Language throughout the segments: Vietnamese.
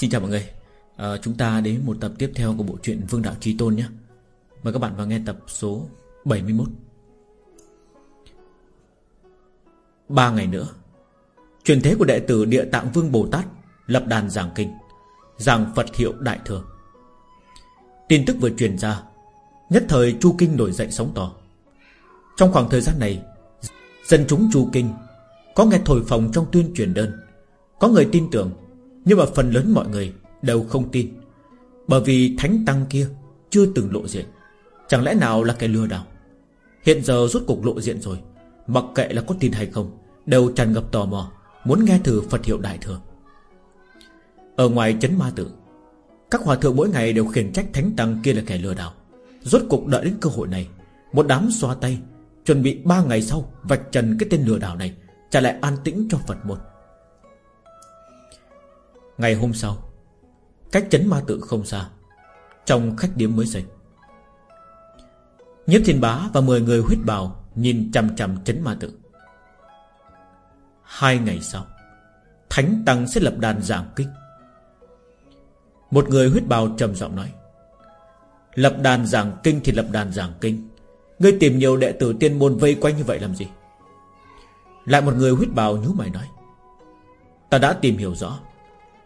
Xin chào mọi người. À, Chúng ta đến một tập tiếp theo của bộ truyện Vương Đạo Trí Tôn nhé. Mời các bạn vào nghe tập số 71 Ba ngày nữa Truyền thế của đệ tử Địa Tạng Vương Bồ Tát Lập đàn giảng kinh Giảng Phật hiệu Đại Thừa. Tin tức vừa truyền ra Nhất thời Chu Kinh nổi dậy sóng to. Trong khoảng thời gian này Dân chúng Chu Kinh Có nghe thổi phồng trong tuyên truyền đơn Có người tin tưởng nhưng mà phần lớn mọi người đều không tin. Bởi vì thánh tăng kia Chưa từng lộ diện. Chẳng lẽ nào là kẻ lừa đảo? Hiện giờ rốt cục lộ diện rồi. Mặc kệ là có tin hay không, Đều tràn ngập tò mò, Muốn nghe thử Phật hiệu Đại Thừa. Ở ngoài chấn ma tử, Các hòa thượng mỗi ngày đều khiển trách thánh tăng kia là kẻ lừa đảo. Rốt cục đợi đến cơ hội này, Một đám xoa tay, Chuẩn bị ba ngày sau Vạch trần cái tên lừa đảo này, Trả lại an tĩnh cho Phật môn Ngày hôm sau, Cách chấn ma tự không xa, Trong khách điểm mới xây. Nhiếp thiên bá và 10 người huyết bào Nhìn chằm chằm chấn ma tự. Hai ngày sau, Thánh Tăng sẽ lập đàn giảng kinh. Một người huyết bào trầm giọng nói, Lập đàn giảng kinh thì lập đàn giảng kinh. Ngươi tìm nhiều đệ tử tiên môn vây quanh như vậy làm gì? Lại một người huyết bào nhú mày nói, Ta đã tìm hiểu rõ.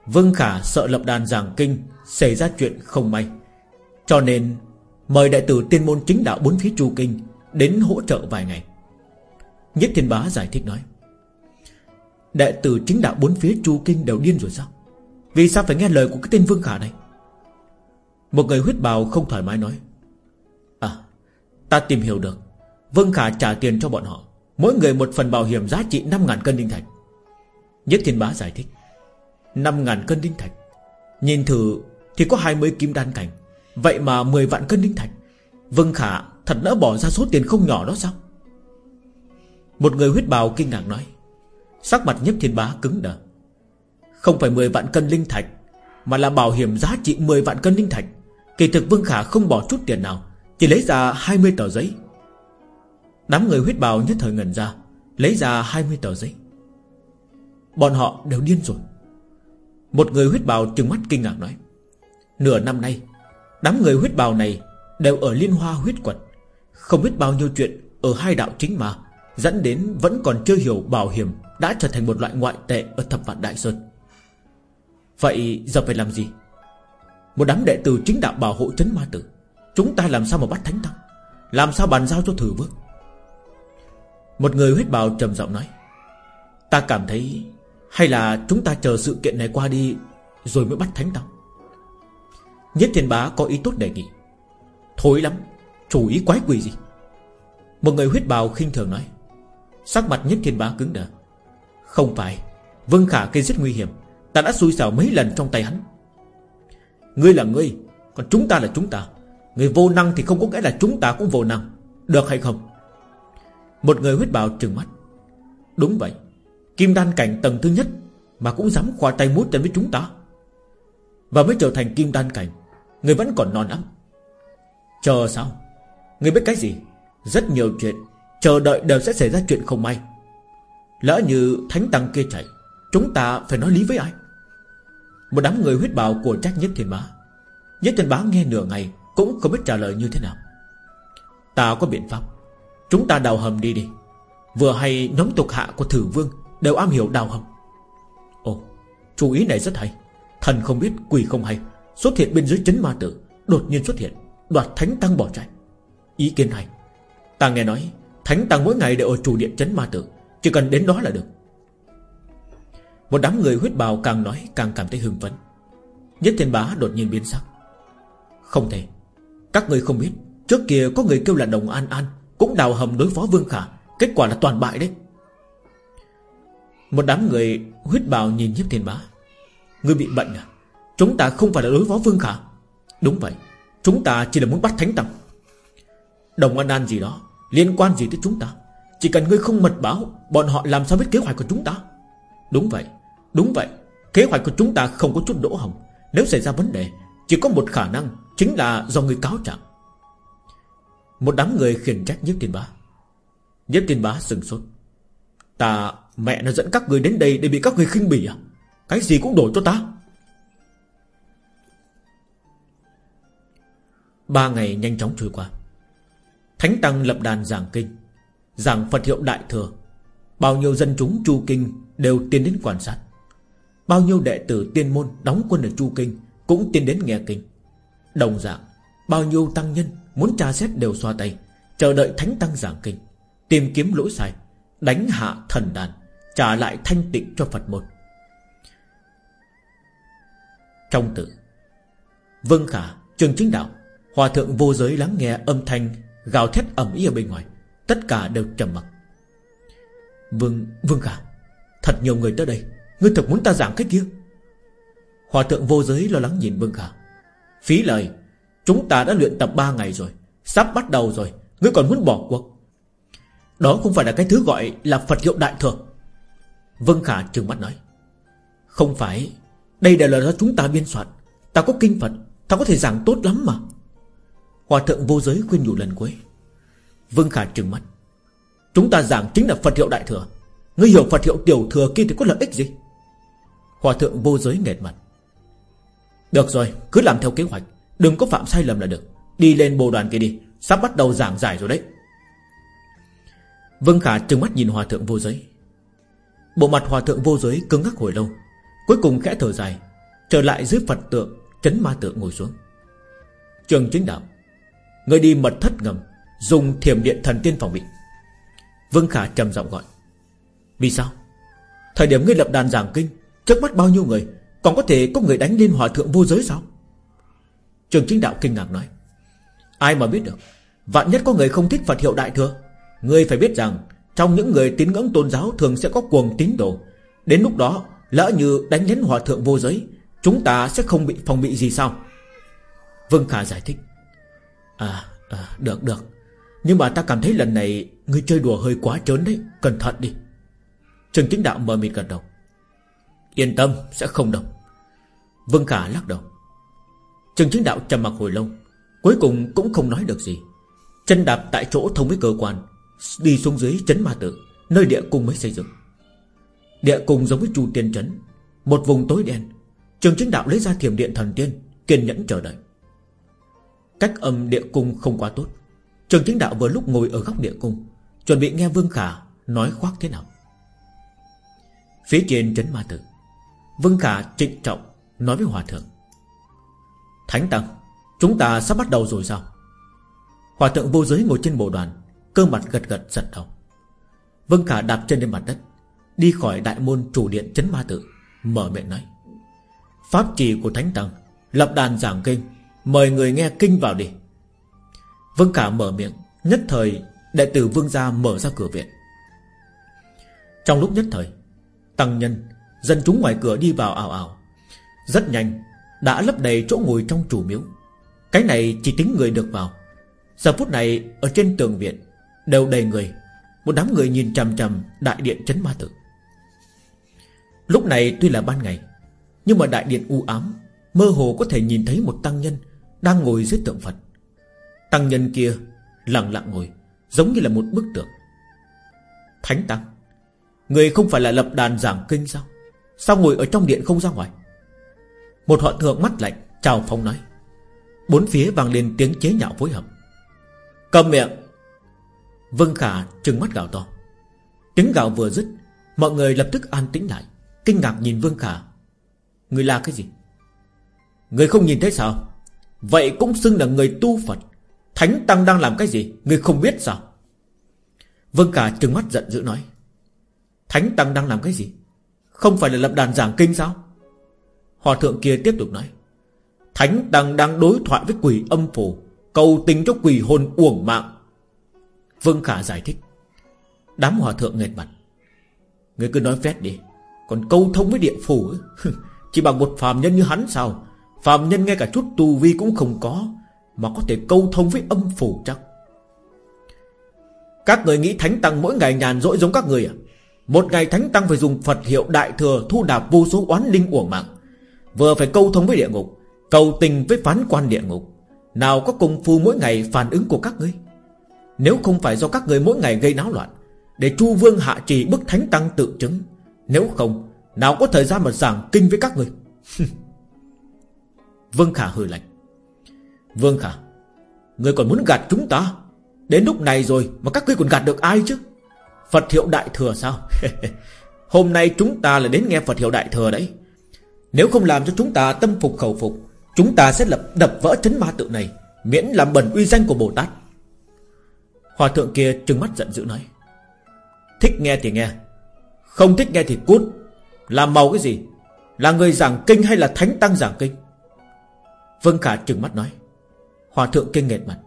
Vương Khả sợ lập đàn giảng kinh, Xảy ra chuyện không may. Cho nên, Mời đại tử tiên môn chính đạo bốn phía chu kinh, Đến hỗ trợ vài ngày. Nhất thiên bá giải thích nói, Đại tử chính đạo bốn phía chu kinh đều điên rồi sao? Vì sao phải nghe lời của cái tên Vương Khả này? Một người huyết bào không thoải mái nói À Ta tìm hiểu được, Vương Khả trả tiền cho bọn họ, Mỗi người một phần bảo hiểm giá trị 5.000 cân đinh thạch. Nhất thiên bá giải thích 5.000 cân đinh thạch. Nhìn thử thì có 20 kim đan cảnh. Vậy mà 10 vạn cân đinh thạch. Vương Khả, thật đã bỏ ra số tiền không nhỏ đó sao? Một người huyết bào kinh ngạc nói. Sắc mặt nhấp thiên bá cứng đờ. Không phải 10 vạn cân linh thạch, Mà là bảo hiểm giá trị 10 vạn cân linh thạch. Kỳ thực Vương Khả không bỏ chút tiền nào, Chỉ lấy ra 20 tờ giấy. Đám người huyết bào nhất thời ngẩn ra, Lấy ra 20 tờ giấy. Bọn họ đều điên rồi. Một người huyết bào trừng mắt kinh ngạc nói, Nửa năm nay, Đám người huyết bào này Đều ở liên hoa huyết quật Không biết bao nhiêu chuyện Ở hai đạo chính mà Dẫn đến vẫn còn chưa hiểu bảo hiểm Đã trở thành một loại ngoại tệ Ở thập vạn đại sơn. Vậy giờ phải làm gì? Một đám đệ tử chính đạo bảo hộ chấn ma tử, Chúng ta làm sao mà bắt thánh tăng? Làm sao bàn giao cho thử vương? Một người huyết bào trầm giọng nói, Ta cảm thấy hay là chúng ta chờ sự kiện này qua đi, Rồi mới bắt thánh tăng Nhất thiên bá có ý tốt đề nghị. Thối lắm, Chủ ý quái quỷ gì? Một người huyết bào khinh thường nói. Sắc mặt nhất thiên bá cứng đờ. Không phải, Vương Khả kia rất nguy hiểm. Ta đã xui xẻo mấy lần trong tay hắn. Ngươi là ngươi, Còn chúng ta là chúng ta. Người vô năng thì không có nghĩa là chúng ta cũng vô năng. Được hay không? Một người huyết bào trừng mắt. Đúng vậy. Kim đan cảnh tầng thứ nhất Mà cũng dám khoa tay mút chân với chúng ta. Và mới trở thành kim đan cảnh, Người vẫn còn non lắm Chờ sao? Người biết cái gì? Rất nhiều chuyện, Chờ đợi đều sẽ xảy ra chuyện không may. Lỡ như thánh tăng kia chạy, Chúng ta phải nói lý với ai? Một đám người huyết bào của trách nhất thiên bá. Nhất thiên bá nghe nửa ngày Cũng không biết trả lời như thế nào. Ta có biện pháp. Chúng ta đào hầm đi đi. Vừa hay nhóm tục hạ của thử vương Đều am hiểu đào hầm. Ồ, chú ý này rất hay. Thần không biết, quỷ không hay. Xuất hiện bên dưới chấn ma tử, Đột nhiên xuất hiện, Đoạt thánh tăng bỏ chạy. Ý kiến hay. Ta nghe nói, Thánh tăng mỗi ngày đều ở chủ điện chấn ma tử, Chỉ cần đến đó là được. Một đám người huyết bào càng nói càng cảm thấy hưng phấn. Nhất thiên bá đột nhiên biến sắc. Không thể. Các người không biết, Trước kia có người kêu là Đồng An An, Cũng đào hầm đối phó Vương Khả, Kết quả là toàn bại đấy. Một đám người huyết bào nhìn nhiếp thiên bá. Ngươi bị bệnh à? Chúng ta không phải là đối phó Vương Khả. Đúng vậy, Chúng ta chỉ là muốn bắt Thánh Tăng Đồng An An gì đó, Liên quan gì tới chúng ta? Chỉ cần ngươi không mật báo, Bọn họ làm sao biết kế hoạch của chúng ta? Đúng vậy Đúng vậy. Kế hoạch của chúng ta không có chút đỗ hồng. Nếu xảy ra vấn đề, Chỉ có một khả năng, Chính là do người cáo trạng. Một đám người khiển trách nhếp Tiên Bá. Nhếp Tiên Bá sừng sốt. Ta, mẹ nó dẫn các người đến đây để bị các người khinh bỉ à? Cái gì cũng đổi cho ta. Ba ngày nhanh chóng trôi qua. Thánh Tăng lập đàn giảng kinh, Giảng Phật hiệu Đại Thừa. Bao nhiêu dân chúng Chu Kinh Đều tiến đến quan sát. Bao nhiêu đệ tử tiên môn đóng quân ở Chu Kinh Cũng tiến đến nghe kinh. Đồng dạng, Bao nhiêu tăng nhân muốn tra xét đều xoa tay, Chờ đợi Thánh Tăng giảng kinh, Tìm kiếm lỗi sai. Đánh hạ thần đàn Trả lại thanh tịnh cho Phật môn. Trong tự Vương Khả Trường Chính Đạo Hòa thượng vô giới lắng nghe âm thanh Gào thét ầm ý ở bên ngoài Tất cả đều trầm mặc. Vương, Vương Khả Thật nhiều người tới đây Ngươi thật muốn ta giảng cái kia? Hòa thượng vô giới lo lắng nhìn Vương Khả. Phí lời Chúng ta đã luyện tập 3 ngày rồi Sắp bắt đầu rồi Ngươi còn muốn bỏ cuộc. Đó không phải là cái thứ gọi là Phật hiệu đại thừa. Vương Khả trừng mắt nói, Không phải, Đây đều là do chúng ta biên soạn. Ta có kinh Phật, Ta có thể giảng tốt lắm mà. Hòa thượng vô giới khuyên nhủ lần cuối. Vương Khả trừng mắt, Chúng ta giảng chính là Phật hiệu đại thừa. Ngươi hiểu Phật hiệu tiểu thừa kia thì có lợi ích gì? Hòa thượng vô giới nghẹt mặt, Được rồi, cứ làm theo kế hoạch. Đừng có phạm sai lầm là được. Đi lên bồ đoàn kia đi. Sắp bắt đầu giảng giải rồi đấy. Vương Khả trừng mắt nhìn hòa thượng vô giới. Bộ mặt hòa thượng vô giới cứng ngắc hồi lâu, Cuối cùng khẽ thở dài, Trở lại dưới Phật tượng, Chấn ma tượng ngồi xuống. Trường chính đạo, Người đi mật thất ngầm, Dùng thiểm điện thần tiên phòng bị. Vương Khả trầm giọng gọi, Vì sao? Thời điểm ngươi lập đàn giảng kinh, Trước mắt bao nhiêu người, Còn có thể có người đánh lên hòa thượng vô giới sao? Trường chính đạo kinh ngạc nói, Ai mà biết được, Vạn nhất có người không thích Phật hiệu đại thừa Ngươi phải biết rằng Trong những người tín ngưỡng tôn giáo Thường sẽ có cuồng tín đồ. Đến lúc đó Lỡ như đánh đến hòa thượng vô giới Chúng ta sẽ không bị phòng bị gì sao? Vương Khả giải thích. À, à được được. Nhưng mà ta cảm thấy lần này Ngươi chơi đùa hơi quá trớn đấy Cẩn thận đi. Trường chính đạo mờ mịt gật đầu. Yên tâm sẽ không đâu. Vương Khả lắc đầu. Trường chính đạo trầm mặc hồi lâu Cuối cùng cũng không nói được gì. Chân đạp tại chỗ thông với cơ quan Đi xuống dưới chấn ma tự, Nơi địa cung mới xây dựng. Địa cung giống với chu tiên trấn, Một vùng tối đen. Trường chính đạo lấy ra thiểm điện thần tiên, Kiên nhẫn chờ đợi. Cách âm địa cung không quá tốt. Trường chính đạo vừa lúc ngồi ở góc địa cung, Chuẩn bị nghe Vương Khả nói khoác thế nào. Phía trên trấn ma tử Vương Khả trịnh trọng Nói với Hòa Thượng. Thánh Tăng, Chúng ta sắp bắt đầu rồi sao? Hòa Thượng vô giới ngồi trên bộ đoàn Cơ mặt gật gật giật đầu. Vương Khả đạp chân lên mặt đất, Đi khỏi đại môn chủ điện chấn ma tử, Mở miệng nói. Pháp trì của Thánh Tăng Lập đàn giảng kinh, Mời người nghe kinh vào đi. Vương Khả mở miệng, Nhất thời đệ tử Vương gia mở ra cửa viện. Trong lúc nhất thời, Tăng nhân, Dân chúng ngoài cửa đi vào ảo ảo Rất nhanh, Đã lấp đầy chỗ ngồi trong chủ miếu. Cái này chỉ tính người được vào. Giờ phút này, ở trên tường viện Đều đầy người. Một đám người nhìn chằm chằm đại điện chấn ma tử. Lúc này tuy là ban ngày, Nhưng mà đại điện u ám, Mơ hồ có thể nhìn thấy một tăng nhân Đang ngồi dưới tượng Phật. Tăng nhân kia lặng lặng ngồi, Giống như là một bức tượng. Thánh Tăng, Người không phải là lập đàn giảng kinh sao? Sao ngồi ở trong điện không ra ngoài? Một họ thượng mắt lạnh, Chào phong nói. Bốn phía vang lên tiếng chế nhạo phối hợp. Cầm miệng Vân Khả trừng mắt gào to. Tiếng gào vừa dứt, Mọi người lập tức an tĩnh lại, Kinh ngạc nhìn Vương Khả. Người là cái gì? Người không nhìn thấy sao? Vậy cũng xưng là người tu Phật. Thánh Tăng đang làm cái gì? Người không biết sao? Vương Khả trừng mắt giận dữ nói. Thánh Tăng đang làm cái gì? Không phải là lập đàn giảng kinh sao? Hòa thượng kia tiếp tục nói. Thánh Tăng đang đối thoại với quỷ âm phủ Cầu tình cho quỷ hồn uổng mạng. Vương Khả giải thích. Đám hòa thượng nghẹt mặt. Người cứ nói phét đi, Còn câu thông với địa phủ Chỉ bằng một phàm nhân như hắn sao? Phàm nhân ngay cả chút tu vi cũng không có, Mà có thể câu thông với âm phủ chắc. Các người nghĩ Thánh Tăng mỗi ngày nhàn rỗi giống các người à? Một ngày Thánh Tăng phải dùng Phật hiệu Đại Thừa Thu đạp vô số oán linh uổng mạng. Vừa phải câu thông với địa ngục, Cầu tình với phán quan địa ngục. Nào có công phu mỗi ngày phản ứng của các ngươi? Nếu không phải do các người mỗi ngày gây náo loạn, Để Chu Vương hạ trì bức Thánh Tăng tự chứng, Nếu không, Nào có thời gian mà giảng kinh với các người? Vương Khả hừ lạnh. Vương Khả, Người còn muốn gạt chúng ta? Đến lúc này rồi mà các ngươi còn gạt được ai chứ? Phật hiệu đại thừa sao? Hôm nay chúng ta là đến nghe Phật hiệu đại thừa đấy. Nếu không làm cho chúng ta tâm phục khẩu phục, Chúng ta sẽ lập đập vỡ chấn ma tự này, Miễn làm bẩn uy danh của Bồ Tát. Hòa thượng kia trừng mắt giận dữ nói. Thích nghe thì nghe, Không thích nghe thì cút. Làm màu cái gì? Là người giảng kinh hay là thánh tăng giảng kinh? Vân Khả trừng mắt nói. Hòa thượng kinh nghẹt mặt.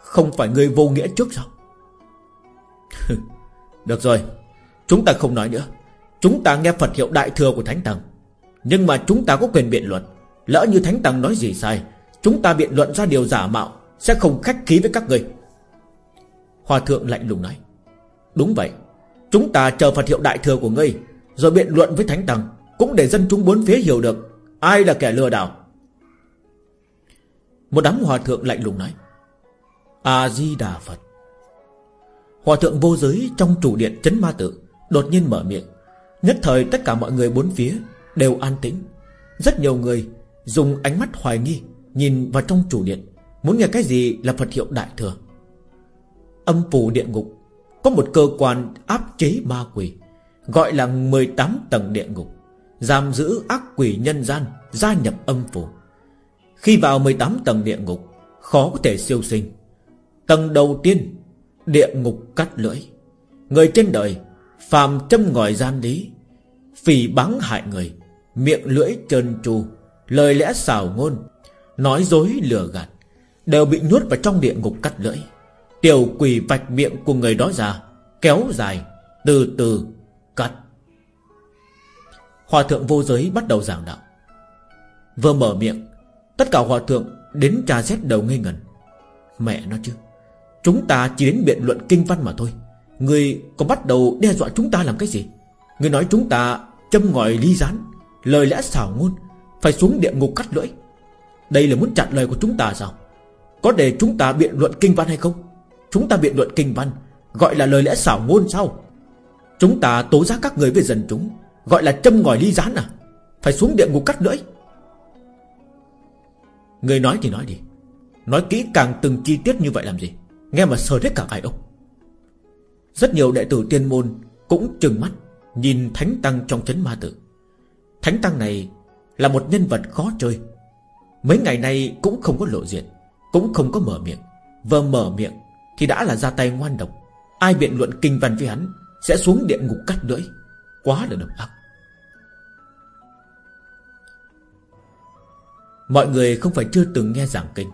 Không phải người vô nghĩa trước sao? Được rồi, Chúng ta không nói nữa. Chúng ta nghe Phật hiệu đại thừa của Thánh Tăng. Nhưng mà chúng ta có quyền biện luận. Lỡ như Thánh Tăng nói gì sai, Chúng ta biện luận ra điều giả mạo, Sẽ không khách khí với các người. Hòa thượng lạnh lùng nói. Đúng vậy, Chúng ta chờ Phật hiệu đại thừa của ngươi, Rồi biện luận với Thánh Tăng, Cũng để dân chúng bốn phía hiểu được Ai là kẻ lừa đảo. Một đám hòa thượng lạnh lùng nói. A-di-đà Phật. Hòa thượng vô giới trong chủ điện chấn ma tự Đột nhiên mở miệng. Nhất thời tất cả mọi người bốn phía Đều an tĩnh. Rất nhiều người dùng ánh mắt hoài nghi, Nhìn vào trong chủ điện, Muốn nghe cái gì là Phật hiệu đại thừa. Âm phủ địa ngục, Có một cơ quan áp chế ma quỷ, Gọi là 18 tầng địa ngục, Giam giữ ác quỷ nhân gian, Gia nhập âm phủ. Khi vào 18 tầng địa ngục, Khó có thể siêu sinh. Tầng đầu tiên, Địa ngục cắt lưỡi. Người trên đời, Phàm châm ngòi gian lý Phỉ báng hại người, Miệng lưỡi trơn tru, Lời lẽ xào ngôn, Nói dối lừa gạt, Đều bị nuốt vào trong địa ngục cắt lưỡi. Tiểu quỷ vạch miệng của người đó ra, Kéo dài, Từ từ, cắt. Hòa thượng vô giới bắt đầu giảng đạo. Vừa mở miệng, Tất cả hòa thượng đến trà xét đầu ngây ngần Mẹ nó chứ, Chúng ta chỉ đến biện luận kinh văn mà thôi. Người có bắt đầu đe dọa chúng ta làm cái gì? Người nói chúng ta châm ngòi ly rán Lời lẽ xảo ngôn, Phải xuống địa ngục cắt lưỡi. Đây là muốn chặn lời của chúng ta sao? Có để chúng ta biện luận kinh văn hay không? Chúng ta biện luận kinh văn, Gọi là lời lẽ xảo ngôn sao? Chúng ta tố giác các người về dân chúng, Gọi là châm ngòi ly rán à? Phải xuống địa ngục cắt lưỡi. Người nói thì nói đi. Nói kỹ càng từng chi tiết như vậy làm gì? Nghe mà sờ hết cả gai ốc Rất nhiều đệ tử tiên môn Cũng trừng mắt, Nhìn Thánh Tăng trong chấn ma tử. Thánh Tăng này Là một nhân vật khó chơi. Mấy ngày nay cũng không có lộ diện, Cũng không có mở miệng. Vừa mở miệng thì đã là ra tay ngoan độc. Ai biện luận kinh văn với hắn Sẽ xuống địa ngục cắt lưỡi. Quá là độc ác. Mọi người không phải chưa từng nghe giảng kinh.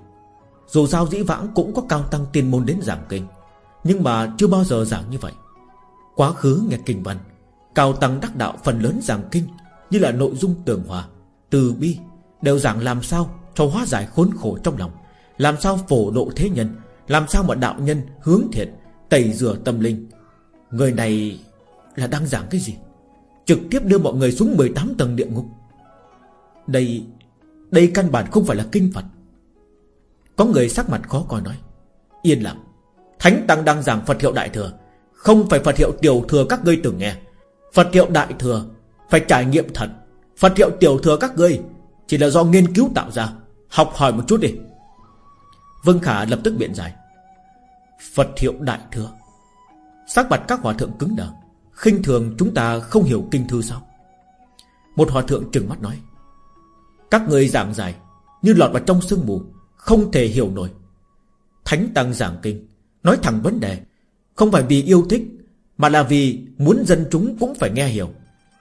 Dù sao dĩ vãng cũng có cao tăng tiên môn đến giảng kinh, Nhưng mà chưa bao giờ giảng như vậy. Quá khứ nghe kinh văn, Cao tăng đắc đạo phần lớn giảng kinh Như là nội dung tường hòa, Từ bi, Đều giảng làm sao cho hóa giải khốn khổ trong lòng, Làm sao phổ độ thế nhân làm sao mà đạo nhân hướng thiện, Tẩy rửa tâm linh? Người này là đang giảng cái gì? Trực tiếp đưa mọi người xuống 18 tầng địa ngục. Đây Đây căn bản không phải là kinh Phật. Có người sắc mặt khó coi nói, Yên lặng, Thánh Tăng đang giảng Phật hiệu Đại Thừa, Không phải Phật hiệu Tiểu Thừa các ngươi từng nghe. Phật hiệu Đại Thừa Phải trải nghiệm thật. Phật hiệu Tiểu Thừa các ngươi Chỉ là do nghiên cứu tạo ra. Học hỏi một chút đi. Vân Khả lập tức biện giải. Phật hiệu Đại Thừa. Sắc mặt các hòa thượng cứng đờ, khinh thường chúng ta không hiểu kinh thư sao? Một hòa thượng trừng mắt nói, Các người giảng giải Như lọt vào trong sương mù, không thể hiểu nổi. Thánh Tăng giảng kinh, Nói thẳng vấn đề, Không phải vì yêu thích, Mà là vì muốn dân chúng cũng phải nghe hiểu.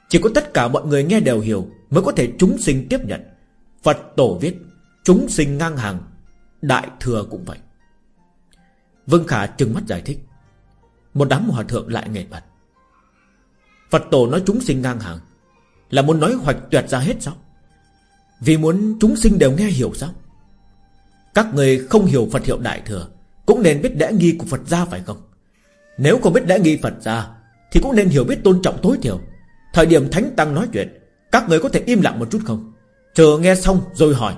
Chỉ có tất cả mọi người nghe đều hiểu Mới có thể chúng sinh tiếp nhận. Phật tổ viết, Chúng sinh ngang hàng, Đại thừa cũng vậy. Vương Khả trừng mắt giải thích. Một đám hòa thượng lại nghề mặt Phật tổ nói chúng sinh ngang hàng. Là muốn nói hoạch tuyệt ra hết sao? Vì muốn chúng sinh đều nghe hiểu sao? Các người không hiểu Phật hiệu Đại Thừa, Cũng nên biết lễ nghi của Phật gia phải không? Nếu không biết lễ nghi Phật gia, Thì cũng nên hiểu biết tôn trọng tối thiểu. Thời điểm Thánh Tăng nói chuyện, Các người có thể im lặng một chút không? Chờ nghe xong rồi hỏi,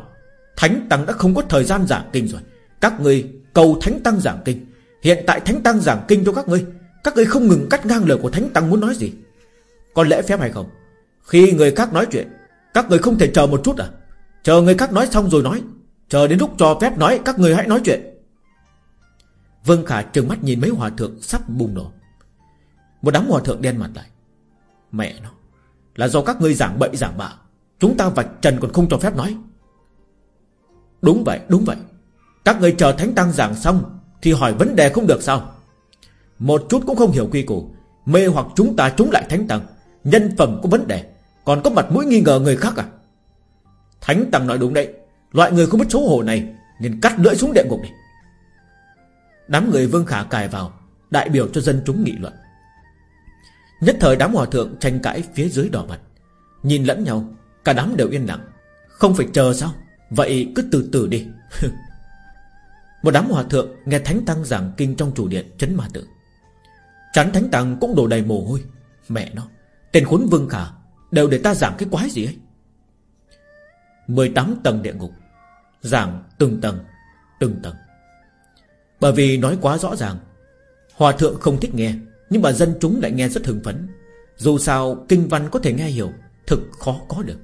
Thánh Tăng đã không có thời gian giảng kinh rồi. Các người cầu Thánh Tăng giảng kinh. Hiện tại Thánh Tăng giảng kinh cho các ngươi. Các ngươi không ngừng cắt ngang lời của Thánh Tăng muốn nói gì. Có lẽ phép hay không? Khi người khác nói chuyện, Các người không thể chờ một chút à? Chờ người khác nói xong rồi nói. Chờ đến lúc cho phép nói, Các người hãy nói chuyện. Vương Khả trừng mắt nhìn mấy hòa thượng sắp bùng nổ. Một đám hòa thượng đen mặt lại. Mẹ nó, Là do các ngươi giảng bậy giảng bạ. Chúng ta vạch trần còn không cho phép nói. Đúng vậy đúng vậy. Các người chờ thánh tăng giảng xong Thì hỏi vấn đề không được sao? Một chút cũng không hiểu quy củ. Mê hoặc chúng ta trúng lại thánh tăng. Nhân phẩm có vấn đề. Còn có mặt mũi nghi ngờ người khác à? Thánh tăng nói đúng đấy. Loại người không biết xấu hổ này, Nên cắt lưỡi xuống địa ngục đi. Đám người Vương Khả cài vào, Đại biểu cho dân chúng nghị luận. Nhất thời đám hòa thượng tranh cãi phía dưới đỏ mặt. Nhìn lẫn nhau, Cả đám đều yên lặng. Không phải chờ sao? Vậy cứ từ từ đi. Một đám hòa thượng nghe Thánh Tăng giảng kinh trong chủ điện chấn ma tự Chắn Thánh Tăng cũng đổ đầy mồ hôi. Mẹ nó, Tên khốn Vương Khả, Đều để ta giảng cái quái gì ấy? 18 tầng địa ngục, Giảng từng tầng Từng tầng. Bởi vì nói quá rõ ràng, Hòa thượng không thích nghe, Nhưng mà dân chúng lại nghe rất hưng phấn. Dù sao, kinh văn có thể nghe hiểu, Thực khó có được.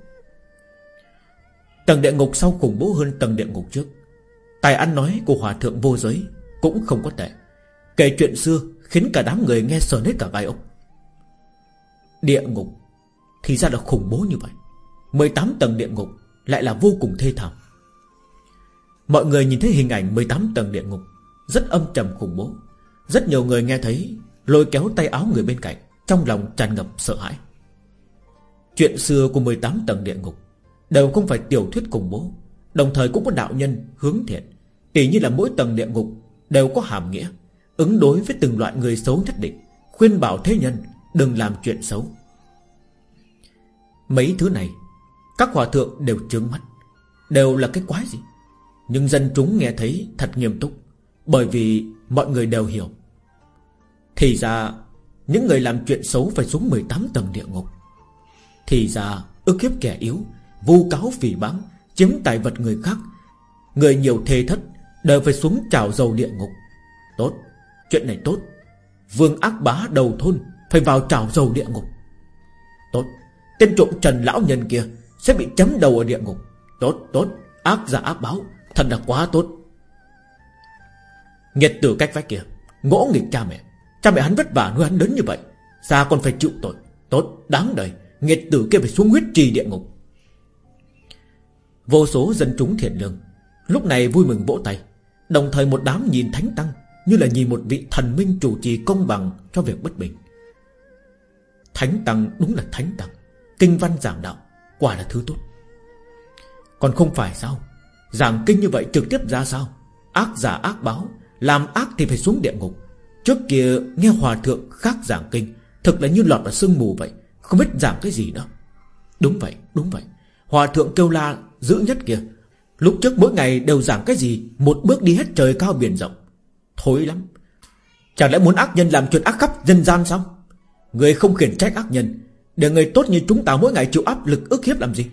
Tầng địa ngục sau khủng bố hơn tầng địa ngục trước. Tài ăn nói của hòa thượng vô giới Cũng không có tệ. Kể chuyện xưa khiến cả đám người nghe sờn hết cả vai ốc Địa ngục Thì ra là khủng bố như vậy. 18 tầng địa ngục Lại là vô cùng thê thảm. Mọi người nhìn thấy hình ảnh 18 tầng địa ngục, Rất âm trầm khủng bố. Rất nhiều người nghe thấy Lôi kéo tay áo người bên cạnh, Trong lòng tràn ngập sợ hãi. Chuyện xưa của 18 tầng địa ngục Đều không phải tiểu thuyết khủng bố Đồng thời cũng có đạo nhân hướng thiện. Tỷ như là mỗi tầng địa ngục Đều có hàm nghĩa, Ứng đối với từng loại người xấu nhất định, Khuyên bảo thế nhân đừng làm chuyện xấu. Mấy thứ này, Các hòa thượng đều trướng mắt, Đều là cái quái gì? Nhưng dân chúng nghe thấy thật nghiêm túc, Bởi vì mọi người đều hiểu. Thì ra, Những người làm chuyện xấu phải xuống 18 tầng địa ngục. Thì ra, ức hiếp kẻ yếu, Vu cáo phỉ báng Chiếm tài vật người khác. Người nhiều thê thất Đều phải xuống trào dầu địa ngục. Tốt, Chuyện này tốt. Vương ác bá đầu thôn Phải vào trào dầu địa ngục. Tốt, Tên trộm trần lão nhân kia Sẽ bị chấm đầu ở địa ngục. Tốt tốt, Ác giả ác báo, Thật là quá tốt. Nghiệt tử cách vách kia, Ngỗ nghịch cha mẹ. Cha mẹ hắn vất vả nuôi hắn lớn như vậy, Sao còn phải chịu tội? Tốt, đáng đời Nghiệt tử kia phải xuống huyết trì địa ngục. Vô số dân chúng thiện lương. Lúc này vui mừng vỗ tay. Đồng thời một đám nhìn thánh tăng, Như là nhìn một vị thần minh chủ trì công bằng Cho việc bất bình. Thánh tăng đúng là thánh tăng. Kinh văn giảng đạo, Quả là thứ tốt. Còn không phải sao? Giảng kinh như vậy trực tiếp ra sao? Ác giả ác báo, Làm ác thì phải xuống địa ngục. Trước kia nghe hòa thượng khác giảng kinh, Thực là như lọt vào sương mù vậy, Không biết giảng cái gì đó. Đúng vậy đúng vậy. Hòa thượng kêu la dữ nhất kia. Lúc trước mỗi ngày đều giảng cái gì, Một bước đi hết trời cao biển rộng. Thối lắm. Chẳng lẽ muốn ác nhân làm chuyện ác khắp dân gian sao? Người không khiển trách ác nhân, Để người tốt như chúng ta mỗi ngày chịu áp lực ức hiếp làm gì?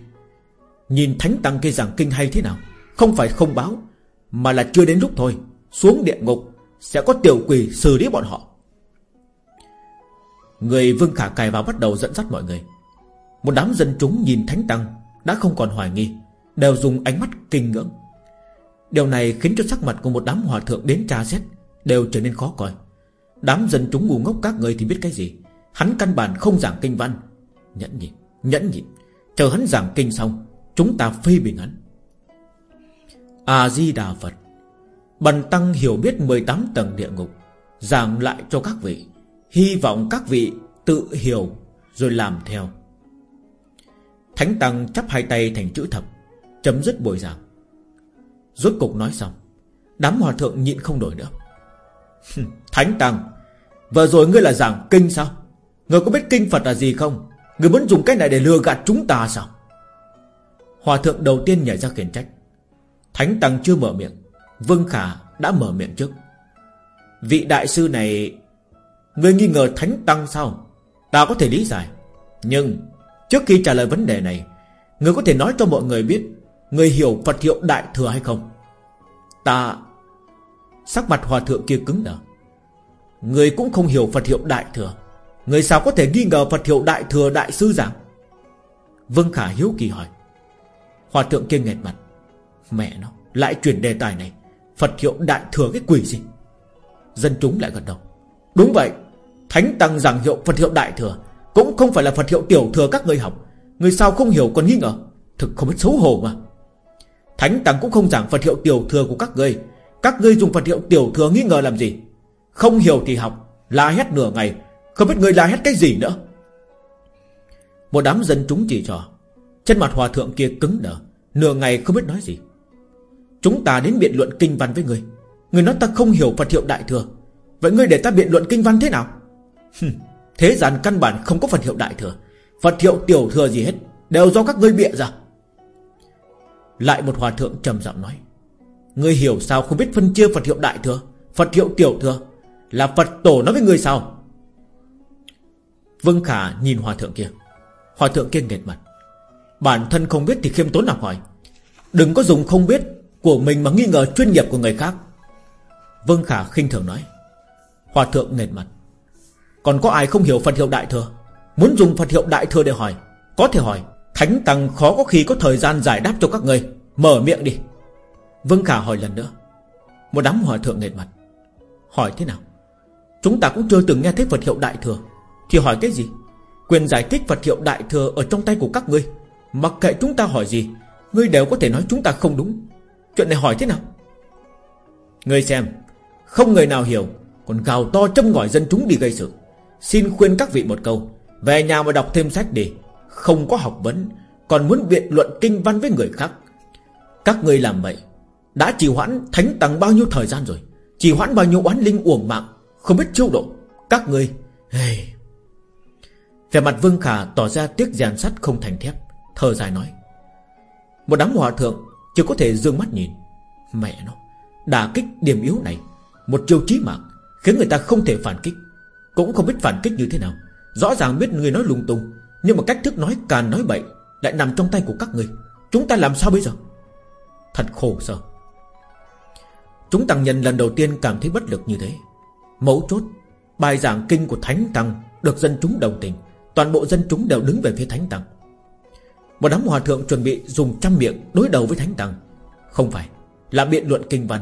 Nhìn thánh tăng kia giảng kinh hay thế nào, Không phải không báo, Mà là chưa đến lúc thôi, Xuống địa ngục, Sẽ có tiểu quỷ xử lý bọn họ. Người vương khả cài vào bắt đầu dẫn dắt mọi người. Một đám dân chúng nhìn thánh tăng Đã không còn hoài nghi. Đều dùng ánh mắt kinh ngưỡng. Điều này khiến cho sắc mặt của một đám hòa thượng đến tra xét Đều trở nên khó coi. Đám dân chúng ngu ngốc các người thì biết cái gì? Hắn căn bản không giảng kinh văn. Nhẫn nhịn, nhẫn nhịn. Chờ hắn giảng kinh xong Chúng ta phê bình hắn. A-di-đà Phật. Bần tăng hiểu biết 18 tầng địa ngục Giảng lại cho các vị. Hy vọng các vị tự hiểu Rồi làm theo. Thánh tăng chắp hai tay thành chữ thập. Chấm dứt buổi giảng. Rốt cục nói xong, Đám hòa thượng nhịn không nổi nữa. Thánh tăng, Vừa rồi ngươi là giảng kinh sao? Ngươi có biết kinh Phật là gì không? Ngươi muốn dùng cái này để lừa gạt chúng ta sao? Hòa thượng đầu tiên nhảy ra khiển trách. Thánh tăng chưa mở miệng, Vương Khả đã mở miệng trước. Vị đại sư này, Ngươi nghi ngờ thánh tăng sao? Ta có thể lý giải, Nhưng Trước khi trả lời vấn đề này, Ngươi có thể nói cho mọi người biết người hiểu Phật hiệu Đại Thừa hay không? Ta, Sắc mặt hòa thượng kia cứng đờ. Người cũng không hiểu Phật hiệu Đại Thừa. Người sao có thể nghi ngờ Phật hiệu Đại Thừa Đại Sư giảng? Vương Khả hiếu kỳ hỏi. Hòa thượng kia nghẹt mặt. Mẹ nó, Lại chuyển đề tài này. Phật hiệu Đại Thừa cái quỷ gì? Dân chúng lại gật đầu. Đúng vậy, Thánh Tăng giảng hiệu Phật hiệu Đại Thừa Cũng không phải là Phật hiệu Tiểu Thừa các ngươi học. Người sao không hiểu còn nghi ngờ? Thực không biết xấu hổ mà. Thánh Tăng cũng không giảng Phật hiệu Tiểu Thừa của các ngươi. Các ngươi dùng Phật hiệu Tiểu Thừa nghi ngờ làm gì? Không hiểu thì học, La hét nửa ngày, Không biết người la hét cái gì nữa. Một đám dân chúng chỉ trò Chân mặt hòa thượng kia cứng đờ, Nửa ngày không biết nói gì. Chúng ta đến biện luận kinh văn với người Người nói ta không hiểu Phật hiệu Đại Thừa. Vậy ngươi để ta biện luận kinh văn thế nào? Thế gian căn bản không có Phật hiệu Đại Thừa. Phật hiệu Tiểu Thừa gì hết, Đều do các ngươi bịa ra. Lại một hòa thượng trầm giọng nói, Ngươi hiểu sao không biết phân chia Phật hiệu Đại Thừa, Phật hiệu Tiểu Thừa? Là Phật Tổ nói với ngươi sao? Vương Khả nhìn hòa thượng kia. Hòa thượng kia nghệt mặt. Bản thân không biết thì khiêm tốn nào hỏi. Đừng có dùng không biết Của mình mà nghi ngờ chuyên nghiệp của người khác. Vương Khả khinh thường nói. Hòa thượng nghệt mặt. Còn có ai không hiểu Phật hiệu Đại Thừa? Muốn dùng Phật hiệu Đại Thừa để hỏi, Có thể hỏi. Thánh Tăng khó có khi có thời gian giải đáp cho các người. Mở miệng đi. Vương Khả hỏi lần nữa. Một đám hòa thượng nghệt mặt. Hỏi thế nào? Chúng ta cũng chưa từng nghe thấy Phật hiệu Đại Thừa. Thì hỏi cái gì? Quyền giải thích Phật hiệu Đại Thừa ở trong tay của các ngươi. Mặc kệ chúng ta hỏi gì, Ngươi đều có thể nói chúng ta không đúng. Chuyện này hỏi thế nào? Ngươi xem, Không người nào hiểu, Còn gào to châm ngòi dân chúng đi gây sự. Xin khuyên các vị một câu, Về nhà mà đọc thêm sách đi. Không có học vấn, Còn muốn biện luận kinh văn với người khác. Các người làm vậy, Đã trì hoãn thánh tăng bao nhiêu thời gian rồi? Trì hoãn bao nhiêu oán linh uổng mạng? Không biết chiêu độ. Các người hey. Về mặt Vương Khả tỏ ra tiếc giàn sắt không thành thép, Thở dài nói. Một đám hòa thượng Chỉ có thể dương mắt nhìn. Mẹ nó, Đả kích điểm yếu này, Một chiêu chí mạng, Khiến người ta không thể phản kích. Cũng không biết phản kích như thế nào. Rõ ràng biết người nói lung tung. Nhưng mà cách thức nói càng nói bậy Lại nằm trong tay của các người. Chúng ta làm sao bây giờ? Thật khổ sở. Chúng tăng nhân lần đầu tiên cảm thấy bất lực như thế. Mấu chốt, Bài giảng kinh của Thánh Tăng Được dân chúng đồng tình. Toàn bộ dân chúng đều đứng về phía Thánh Tăng. Một đám hòa thượng chuẩn bị dùng trăm miệng Đối đầu với Thánh Tăng. Không phải là biện luận kinh văn,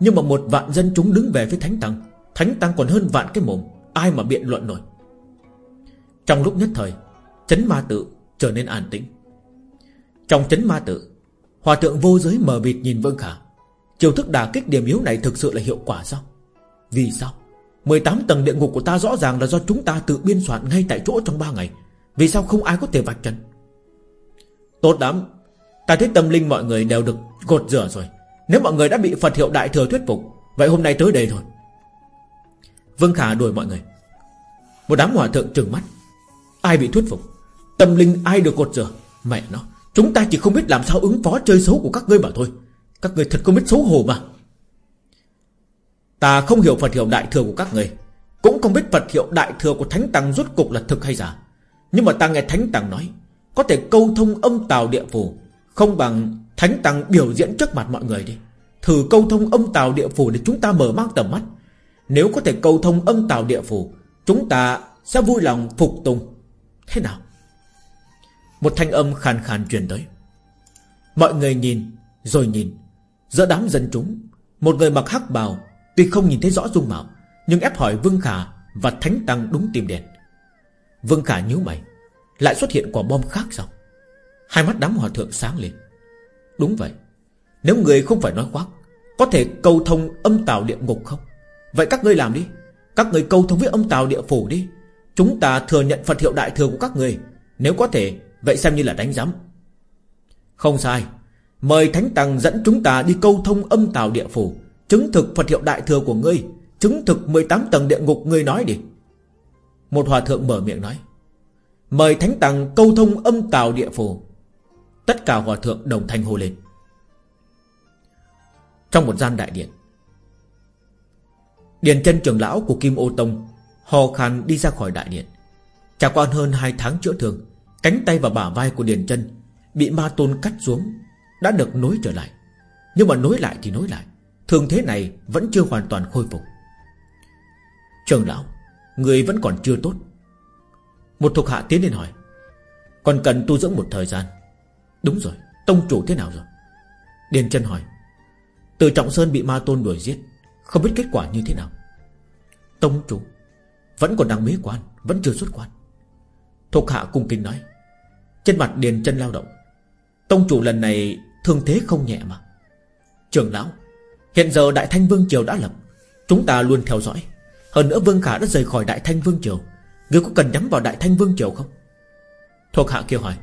Nhưng mà một vạn dân chúng đứng về phía Thánh Tăng. Thánh Tăng còn hơn vạn cái mồm, Ai mà biện luận nổi? Trong lúc nhất thời Chấn ma tự trở nên an tĩnh. Trong chấn ma tự Hòa thượng vô giới mờ mịt nhìn Vương Khả. Chiều thức đả kích điểm yếu này thực sự là hiệu quả sao? Vì sao? 18 tầng địa ngục của ta rõ ràng là do chúng ta tự biên soạn ngay tại chỗ trong 3 ngày. Vì sao không ai có thể vạch trần? Tốt lắm. Ta thấy tâm linh mọi người đều được gột rửa rồi. Nếu mọi người đã bị Phật hiệu Đại Thừa thuyết phục, Vậy hôm nay tới đây thôi. Vương Khả đuổi mọi người. Một đám hòa thượng trừng mắt. Ai bị thuyết phục? Tâm linh ai được cột giờ Mẹ nó, Chúng ta chỉ không biết làm sao ứng phó chơi xấu của các ngươi mà thôi. Các ngươi thật không biết xấu hổ mà. Ta không hiểu Phật hiệu Đại Thừa của các ngươi, Cũng không biết Phật hiệu Đại Thừa của Thánh Tăng rốt cục là thực hay giả. Nhưng mà ta nghe Thánh Tăng nói, có thể câu thông âm tào địa phủ, Không bằng thánh tăng biểu diễn trước mặt mọi người đi. Thử câu thông âm tào địa phủ Để chúng ta mở mang tầm mắt. Nếu có thể câu thông âm tào địa phủ, Chúng ta sẽ vui lòng phục tùng. Thế nào? Một thanh âm khàn khàn truyền tới. Mọi người nhìn, Rồi nhìn. Giữa đám dân chúng, Một người mặc hắc bào, Tuy không nhìn thấy rõ dung mạo, Nhưng ép hỏi Vương Khả Và Thánh Tăng đúng tìm đèn Vương Khả nhíu mày, lại xuất hiện quả bom khác sao? Hai mắt đám hòa thượng sáng lên. Đúng vậy, Nếu người không phải nói khoác, Có thể câu thông âm tào địa ngục không? Vậy các ngươi làm đi, Các người câu thông với âm tào địa phủ đi. Chúng ta thừa nhận Phật hiệu đại thừa của các người, Nếu có thể Vậy xem như là đánh giám. Không sai. Mời Thánh Tăng dẫn chúng ta đi câu thông âm tào địa phủ, Chứng thực Phật hiệu đại thừa của ngươi, Chứng thực 18 tầng địa ngục ngươi nói đi. Một hòa thượng mở miệng nói, Mời Thánh Tăng câu thông âm tào địa phủ. Tất cả hòa thượng đồng thanh hô lên. Trong một gian đại điện, Điền chân trưởng lão của Kim Ô Tông Hò khan đi ra khỏi đại điện. Trải qua hơn 2 tháng chữa thương Cánh tay và bả vai của Điền chân Bị ma tôn cắt xuống, Đã được nối trở lại. Nhưng mà nối lại thì nối lại. Thường thế này vẫn chưa hoàn toàn khôi phục. Trường lão, Người vẫn còn chưa tốt. Một thuộc hạ tiến lên hỏi, Còn cần tu dưỡng một thời gian? Đúng rồi, Tông chủ thế nào rồi? Điền chân hỏi, Từ Trọng Sơn bị ma tôn đuổi giết, Không biết kết quả như thế nào? Tông chủ, Vẫn còn đang bế quan, Vẫn chưa xuất quan. Thuộc hạ cung kinh nói. Trên mặt điền chân lao động. Tông chủ lần này thương thế không nhẹ mà. Trường lão, Hiện giờ Đại Thanh Vương Triều đã lập. Chúng ta luôn theo dõi. Hơn nữa Vương Khả đã rời khỏi Đại Thanh Vương Triều. Ngươi có cần nhắm vào Đại Thanh Vương Triều không? Thuộc hạ kêu hỏi.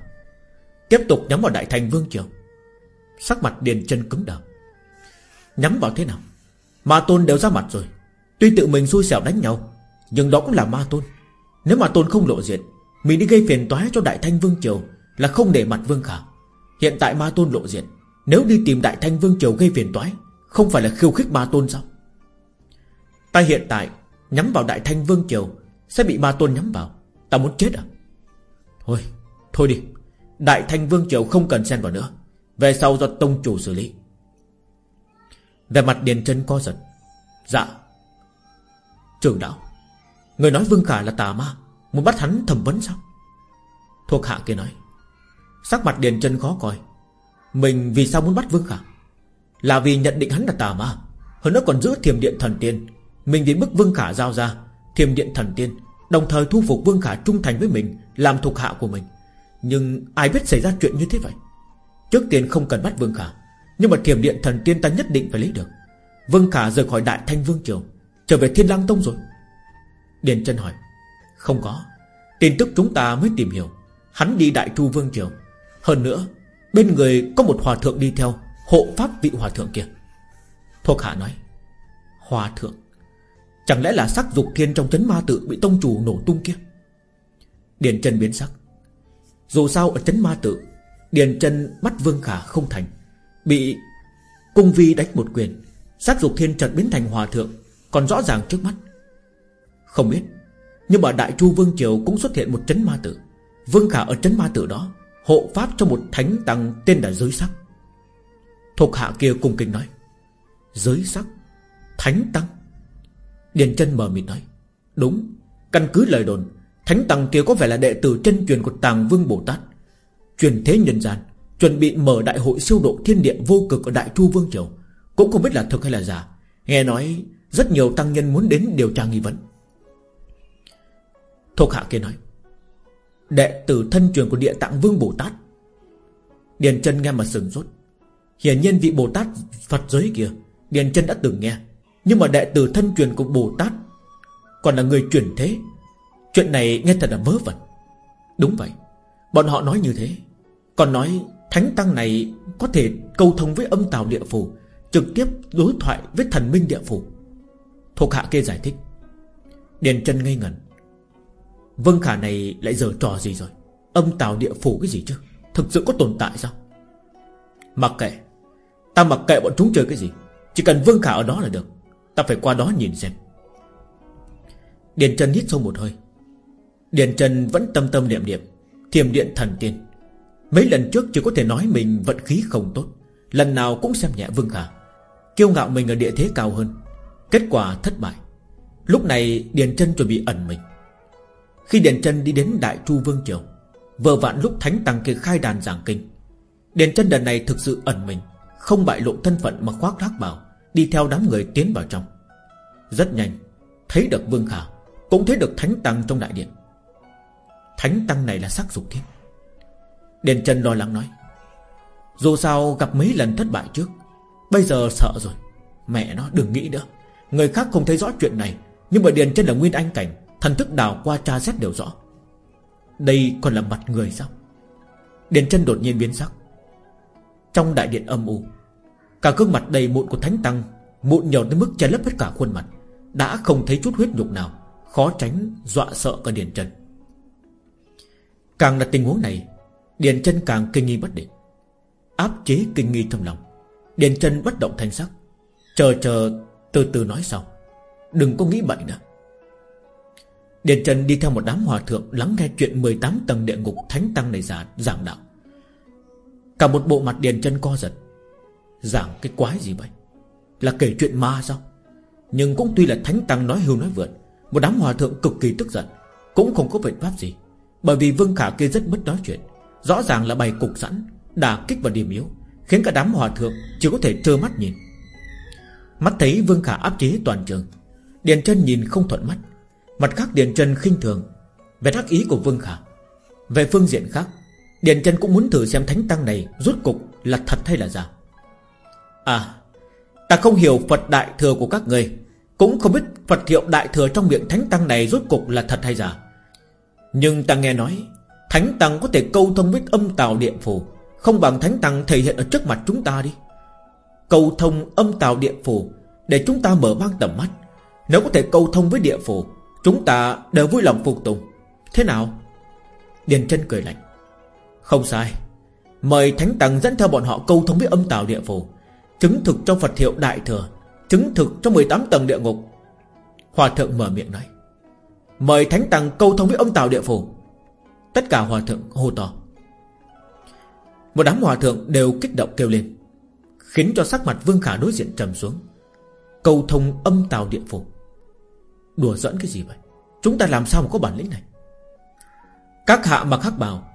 Tiếp tục nhắm vào Đại Thanh Vương Triều. Sắc mặt Điền chân cứng đờ. Nhắm vào thế nào? Ma Tôn đều ra mặt rồi. Tuy tự mình xui xẻo đánh nhau, Nhưng đó cũng là Ma Tôn. Nếu Ma Tôn không lộ diện mình đi gây phiền toái cho Đại Thanh Vương Triều Là không để mặt Vương Khả. Hiện tại Ma Tôn lộ diện, Nếu đi tìm Đại Thanh Vương Triều gây phiền toái, Không phải là khiêu khích Ma Tôn sao? Ta hiện tại Nhắm vào Đại Thanh Vương Triều, Sẽ bị Ma Tôn nhắm vào. Ta muốn chết à? Thôi Thôi đi. Đại Thanh Vương Triều không cần xen vào nữa. Về sau do Tông Chủ xử lý. Về mặt Điền chân co giật. Dạ Trường đạo. Người nói Vương Khả là tà ma. Muốn bắt hắn thẩm vấn sao? Thuộc hạ kia nói, Sắc mặt Điền chân khó coi. Mình vì sao muốn bắt Vương Khả? Là vì nhận định hắn là tà ma, Hơn nữa còn giữ thiềm điện thần tiên. Mình vì bức Vương Khả giao ra Thiềm điện thần tiên, Đồng thời thu phục Vương Khả trung thành với mình, Làm thuộc hạ của mình. Nhưng ai biết xảy ra chuyện như thế vậy? Trước tiên không cần bắt Vương Khả, Nhưng mà thiềm điện thần tiên ta nhất định phải lấy được. Vương Khả rời khỏi Đại Thanh Vương Triều, Trở về Thiên Lang Tông rồi. Điền chân hỏi không có. Tin tức chúng ta mới tìm hiểu. Hắn đi Đại Chu Vương Triều. Hơn nữa, Bên người có một hòa thượng đi theo, Hộ pháp vị hòa thượng kia. Thuộc hạ nói, Hòa thượng, Chẳng lẽ là sắc dục thiên trong chấn ma tự Bị tông chủ nổ tung kia? Điền chân biến sắc. Dù sao ở chấn ma tự, Điền chân bắt Vương Khả không thành, Bị cung vi đánh một quyền, Sắc dục thiên chợt biến thành hòa thượng, Còn rõ ràng trước mắt. Không biết nhưng mà Đại Chu Vương Triều cũng xuất hiện một chấn ma tử. Vương Khả ở chấn ma tử đó, Hộ pháp cho một thánh tăng tên là Giới Sắc. Thuộc hạ kia cung kinh nói, Giới Sắc, Thánh tăng. Điền chân mờ mịt nói, Đúng, Căn cứ lời đồn, Thánh tăng kia có vẻ là đệ tử chân truyền của Tàng Vương Bồ Tát. Truyền thế nhân gian, Chuẩn bị mở đại hội siêu độ thiên địa vô cực Ở Đại Chu Vương Triều, Cũng không biết là thực hay là giả. Nghe nói rất nhiều tăng nhân muốn đến điều tra nghi vấn. Thuộc hạ kia nói, Đệ tử thân truyền của địa tạng vương Bồ Tát. Điền chân nghe mà sừng rốt Hiển nhiên vị Bồ Tát Phật giới kia, Điền chân đã từng nghe. Nhưng mà đệ tử thân truyền của Bồ Tát Còn là người truyền thế. Chuyện này nghe thật là vớ vẩn. Đúng vậy, Bọn họ nói như thế. Còn nói thánh tăng này Có thể câu thông với âm tào địa phủ, Trực tiếp đối thoại với thần minh địa phủ. Thuộc hạ kia giải thích. Điền chân ngây ngẩn. Vân Khả này lại giờ trò gì rồi? Âm tào địa phủ cái gì chứ? Thực sự có tồn tại sao? Mặc kệ. Ta mặc kệ bọn chúng chơi cái gì. Chỉ cần Vương Khả ở đó là được. Ta phải qua đó nhìn xem. Điền Trần hít sâu một hơi. Điền Trần vẫn tâm tâm niệm niệm. Thiềm điện thần tiên. Mấy lần trước chỉ có thể nói mình vận khí không tốt. Lần nào cũng xem nhẹ Vương Khả. Kiêu ngạo mình ở địa thế cao hơn. Kết quả thất bại. Lúc này Điền Trân chuẩn bị ẩn mình. Khi Điền Trân đi đến Đại Chu Vương Triều. Vừa vạn lúc Thánh Tăng kia khai đàn giảng kinh Điền Trân đợt này thực sự ẩn mình, Không bại lộ thân phận mà khoác lác bảo Đi theo đám người tiến vào trong. Rất nhanh, Thấy được Vương Khả, Cũng thấy được Thánh Tăng trong đại điện. Thánh Tăng này là sắc dục thiết. Điền Trân lo lắng nói, Dù sao gặp mấy lần thất bại trước, Bây giờ sợ rồi. Mẹ nó, đừng nghĩ nữa. Người khác không thấy rõ chuyện này, Nhưng mà Điền chân là nguyên anh cảnh Thần thức đào qua tra xét đều rõ. Đây còn là mặt người sao? Điền chân đột nhiên biến sắc. Trong đại điện âm u, Cả gương mặt đầy mụn của Thánh Tăng Mụn nhiều đến mức che lấp hết cả khuôn mặt, Đã không thấy chút huyết nhục nào, Khó tránh dọa sợ cả Điền chân. Càng là tình huống này Điền chân càng kinh nghi bất định. Áp chế kinh nghi trong lòng Điền chân bất động thanh sắc, Chờ chờ từ từ nói sau. Đừng có nghĩ bậy nữa. Điền Trần đi theo một đám hòa thượng Lắng nghe chuyện 18 tầng địa ngục Thánh Tăng này giả, giảng đạo. Cả một bộ mặt Điền Trần co giật. Giảng cái quái gì vậy? Là kể chuyện ma sao? Nhưng cũng tuy là Thánh Tăng nói hưu nói vượt Một đám hòa thượng cực kỳ tức giận Cũng không có biện pháp gì Bởi vì Vương Khả kia rất mất nói chuyện Rõ ràng là bày cục sẵn Đà kích vào điểm yếu Khiến cả đám hòa thượng chỉ có thể trơ mắt nhìn. Mắt thấy Vương Khả áp chế toàn trường Điền chân nhìn không thuận mắt Mặt khác Điền chân khinh thường. Về thắc ý của Vương Khả. Về phương diện khác, Điền chân cũng muốn thử xem thánh tăng này Rốt cục là thật hay là giả. À Ta không hiểu Phật Đại Thừa của các người, Cũng không biết Phật hiệu Đại Thừa trong miệng Thánh Tăng này rốt cục là thật hay giả. Nhưng ta nghe nói, Thánh Tăng có thể câu thông với âm tào điện phủ, Không bằng Thánh Tăng thể hiện ở trước mặt chúng ta đi. Câu thông âm tào điện phủ Để chúng ta mở mang tầm mắt. Nếu có thể câu thông với địa phủ Chúng ta đều vui lòng phục tùng. Thế nào? Điền chân cười lạnh. Không sai. Mời Thánh Tăng dẫn theo bọn họ câu thông với âm tào địa phủ, Chứng thực cho Phật hiệu Đại Thừa, Chứng thực cho 18 tầng địa ngục. Hòa thượng mở miệng nói. Mời Thánh Tăng câu thông với âm Tào địa phủ. Tất cả hòa thượng hô to. Một đám hòa thượng đều kích động kêu lên, Khiến cho sắc mặt Vương Khả đối diện trầm xuống. Câu thông âm Tào địa phủ. Đùa dẫn cái gì vậy? Chúng ta làm sao mà có bản lĩnh này? Các hạ mặc hắc bào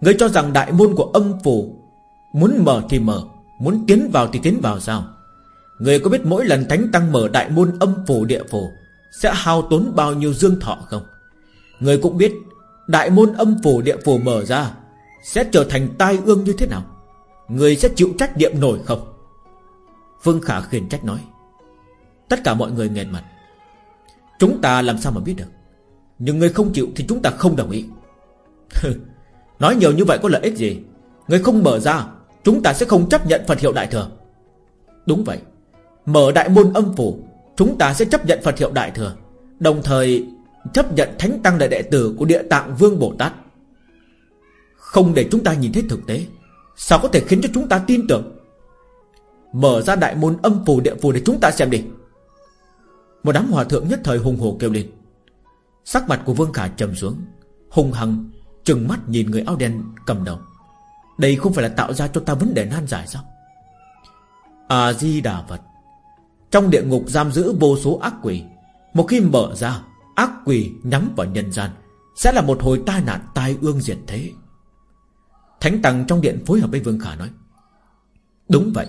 Người cho rằng đại môn của âm phủ Muốn mở thì mở, Muốn tiến vào thì tiến vào sao? Người có biết mỗi lần thánh tăng mở đại môn âm phủ địa phủ Sẽ hao tốn bao nhiêu dương thọ không? Người cũng biết Đại môn âm phủ địa phủ mở ra Sẽ trở thành tai ương như thế nào? Người sẽ chịu trách nhiệm nổi không? Vương Khả khiển trách nói. Tất cả mọi người nghẹn mặt. Chúng ta làm sao mà biết được? Nhưng người không chịu thì chúng ta không đồng ý. Nói nhiều như vậy có lợi ích gì? Người không mở ra, Chúng ta sẽ không chấp nhận Phật hiệu Đại Thừa. Đúng vậy, Mở đại môn âm phủ, Chúng ta sẽ chấp nhận Phật hiệu Đại Thừa, Đồng thời chấp nhận Thánh Tăng đại đệ tử Của Địa Tạng Vương Bồ Tát. Không để chúng ta nhìn thấy thực tế, Sao có thể khiến cho chúng ta tin tưởng? Mở ra đại môn âm phủ địa phủ Để chúng ta xem đi. Một đám hòa thượng nhất thời hùng hổ kêu lên. Sắc mặt của Vương Khả trầm xuống Hùng hằng Trừng mắt nhìn người áo đen cầm đầu. Đây không phải là tạo ra cho ta vấn đề nan giải sao? A-di-đà Phật. Trong địa ngục giam giữ vô số ác quỷ, Một khi mở ra, Ác quỷ nhắm vào nhân gian, Sẽ là một hồi tai nạn, tai ương diệt thế. Thánh Tăng trong điện phối hợp với Vương Khả nói, Đúng vậy,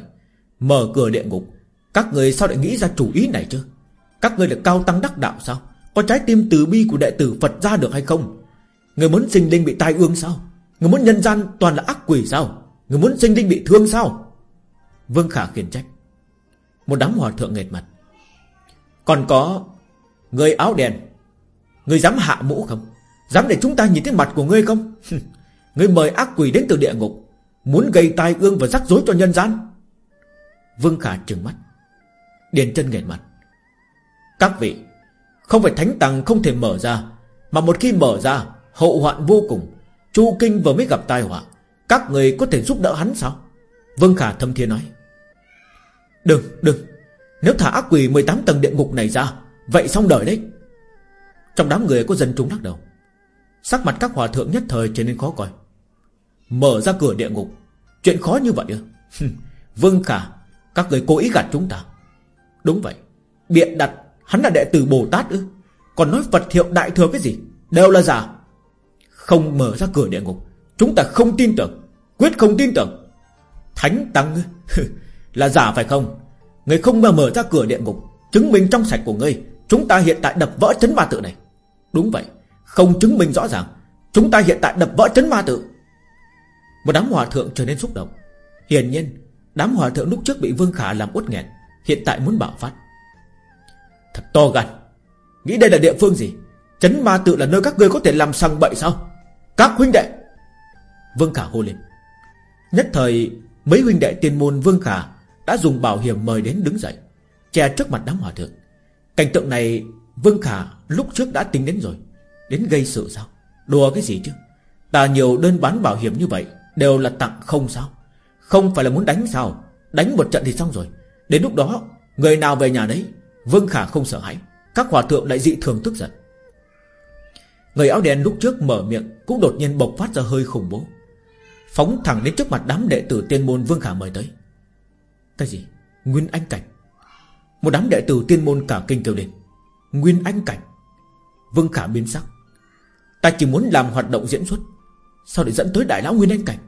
Mở cửa địa ngục, Các người sao lại nghĩ ra chủ ý này chứ? Các ngươi là cao tăng đắc đạo sao? Có trái tim từ bi của đệ tử Phật ra được hay không? Người muốn sinh linh bị tai ương sao? Người muốn nhân gian toàn là ác quỷ sao? Người muốn sinh linh bị thương sao? Vương Khả khiển trách. Một đám hòa thượng nghệt mặt. Còn có Người áo đèn Người dám hạ mũ không? Dám để chúng ta nhìn thấy mặt của ngươi không? Ngươi mời ác quỷ đến từ địa ngục, Muốn gây tai ương và rắc rối cho nhân gian. Vương Khả trừng mắt. Điền chân nghẹn mặt. Các vị, Không phải thánh tăng không thể mở ra, Mà một khi mở ra, Hậu hoạn vô cùng. Chu Kinh vừa mới gặp tai họa, Các người có thể giúp đỡ hắn sao? Vương Khả thâm thiên nói. Đừng đừng, Nếu thả ác quỷ 18 tầng địa ngục này ra, Vậy xong đời đấy. Trong đám người có dân chúng lắc đầu. Sắc mặt các hòa thượng nhất thời trở nên khó coi. Mở ra cửa địa ngục, Chuyện khó như vậy ư? Vương Khả, Các người cố ý gạt chúng ta. Đúng vậy Biện đặt Hắn là đệ tử Bồ Tát ư? Còn nói Phật hiệu đại thừa cái gì? Đều là giả. Không mở ra cửa địa ngục, Chúng ta không tin tưởng, Quyết không tin tưởng. Thánh Tăng Là giả phải không? Người không mà mở ra cửa địa ngục, Chứng minh trong sạch của ngươi, Chúng ta hiện tại đập vỡ chấn ma tự này. Đúng vậy, Không chứng minh rõ ràng, Chúng ta hiện tại đập vỡ chấn ma tự. Một đám hòa thượng trở nên xúc động. Hiển nhiên, Đám hòa thượng lúc trước bị Vương Khả làm uất nghẹn, Hiện tại muốn bạo phát. Thật to gan. Nghĩ đây là địa phương gì? Chấn ma tự là nơi các ngươi có thể làm sằng bậy sao? Các huynh đệ. Vương Khả hô lên. Nhất thời, mấy huynh đệ tiên môn Vương Khả Đã dùng bảo hiểm mời đến đứng dậy, Che trước mặt đám hòa thượng. Cảnh tượng này, Vương Khả lúc trước đã tính đến rồi. Đến gây sự sao? Đùa cái gì chứ? Ta nhiều đơn bán bảo hiểm như vậy, Đều là tặng không sao? Không phải là muốn đánh sao? Đánh một trận thì xong rồi. Đến lúc đó, Người nào về nhà đấy Vương Khả không sợ hãi. Các hòa thượng lại dị thường tức giận. Người áo đen lúc trước mở miệng Cũng đột nhiên bộc phát ra hơi khủng bố. Phóng thẳng đến trước mặt đám đệ tử tiên môn Vương Khả mời tới. Cái gì? Nguyên Anh Cảnh. Một đám đệ tử tiên môn cả kinh kêu lên. Nguyên Anh Cảnh. Vương Khả biến sắc. Ta chỉ muốn làm hoạt động diễn xuất. Sao để dẫn tới đại lão Nguyên Anh Cảnh?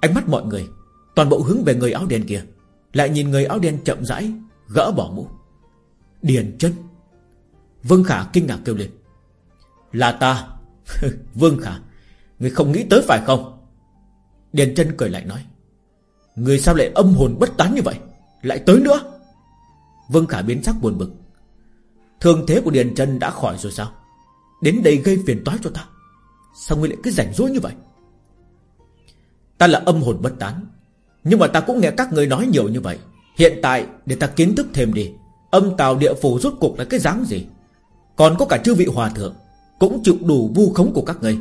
Ánh mắt mọi người, Toàn bộ hướng về người áo đen kia, Lại nhìn người áo đen chậm rãi Gỡ bỏ mũ. Điền chân Vương Khả kinh ngạc kêu lên. Là ta. Vương Khả, Người không nghĩ tới phải không? Điền chân cười lại nói. Người sao lại âm hồn bất tán như vậy? Lại tới nữa. Vương Khả biến sắc buồn bực. Thương thế của Điền chân đã khỏi rồi sao? Đến đây gây phiền toái cho ta. Sao ngươi lại cứ rảnh rỗi như vậy? Ta là âm hồn bất tán, Nhưng mà ta cũng nghe các người nói nhiều như vậy. Hiện tại, để ta kiến thức thêm đi. Âm tào địa phủ rốt cuộc là cái dáng gì? Còn có cả chư vị hòa thượng Cũng chịu đủ vu khống của các người.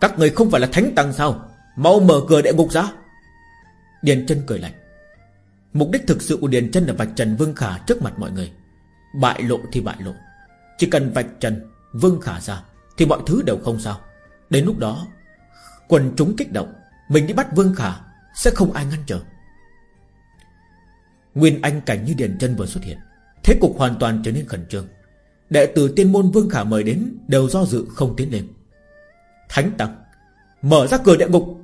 Các người không phải là thánh tăng sao? Mau mở cửa địa ngục ra. Điền chân cười lạnh. Mục đích thực sự của Điền chân là vạch trần Vương Khả trước mặt mọi người. Bại lộ thì bại lộ. Chỉ cần vạch trần Vương Khả ra Thì mọi thứ đều không sao. Đến lúc đó, Quần chúng kích động, Mình đi bắt Vương Khả Sẽ không ai ngăn trở. Nguyên anh cảnh như Điền chân vừa xuất hiện. Thế cục hoàn toàn trở nên khẩn trương. Đệ tử tiên môn Vương Khả mời đến Đều do dự không tiến lên. Thánh Tăng, Mở ra cửa địa ngục.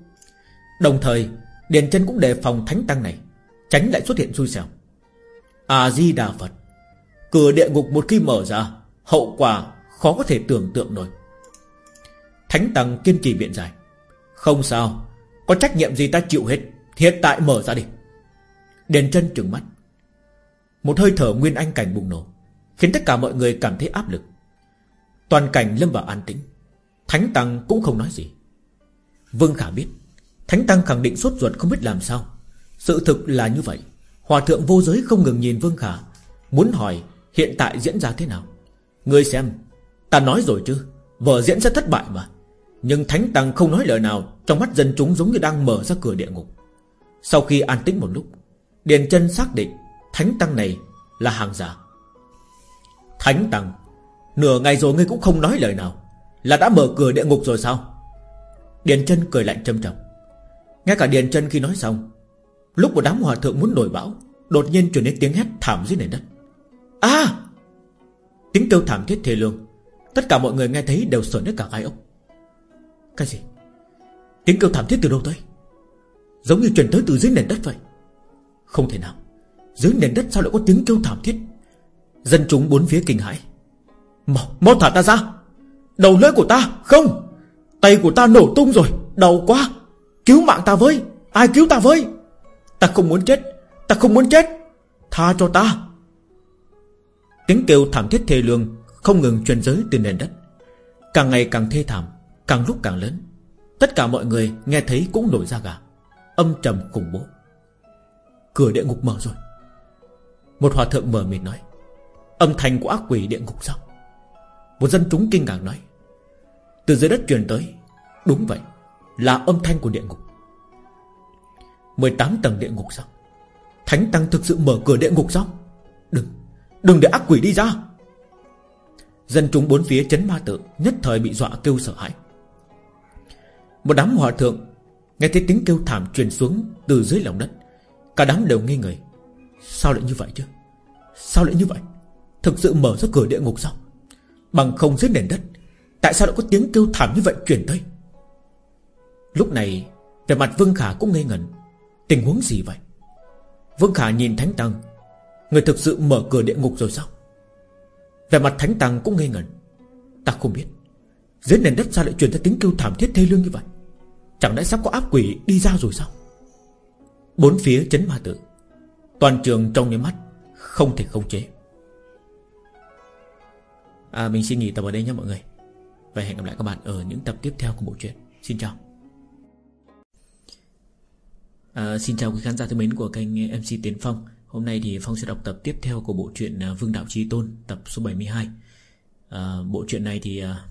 Đồng thời Điền chân cũng đề phòng Thánh Tăng này, Tránh lại xuất hiện xui xẻo. A-di-đà Phật, Cửa địa ngục một khi mở ra, Hậu quả khó có thể tưởng tượng nổi. Thánh Tăng kiên trì biện giải. Không sao, Có trách nhiệm gì ta chịu hết, Hiện tại mở ra đi. Điền chân trừng mắt. Một hơi thở nguyên anh cảnh bùng nổ, Khiến tất cả mọi người cảm thấy áp lực. Toàn cảnh lâm vào an tĩnh. Thánh Tăng cũng không nói gì. Vương Khả biết, Thánh Tăng khẳng định sốt ruột không biết làm sao. Sự thực là như vậy. Hòa thượng vô giới không ngừng nhìn Vương Khả, Muốn hỏi hiện tại diễn ra thế nào. Ngươi xem, Ta nói rồi chứ, Vở diễn sẽ thất bại mà. Nhưng Thánh Tăng không nói lời nào, Trong mắt dân chúng giống như đang mở ra cửa địa ngục. Sau khi an tĩnh một lúc, Điền chân xác định Thánh Tăng này là hàng giả. Thánh Tăng, Nửa ngày rồi ngươi cũng không nói lời nào. Là đã mở cửa địa ngục rồi sao? Điền chân cười lạnh châm trọng Ngay cả Điền chân khi nói xong, Lúc một đám hòa thượng muốn nổi bão, Đột nhiên truyền đến tiếng hét thảm dưới nền đất. À! Tiếng kêu thảm thiết thê lương, Tất cả mọi người nghe thấy đều sợ hết cả gai ốc. Cái gì? Tiếng kêu thảm thiết từ đâu tới? Giống như truyền tới từ dưới nền đất vậy. Không thể nào. Dưới nền đất sao lại có tiếng kêu thảm thiết? Dân chúng bốn phía kinh hãi. Mau, mau thả ta ra. Đầu lưỡi của ta không. Tay của ta nổ tung rồi Đau quá. Cứu mạng ta với. Ai cứu ta với? Ta không muốn chết. Ta không muốn chết. Tha cho ta. Tiếng kêu thảm thiết thê lương Không ngừng truyền giới từ nền đất. Càng ngày càng thê thảm Càng lúc càng lớn. Tất cả mọi người nghe thấy cũng nổi da gà. Âm trầm khủng bố. Cửa địa ngục mở rồi. Một hòa thượng mở mịt nói, Âm thanh của ác quỷ địa ngục sao? Một dân chúng kinh ngạc nói, Từ dưới đất truyền tới, Đúng vậy, Là âm thanh của địa ngục. 18 tầng địa ngục sao? Thánh Tăng thực sự mở cửa địa ngục sao? Đừng Đừng để ác quỷ đi ra. Dân chúng bốn phía chấn ma tự Nhất thời bị dọa kêu sợ hãi. Một đám hòa thượng Nghe thấy tiếng kêu thảm truyền xuống Từ dưới lòng đất, Cả đám đều nghi người Sao lại như vậy chứ? Sao lại như vậy? Thực sự mở ra cửa địa ngục sao? Bằng không dưới nền đất, Tại sao lại có tiếng kêu thảm như vậy truyền tới? Lúc này, Về mặt Vương Khả cũng ngây ngẩn. Tình huống gì vậy? Vương Khả nhìn Thánh Tăng. Người thực sự mở cửa địa ngục rồi sao? Về mặt Thánh Tăng cũng ngây ngẩn. Ta không biết. Dưới nền đất sao lại truyền ra tiếng kêu thảm thiết thê lương như vậy? Chẳng lẽ sắp có áp quỷ đi ra rồi sao? Bốn phía chấn ma tự Toàn trường trong những mắt Không thể không chế. À, Mình xin nghỉ tập ở đây nhé mọi người. Và hẹn gặp lại các bạn ở những tập tiếp theo của bộ truyện. Xin chào. À, Xin chào quý khán giả thân mến của kênh MC Tiến Phong. Hôm nay thì Phong sẽ đọc tập tiếp theo của bộ truyện à, Vương Đạo Trí Tôn Tập số 72 à, Bộ truyện này thì à,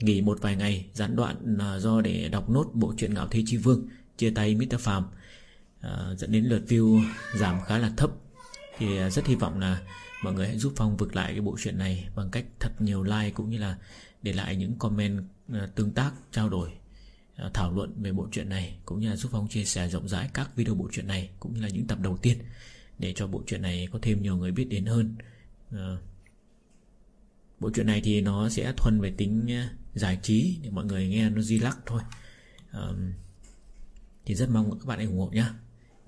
nghỉ một vài ngày Gián đoạn à, do để đọc nốt bộ truyện Ngạo Thế Chi Vương Chia tay Mr. Phàm à, Dẫn đến lượt view giảm khá là thấp. Thì ờ, rất hy vọng là mọi người hãy giúp Phong vực lại cái bộ truyện này Bằng cách thật nhiều like cũng như là để lại những comment ờ, tương tác, trao đổi Thảo luận về bộ truyện này Cũng như là giúp Phong chia sẻ rộng rãi các video bộ truyện này Cũng như là những tập đầu tiên để cho bộ truyện này có thêm nhiều người biết đến hơn. Bộ truyện này thì nó sẽ thuần về tính giải trí Để mọi người nghe nó di lắc thôi Thì rất mong các bạn ủng hộ nhé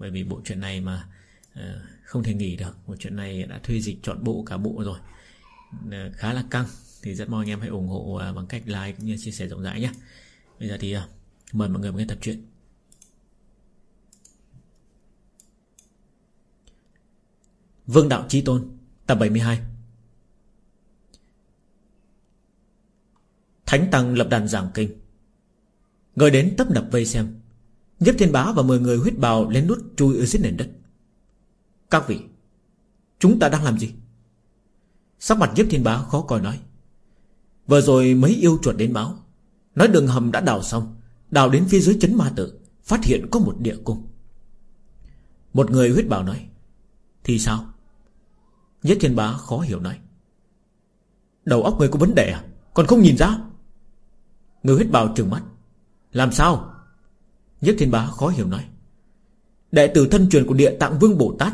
bởi vì bộ truyện này mà ờ, Không thể nghỉ được. Bộ truyện này đã thuê dịch chọn bộ cả bộ rồi. Ờ, khá là căng. Thì rất mong anh em hãy ủng hộ ờ, bằng cách like cũng như chia sẻ rộng rãi nhé. Bây giờ thì mời mọi người nghe tập truyện. Vương Đạo Chí Tôn, Tập 72 Thánh Tăng lập đàn giảng kinh. Người đến tấp nập vây xem. Nhếp Thiên Bá và 10 người huyết bào lên nút chui ở dưới nền đất. Các vị, Chúng ta đang làm gì? Sắc mặt Nhếp Thiên Bá khó coi nói. Vừa rồi mấy yêu chuột đến báo. Nói đường hầm đã đào xong, Đào đến phía dưới chấn ma tự, Phát hiện có một địa cung. Một người huyết bào nói, Thì sao? Nhất thiên bá khó hiểu nói, Đầu óc người có vấn đề à? Còn không nhìn ra? Người huyết bào trừng mắt, Làm sao? Nhất thiên bá khó hiểu nói. Đệ tử thân truyền của địa tạng vương Bồ Tát.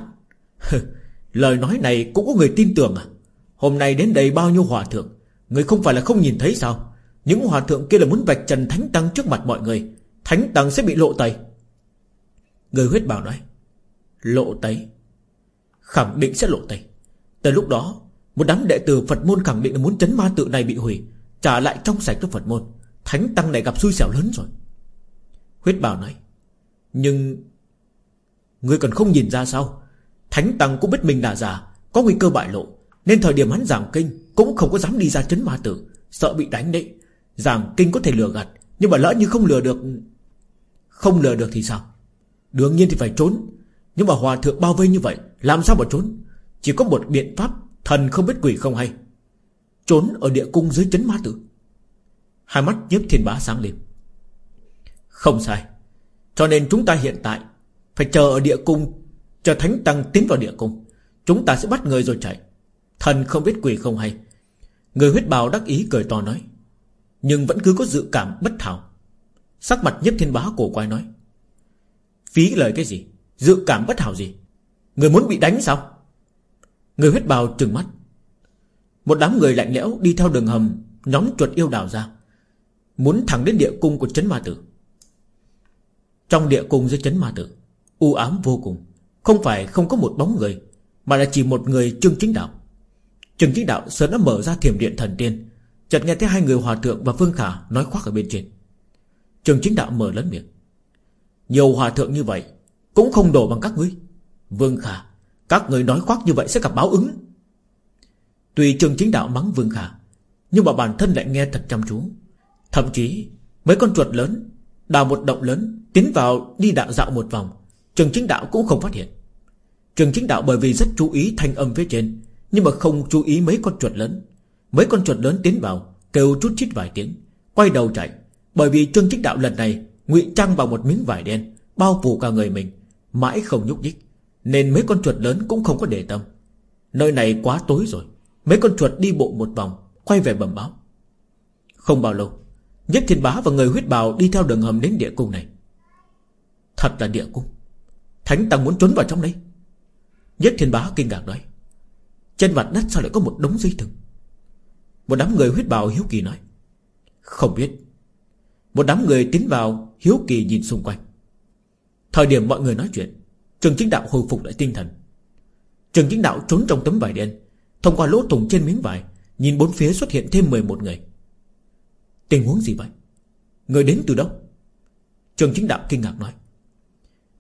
Lời nói này cũng có người tin tưởng à? Hôm nay đến đây bao nhiêu hòa thượng? Người không phải là không nhìn thấy sao? Những hòa thượng kia là muốn vạch trần Thánh Tăng trước mặt mọi người. Thánh Tăng sẽ bị lộ tẩy. Người huyết bào nói. Lộ tẩy? Khẳng định sẽ lộ tẩy. Tới lúc đó, Một đám đệ tử Phật môn khẳng định là muốn chấn ma tự này bị hủy, Trả lại trong sạch cho Phật môn. Thánh Tăng này gặp xui xẻo lớn rồi. Huyết bảo nói, Nhưng Ngươi còn không nhìn ra sao? Thánh Tăng cũng biết mình là già, Có nguy cơ bại lộ, Nên thời điểm hắn giảng kinh Cũng không có dám đi ra chấn ma tử, Sợ bị đánh đấy. Giảng kinh có thể lừa gạt, Nhưng mà lỡ như không lừa được, Không lừa được thì sao? Đương nhiên thì phải trốn. Nhưng mà hòa thượng bao vây như vậy, Làm sao mà trốn? Chỉ có một biện pháp, Thần không biết quỷ không hay. Trốn ở địa cung dưới chấn ma tử. Hai mắt nhiếp thiên bá sáng lên. Không sai. Cho nên chúng ta hiện tại Phải chờ ở địa cung, Chờ thánh tăng tiến vào địa cung. Chúng ta sẽ bắt người rồi chạy. Thần không biết quỷ không hay. Người huyết bào đắc ý cười to nói. Nhưng vẫn cứ có dự cảm bất thảo. Sắc mặt nhất thiên bá cổ quay nói. Phí lời cái gì? Dự cảm bất hảo gì? Người muốn bị đánh sao? Người huyết bào trừng mắt. Một đám người lạnh lẽo đi theo đường hầm, Nhóm chuột yêu đào ra. Muốn thẳng đến địa cung của chấn ma tử. Trong địa cung dưới chấn ma tử u ám vô cùng. Không phải không có một bóng người, Mà là chỉ một người trương chính đạo. Trương chính đạo sớm đã mở ra thiểm điện thần tiên, Chợt nghe thấy hai người hòa thượng và Vương Khả Nói khoác ở bên trên. Trương chính đạo mở lớn miệng. Nhiều hòa thượng như vậy Cũng không đổ bằng các ngươi. Vương Khả, Các người nói khoác như vậy sẽ gặp báo ứng. Tuy Trương chính đạo mắng Vương Khả, Nhưng mà bản thân lại nghe thật chăm chú. Thậm chí, mấy con chuột lớn, Đào một động lớn Tiến vào đi đạo dạo một vòng. Trường chính đạo cũng không phát hiện. Trường chính đạo bởi vì rất chú ý thanh âm phía trên, Nhưng mà không chú ý mấy con chuột lớn. Mấy con chuột lớn tiến vào, Kêu chút chít vài tiếng, Quay đầu chạy. Bởi vì trương chính đạo lần này ngụy trang vào một miếng vải đen, Bao phủ cả người mình, Mãi không nhúc nhích. Nên mấy con chuột lớn cũng không có để tâm. Nơi này quá tối rồi, Mấy con chuột đi bộ một vòng, Quay về bẩm báo. Không bao lâu, Nhất thiên bá và người huyết bào đi theo đường hầm đến địa cung này. Thật là địa cung. Thánh tăng muốn trốn vào trong đây. Nhất thiên bá kinh ngạc nói. Trên mặt đất sao lại có một đống dây thừng? Một đám người huyết bào hiếu kỳ nói. Không biết. Một đám người tiến vào hiếu kỳ nhìn xung quanh. Thời điểm mọi người nói chuyện, Trường chính đạo hồi phục lại tinh thần. Trường chính đạo trốn trong tấm vải đen, Thông qua lỗ thủng trên miếng vải, Nhìn bốn phía xuất hiện thêm 11 người. Tình huống gì vậy? Người đến từ đâu? Trường chính đạo kinh ngạc nói.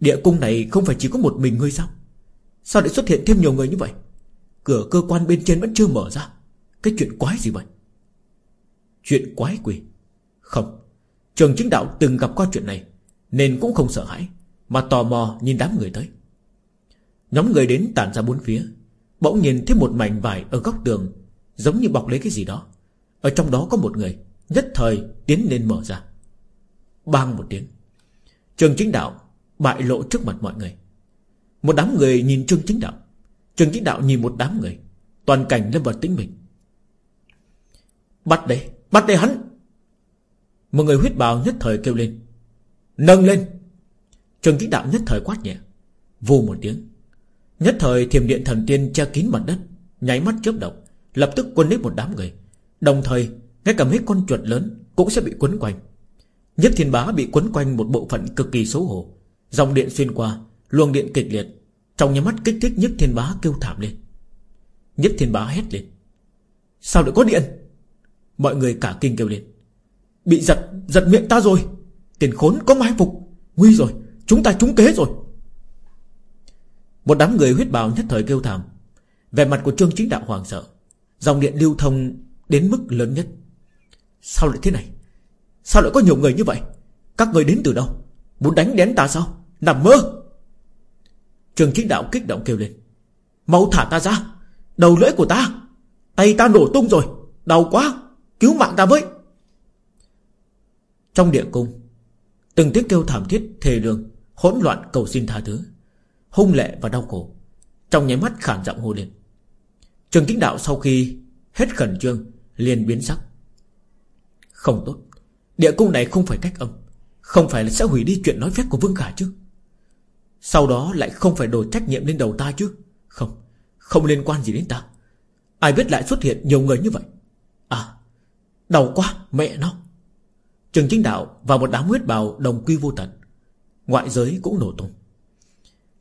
Địa cung này không phải chỉ có một mình ngươi sao? Sao lại xuất hiện thêm nhiều người như vậy? Cửa cơ quan bên trên vẫn chưa mở ra. Cái chuyện quái gì vậy? Chuyện quái quỷ? Không. Trường chính đạo từng gặp qua chuyện này, Nên cũng không sợ hãi, Mà tò mò nhìn đám người tới. Nhóm người đến tản ra bốn phía, Bỗng nhìn thấy một mảnh vải ở góc tường, Giống như bọc lấy cái gì đó. Ở trong đó có một người, Nhất thời tiến lên mở ra. Bang một tiếng. Trường chính đạo bại lộ trước mặt mọi người. Một đám người nhìn Trương Chính Đạo. Trương Chính Đạo nhìn một đám người. Toàn cảnh lâm vào tĩnh mình Bắt đây Bắt đây hắn. Một người huyết bào nhất thời kêu lên. Nâng lên. Trương Chính Đạo nhất thời quát nhẹ. Vù một tiếng. Nhất thời thiềm điện thần tiên che kín mặt đất, Nháy mắt chớp động, Lập tức quân lấy một đám người. Đồng thời, ngay cả mấy con chuột lớn Cũng sẽ bị quấn quanh. Nhất thiên bá bị quấn quanh một bộ phận cực kỳ xấu hổ. Dòng điện xuyên qua Luồng điện kịch liệt. Trong nhà mắt kích thích nhất thiên bá kêu thảm lên. Nhất thiên bá hét lên. Sao lại có điện? Mọi người cả kinh kêu lên. Bị giật, giật miệng ta rồi. Tiền khốn có mai phục. Nguy rồi, chúng ta trúng kế rồi. Một đám người huyết bào nhất thời kêu thảm. Về mặt của Trương Chính Đạo hoàng sợ. Dòng điện lưu thông đến mức lớn nhất. Sao lại thế này? Sao lại có nhiều người như vậy? Các người đến từ đâu? Muốn đánh đến ta sao? Nằm mơ. Trường chính đạo kích động kêu lên. Mau thả ta ra. Đầu lưỡi của ta. Tay ta nổ tung rồi. Đau quá. Cứu mạng ta với. Trong địa cung, Từng tiếng kêu thảm thiết, thề lương, Hỗn loạn cầu xin tha thứ, Hung lệ và đau khổ. Trong nháy mắt khản giọng hô lên. Trường chính đạo sau khi hết khẩn trương, liền biến sắc. Không tốt. Địa cung này không phải cách âm. Không phải là sẽ hủy đi chuyện nói phép của Vương Khả chứ. Sau đó lại không phải đổ trách nhiệm lên đầu ta chứ? Không Không liên quan gì đến ta. Ai biết lại xuất hiện nhiều người như vậy? À Đau quá, mẹ nó. Trường chính đạo và một đám huyết bào đồng quy vô tận. Ngoại giới cũng nổ tung.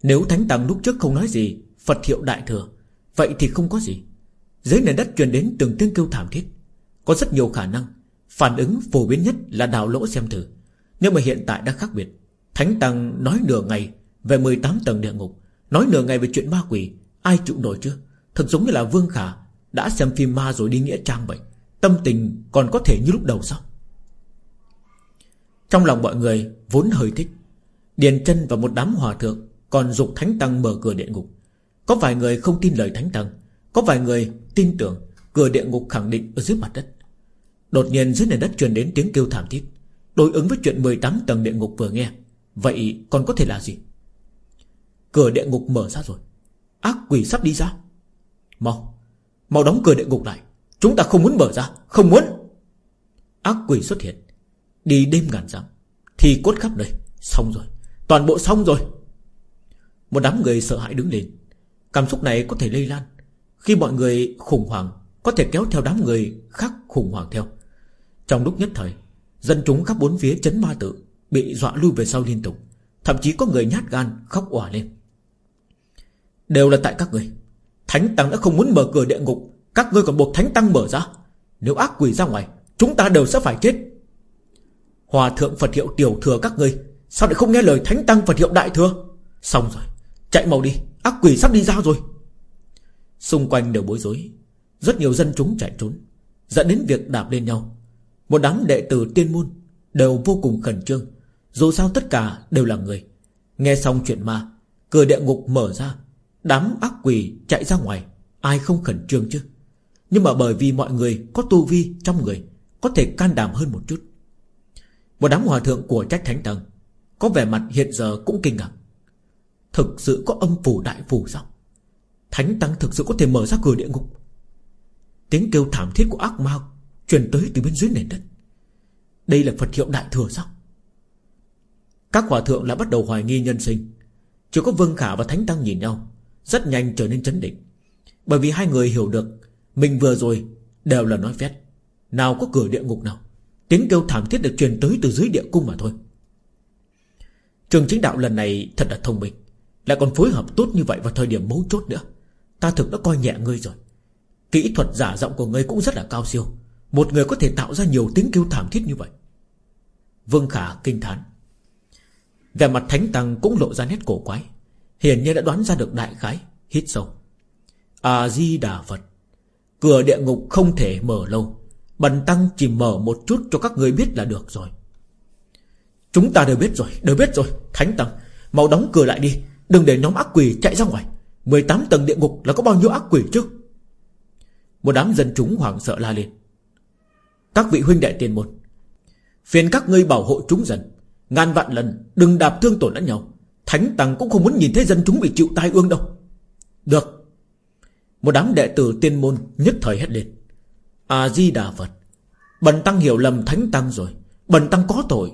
Nếu Thánh Tăng lúc trước không nói gì, Phật hiệu đại thừa, Vậy thì không có gì. Dưới nền đất truyền đến từng tiếng kêu thảm thiết. Có rất nhiều khả năng, Phản ứng phổ biến nhất là đào lỗ xem thử. Nhưng mà hiện tại đã khác biệt. Thánh Tăng nói nửa ngày về 18 tầng địa ngục, Nói nửa ngày về chuyện ma quỷ, Ai chịu nổi chưa Thật giống như là Vương Khả Đã xem phim ma rồi đi nghĩa trang vậy. Tâm tình còn có thể như lúc đầu sao? Trong lòng mọi người vốn hơi thích. Điền chân và một đám hòa thượng Còn dục Thánh Tăng mở cửa địa ngục. Có vài người không tin lời Thánh Tăng, Có vài người tin tưởng Cửa địa ngục khẳng định ở dưới mặt đất. Đột nhiên dưới nền đất truyền đến tiếng kêu thảm thiết. Đối ứng với chuyện 18 tầng địa ngục vừa nghe, Vậy còn có thể là gì? Cửa địa ngục mở ra rồi. Ác quỷ sắp đi ra. Mau Mau đóng cửa địa ngục lại. Chúng ta không muốn mở ra, Không muốn. Ác quỷ xuất hiện. Đi đêm ngàn dặm Thì cốt khắp nơi. Xong rồi, Toàn bộ xong rồi. Một đám người sợ hãi đứng lên. Cảm xúc này có thể lây lan. Khi mọi người khủng hoảng, Có thể kéo theo đám người khác khủng hoảng theo. Trong lúc nhất thời, Dân chúng khắp bốn phía chấn ma tự Bị dọa lui về sau liên tục. Thậm chí có người nhát gan khóc òa lên. Đều là tại các người. Thánh Tăng đã không muốn mở cửa địa ngục, Các ngươi còn buộc Thánh Tăng mở ra. Nếu ác quỷ ra ngoài, Chúng ta đều sẽ phải chết. Hòa thượng Phật hiệu tiểu thừa các ngươi, Sao lại không nghe lời Thánh Tăng Phật hiệu đại thừa? Xong rồi, Chạy mau đi, Ác quỷ sắp đi ra rồi. Xung quanh đều bối rối, Rất nhiều dân chúng chạy trốn, Dẫn đến việc đạp lên nhau. Một đám đệ tử tiên môn Đều vô cùng khẩn trương, Dù sao tất cả đều là người. Nghe xong chuyện ma, Cửa địa ngục mở ra Đám ác quỷ chạy ra ngoài, Ai không khẩn trương chứ? Nhưng mà bởi vì mọi người có tu vi trong người, Có thể can đảm hơn một chút. Một đám hòa thượng của trách thánh tầng, Có vẻ mặt hiện giờ cũng kinh ngạc. Thực sự có âm phủ đại phủ sao? Thánh tăng thực sự có thể mở ra cửa địa ngục? Tiếng kêu thảm thiết của ác ma Truyền tới từ bên dưới nền đất. Đây là Phật hiệu đại thừa sao? Các hòa thượng lại bắt đầu hoài nghi nhân sinh. Chỉ có Vương Khả và Thánh Tăng nhìn nhau. Rất nhanh trở nên chấn định. Bởi vì hai người hiểu được, Mình vừa rồi đều là nói phét. Nào có cửa địa ngục nào, Tiếng kêu thảm thiết được truyền tới từ dưới địa cung mà thôi. Trường chính đạo lần này thật là thông minh, Lại còn phối hợp tốt như vậy vào thời điểm mấu chốt nữa. Ta thực đã coi nhẹ ngươi rồi. Kỹ thuật giả giọng của ngươi cũng rất là cao siêu. Một người có thể tạo ra nhiều tiếng kêu thảm thiết như vậy. Vương Khả kinh thán. Về mặt Thánh Tăng cũng lộ ra nét cổ quái. Hiển nhiên đã đoán ra được đại khái. Hít sâu. A-di-đà Phật. Cửa địa ngục không thể mở lâu. Bần Tăng chỉ mở một chút cho các người biết là được rồi. Chúng ta đều biết rồi, Đều biết rồi, Thánh Tăng. Mau đóng cửa lại đi, Đừng để nhóm ác quỷ chạy ra ngoài. 18 tầng địa ngục là có bao nhiêu ác quỷ chứ? Một đám dân chúng hoảng sợ la lên. Các vị huynh đệ tiền môn, Phiền các ngươi bảo hộ chúng dần Ngàn vạn lần đừng đạp thương tổn lẫn nhau. Thánh Tăng cũng không muốn nhìn thấy dân chúng bị chịu tai ương đâu. Được. Một đám đệ tử tiên môn nhất thời hét lên. A-di-đà Phật Bần Tăng hiểu lầm Thánh Tăng rồi. Bần Tăng có tội.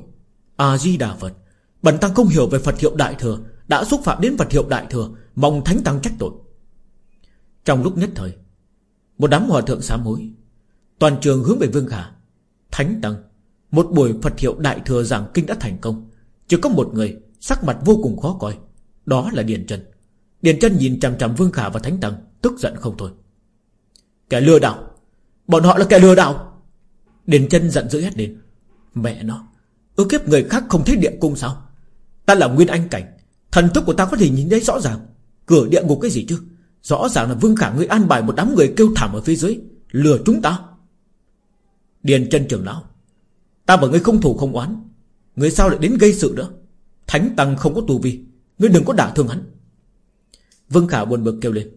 A-di-đà Phật Bần Tăng không hiểu về Phật hiệu Đại Thừa. Đã xúc phạm đến Phật hiệu Đại Thừa, Mong Thánh Tăng trách tội. Trong lúc nhất thời, Một đám hòa thượng sám hối. Toàn trường hướng về Vương Khả. Thánh Tăng. Một buổi Phật hiệu Đại Thừa giảng kinh đã thành công. Chỉ có một người Sắc mặt vô cùng khó coi. Đó là Điền Trần. Điền Trần nhìn chằm chằm Vương Khả và Thánh Tăng Tức giận không thôi. Kẻ lừa đảo. Bọn họ là kẻ lừa đảo. Điền chân giận dữ hét lên. Mẹ nó Ước kiếp người khác không thấy địa cung sao? Ta là nguyên anh cảnh. Thần thức của ta có thể nhìn thấy rõ ràng. Cửa địa ngục cái gì chứ? Rõ ràng là Vương Khả ngươi an bài một đám người kêu thảm ở phía dưới, Lừa chúng ta. Điền chân trưởng lão, Ta bảo ngươi không thủ không oán. Ngươi sao lại đến gây sự nữa? Thánh tăng không có tù vi, Ngươi đừng có đả thương hắn. Vương Khả buồn bực kêu lên,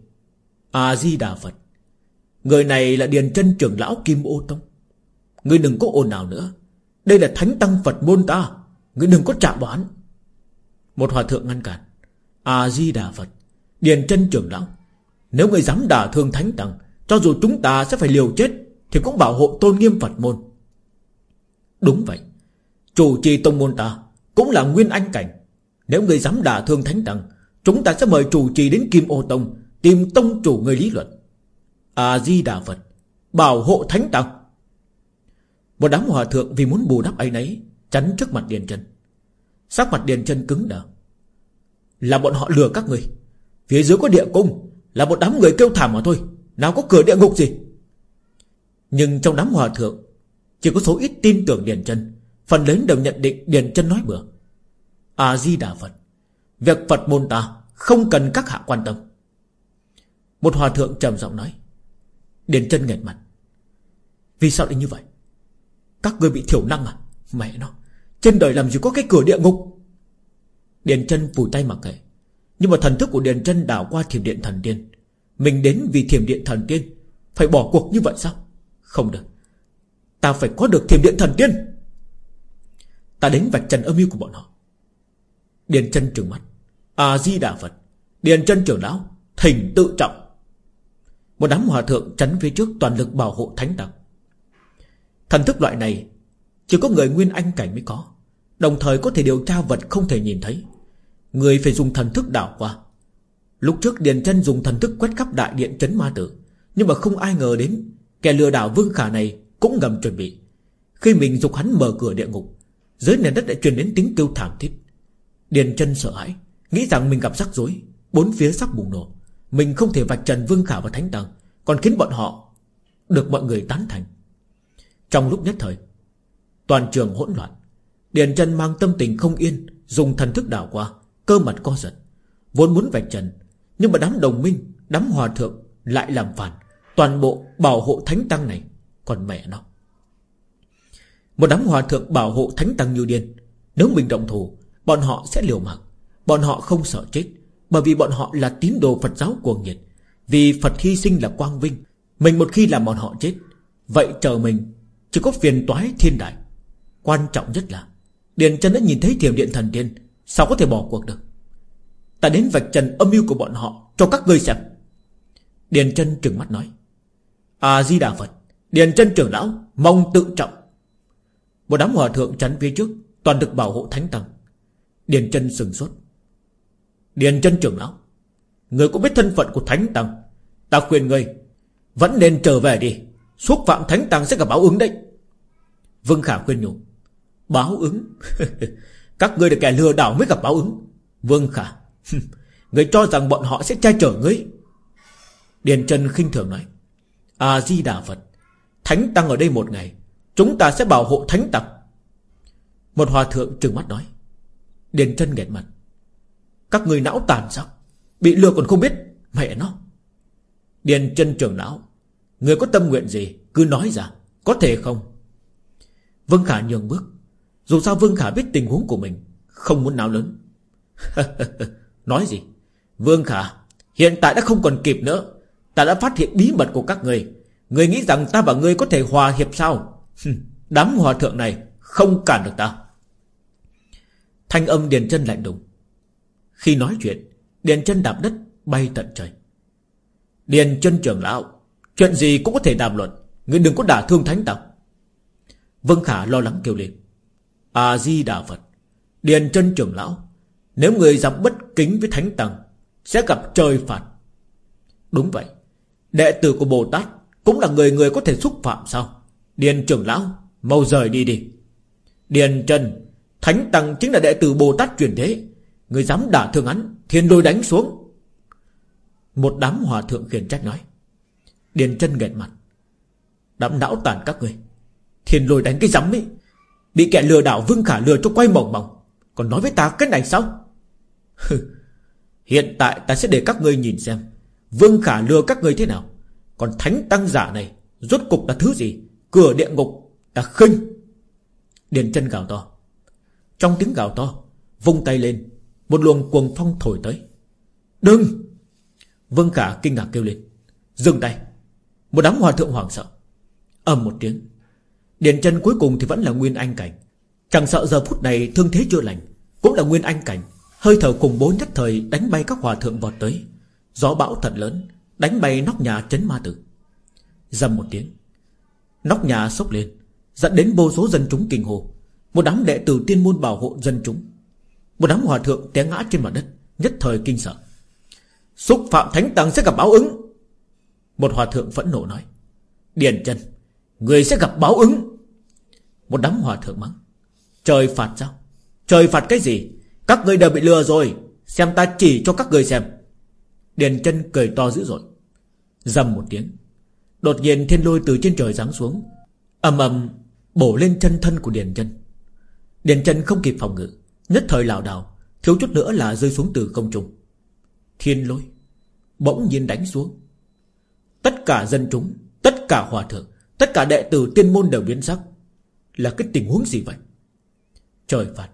A-di-đà Phật, Người này là Điền chân trưởng lão Kim Ô Tông. Ngươi đừng có ồn nào nữa. Đây là thánh tăng Phật môn ta, Ngươi đừng có chạm vào hắn Một hòa thượng ngăn cản, A-di-đà Phật, Điền chân trưởng lão, Nếu ngươi dám đả thương thánh tăng, Cho dù chúng ta sẽ phải liều chết Thì cũng bảo hộ tôn nghiêm Phật môn. Đúng vậy, Chủ trì tông môn ta cũng là nguyên anh cảnh. Nếu người dám đả thương thánh tăng Chúng ta sẽ mời chủ trì đến Kim Ô Tông, Tìm tông chủ người lý luận. A-di-đà Phật, Bảo hộ thánh tăng Một đám hòa thượng vì muốn bù đắp ấy nấy, Chắn trước mặt Điền chân Sắc mặt Điền chân cứng đờ. Là bọn họ lừa các người. Phía dưới có địa cung, Là một đám người kêu thảm mà thôi. Nào có cửa địa ngục gì? Nhưng trong đám hòa thượng, Chỉ có số ít tin tưởng Điền chân Phần lớn đều nhận định Điền chân nói bừa. A-di-đà Phật, Việc Phật môn ta Không cần các hạ quan tâm. Một hòa thượng trầm giọng nói. Điền chân nghẹt mặt. Vì sao lại như vậy? Các ngươi bị thiểu năng à? Mẹ nó, Trên đời làm gì có cái cửa địa ngục? Điền chân vùi tay mặc kệ. Nhưng mà thần thức của Điền chân đảo qua thiểm điện thần tiên. Mình đến vì thiểm điện thần tiên, Phải bỏ cuộc như vậy sao? Không được. Ta phải có được thiểm điện thần tiên. Ta đến vạch trần âm mưu của bọn họ. Điền chân trừng mắt. A-di-đà Phật. Điền chân trưởng lão. Thỉnh tự trọng. Một đám hòa thượng chắn phía trước toàn lực bảo hộ thánh tặc Thần thức loại này, Chỉ có người nguyên anh cảnh mới có. Đồng thời có thể điều tra vật không thể nhìn thấy. Người phải dùng thần thức đảo qua. Lúc trước Điền chân dùng thần thức quét khắp đại điện chấn ma tử. Nhưng mà không ai ngờ đến, Kẻ lừa đảo vương khả này cũng ngầm chuẩn bị. Khi mình dục hắn mở cửa địa ngục dưới nền đất đã truyền đến tiếng kêu thảm thiết. Điền chân sợ hãi, Nghĩ rằng mình gặp rắc rối. Bốn phía sắp bùng nổ. Mình không thể vạch trần Vương Khả và Thánh Tăng Còn khiến bọn họ Được mọi người tán thành. Trong lúc nhất thời, Toàn trường hỗn loạn. Điền chân mang tâm tình không yên, Dùng thần thức đảo qua, Cơ mặt co giật. Vốn muốn vạch trần, Nhưng mà đám đồng minh, Đám hòa thượng Lại làm phản. Toàn bộ bảo hộ Thánh Tăng này, Còn mẹ nó. Một đám hòa thượng bảo hộ Thánh Tăng như điên. Nếu mình động thủ, Bọn họ sẽ liều mạng. Bọn họ không sợ chết, Bởi vì bọn họ là tín đồ Phật giáo cuồng nhiệt. Vì Phật hy sinh là quang vinh, Mình một khi làm bọn họ chết, Vậy chờ mình Chỉ có phiền toái thiên đại. Quan trọng nhất là, Điền chân đã nhìn thấy thiểm điện thần tiên, Sao có thể bỏ cuộc được? Ta đến vạch trần âm mưu của bọn họ Cho các ngươi xem. Điền chân trừng mắt nói A-di-đà Phật, Điền chân trưởng lão, Mong tự trọng. Một đám hòa thượng chắn phía trước, Toàn được bảo hộ thánh tăng Điền chân sừng sốt. Điền chân trưởng lão, Người cũng biết thân phận của Thánh Tăng Ta khuyên người Vẫn nên trở về đi. Xúc phạm Thánh Tăng sẽ gặp báo ứng đấy. Vương Khả khuyên nhủ. Báo ứng? Các ngươi được kẻ lừa đảo mới gặp báo ứng. Vương Khả, Người cho rằng bọn họ sẽ che chở ngươi. Điền Trần khinh thường nói. A-di-đà Phật, Thánh Tăng ở đây một ngày Chúng ta sẽ bảo hộ Thánh tặc. Một hòa thượng trừng mắt nói. Điền chân nghẹt mặt. Các người não tàn sao? Bị lừa còn không biết, Mẹ nó. Điền chân trưởng não. Người có tâm nguyện gì, Cứ nói ra, Có thể không? Vương Khả nhường bước. Dù sao Vương Khả biết tình huống của mình, Không muốn não lớn. Nói gì? Vương Khả, Hiện tại đã không còn kịp nữa. Ta đã phát hiện bí mật của các người. Người nghĩ rằng ta và ngươi có thể hòa hiệp sao? Đám hòa thượng này Không cản được ta. Thanh âm Điền chân lạnh đùng Khi nói chuyện, Điền chân đạp đất bay tận trời. Điền chân trưởng lão, Chuyện gì cũng có thể đàm luận, Ngươi đừng có đả thương thánh tộc Vân Khả lo lắng kêu lên. A-di-đà Phật, Điền chân trưởng lão, Nếu người dám bất kính với thánh tăng Sẽ gặp trời phạt. Đúng vậy, Đệ tử của Bồ Tát Cũng là người người có thể xúc phạm sao? Điền trưởng lão, Mau rời đi đi. Điền chân Thánh Tăng chính là đệ tử Bồ Tát truyền thế. Người dám đả thương hắn Thiên đôi đánh xuống. Một đám hòa thượng khiển trách nói. Điền chân nghẹt mặt. Đám não tàn các người, Thiên lôi đánh cái rắm ấy. Bị kẻ lừa đảo Vương Khả lừa cho quay mỏng mỏng. Còn nói với ta cái này sao? Hiện tại ta sẽ để các ngươi nhìn xem Vương Khả lừa các ngươi thế nào. Còn thánh tăng giả này, Rốt cục là thứ gì? Cửa địa ngục Ta khinh. Điền chân gào to. Trong tiếng gào to, Vung tay lên, Một luồng cuồng phong thổi tới. Đừng! Vương Khả kinh ngạc kêu lên. Dừng tay. Một đám hòa thượng hoảng sợ. Ầm một tiếng. Điền chân cuối cùng thì vẫn là nguyên anh cảnh. Chẳng sợ giờ phút này thương thế chưa lành, Cũng là nguyên anh cảnh. Hơi thở cùng bố nhất thời đánh bay các hòa thượng vọt tới. Gió bão thật lớn, Đánh bay nóc nhà chấn ma tử. Dầm một tiếng. Nóc nhà sốc lên, Dẫn đến vô số dân chúng kinh hồ Một đám đệ tử tiên môn bảo hộ dân chúng. Một đám hòa thượng té ngã trên mặt đất, Nhất thời kinh sợ. Xúc phạm thánh tăng sẽ gặp báo ứng. Một hòa thượng phẫn nộ nói, Điền chân Người sẽ gặp báo ứng. Một đám hòa thượng mắng, Trời phạt sao? Trời phạt cái gì? Các người đều bị lừa rồi, Xem ta chỉ cho các người xem. Điền chân cười to dữ dội, Dầm một tiếng. Đột nhiên thiên lôi từ trên trời giáng xuống, ầm ầm bổ lên chân thân của Điền chân. Điền chân không kịp phòng ngự, Nhất thời lảo đảo, Thiếu chút nữa là rơi xuống từ công trung. Thiên lôi Bỗng nhiên đánh xuống. Tất cả dân chúng, Tất cả hòa thượng, Tất cả đệ tử tiên môn đều biến sắc. Là cái tình huống gì vậy? Trời phạt.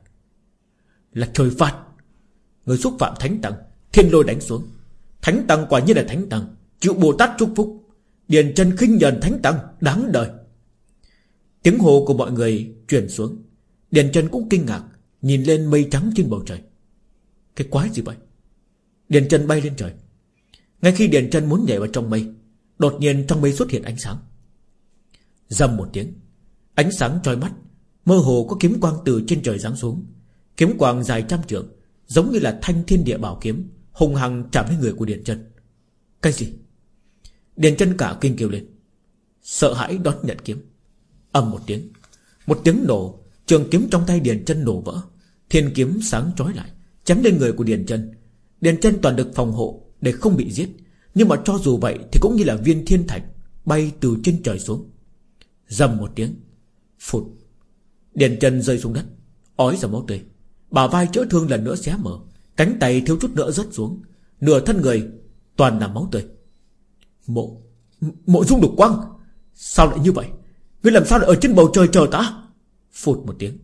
Là trời phạt. Người xúc phạm thánh tăng, Thiên lôi đánh xuống. Thánh tăng quả nhiên là thánh tăng, Chịu Bồ Tát chúc phúc. Điền chân khinh nhờn thánh tăng, Đáng đời. Tiếng hồ của mọi người truyền xuống. Điền chân cũng kinh ngạc, Nhìn lên mây trắng trên bầu trời. Cái quái gì vậy? Điền chân bay lên trời. Ngay khi Điền chân muốn nhảy vào trong mây, Đột nhiên trong mây xuất hiện ánh sáng. Dầm một tiếng, Ánh sáng trói mắt, Mơ hồ có kiếm quang từ trên trời giáng xuống. Kiếm quang dài trăm trượng, Giống như là thanh thiên địa bảo kiếm, Hùng hằng chạm lên người của Điền chân. Cái gì? Điền chân cả kinh kêu lên. Sợ hãi đón nhận kiếm. Ầm một tiếng. Một tiếng nổ. Trường kiếm trong tay Điền chân nổ vỡ. Thiên kiếm sáng trói lại, Chém lên người của Điền chân. Điền chân toàn được phòng hộ Để không bị giết. Nhưng mà cho dù vậy Thì cũng như là viên thiên thạch Bay từ trên trời xuống. Dầm một tiếng. Phụt. Điền chân rơi xuống đất. Ói ra máu tươi. Bà vai chữa thương lần nữa xé mở. Cánh tay thiếu chút nữa rớt xuống. Nửa thân người toàn là máu tươi. Mộ Mộ dung đục quang. Sao lại như vậy? Ngươi làm sao lại ở trên bầu trời chờ ta? Phụt một tiếng.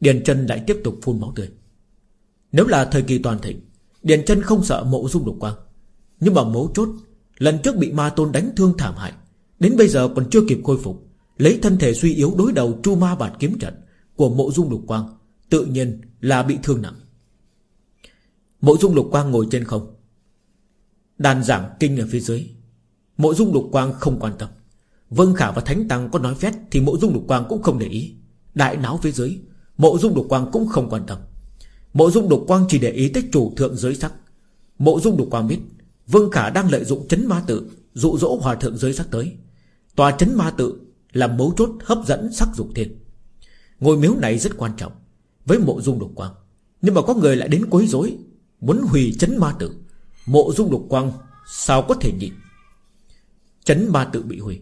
Điền chân lại tiếp tục phun máu tươi. Nếu là thời kỳ toàn thịnh, Điền chân không sợ mộ dung đục quang. Nhưng mà mấu chốt, Lần trước bị ma tôn đánh thương thảm hại, Đến bây giờ còn chưa kịp khôi phục, Lấy thân thể suy yếu đối đầu chu ma bản kiếm trận Của mộ dung lục quang, Tự nhiên là bị thương nặng. Mộ dung lục quang ngồi trên không, Đàn giảng kinh ở phía dưới. Mộ dung lục quang không quan tâm. Vân Khả và Thánh Tăng có nói phét Thì mộ dung lục quang cũng không để ý. Đại náo phía dưới, Mộ dung lục quang cũng không quan tâm. Mộ dung lục quang chỉ để ý tới chủ thượng giới sắc. Mộ dung lục quang biết, Vương Khả đang lợi dụng chấn ma tự Dụ dỗ hòa thượng giới sắc tới. Tòa chấn ma tự là mấu chốt hấp dẫn sắc dục thiên. Ngôi miếu này rất quan trọng Với mộ dung lục quang. Nhưng mà có người lại đến quấy rối, Muốn hủy chấn ma tự. Mộ dung lục quang Sao có thể nhịn? Chấn ma tự bị hủy.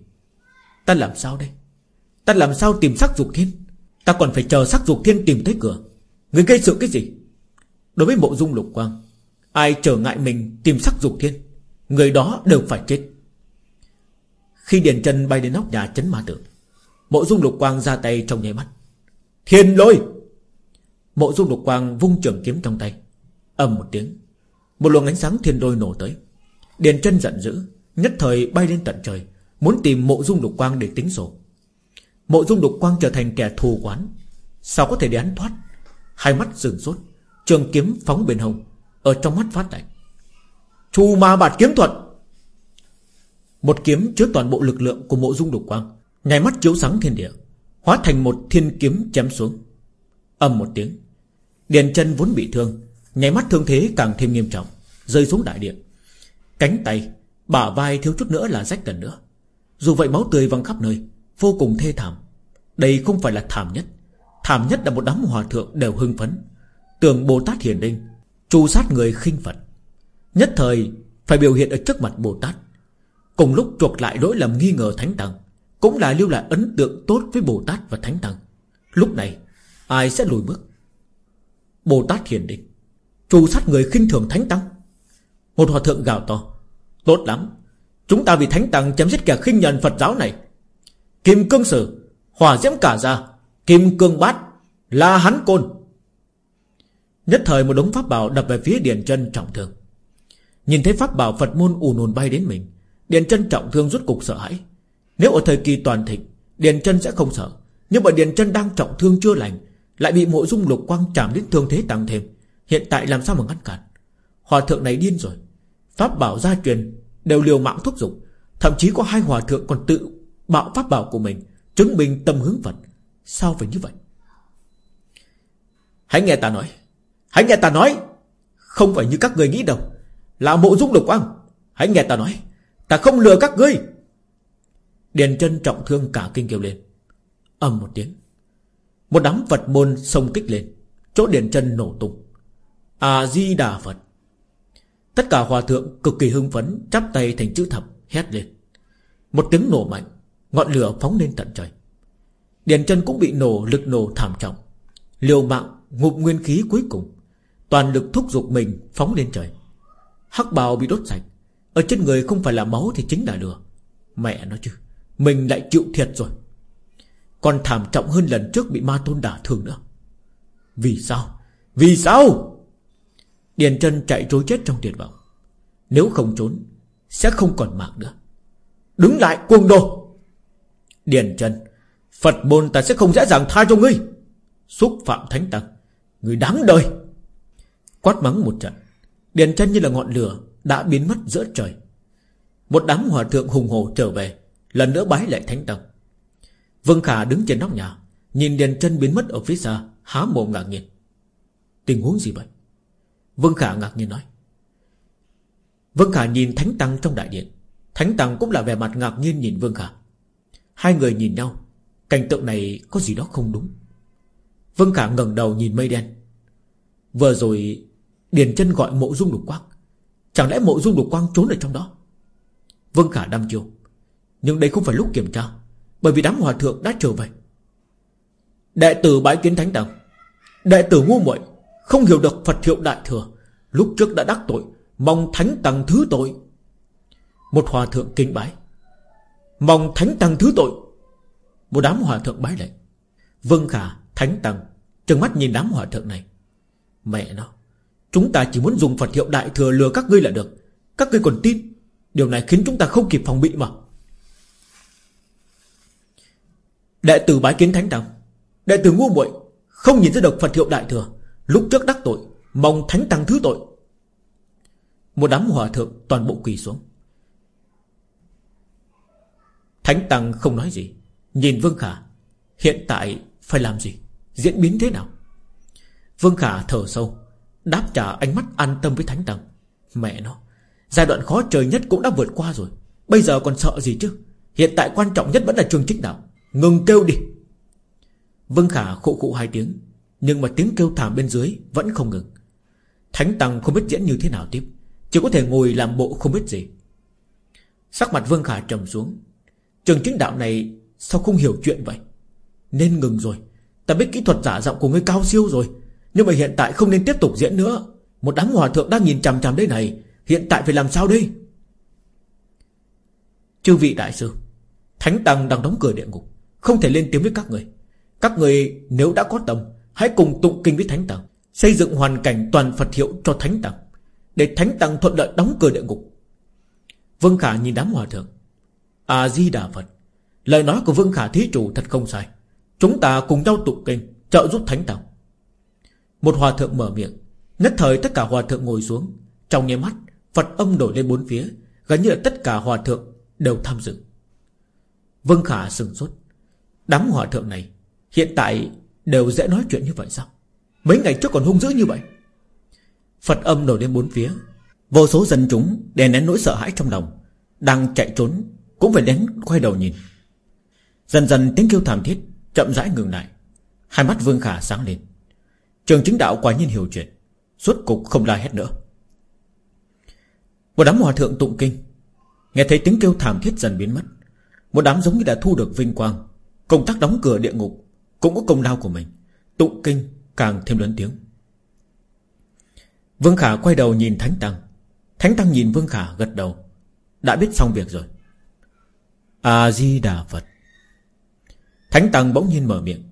Ta làm sao đây? Ta làm sao tìm sắc dục thiên? Ta còn phải chờ sắc dục thiên tìm tới cửa. Người gây sự cái gì? Đối với mộ dung lục quang Ai trở ngại mình tìm sắc dục thiên Người đó đều phải chết. Khi Điền chân bay đến nóc nhà chấn ma tự, Mộ dung lục quang ra tay trong nháy mắt. Thiên lôi! Mộ dung lục quang vung trường kiếm trong tay. Ầm một tiếng Một luồng ánh sáng thiên lôi nổ tới. Điền chân giận dữ Nhất thời bay lên tận trời, Muốn tìm mộ dung lục quang để tính sổ. Mộ dung lục quang trở thành kẻ thù quán. Sao có thể để hắn thoát? Hai mắt rừng rốt Trường kiếm phóng bên hồng, Ở trong mắt phát lạnh. Chu ma bạt kiếm thuật! Một kiếm chứa toàn bộ lực lượng của mộ dung lục quang Nhảy mắt chiếu sáng thiên địa, Hóa thành một thiên kiếm chém xuống. Âm một tiếng Điền chân vốn bị thương Nhảy mắt thương thế càng thêm nghiêm trọng, Rơi xuống đại địa. Cánh tay Bả vai thiếu chút nữa là rách gần nữa. Dù vậy máu tươi văng khắp nơi, Vô cùng thê thảm. Đây không phải là thảm nhất. Thảm nhất là một đám hòa thượng đều hưng phấn. Tưởng Bồ Tát hiền linh Chu sát người khinh phật. Nhất thời, phải biểu hiện ở trước mặt Bồ Tát. Cùng lúc chuộc lại lỗi lầm nghi ngờ Thánh Tăng Cũng là lưu lại ấn tượng tốt với Bồ Tát và Thánh Tăng Lúc này, Ai sẽ lùi bước? Bồ Tát hiền định Chu sát người khinh thường Thánh Tăng Một hòa thượng gào to Tốt lắm. Chúng ta vì Thánh Tăng chấm dứt kẻ khinh nhận Phật giáo này. Kim cương sử Hỏa diễm cả ra Kim cương bát Là hắn côn. Nhất thời một đống pháp bảo đập về phía Điền chân trọng thương. Nhìn thấy pháp bảo Phật môn ùn ùn bay đến mình Điền chân trọng thương rút cục sợ hãi. Nếu ở thời kỳ toàn thịnh Điền chân sẽ không sợ. Nhưng mà Điền chân đang trọng thương chưa lành, Lại bị mộ dung lục quang chạm đến thương thế tăng thêm, Hiện tại làm sao mà ngăn cản? Hòa thượng này điên rồi. Pháp bảo gia truyền đều liều mạng thúc giục. Thậm chí có hai hòa thượng còn tự bạo pháp bảo của mình, Chứng minh tâm hướng Phật. Sao phải như vậy? Hãy nghe ta nói. Hãy nghe ta nói. Không phải như các người nghĩ đâu. Là mộ dung lục quang. Hãy nghe ta nói. Ta không lừa các ngươi. Điền chân trọng thương cả kinh kêu lên. Ầm một tiếng. Một đám Phật môn sông kích lên. Chỗ điền chân nổ tung. A-di-đà Phật. Tất cả hòa thượng cực kỳ hưng phấn, Chắp tay thành chữ thập, hét lên. Một tiếng nổ mạnh, Ngọn lửa phóng lên tận trời. Điền chân cũng bị nổ, lực nổ thảm trọng. Liều mạng ngụp nguyên khí cuối cùng. Toàn lực thúc giục mình, phóng lên trời. Hắc bào bị đốt sạch. Ở trên người không phải là máu thì chính là lửa. Mẹ nó chứ, Mình lại chịu thiệt rồi. Còn thảm trọng hơn lần trước bị ma tôn đả thương nữa. Vì sao? Vì sao? Điền chân chạy trối chết trong tuyệt vọng. Nếu không trốn, Sẽ không còn mạng nữa. Đứng lại, cuồng đồ! Điền chân Phật môn ta sẽ không dễ dàng tha cho ngươi. Xúc phạm thánh tăng, Người đáng đời. Quát mắng một trận, Điền chân như là ngọn lửa Đã biến mất giữa trời. Một đám hòa thượng hùng hồ trở về, Lần nữa bái lại thánh tăng. Vương Khả đứng trên nóc nhà, Nhìn Điền chân biến mất ở phía xa, Há mồm ngạc nhiên. Tình huống gì vậy? Vương Khả ngạc nhiên nói. Vương Khả nhìn Thánh Tăng trong đại điện. Thánh Tăng cũng là vẻ mặt ngạc nhiên nhìn Vương Khả. Hai người nhìn nhau. Cảnh tượng này có gì đó không đúng. Vương Khả ngẩng đầu nhìn mây đen. Vừa rồi, Điền chân gọi mộ dung lục quang. Chẳng lẽ mộ dung lục quang trốn ở trong đó? Vương Khả đăm chiêu. Nhưng đây không phải lúc kiểm tra, Bởi vì đám hòa thượng đã trở về. Đệ tử bái kiến thánh tăng. Đệ tử ngu muội không hiểu được Phật hiệu đại thừa. Lúc trước đã đắc tội Mong thánh tăng thứ tội. Một hòa thượng kinh bái Mong thánh tăng thứ tội. Một đám hòa thượng bái lệnh vâng Khả, thánh tăng. Trừng mắt nhìn đám hòa thượng này Mẹ nó Chúng ta chỉ muốn dùng Phật hiệu đại thừa lừa các ngươi là được. Các ngươi còn tin Điều này khiến chúng ta không kịp phòng bị mà. Đệ tử bái kiến thánh tăng. Đệ tử ngu muội Không nhìn ra được Phật hiệu đại thừa. Lúc trước đắc tội, Mong thánh tăng thứ tội. Một đám hòa thượng toàn bộ quỳ xuống. Thánh tăng không nói gì, Nhìn Vương Khả, Hiện tại phải làm gì, Diễn biến thế nào? Vương Khả thở sâu, Đáp trả ánh mắt an tâm với Thánh Tăng. Mẹ nó, Giai đoạn khó trời nhất cũng đã vượt qua rồi, Bây giờ còn sợ gì chứ? Hiện tại quan trọng nhất vẫn là trường chính đạo Ngừng kêu đi. Vương Khả khụ khụ hai tiếng nhưng mà tiếng kêu thảm bên dưới vẫn không ngừng. Thánh Tăng không biết diễn như thế nào tiếp, Chỉ có thể ngồi làm bộ không biết gì. Sắc mặt Vương Khả trầm xuống. Trường chính đạo này Sao không hiểu chuyện vậy? Nên ngừng rồi. Ta biết kỹ thuật giả giọng của ngươi cao siêu rồi, Nhưng mà hiện tại không nên tiếp tục diễn nữa. Một đám hòa thượng đang nhìn chằm chằm đây này, Hiện tại phải làm sao đây? Chư vị đại sư, Thánh Tăng đang đóng cửa địa ngục, Không thể lên tiếng với các người. Các người nếu đã có tâm Hãy cùng tụng kinh với Thánh Tăng Xây dựng hoàn cảnh toàn Phật hiệu cho Thánh Tăng Để Thánh Tăng thuận lợi đóng cửa địa ngục. Vương Khả nhìn đám hòa thượng. A-di-đà Phật, Lời nói của Vương Khả thí chủ thật không sai. Chúng ta cùng nhau tụng kinh, Trợ giúp Thánh Tăng Một hòa thượng mở miệng, Nhất thời tất cả hòa thượng ngồi xuống. Trong nháy mắt, Phật âm đổi lên bốn phía, Gần như là tất cả hòa thượng đều tham dự. Vương Khả sừng sốt. Đám hòa thượng này, Hiện tại đều dễ nói chuyện như vậy sao? Mấy ngày trước còn hung dữ như vậy. Phật âm nổi lên bốn phía. Vô số dân chúng đè nén nỗi sợ hãi trong lòng, Đang chạy trốn, Cũng phải đến quay đầu nhìn. Dần dần tiếng kêu thảm thiết Chậm rãi ngừng lại. Hai mắt Vương Khả sáng lên. Trường chính đạo quả nhiên hiểu chuyện, Suốt cục không la hét nữa. Một đám hòa thượng tụng kinh, Nghe thấy tiếng kêu thảm thiết dần biến mất. Một đám giống như đã thu được vinh quang, Công tác đóng cửa địa ngục cũng có công lao của mình. Tụng kinh càng thêm lớn tiếng. Vương Khả quay đầu nhìn Thánh Tăng. Thánh Tăng nhìn Vương Khả gật đầu. Đã biết xong việc rồi. A-di-đà Phật Thánh Tăng bỗng nhiên mở miệng.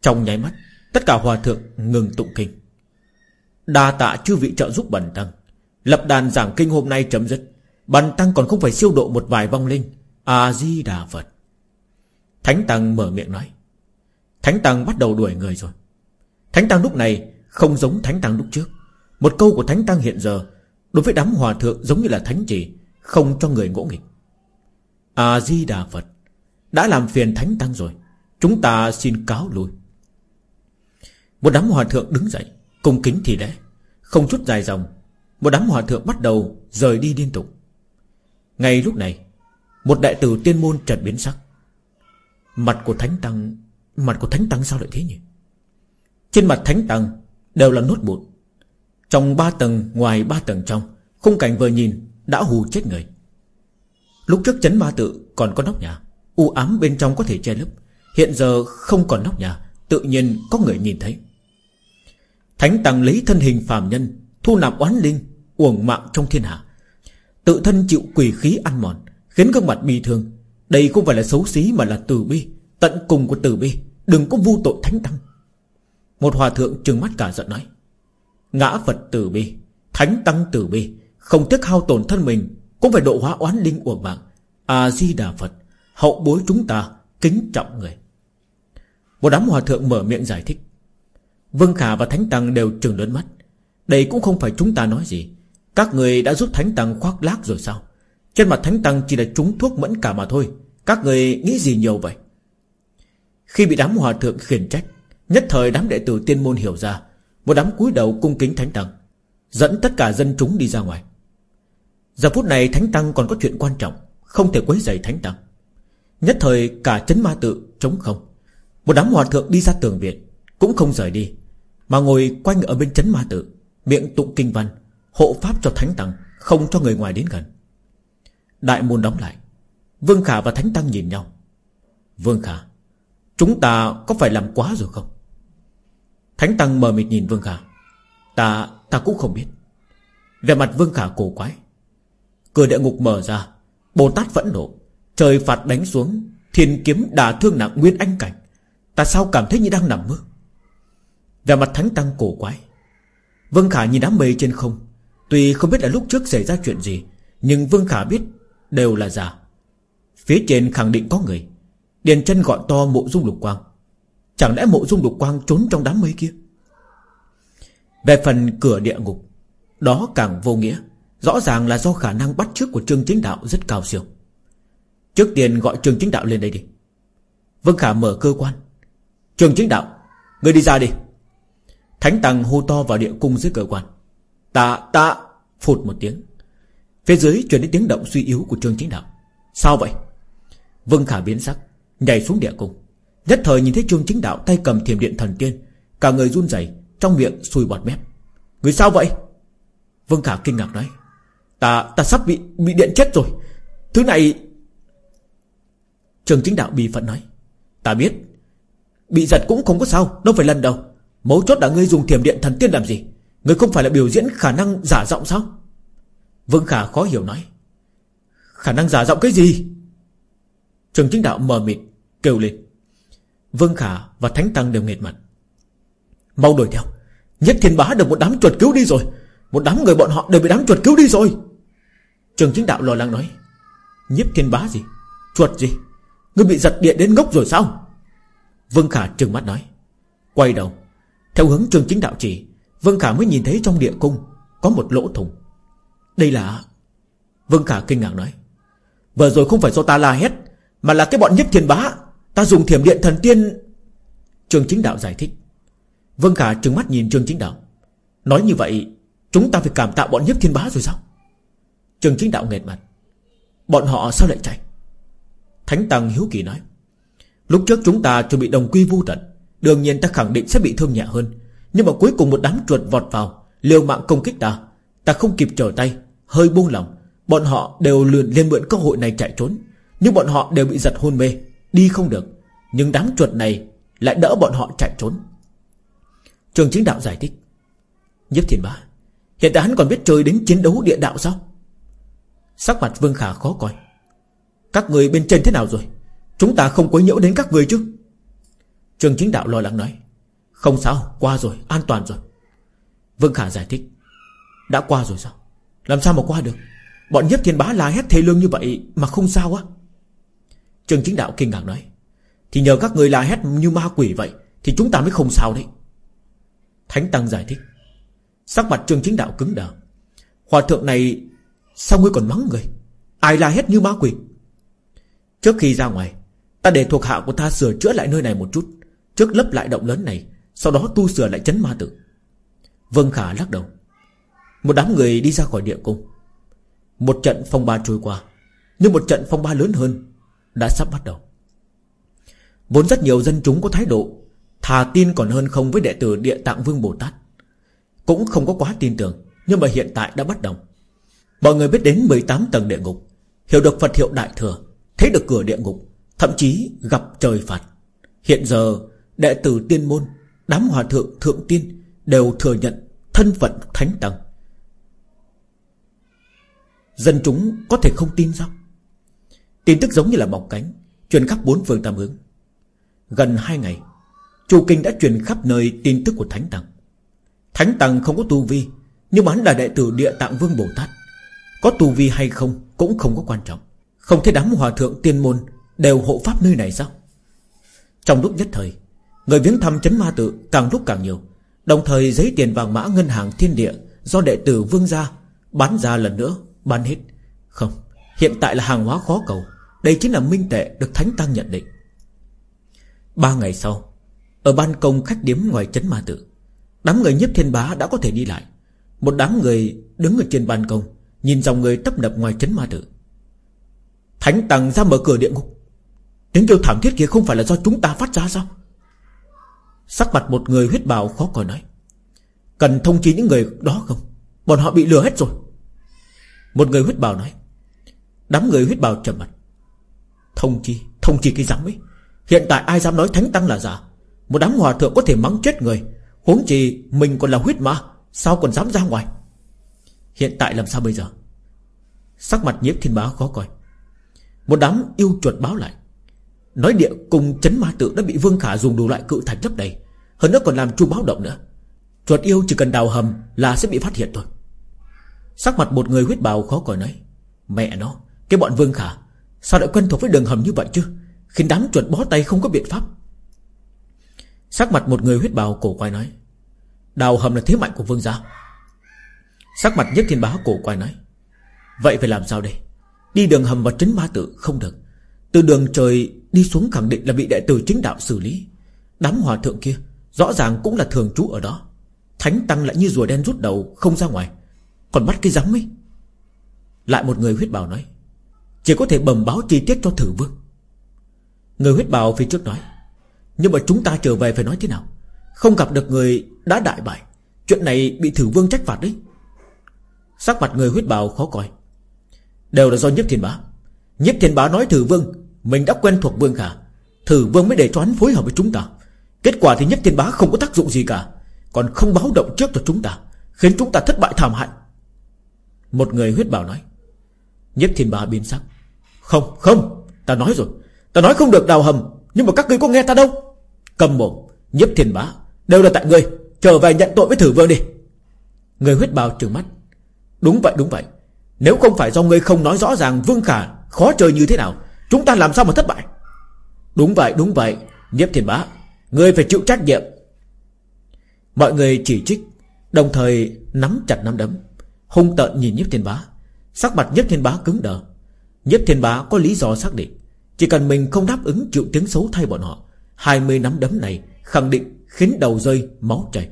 Trong nháy mắt, Tất cả hòa thượng ngừng tụng kinh. Đa tạ chư vị trợ giúp bần tăng. Lập đàn giảng kinh hôm nay chấm dứt. Bần tăng còn không phải siêu độ một vài vong linh. A-di-đà Phật Thánh Tăng mở miệng nói. Thánh Tăng bắt đầu đuổi người rồi. Thánh Tăng lúc này không giống Thánh Tăng lúc trước. Một câu của Thánh Tăng hiện giờ Đối với đám hòa thượng giống như là thánh chỉ, Không cho người ngỗ nghịch. A-di-đà Phật, Đã làm phiền Thánh Tăng rồi, Chúng ta xin cáo lui. Một đám hòa thượng đứng dậy, Cung kính thì lễ Không chút dài dòng, Một đám hòa thượng bắt đầu rời đi liên tục. Ngay lúc này, Một đại tử tiên môn chợt biến sắc. Mặt của Thánh Tăng Mặt của Thánh Tăng sao lại thế nhỉ? Trên mặt Thánh Tăng Đều là nốt bụt Trong ba tầng, ngoài ba tầng trong, Khung cảnh vừa nhìn đã hù chết người. Lúc trước chấn ma tự còn có nóc nhà, U ám bên trong có thể che lấp. Hiện giờ không còn nóc nhà, Tự nhiên có người nhìn thấy. Thánh Tăng lấy thân hình phàm nhân, Thu nạp oán linh, Uổng mạng trong thiên hạ. Tự thân chịu quỷ khí ăn mòn, Khiến gương mặt bị thương. Đây không phải là xấu xí mà là từ bi. Tận cùng của tử bi Đừng có vu tội Thánh Tăng. Một hòa thượng trừng mắt cả giận nói, Ngã Phật tử bi Thánh Tăng tử bi Không tiếc hao tổn thân mình, Cũng phải độ hóa oán linh uổng mạng. A-di-đà Phật, Hậu bối chúng ta, kính trọng người. Một đám hòa thượng mở miệng giải thích, Vương Khả và Thánh Tăng đều trừng lớn mắt. Đây cũng không phải chúng ta nói gì. Các người đã giúp Thánh Tăng khoác lác rồi sao? Trên mặt Thánh Tăng chỉ là trúng thuốc mẫn cả mà thôi. Các người nghĩ gì nhiều vậy? Khi bị đám hòa thượng khiển trách, Nhất thời đám đệ tử tiên môn hiểu ra, Một đám cúi đầu cung kính Thánh Tăng, Dẫn tất cả dân chúng đi ra ngoài. Giờ phút này Thánh Tăng còn có chuyện quan trọng, Không thể quấy rầy Thánh Tăng. Nhất thời cả chấn ma tự trống không. Một đám hòa thượng đi ra tường viện, Cũng không rời đi, Mà ngồi quanh ở bên chấn ma tự, Miệng tụng kinh văn, Hộ pháp cho Thánh Tăng, Không cho người ngoài đến gần. Đại môn đóng lại, Vương Khả và Thánh Tăng nhìn nhau. Vương Khả Chúng ta có phải làm quá rồi không? Thánh Tăng mờ mịt nhìn Vương Khả. Ta ta cũng không biết. Về mặt Vương Khả cổ quái. Cửa địa ngục mở ra. Bồ Tát vẫn nộ. Trời phạt đánh xuống. Thiên kiếm đả thương nặng nguyên anh cảnh. Ta sao cảm thấy như đang nằm mơ? Về mặt thánh tăng cổ quái. Vương Khả nhìn đám mây trên không. Tuy không biết là lúc trước xảy ra chuyện gì, Nhưng Vương Khả biết Đều là giả. Phía trên khẳng định có người. Điền chân gọi to mộ dung lục quang. Chẳng lẽ mộ dung lục quang trốn trong đám mây kia? Về phần cửa địa ngục, Đó càng vô nghĩa. Rõ ràng là do khả năng bắt chước của Trương Chính Đạo rất cao siêu. Trước tiên gọi Trương Chính Đạo lên đây đi. Vương Khả mở cơ quan. Trương Chính Đạo, ngươi đi ra đi. Thánh Tăng hô to vào địa cung dưới cơ quan. Tạ tạ Phụt một tiếng. Phía dưới truyền đến tiếng động suy yếu của Trương Chính Đạo. Sao vậy? Vương Khả biến sắc. Nhảy xuống địa cung. Nhất thời nhìn thấy Trương Chính Đạo tay cầm thiềm điện thần tiên, Cả người run rẩy, Trong miệng sùi bọt mép. Người sao vậy? Vương Khả kinh ngạc nói. Ta ta sắp bị bị điện chết rồi. Thứ này trương chính đạo bị phận nói. Ta biết. Bị giật cũng không có sao, Đâu phải lần đâu Mấu chốt là ngươi dùng thiềm điện thần tiên làm gì? Ngươi không phải là biểu diễn khả năng giả giọng sao? Vương Khả khó hiểu nói. Khả năng giả giọng cái gì? Trường chính đạo mờ mịt. Kêu lên. Vương Khả và Thánh Tăng đều nghệt mặt. Mau đuổi theo. Nhất thiên bá được một đám chuột cứu đi rồi. Một đám người bọn họ đều bị đám chuột cứu đi rồi. Trường chính đạo lo lắng nói. Nhất thiên bá gì? Chuột gì? Ngươi bị giật điện đến ngốc rồi sao? Vương Khả trừng mắt nói. Quay đầu. Theo hướng trường chính đạo chỉ, Vương Khả mới nhìn thấy trong địa cung Có một lỗ thùng Đây là Vương Khả kinh ngạc nói. Vừa rồi không phải do ta la hét, Mà là cái bọn nhiếp thiên bá. Ta dùng thiểm điện thần tiên. Trường chính đạo giải thích. Vâng Khả trừng mắt nhìn trường chính đạo. Nói như vậy, Chúng ta phải cảm tạ bọn nhiếp thiên bá rồi sao? Trường chính đạo nghẹt mặt. Bọn họ sao lại chạy? Thánh Tăng hiếu kỳ nói. Lúc trước chúng ta chuẩn bị đồng quy vu tận, Đương nhiên ta khẳng định sẽ bị thương nhẹ hơn. Nhưng mà cuối cùng một đám chuột vọt vào, Liều mạng công kích ta. Ta không kịp trở tay, Hơi buông lỏng. Bọn họ đều lượn lên mượn cơ hội này chạy trốn. Nhưng bọn họ đều bị giật hôn mê. Đi không được, Nhưng đám chuột này lại đỡ bọn họ chạy trốn. Trường chính đạo giải thích. Nhiếp thiền bá, Hiện tại hắn còn biết chơi đến chiến đấu địa đạo sao? Sắc mặt Vương Khả khó coi. Các người bên trên thế nào rồi? Chúng ta không quấy nhiễu đến các người chứ? Trường chính đạo lo lắng nói. Không sao, qua rồi, an toàn rồi. Vương Khả giải thích. Đã qua rồi sao? Làm sao mà qua được? Bọn nhiếp thiên bá la hét thê lương như vậy Mà không sao á. Trường chính đạo kinh ngạc nói, Thì nhờ các người la hét như ma quỷ vậy Thì chúng ta mới không sao đấy. Thánh Tăng giải thích, Sắc mặt trường chính đạo cứng đờ, Hòa thượng này Sao ngươi còn mắng người? Ai la hét như ma quỷ? Trước khi ra ngoài, Ta để thuộc hạ của ta sửa chữa lại nơi này một chút, Trước lấp lại động lớn này, Sau đó tu sửa lại chấn ma tử. Vân Khả lắc đầu, Một đám người đi ra khỏi địa cung. Một trận phong ba trôi qua, Nhưng một trận phong ba lớn hơn đã sắp bắt đầu. Vốn rất nhiều dân chúng có thái độ, Thà tin còn hơn không với đệ tử Địa Tạng Vương Bồ Tát. Cũng không có quá tin tưởng, Nhưng mà hiện tại đã bắt đầu. Mọi người biết đến 18 tầng địa ngục, Hiểu được Phật hiệu Đại Thừa, Thấy được cửa địa ngục, Thậm chí gặp trời phạt Hiện giờ, đệ tử tiên môn, Đám hòa thượng thượng tiên Đều thừa nhận thân phận thánh tăng Dân chúng có thể không tin sao? Tin tức giống như là bọc cánh, Truyền khắp bốn phương tam hướng. Gần hai ngày, Chu Kinh đã truyền khắp nơi tin tức của Thánh Tăng Thánh Tăng không có tu vi, Nhưng mà hắn là đệ tử địa tạng vương Bồ Tát. Có tu vi hay không Cũng không có quan trọng. Không thấy đám hòa thượng tiên môn Đều hộ pháp nơi này sao? Trong lúc nhất thời, Người viếng thăm chấn ma tự càng lúc càng nhiều. Đồng thời giấy tiền vàng mã ngân hàng thiên địa Do đệ tử vương gia Bán ra lần nữa, Bán hết. Không, Hiện tại là hàng hóa khó cầu. Đây chính là minh tệ được Thánh Tăng nhận định. Ba ngày sau, Ở ban công khách điếm ngoài chấn ma tự, Đám người nhiếp thiên bá đã có thể đi lại. Một đám người đứng ở trên ban công, Nhìn dòng người tấp nập ngoài chấn ma tự. Thánh Tăng ra mở cửa địa ngục. Tiếng kêu thảm thiết kia không phải là do chúng ta phát ra sao? Sắc mặt một người huyết bào khó coi nói. Cần thông chí những người đó không? Bọn họ bị lừa hết rồi. Một người huyết bào nói. Đám người huyết bào trầm mặt. Thông chi, thông chi cái dám ấy. Hiện tại ai dám nói thánh tăng là giả? Một đám hòa thượng có thể mắng chết người. Huống chi mình còn là huyết ma Sao còn dám ra ngoài? Hiện tại làm sao bây giờ? Sắc mặt nhiếp thiên bá khó coi. Một đám yêu chuột báo lại. Nói địa cùng chấn ma tự đã bị Vương Khả dùng đủ loại cự thạch lấp đầy. Hơn nữa còn làm chu báo động nữa. Chuột yêu chỉ cần đào hầm là sẽ bị phát hiện thôi. Sắc mặt một người huyết bào khó coi nói Mẹ nó Cái bọn Vương Khả Sao lại quen thuộc với đường hầm như vậy chứ? Khiến đám chuột bó tay không có biện pháp. Sắc mặt một người huyết bào cổ quay nói, Đào hầm là thế mạnh của vương gia. Sắc mặt nhất thiên bá cổ quay nói, Vậy phải làm sao đây? Đi đường hầm vào trấn ma tự không được. Từ đường trời đi xuống khẳng định là bị đệ tử chính đạo xử lý. Đám hòa thượng kia Rõ ràng cũng là thường trú ở đó. Thánh tăng lại như rùa đen rút đầu Không ra ngoài. Còn bắt cái rắm ấy. Lại một người huyết bào nói chỉ có thể bẩm báo chi tiết cho thử vương. Người huyết bào phía trước nói, Nhưng mà chúng ta trở về phải nói thế nào? Không gặp được người đã đại bại. Chuyện này bị thử vương trách phạt đấy. Sắc mặt người huyết bào khó coi. Đều là do nhiếp thiên bá. Nhiếp thiên bá nói thử vương, Mình đã quen thuộc vương khả. Thử vương mới để cho hắn phối hợp với chúng ta. Kết quả thì nhất thiên bá không có tác dụng gì cả, Còn không báo động trước cho chúng ta, Khiến chúng ta thất bại thảm hại. Một người huyết bào nói. Nhất thiên bá biến sắc. Không không, Ta nói rồi. Ta nói không được đào hầm, Nhưng mà các ngươi có nghe ta đâu? Cầm mồm Nhiếp thiên bá, Đều là tại ngươi Trở về nhận tội với thử vương đi. Người huyết bào trừng mắt. Đúng vậy đúng vậy. Nếu không phải do ngươi không nói rõ ràng Vương Khả khó chơi như thế nào, Chúng ta làm sao mà thất bại? Đúng vậy đúng vậy. Nhiếp thiên bá, Ngươi phải chịu trách nhiệm. Mọi người chỉ trích, Đồng thời nắm chặt nắm đấm. Hung tợn nhìn nhiếp thiên bá. Sắc mặt nhiếp thiên bá cứng đờ. Nhất thiên bá có lý do xác định. Chỉ cần mình không đáp ứng chịu tiếng xấu thay bọn họ 20 nắm đấm này Khẳng định khiến đầu rơi máu chảy.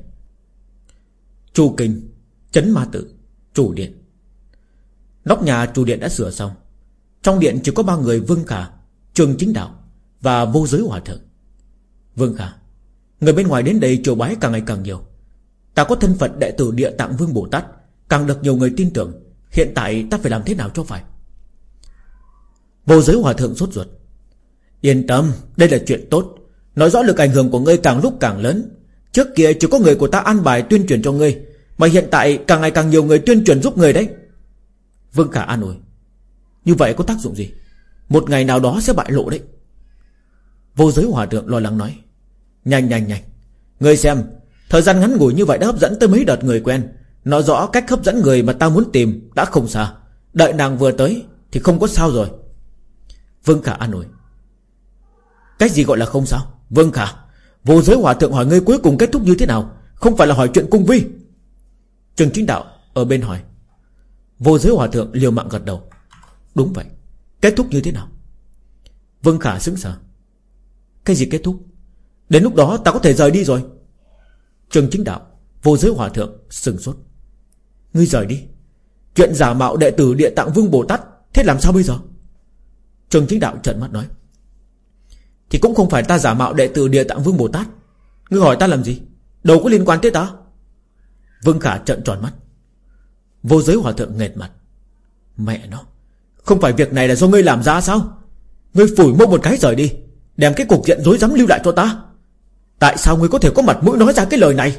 Chu kinh Chấn ma tự Chủ điện. Nóc nhà chủ điện đã sửa xong. Trong điện chỉ có ba người Vương Khả, Trường Chính Đạo Và vô giới hòa thượng. Vương Khả, Người bên ngoài đến đây triều bái càng ngày càng nhiều. Ta có thân phận đệ tử địa tạng Vương Bồ Tát, Càng được nhiều người tin tưởng. Hiện tại ta phải làm thế nào cho phải? Vô giới hòa thượng sốt ruột. Yên tâm, đây là chuyện tốt. Nói rõ lực ảnh hưởng của ngươi càng lúc càng lớn. Trước kia chỉ có người của ta an bài tuyên truyền cho ngươi, Mà hiện tại càng ngày càng nhiều người tuyên truyền giúp người đấy. Vương Khả an ủi. Như vậy có tác dụng gì? Một ngày nào đó sẽ bại lộ đấy. Vô giới hòa thượng lo lắng nói. Nhanh nhanh nhanh. Ngươi xem, Thời gian ngắn ngủi như vậy đã hấp dẫn tới mấy đợt người quen. Nói rõ cách hấp dẫn người mà ta muốn tìm Đã không xa. Đợi nàng vừa tới Thì không có sao rồi. Vương Khả an ủi. Cách gì gọi là không sao? Vương Khả, Vô giới hòa thượng hỏi ngươi cuối cùng kết thúc như thế nào? Không phải là hỏi chuyện cung vi. Trường chính đạo ở bên hỏi. Vô giới hòa thượng liều mạng gật đầu. Đúng vậy. Kết thúc như thế nào? Vương Khả sững sờ. Cái gì kết thúc? Đến lúc đó ta có thể rời đi rồi. Trường chính đạo, Vô giới hòa thượng sừng sốt. Ngươi rời đi. Chuyện giả mạo đệ tử địa tạng vương Bồ Tát, Thế làm sao bây giờ? Trường chính đạo trợn mắt nói. Thì cũng không phải ta giả mạo đệ tử địa tạng vương Bồ Tát. Ngươi hỏi ta làm gì? Đâu có liên quan tới ta? Vương Khả trợn tròn mắt. Vô giới hòa thượng nghẹt mặt. Mẹ nó, Không phải việc này là do ngươi làm ra sao? Ngươi phủi mông một cái rời đi, Đem cái cục diện dối rắm lưu lại cho ta. Tại sao ngươi có thể có mặt mũi nói ra cái lời này?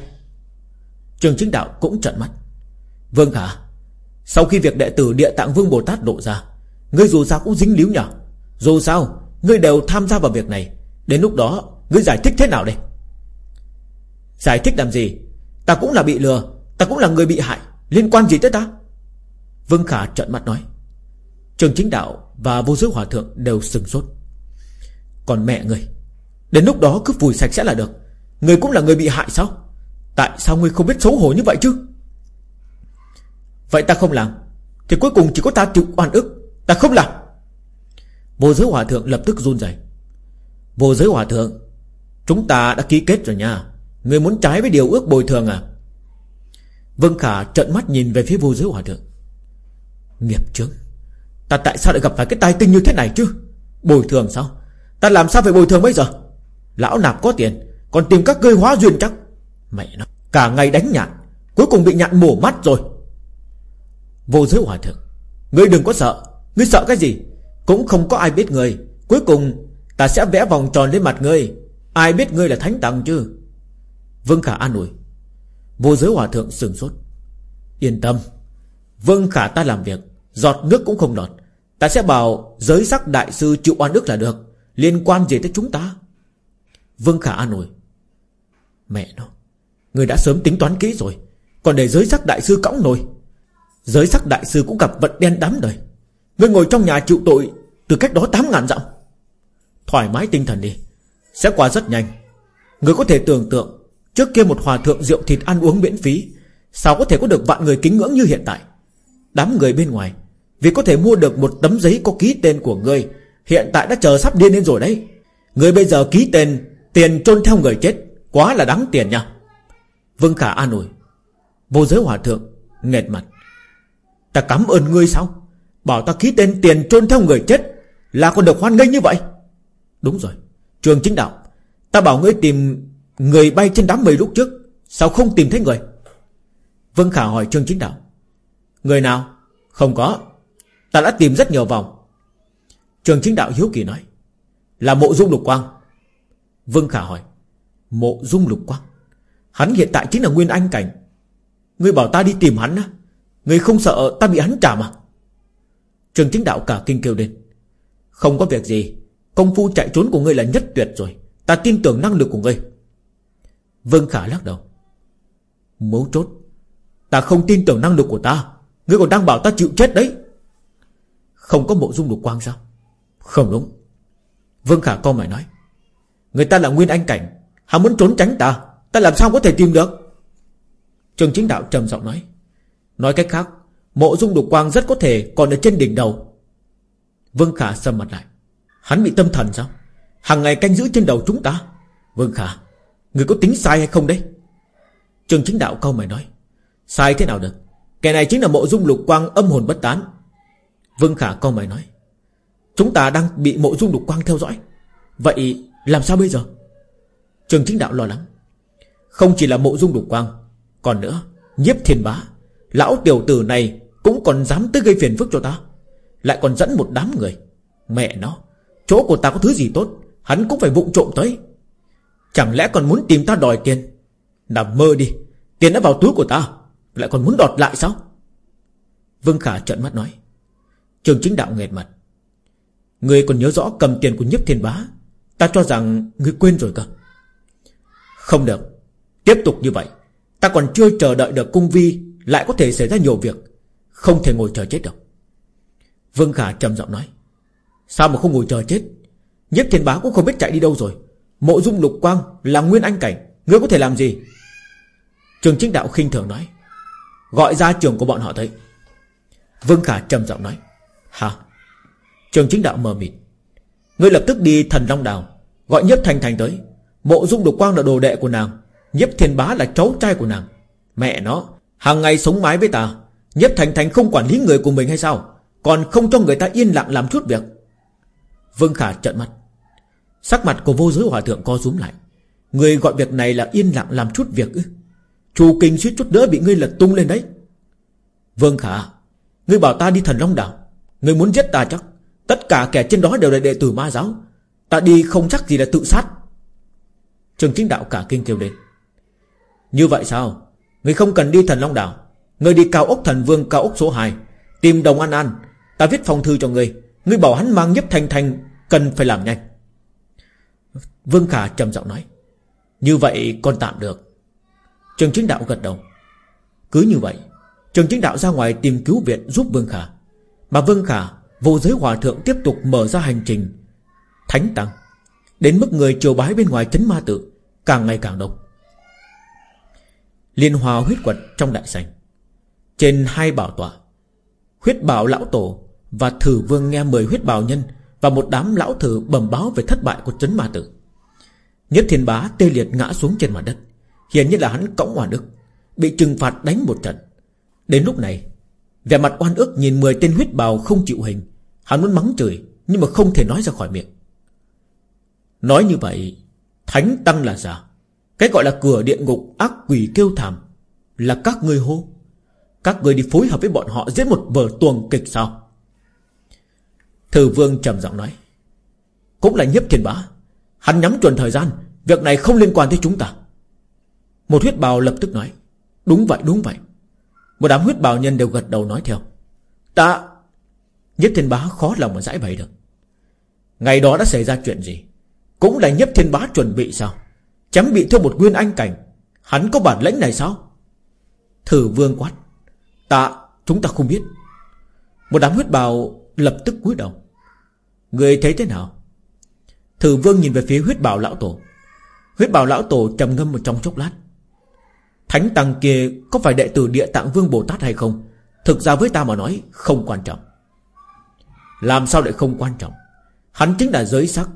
Trường chính đạo cũng trợn mắt. Vương Khả, Sau khi việc đệ tử địa tạng vương Bồ Tát lộ ra, Ngươi dù sao cũng dính líu nhở? Dù sao, Ngươi đều tham gia vào việc này. Đến lúc đó, Ngươi giải thích thế nào đây? Giải thích làm gì? Ta cũng là bị lừa, Ta cũng là người bị hại. Liên quan gì tới ta? Vương Khả trợn mắt nói. Trường chính đạo và vô giới hòa thượng đều sừng sốt. Còn mẹ người Đến lúc đó cứ vùi sạch sẽ là được. Người cũng là người bị hại sao? Tại sao ngươi không biết xấu hổ như vậy chứ? Vậy ta không làm, Thì cuối cùng chỉ có ta chịu oan ức. Ta không làm. Vô giới hòa thượng lập tức run rẩy. Vô giới hòa thượng, Chúng ta đã ký kết rồi nha. Người muốn trái với điều ước bồi thường à? Vân Khả trợn mắt nhìn về phía vô giới hòa thượng. Nghiệp chướng, Ta tại sao lại gặp phải cái tai tinh như thế này chứ? Bồi thường sao? Ta làm sao phải bồi thường bây giờ? Lão nạp có tiền, Còn tìm các ngươi hóa duyên chắc. Mẹ nó, Cả ngày đánh nhạn, Cuối cùng bị nhạn mổ mắt rồi. Vô giới hòa thượng, Ngươi đừng có sợ. Ngươi sợ cái gì? Cũng không có ai biết ngươi. Cuối cùng, ta sẽ vẽ vòng tròn lên mặt ngươi. Ai biết ngươi là thánh tăng chứ? Vương Khả an ủi. Vô giới hòa thượng sừng sốt. Yên tâm. Vương Khả ta làm việc, Giọt nước cũng không lọt. Ta sẽ bảo giới sắc đại sư chịu oan ức là được, Liên quan gì tới chúng ta? Vương Khả an ủi. Mẹ nó Người đã sớm tính toán kỹ rồi. Còn để giới sắc đại sư cõng nổi. Giới sắc đại sư cũng gặp vận đen đám đời. Người ngồi trong nhà chịu tội Từ cách đó 8 ngàn dặm. Thoải mái tinh thần đi, Sẽ qua rất nhanh. Người có thể tưởng tượng, Trước kia một hòa thượng rượu thịt ăn uống miễn phí, Sao có thể có được vạn người kính ngưỡng như hiện tại? Đám người bên ngoài, Vì có thể mua được một tấm giấy có ký tên của người, Hiện tại đã chờ sắp điên lên rồi đấy. Người bây giờ ký tên, Tiền trôn theo người chết, Quá là đáng tiền nha. Vương Khả an ủi, Vô giới hòa thượng, nghẹt mặt. Ta cảm ơn ngươi sao? Bảo ta ký tên tiền trôn theo người chết Là còn được hoan nghênh như vậy. Đúng rồi Trường chính đạo. Ta bảo ngươi tìm người bay trên đám mây lúc trước Sao không tìm thấy người? Vương Khả hỏi Trương Chính Đạo. Người nào? Không có. Ta đã tìm rất nhiều vòng. Trường Chính Đạo hiếu kỳ nói. Là mộ dung lục quang. Vương Khả hỏi. Mộ dung lục quang? Hắn hiện tại chính là Nguyên Anh Cảnh. Ngươi bảo ta đi tìm hắn á. Ngươi không sợ ta bị hắn trả mà Trường chính đạo cả kinh kêu lên. Không có việc gì, Công phu chạy trốn của ngươi là nhất tuyệt rồi. Ta tin tưởng năng lực của ngươi. Vương Khả lắc đầu. Mấu chốt, Ta không tin tưởng năng lực của ta. Ngươi còn đang bảo ta chịu chết đấy. Không có mộ dung lục quang sao? Không đúng. Vương Khả co mày nói. Người ta là Nguyên Anh Cảnh, Hắn muốn trốn tránh ta. Ta làm sao có thể tìm được? Trường chính đạo trầm giọng nói. Nói cách khác Mộ dung đục quang rất có thể còn ở trên đỉnh đầu. Vương Khả sầm mặt lại. Hắn bị tâm thần sao? Hàng ngày canh giữ trên đầu chúng ta. Vương Khả, Người có tính sai hay không đấy? Trường chính đạo câu mày nói. Sai thế nào được? Kẻ này chính là mộ dung lục quang âm hồn bất tán. Vương Khả câu mày nói. Chúng ta đang bị mộ dung lục quang theo dõi. Vậy làm sao bây giờ? Trường chính đạo lo lắng. Không chỉ là mộ dung lục quang, Còn nữa, Nhiếp thiên bá, Lão tiểu tử này cũng còn dám tới gây phiền phức cho ta? Lại còn dẫn một đám người. Mẹ nó, Chỗ của ta có thứ gì tốt, Hắn cũng phải vụng trộm tới. Chẳng lẽ còn muốn tìm ta đòi tiền? Nằm mơ đi, Tiền đã vào túi của ta, Lại còn muốn đọt lại sao? Vương Khả trợn mắt nói. Trường chính đạo nghẹt mặt. Người còn nhớ rõ cầm tiền của nhiếp thiên bá? Ta cho rằng người quên rồi cơ. Không được, Tiếp tục như vậy. Ta còn chưa chờ đợi được cung vi, Lại có thể xảy ra nhiều việc. Không thể ngồi chờ chết được Vương Khả trầm giọng nói, Sao mà không ngồi chờ chết? Nhất thiên bá cũng không biết chạy đi đâu rồi. Mộ dung lục quang là nguyên anh cảnh, Ngươi có thể làm gì? Trường chính đạo khinh thường nói, Gọi ra trường của bọn họ thấy. Vương Khả trầm giọng nói Hả Trường chính đạo mờ mịt, Ngươi lập tức đi thần Long Đào, Gọi Nhếp Thành Thành tới. Mộ dung lục quang là đồ đệ của nàng Nhếp thiên bá là cháu trai của nàng. Mẹ nó, hàng ngày sống mái với ta. Nhếp Thành Thành không quản lý người của mình hay sao? Còn không cho người ta yên lặng làm chút việc. Vương Khả trợn mắt. Sắc mặt của vô giới hòa thượng co rúm lại. Người gọi việc này là yên lặng làm chút việc ư? Chủ kinh suýt chút nữa bị ngươi lật tung lên đấy. Vương Khả, Ngươi bảo ta đi thần Long Đảo. Ngươi muốn giết ta chắc. Tất cả kẻ trên đó đều là đệ tử ma giáo. Ta đi không chắc gì là tự sát. Trường chính đạo cả kinh kêu lên. Như vậy sao? Ngươi không cần đi thần Long Đảo. Ngươi đi cao ốc thần vương cao ốc số 2 Tìm đồng an an. Ta viết phong thư cho ngươi Ngươi bảo hắn mang nhấp thành thành Cần phải làm nhanh. Vương Khả trầm giọng nói, Như vậy còn tạm được. Trường chính đạo gật đầu. Cứ như vậy, Trường chính đạo ra ngoài tìm cứu viện giúp Vương Khả. Mà Vương Khả Vô giới hòa thượng tiếp tục mở ra hành trình. Thánh tăng, Đến mức người triều bái bên ngoài chấn ma tự Càng ngày càng đông. Liên hòa huyết quật trong đại sảnh. Trên hai bảo tọa. Huyết bảo lão tổ Và thử vương nghe mời huyết bảo nhân Và một đám lão thử bẩm báo về thất bại của chấn ma tử. Nhất thiên bá tê liệt ngã xuống trên mặt đất. Hiển nhiên là hắn cõng hòa đức, Bị trừng phạt đánh một trận. Đến lúc này, Vẻ mặt oan ức nhìn 10 tên huyết bào không chịu hình. Hắn muốn mắng chửi, Nhưng mà không thể nói ra khỏi miệng. Nói như vậy, Thánh tăng là giả. Cái gọi là cửa địa ngục ác quỷ kêu thảm Là các ngươi hô. Các người đi phối hợp với bọn họ Diễn một vở tuồng kịch sao? Thử vương trầm giọng nói. Cũng là nhiếp thiên bá. Hắn nhắm chuẩn thời gian. Việc này không liên quan tới chúng ta. Một huyết bào lập tức nói. Đúng vậy đúng vậy. Một đám huyết bào nhân đều gật đầu nói theo. Ta, Nhiếp thiên bá khó lòng mà giải bày được. Ngày đó đã xảy ra chuyện gì? Cũng là nhiếp thiên bá chuẩn bị sao? Chém bị thương một nguyên anh cảnh. Hắn có bản lĩnh này sao? Thử vương quát. Ta chúng ta không biết. Một đám huyết bào lập tức cúi đầu. Người thấy thế nào? Thử vương nhìn về phía huyết bào lão tổ. Huyết bào lão tổ trầm ngâm một trong chốc lát. Thánh tăng kia có phải đệ tử địa tạng vương Bồ Tát hay không? Thực ra với ta mà nói, không quan trọng. Làm sao lại không quan trọng? Hắn chính là giới sắc.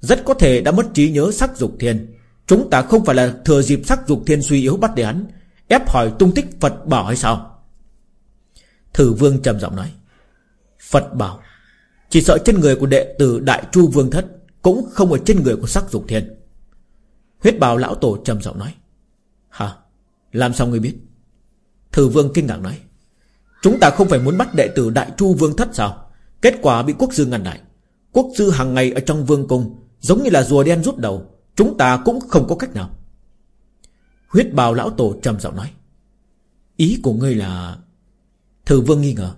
Rất có thể đã mất trí nhớ sắc dục thiên Chúng ta không phải là thừa dịp sắc dục thiên suy yếu bắt để hắn Ép hỏi tung tích Phật bảo hay sao? Thử vương trầm giọng nói. Phật bảo, Chỉ sợ trên người của đệ tử Đại Chu Vương Thất Cũng không ở trên người của sắc dục thiên. Huyết bào lão tổ trầm giọng nói. Hả? Làm sao ngươi biết? Thử vương kinh ngạc nói. Chúng ta không phải muốn bắt đệ tử Đại Chu Vương Thất sao? Kết quả bị quốc sư ngăn lại. Quốc sư hàng ngày ở trong vương cung, Giống như là rùa đen rút đầu. Chúng ta cũng không có cách nào. Huyết bào lão tổ trầm giọng nói. Ý của ngươi là Thử vương nghi ngờ.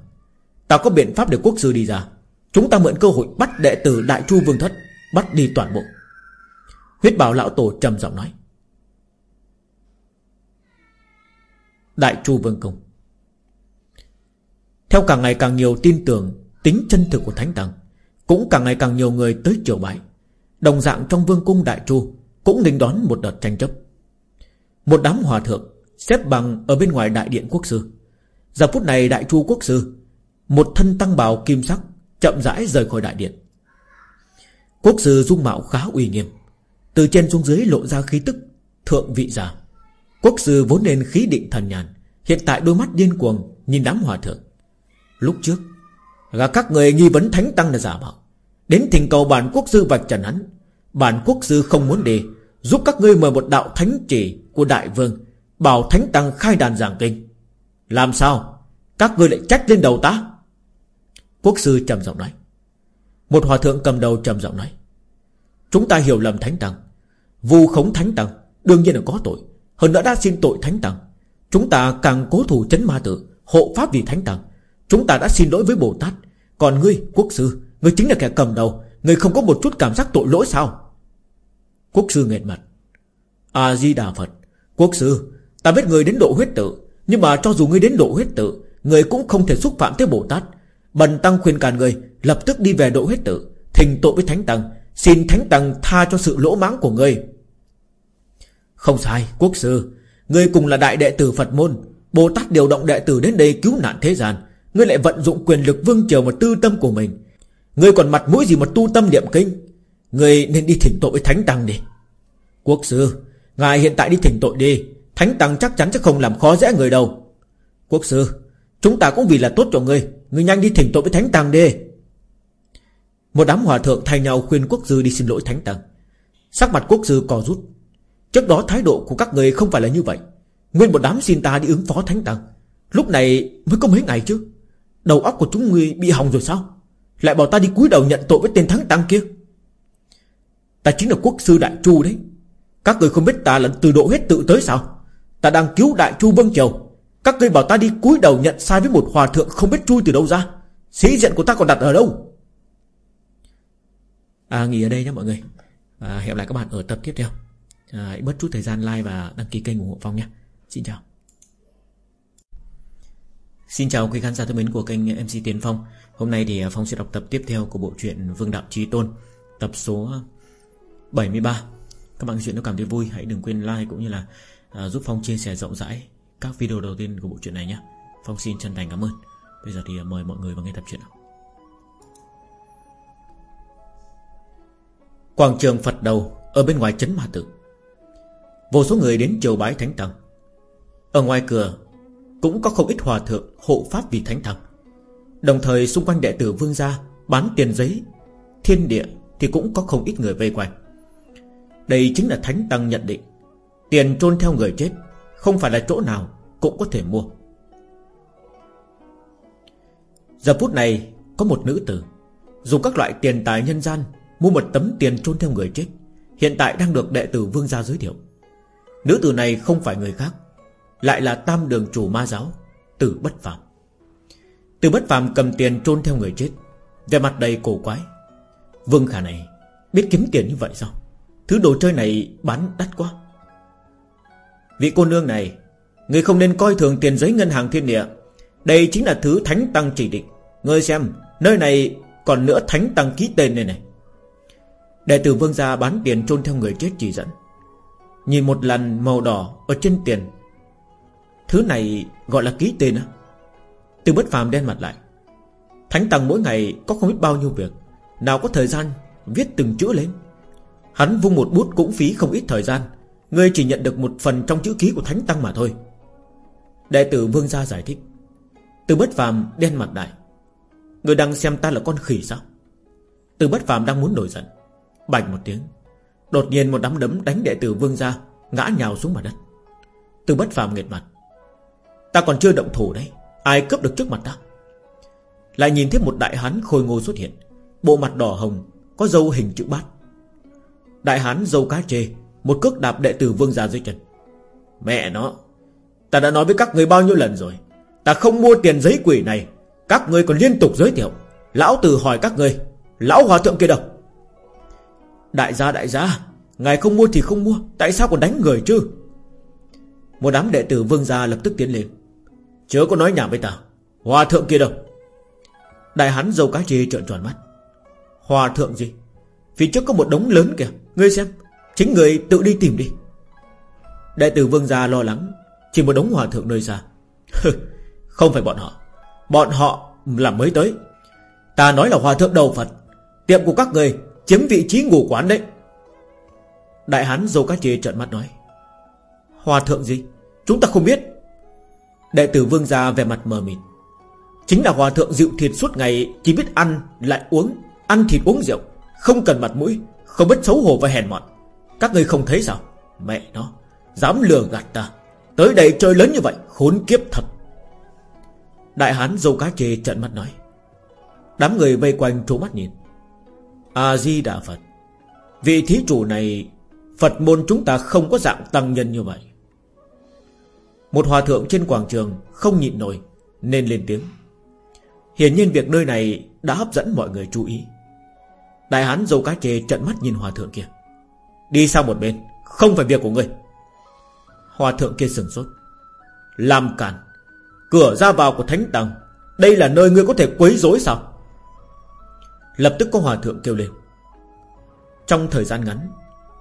Ta có biện pháp để quốc sư đi ra. Chúng ta mượn cơ hội bắt đệ tử Đại Chu Vương Thất, Bắt đi toàn bộ. Huyết bảo lão tổ trầm giọng nói. Đại Chu Vương Công. Theo càng ngày càng nhiều tin tưởng, Tính chân thực của Thánh Tăng Cũng càng ngày càng nhiều người tới triều bái. Đồng dạng trong Vương Cung Đại Chu Cũng nghênh đón một đợt tranh chấp. Một đám hòa thượng Xếp bằng ở bên ngoài đại điện quốc sư. Giờ phút này Đại Chu quốc sư, Một thân tăng bào kim sắc, Chậm rãi rời khỏi đại điện. Quốc sư dung mạo khá uy nghiêm, từ trên xuống dưới lộ ra khí tức Thượng vị giả. Quốc sư vốn nên khí định thần nhàn, Hiện tại đôi mắt điên cuồng Nhìn đám hòa thượng. Lúc trước Gà các người nghi vấn thánh tăng là giả mạo. Đến thỉnh cầu bản quốc sư vạch trần hắn, Bản quốc sư không muốn đi, Giúp các ngươi mời một đạo thánh chỉ Của đại vương, Bảo thánh tăng khai đàn giảng kinh. Làm sao? Các ngươi lại trách lên đầu ta? Quốc sư trầm giọng nói. Một hòa thượng cầm đầu trầm giọng nói. Chúng ta hiểu lầm thánh tăng. Vu khống thánh tăng Đương nhiên là có tội. Hơn nữa đã xin tội thánh tăng. Chúng ta càng cố thủ chấn ma tử, Hộ pháp vì thánh tăng. Chúng ta đã xin lỗi với Bồ Tát. Còn ngươi, quốc sư, Ngươi chính là kẻ cầm đầu. Ngươi không có một chút cảm giác tội lỗi sao? Quốc sư nghẹn mặt. A-di-đà Phật, Quốc sư, Ta biết người đến độ huyết tự. Nhưng mà cho dù ngươi đến độ huyết tự, Người cũng không thể xúc phạm tới Bồ Tát. Bần tăng khuyên cản người Lập tức đi về độ huyết tự Thình tội với Thánh Tăng, Xin Thánh Tăng tha cho sự lỗ mãng của người Không sai, quốc sư, Ngươi cùng là đại đệ tử Phật môn, Bồ Tát điều động đệ tử đến đây cứu nạn thế gian, Ngươi lại vận dụng quyền lực vương triều và tư tâm của mình. Ngươi còn mặt mũi gì mà tu tâm niệm kinh? Ngươi nên đi thỉnh tội với Thánh Tăng đi. Quốc sư, Ngài hiện tại đi thỉnh tội đi. Thánh Tăng chắc chắn sẽ không làm khó dễ người đâu. Quốc sư, Chúng ta cũng vì là tốt cho ngươi Ngươi nhanh đi thỉnh tội với Thánh Tăng đi. Một đám hòa thượng thay nhau khuyên quốc sư đi xin lỗi Thánh Tăng. Sắc mặt quốc sư co rút. Trước đó thái độ của các người không phải là như vậy. Nguyên một đám xin ta đi ứng phó Thánh Tăng. Lúc này mới có mấy ngày chứ. Đầu óc của chúng ngươi bị hỏng rồi sao? Lại bảo ta đi cúi đầu nhận tội với tên Thánh Tăng kia. Ta chính là quốc sư Đại Chu đấy. Các người không biết ta là từ độ hết tự tới sao? Ta đang cứu Đại Chu vương Triều. Các ngươi bảo ta đi cúi đầu nhận sai với một hòa thượng Không biết chui từ đâu ra. Sĩ diện của ta còn đặt ở đâu? À nghỉ ở đây nhé mọi người. À, Hẹn lại các bạn ở tập tiếp theo. À, Hãy bớt chút thời gian like và đăng ký kênh ủng hộ Phong nhé. Xin chào. Xin chào quý khán giả thân mến của kênh MC Tiến Phong. Hôm nay thì à, Phong sẽ đọc tập tiếp theo của bộ truyện Vương Đạo Trí Tôn Tập số 73 Các bạn chuyện nếu cảm thấy vui hãy đừng quên like cũng như là à, giúp Phong chia sẻ rộng rãi các video đầu tiên của bộ truyện này nhé. Phong xin chân thành cảm ơn. Bây giờ thì à, mời mọi người vào nghe tập truyện nào. Quảng trường Phật đầu Ở bên ngoài trấn Ma Tự. Vô số người đến triều bái Thánh Tăng. Ở ngoài cửa Cũng có không ít hòa thượng hộ pháp vì Thánh Tăng. Đồng thời xung quanh đệ tử vương gia Bán tiền giấy Thiên địa thì cũng có không ít người vây quanh. Đây chính là Thánh Tăng nhận định. Tiền trôn theo người chết, Không phải là chỗ nào cũng có thể mua. Giờ phút này, Có một nữ tử, Dùng các loại tiền tài nhân gian Mua một tấm tiền trôn theo người chết, Hiện tại đang được đệ tử vương gia giới thiệu. Nữ tử này không phải người khác, Lại là tam đường chủ ma giáo, Tử bất phàm. Tử bất phàm cầm tiền trôn theo người chết Về mặt đầy cổ quái. Vương khả này Biết kiếm tiền như vậy sao? Thứ đồ chơi này bán đắt quá. Vị cô nương này, Người không nên coi thường tiền giấy ngân hàng thiên địa. Đây chính là thứ thánh tăng chỉ định. Ngươi xem, Nơi này còn nữa thánh tăng ký tên này này. Đệ tử vương gia bán tiền chôn theo người chết chỉ dẫn. Nhìn một lần màu đỏ Ở trên tiền. Thứ này gọi là ký tên á. Từ bất phàm đen mặt lại. Thánh tăng mỗi ngày có không biết bao nhiêu việc. Nào có thời gian, viết từng chữ lên. Hắn vung một bút cũng phí không ít thời gian. Ngươi chỉ nhận được một phần trong chữ ký của Thánh Tăng mà thôi. Đệ tử Vương Gia giải thích. Từ bất phàm đen mặt đại. Ngươi đang xem ta là con khỉ sao? Từ bất phàm đang muốn nổi giận. Bạch một tiếng. Đột nhiên một đám đấm đánh đệ tử Vương Gia Ngã nhào xuống mặt đất. Từ bất phàm nghệt mặt. Ta còn chưa động thủ đấy. Ai cướp được trước mặt ta? Lại nhìn thấy một đại hán khôi ngô xuất hiện. Bộ mặt đỏ hồng, Có dâu hình chữ bát. Đại hán dâu cá chê. Một cước đạp đệ tử vương gia dưới chân. Mẹ nó, Ta đã nói với các người bao nhiêu lần rồi. Ta không mua tiền giấy quỷ này. Các người còn liên tục giới thiệu. Lão tử hỏi các người, Lão hòa thượng kia đâu? Đại gia đại gia, Ngài không mua thì không mua, Tại sao còn đánh người chứ? Một đám đệ tử vương gia lập tức tiến lên. Chớ có nói nhảm với ta, Hòa thượng kia đâu? Đại hắn dâu cá chê trợn tròn mắt. Hòa thượng gì? Phía trước có một đống lớn kìa, Ngươi xem Chính người tự đi tìm đi. Đại tử vương gia lo lắng, Chỉ một đống hòa thượng nơi xa. Không phải bọn họ. Bọn họ là mới tới. Ta nói là hòa thượng đầu Phật, Tiệm của các người chiếm vị trí ngủ quán đấy. Đại hán dâu cá chê trợn mắt nói, Hòa thượng gì? Chúng ta không biết. Đệ tử vương gia về mặt mờ mịt. Chính là hòa thượng dịu thịt suốt ngày, Chỉ biết ăn, lại uống, Ăn thịt uống rượu, Không cần mặt mũi, Không biết xấu hổ và hèn mọn. Các người không thấy sao? Mẹ nó, Dám lừa gạt ta. Tới đây chơi lớn như vậy, Khốn kiếp thật. Đại hán dâu cá chê trận mắt nói. Đám người vây quanh trố mắt nhìn. A-di-đà Phật, Vị thí chủ này, Phật môn chúng ta không có dạng tăng nhân như vậy. Một hòa thượng trên quảng trường Không nhịn nổi, Nên lên tiếng. Hiển nhiên việc nơi này đã hấp dẫn mọi người chú ý. Đại hán dâu cá chê trận mắt nhìn hòa thượng kia. Đi sang một bên, Không phải việc của ngươi. Hòa thượng kia sừng sốt. Làm cản Cửa ra vào của thánh tăng Đây là nơi ngươi có thể quấy rối sao? Lập tức có hòa thượng kêu lên. Trong thời gian ngắn,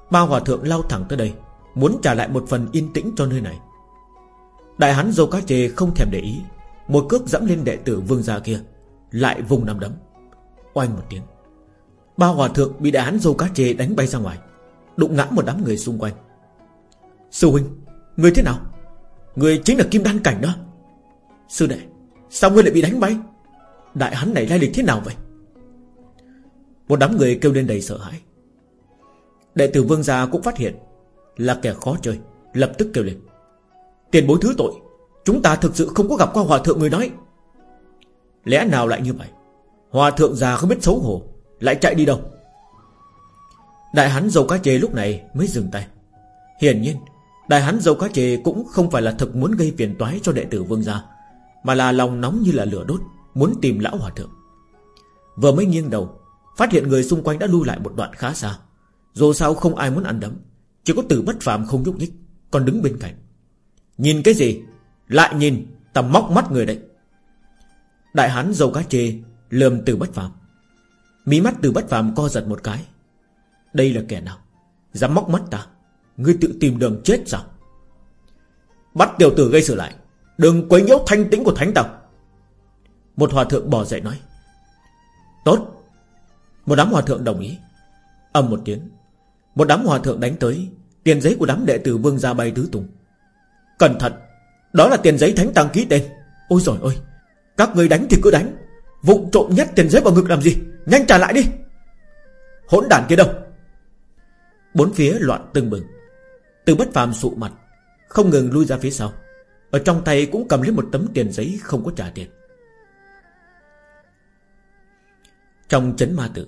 Ba hòa thượng lao thẳng tới đây, Muốn trả lại một phần yên tĩnh cho nơi này. Đại hán dâu cá chê không thèm để ý, Một cước dẫm lên đệ tử vương gia kia, Lại vùng nằm đấm. Oanh một tiếng, Ba hòa thượng bị đại hán dâu cá chê đánh bay ra ngoài. Đụng ngã một đám người xung quanh. Sư huynh Người thế nào? Người chính là kim đan cảnh đó. Sư đệ, Sao ngươi lại bị đánh bay? Đại hắn này lai lịch thế nào vậy? Một đám người kêu lên đầy sợ hãi. Đệ tử vương gia cũng phát hiện Là kẻ khó chơi, Lập tức kêu lên. Tiền bối thứ tội, Chúng ta thực sự không có gặp qua hòa thượng người nói. Lẽ nào lại như vậy? Hòa thượng già không biết xấu hổ, Lại chạy đi đâu? Đại hắn dầu cá chê lúc này mới dừng tay. Hiển nhiên, Đại hắn dầu cá chê cũng không phải là thực muốn gây phiền toái cho đệ tử vương gia, Mà là lòng nóng như là lửa đốt, Muốn tìm lão hòa thượng. Vừa mới nghiêng đầu, Phát hiện người xung quanh đã lưu lại một đoạn khá xa. Dù sao không ai muốn ăn đấm, Chỉ có tử bất phàm không nhúc nhích, Còn đứng bên cạnh. Nhìn cái gì? Lại nhìn tầm móc mắt người đấy. Đại hán dầu cá chê Lườm từ bất phàm. Mí mắt từ bất phàm co giật một cái đây là kẻ nào? Dám móc mắt ta? Ngươi tự tìm đường chết sao? Bắt tiểu tử gây sự lại. Đừng quấy nhiễu thanh tĩnh của thánh tộc. Một hòa thượng bỏ dậy nói. Tốt. Một đám hòa thượng đồng ý. Âm một tiếng. Một đám hòa thượng đánh tới. Tiền giấy của đám đệ tử vương ra bay tứ tung. Cẩn thận. Đó là tiền giấy thánh tăng ký tên. Ôi giời ơi. Các người đánh thì cứ đánh. Vụng trộm nhất tiền giấy vào ngực làm gì? Nhanh trả lại đi. Hỗn đản kia đâu? Bốn phía loạn tưng bừng. Từ bất phàm sụ mặt, Không ngừng lui ra phía sau. Ở trong tay cũng cầm lấy một tấm tiền giấy không có trả tiền. Trong chấn ma tự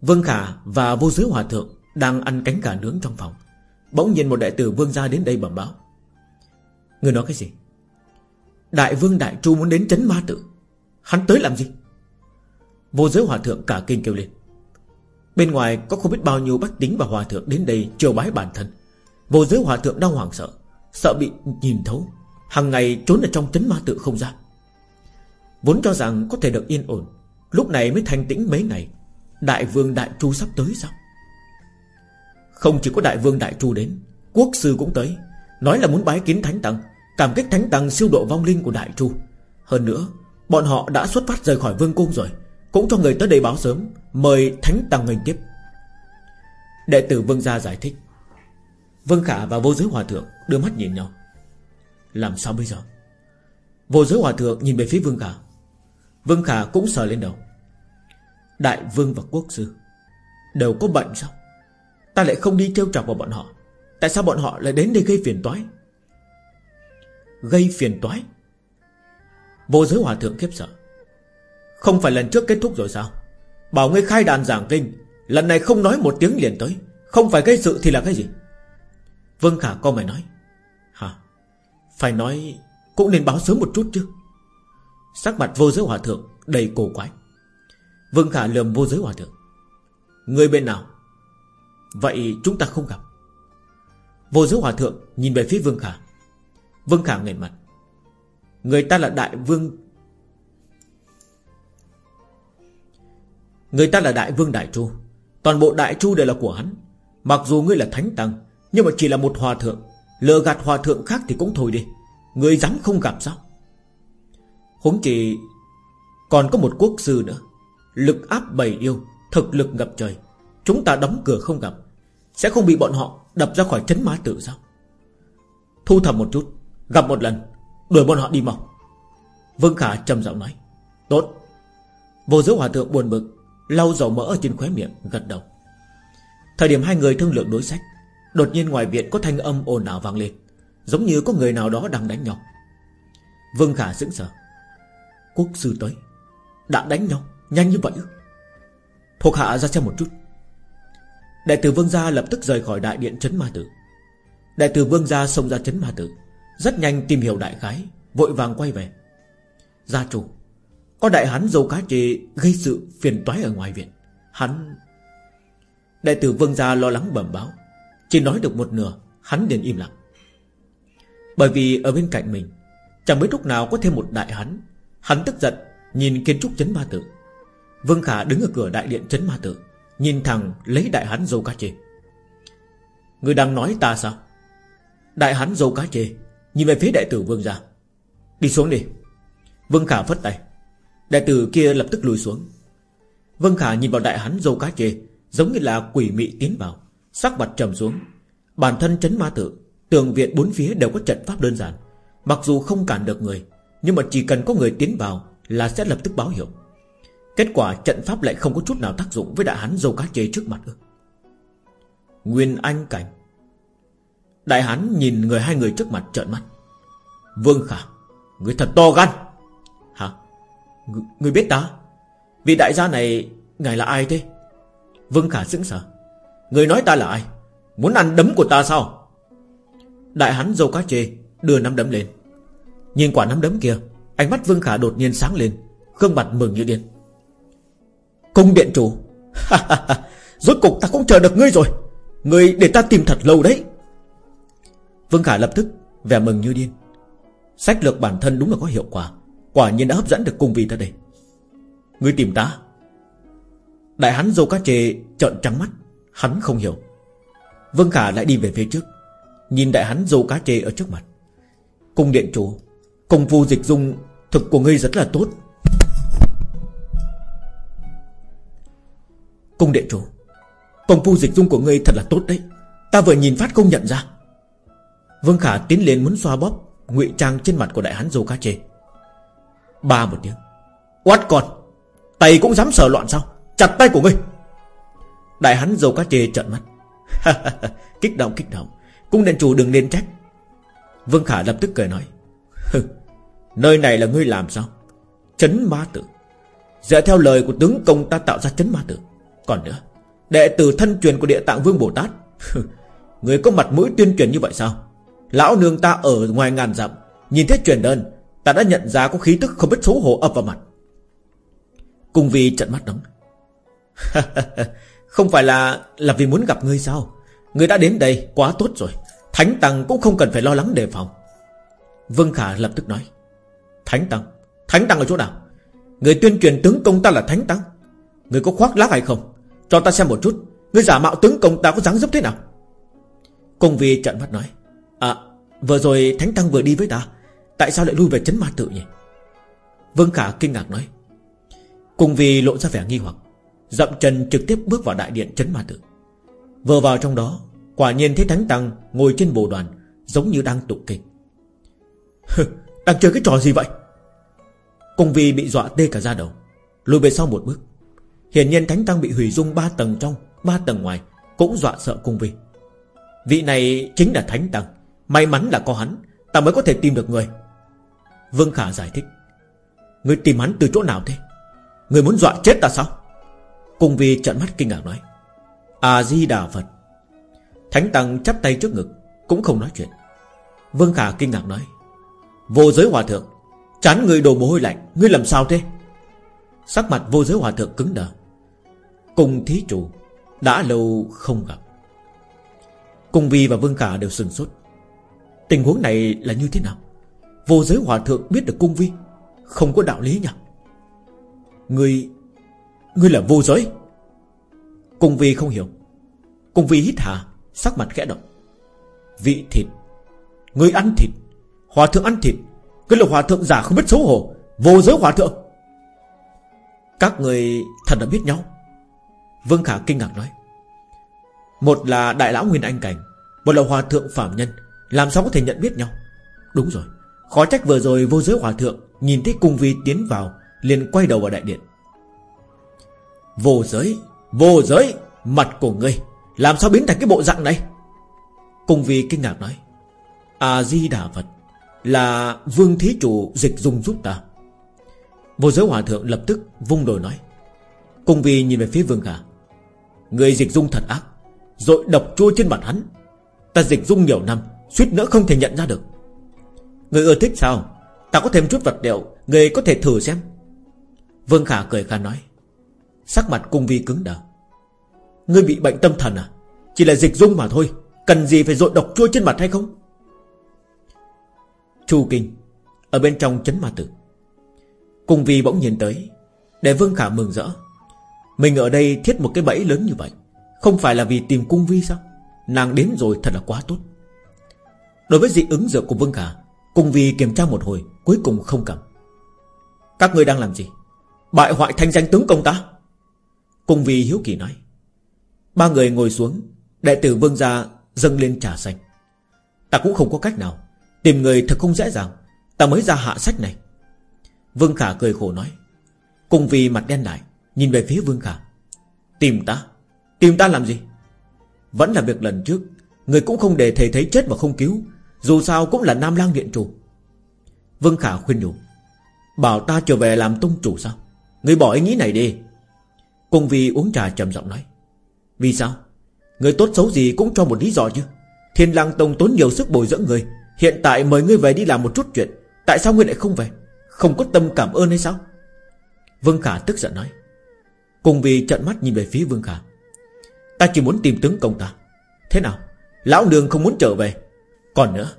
Vương Khả và vô giới hòa thượng Đang ăn cánh gà nướng trong phòng. Bỗng nhiên một đại tử vương ra đến đây bẩm báo. Người nói cái gì? Đại vương đại tru muốn đến chấn ma tự Hắn tới làm gì? Vô giới hòa thượng cả kinh kêu lên. Bên ngoài có không biết bao nhiêu bách tính và hòa thượng đến đây triều bái bản thân. Vô giới hòa thượng đau hoảng sợ Sợ bị nhìn thấu. Hàng ngày trốn ở trong chấn ma tự không ra. Vốn cho rằng có thể được yên ổn, Lúc này mới thanh tĩnh mấy ngày. Đại vương đại chu sắp tới sao? Không chỉ có đại vương đại chu đến, Quốc sư cũng tới. Nói là muốn bái kiến thánh tăng, Cảm kích thánh tăng siêu độ vong linh của đại chu. Hơn nữa, Bọn họ đã xuất phát rời khỏi vương cung rồi. Cũng cho người tới đây báo sớm, Mời thánh tăng nghênh tiếp. Đệ tử vương gia giải thích. Vương Khả và vô giới hòa thượng Đưa mắt nhìn nhau. Làm sao bây giờ? Vô giới hòa thượng nhìn về phía Vương Khả. Vương Khả cũng sờ lên đầu. Đại vương và quốc sư, Đều có bệnh sao? Ta lại không đi trêu chọc vào bọn họ. Tại sao bọn họ lại đến đây gây phiền toái? Gây phiền toái? Vô giới hòa thượng khiếp sợ. Không phải lần trước kết thúc rồi sao? Bảo ngươi khai đàn giảng kinh, Lần này không nói một tiếng liền tới. Không phải gây sự thì là cái gì? Vương Khả co mày nói. Hả? Phải nói cũng nên báo sớm một chút chứ. Sắc mặt vô giới hòa thượng Đầy cổ quái. Vương Khả lườm vô giới hòa thượng. Người bên nào? Vậy chúng ta không gặp. Vô giới hòa thượng nhìn về phía Vương Khả. Vương Khả ngẩng mặt. Người ta là đại vương Người ta là đại vương đại chu. Toàn bộ đại chu đều là của hắn. Mặc dù ngươi là thánh tăng, Nhưng mà chỉ là một hòa thượng. Lừa gạt hòa thượng khác thì cũng thôi đi. Người dám không gặp sao? Huống chỉ Còn có một quốc sư nữa. Lực áp bầy yêu, Thực lực ngập trời. Chúng ta đóng cửa không gặp. Sẽ không bị bọn họ đập ra khỏi chấn má tự sao? Thu thập một chút, Gặp một lần, Đuổi bọn họ đi mau. Vương Khả trầm giọng nói, Tốt. Vô giới hòa thượng buồn bực Lau dầu mỡ ở trên khóe miệng, gật đầu. Thời điểm hai người thương lượng đối sách, Đột nhiên ngoài viện có thanh âm ồn ào vang lên, Giống như có người nào đó đang đánh nhau. Vương Khả sững sờ. Quốc sư tới, Đã đánh nhau, Nhanh như vậy Thuộc hạ ra xem một chút. Đại tử Vương Gia lập tức rời khỏi đại điện Trấn Ma Tử. Đại tử Vương Gia xông ra Trấn Ma Tử, Rất nhanh tìm hiểu đại khái, Vội vàng quay về. Gia chủ có đại hắn dâu cá chê gây sự phiền toái ở ngoài viện. Hắn, Đại tử Vương Gia lo lắng bẩm báo. Chỉ nói được một nửa, Hắn liền im lặng. Bởi vì ở bên cạnh mình, Chẳng biết lúc nào có thêm một đại hắn Hắn tức giận, Nhìn kiến trúc chấn ma tử. Vương Khả đứng ở cửa đại điện chấn ma tử, Nhìn thẳng lấy đại hắn dâu cá chê. Người đang nói ta sao? Đại hắn dâu cá chê, Nhìn về phía đại tử Vương gia. Đi xuống đi. Vương Khả phất tay. Đại tử kia lập tức lùi xuống. Vương Khả nhìn vào đại hắn dâu cá chê, Giống như là quỷ mị tiến vào, Sắc mặt trầm xuống. Bản thân chấn ma tử Tường viện bốn phía đều có trận pháp đơn giản. Mặc dù không cản được người, Nhưng mà chỉ cần có người tiến vào Là sẽ lập tức báo hiệu. Kết quả trận pháp lại không có chút nào tác dụng Với đại hán dâu cá chê trước mặt ư. Nguyên Anh Cảnh. Đại hán nhìn người hai người trước mặt trợn mắt. Vương Khả, Người thật to gan. Ng, Người biết ta? Vị đại gia này, Ngài là ai thế? Vương Khả sững sờ. Người nói ta là ai? Muốn ăn đấm của ta sao? Đại hắn dâu cá chê Đưa nắm đấm lên. Nhìn quả nắm đấm kia, Ánh mắt Vương Khả đột nhiên sáng lên, Gương mặt mừng như điên. Cung điện chủ. Rốt cục ta cũng chờ được ngươi rồi. Ngươi để ta tìm thật lâu đấy. Vương Khả lập tức, Vẻ mừng như điên. Sách lược bản thân đúng là có hiệu quả. Quả nhiên đã hấp dẫn được cung vi ta đây. Ngươi tìm ta. Đại hắn dâu cá chê trợn trắng mắt. Hắn không hiểu. Vương Khả lại đi về phía trước. Nhìn đại hắn dâu cá chê ở trước mặt. Cung điện chủ, Công phu dịch dung thực của ngươi rất là tốt. Cung điện chủ, Công phu dịch dung của ngươi thật là tốt đấy. Ta vừa nhìn phát không nhận ra. Vương Khả tiến lên muốn xoa bóp ngụy trang trên mặt của đại hán dâu cá chê. Ba một tiếng. Quát con, Tay cũng dám sờ loạn sao? Chặt tay của ngươi. Đại hắn dầu cá chê trợn mắt. Kích động kích động. Cung điện chủ đừng nên trách. Vương Khả lập tức cười nói. Nơi này là ngươi làm sao? Chấn ma tử. Dựa theo lời của tướng công ta tạo ra chấn ma tử. Còn nữa, Đệ tử thân truyền của địa tạng vương Bồ Tát. Người có mặt mũi tuyên truyền như vậy sao? Lão nương ta ở ngoài ngàn dặm, Nhìn thấy truyền đơn Ta đã nhận ra có khí tức không biết xấu hổ ập vào mặt. Cung Vi trận mắt đóng Không phải là Là vì muốn gặp ngươi sao? Ngươi đã đến đây quá tốt rồi. Thánh Tăng cũng không cần phải lo lắng đề phòng. Vương Khả lập tức nói. Thánh Tăng? Thánh Tăng ở chỗ nào? Người tuyên truyền tướng công ta là Thánh Tăng. Người có khoác lác hay không? Cho ta xem một chút. Người giả mạo tướng công ta có dáng dấp thế nào? Công vi trận mắt nói. À vừa rồi Thánh Tăng vừa đi với ta. Tại sao lại lui về chấn ma tự nhỉ? Vương Khả kinh ngạc nói. Cùng vì lộ ra vẻ nghi hoặc, Dậm chân trực tiếp bước vào đại điện chấn ma tự. Vừa vào trong đó, Quả nhiên thấy Thánh Tăng ngồi trên bồ đoàn, Giống như đang tụng kinh. Đang chơi cái trò gì vậy? Cung vi bị dọa tê cả da đầu, Lùi về sau một bước. Hiển nhiên Thánh Tăng bị hủy dung ba tầng trong, ba tầng ngoài, Cũng dọa sợ cung vi. Vị này chính là Thánh Tăng, May mắn là có hắn, Ta mới có thể tìm được người. Vương Khả giải thích. Người tìm hắn từ chỗ nào thế? Người muốn dọa chết ta sao? Cung vi trận mắt kinh ngạc nói. A-di-đà Phật. Thánh Tăng chắp tay trước ngực, Cũng không nói chuyện. Vương Khả kinh ngạc nói. Vô giới hòa thượng, Chán người đồ mồ hôi lạnh, Ngươi làm sao thế? Sắc mặt vô giới hòa thượng cứng đờ. Cùng thí chủ Đã lâu không gặp. Cùng Vi và Vương Khả đều sừng sốt. Tình huống này là như thế nào? Vô giới hòa thượng biết được cung vi. Không có đạo lý nhỉ? Ngươi Ngươi là vô giới. Cung vi không hiểu. Cung vi hít hà, Sắc mặt khẽ động. Vị thịt Ngươi ăn thịt, Hòa thượng ăn thịt. Cái là hòa thượng giả không biết xấu hổ, Vô giới hòa thượng. Các người thật đã biết nhau. Vương Khả kinh ngạc nói. Một là đại lão Nguyên Anh Cảnh, Một là hòa thượng phạm nhân, Làm sao có thể nhận biết nhau? Đúng rồi. Khó trách vừa rồi vô giới hòa thượng Nhìn thấy cung vi tiến vào, liền quay đầu vào đại điện. Vô giới Vô giới, Mặt của ngươi, Làm sao biến thành cái bộ dạng này? Cung vi kinh ngạc nói, A-di-đà Phật Là vương thí chủ dịch dung giúp ta. Vô giới hòa thượng lập tức vung đồi nói, Cung Vi nhìn về phía Vương Khả Người dịch dung thật ác Rồi độc chua trên mặt hắn, Ta dịch dung nhiều năm, Suýt nữa không thể nhận ra được. Người ưa thích sao? Ta có thêm chút vật liệu, Người có thể thử xem. Vương Khả cười khan nói. Sắc mặt cung vi cứng đờ. Ngươi bị bệnh tâm thần à? Chỉ là dịch dung mà thôi. Cần gì phải dội độc chua trên mặt hay không? Chu Kinh, Ở bên trong chấn ma tử. Cung vi bỗng nhìn tới, Để Vương Khả mừng rỡ. Mình ở đây thiết một cái bẫy lớn như vậy, Không phải là vì tìm cung vi sao? Nàng đến rồi thật là quá tốt. Đối với dị ứng dược của Vương Khả Cùng vì kiểm tra một hồi, Cuối cùng không cầm. Các ngươi đang làm gì? Bại hoại thanh danh tướng công ta. Cung vì hiếu kỳ nói, Ba người ngồi xuống, Đệ tử vương gia dâng lên trà xanh. Ta cũng không có cách nào Tìm người thật không dễ dàng, Ta mới ra hạ sách này. Vương Khả cười khổ nói Cung vì mặt đen lại, Nhìn về phía Vương Khả. Tìm ta? Tìm ta làm gì? Vẫn là việc lần trước, Người cũng không để thầy thấy chết mà không cứu dù sao cũng là Nam lang điện chủ. Vương Khả khuyên nhủ, Bảo ta trở về làm tông chủ sao? Người bỏ ý nghĩ này đi. Cung Vi uống trà trầm giọng nói, Vì sao? Người tốt xấu gì cũng cho một lý do chứ. Thiên lang tông tốn nhiều sức bồi dưỡng người, Hiện tại mời ngươi về đi làm một chút chuyện, Tại sao ngươi lại không về? Không có tâm cảm ơn hay sao? Vương Khả tức giận nói. Cùng vì trận mắt nhìn về phía Vương Khả, Ta chỉ muốn tìm tướng công ta. Thế nào? Lão đường không muốn trở về còn nữa,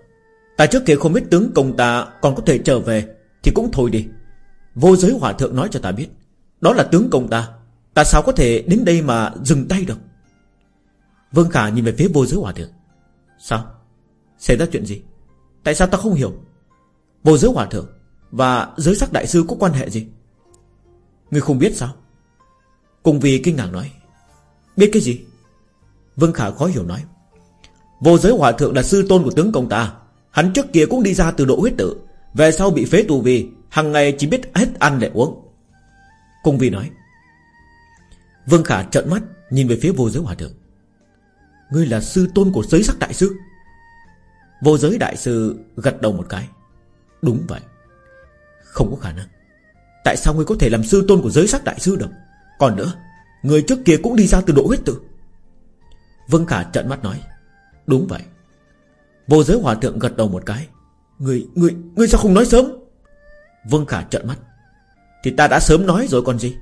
Ta trước kia không biết tướng công ta còn có thể trở về, Thì cũng thôi đi. Vô giới hỏa thượng nói cho ta biết, Đó là tướng công ta Ta sao có thể đến đây mà dừng tay được? Vương Khả nhìn về phía vô giới hỏa thượng. Sao? Xảy ra chuyện gì? Tại sao ta không hiểu? Vô giới hỏa thượng Và giới sắc đại sư có quan hệ gì? Người không biết sao? Cùng vì kinh ngạc nói. Biết cái gì? Vương Khả khó hiểu nói. Vô giới hòa thượng là sư tôn của tướng công ta. Hắn trước kia cũng đi ra từ độ huyết tử Về sau bị phế tù vì hàng ngày chỉ biết hết ăn để uống. Cung Vi nói, Vương Khả trợn mắt, Nhìn về phía vô giới hòa thượng. Ngươi là sư tôn của giới sắc đại sư. Vô giới đại sư gật đầu một cái. Đúng vậy. Không có khả năng. Tại sao ngươi có thể làm sư tôn của giới sắc đại sư được? Còn nữa, Người trước kia cũng đi ra từ độ huyết tử Vương Khả trợn mắt nói Đúng vậy. Vô giới hòa thượng gật đầu một cái. Người, người, người sao không nói sớm? Vương Khả trợn mắt. Thì ta đã sớm nói rồi còn gì?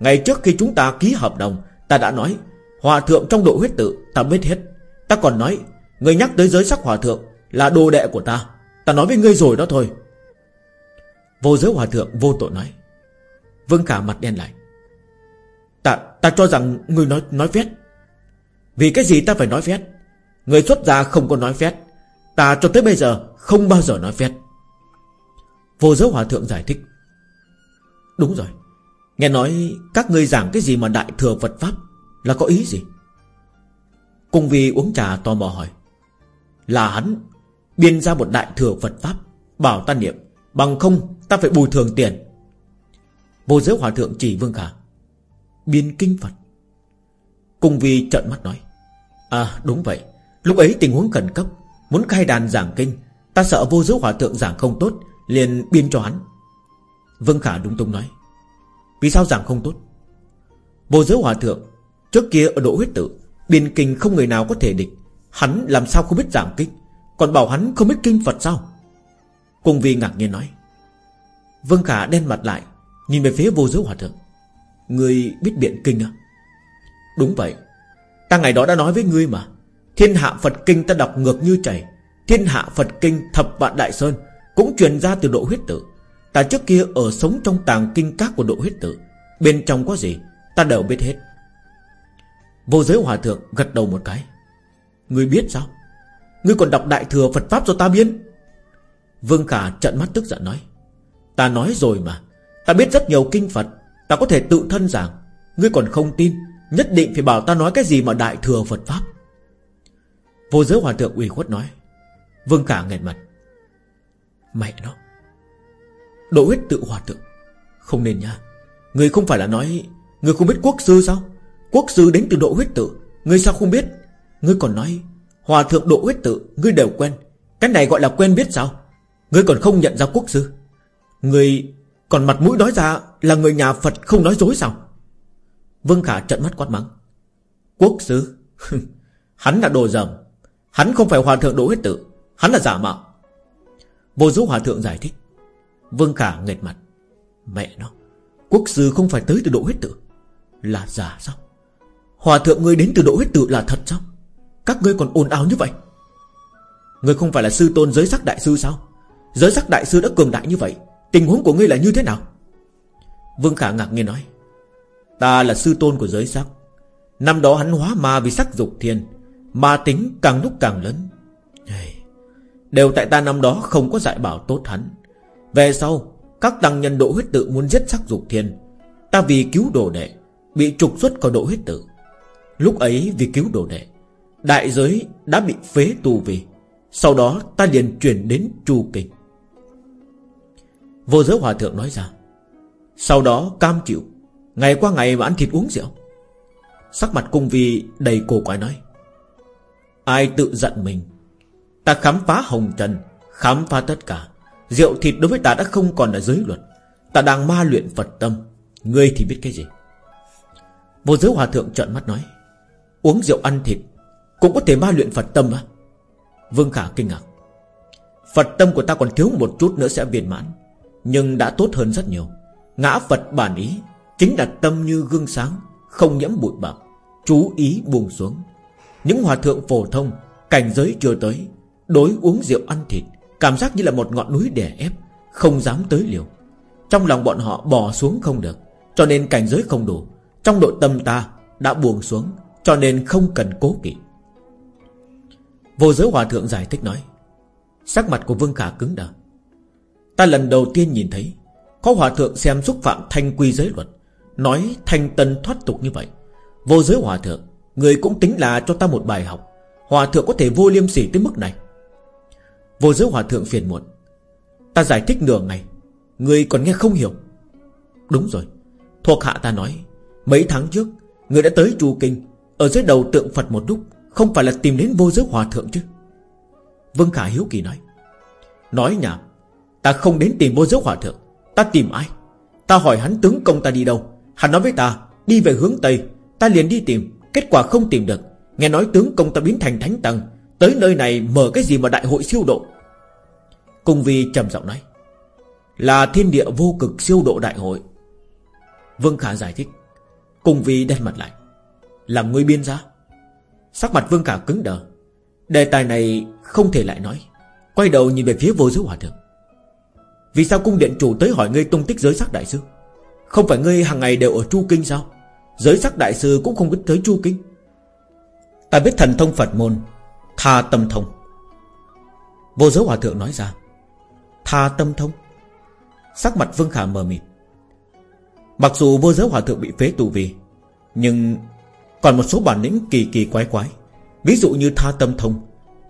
Ngày trước khi chúng ta ký hợp đồng Ta đã nói Hòa thượng trong độ huyết tự Ta biết hết. Ta còn nói Người nhắc tới giới sắc hòa thượng Là đồ đệ của ta. Ta nói với ngươi rồi đó thôi. Vô giới hòa thượng vô tội nói. Vương Khả mặt đen lại. Ta ta cho rằng người nói nói phét Vì cái gì ta phải nói phét Người xuất gia không có nói phét. Ta cho tới bây giờ không bao giờ nói phét. Vô giới hòa thượng giải thích. Đúng rồi. Nghe nói các ngươi giảng cái gì mà đại thừa Phật Pháp Là có ý gì? Cung vi uống trà tò mò hỏi. Là hắn Biên ra một đại thừa Phật Pháp Bảo ta niệm, Bằng không ta phải bồi thường tiền. Vô giới hòa thượng chỉ Vương Khả, Biên kinh Phật. Cung vi trợn mắt nói. À đúng vậy. Lúc ấy tình huống khẩn cấp, Muốn khai đàn giảng kinh, Ta sợ vô giới hòa thượng giảng không tốt, Liền biên cho hắn. Vương Khả đúng tung nói, Vì sao giảng không tốt? Vô giới hòa thượng, Trước kia ở độ huyết tự, Biên kinh không người nào có thể địch, Hắn làm sao không biết giảng kinh, Còn bảo hắn không biết kinh Phật sao? Cùng vì ngạc nhiên nói, Vương Khả đen mặt lại, Nhìn về phía vô giới hòa thượng Người biết biện kinh à? Đúng vậy, Ta ngày đó đã nói với ngươi mà Thiên hạ Phật kinh ta đọc ngược như chảy. Thiên hạ Phật kinh thập vạn đại sơn Cũng truyền ra từ độ huyết tử Ta trước kia ở sống trong tàng kinh các của độ huyết tử Bên trong có gì, Ta đều biết hết. Vô giới hòa thượng gật đầu một cái. Ngươi biết sao? Ngươi còn đọc đại thừa Phật Pháp cho ta biên Vương Khả trận mắt tức giận nói. Ta nói rồi mà. Ta biết rất nhiều kinh Phật. Ta có thể tự thân giảng. Ngươi còn không tin, Nhất định phải bảo ta nói cái gì mà đại thừa Phật Pháp. Vô giới hòa thượng ủy khuất nói, Vương Khả nghẹn mặt, Mẹ nó, Độ huyết tự hòa thượng, Không nên nha. Người không phải là nói, Người không biết quốc sư sao? Quốc sư đến từ độ huyết tự, Người sao không biết? Người còn nói, Hòa thượng độ huyết tự, Người đều quen. Cái này gọi là quen biết sao? Người còn không nhận ra quốc sư. Người còn mặt mũi nói ra Là người nhà Phật không nói dối sao? Vương Khả trận mắt quát mắng, Quốc sư? Hắn là đồ dầm. Hắn không phải hòa thượng đỗ huyết tự, Hắn là giả mạo. Vô giúp hòa thượng giải thích. Vương Khả nghệt mặt. Mẹ nó, Quốc sư không phải tới từ độ huyết tự. Là giả sao? Hòa thượng ngươi đến từ độ huyết tự là thật sao? Các ngươi còn ồn ào như vậy. Ngươi không phải là sư tôn giới sắc đại sư sao? Giới sắc đại sư đã cường đại như vậy, Tình huống của ngươi là như thế nào? Vương Khả ngạc nhiên nói. Ta là sư tôn của giới sắc. Năm đó hắn hóa ma vì sắc dục thiên Ma tính càng lúc càng lớn. Đều tại ta năm đó không có dạy bảo tốt hắn. Về sau, Các tăng nhân độ huyết tự muốn giết sắc dục thiên. Ta vì cứu đồ đệ, Bị trục xuất khỏi độ huyết tự. Lúc ấy vì cứu đồ đệ, Đại giới đã bị phế tù vì. Sau đó ta liền chuyển đến Chu Kinh Vô giới hòa thượng nói ra, Sau đó cam chịu, Ngày qua ngày mà ăn thịt uống rượu. Sắc mặt cung vi đầy cổ quái nói Ai tự giận mình? Ta khám phá hồng trần, Khám phá tất cả. Rượu thịt đối với ta đã không còn là giới luật. Ta đang ma luyện Phật tâm. Ngươi thì biết cái gì? Vô giới hòa thượng trợn mắt nói, Uống rượu ăn thịt Cũng có thể ma luyện Phật tâm à Vương Khả kinh ngạc, Phật tâm của ta còn thiếu một chút nữa sẽ viên mãn, Nhưng đã tốt hơn rất nhiều. Ngã Phật bản ý Chính là tâm như gương sáng, Không nhiễm bụi bạc Chú ý buông xuống. Những hòa thượng phổ thông, Cảnh giới chưa tới, Đối uống rượu ăn thịt, Cảm giác như là một ngọn núi đè ép, Không dám tới liều. Trong lòng bọn họ bò xuống không được, Cho nên cảnh giới không đủ. Trong nội tâm ta đã buông xuống, Cho nên không cần cố kỵ. Vô giới hòa thượng giải thích nói, Sắc mặt của Vương Khả cứng đờ. Ta lần đầu tiên nhìn thấy, Có hòa thượng xem xúc phạm thanh quy giới luật, Nói thanh tân thoát tục như vậy. Vô giới hòa thượng Người cũng tính là cho ta một bài học. Hòa thượng có thể vô liêm sỉ tới mức này. Vô giới hòa thượng phiền muộn. Ta giải thích nửa ngày. Người còn nghe không hiểu. Đúng rồi. Thuộc hạ ta nói, Mấy tháng trước, Người đã tới chùa Kinh. Ở dưới đầu tượng Phật một lúc, Không phải là tìm đến vô giới hòa thượng chứ? Vương Khả hiếu kỳ nói Nói nhảm. Ta không đến tìm vô giới hòa thượng. Ta tìm ai? Ta hỏi hắn tướng công ta đi đâu? Hắn nói với ta, Đi về hướng Tây. Ta liền đi tìm. Kết quả không tìm được. Nghe nói tướng công ta biến thành thánh tăng Tới nơi này mở cái gì mà đại hội siêu độ? Cung Vi trầm giọng nói. Là thiên địa vô cực siêu độ đại hội. Vương Khả giải thích. Cung Vi đen mặt lại. Là ngươi biên ra. Sắc mặt Vương Khả cứng đờ. Đề tài này không thể lại nói. Quay đầu nhìn về phía vô giới hòa thượng. Vì sao cung điện chủ tới hỏi ngươi tung tích giới sắc đại sư? Không phải ngươi hàng ngày đều ở Chu Kinh sao? Giới sắc đại sư cũng không biết tới Chu Kinh Ta biết thần thông Phật môn, Tha tâm thông. Vô giới hòa thượng nói ra, Tha tâm thông. Sắc mặt Vương Khả mờ mịt. Mặc dù vô giới hòa thượng bị phế tù vì, Nhưng Còn một số bản lĩnh kỳ kỳ quái quái, Ví dụ như tha tâm thông,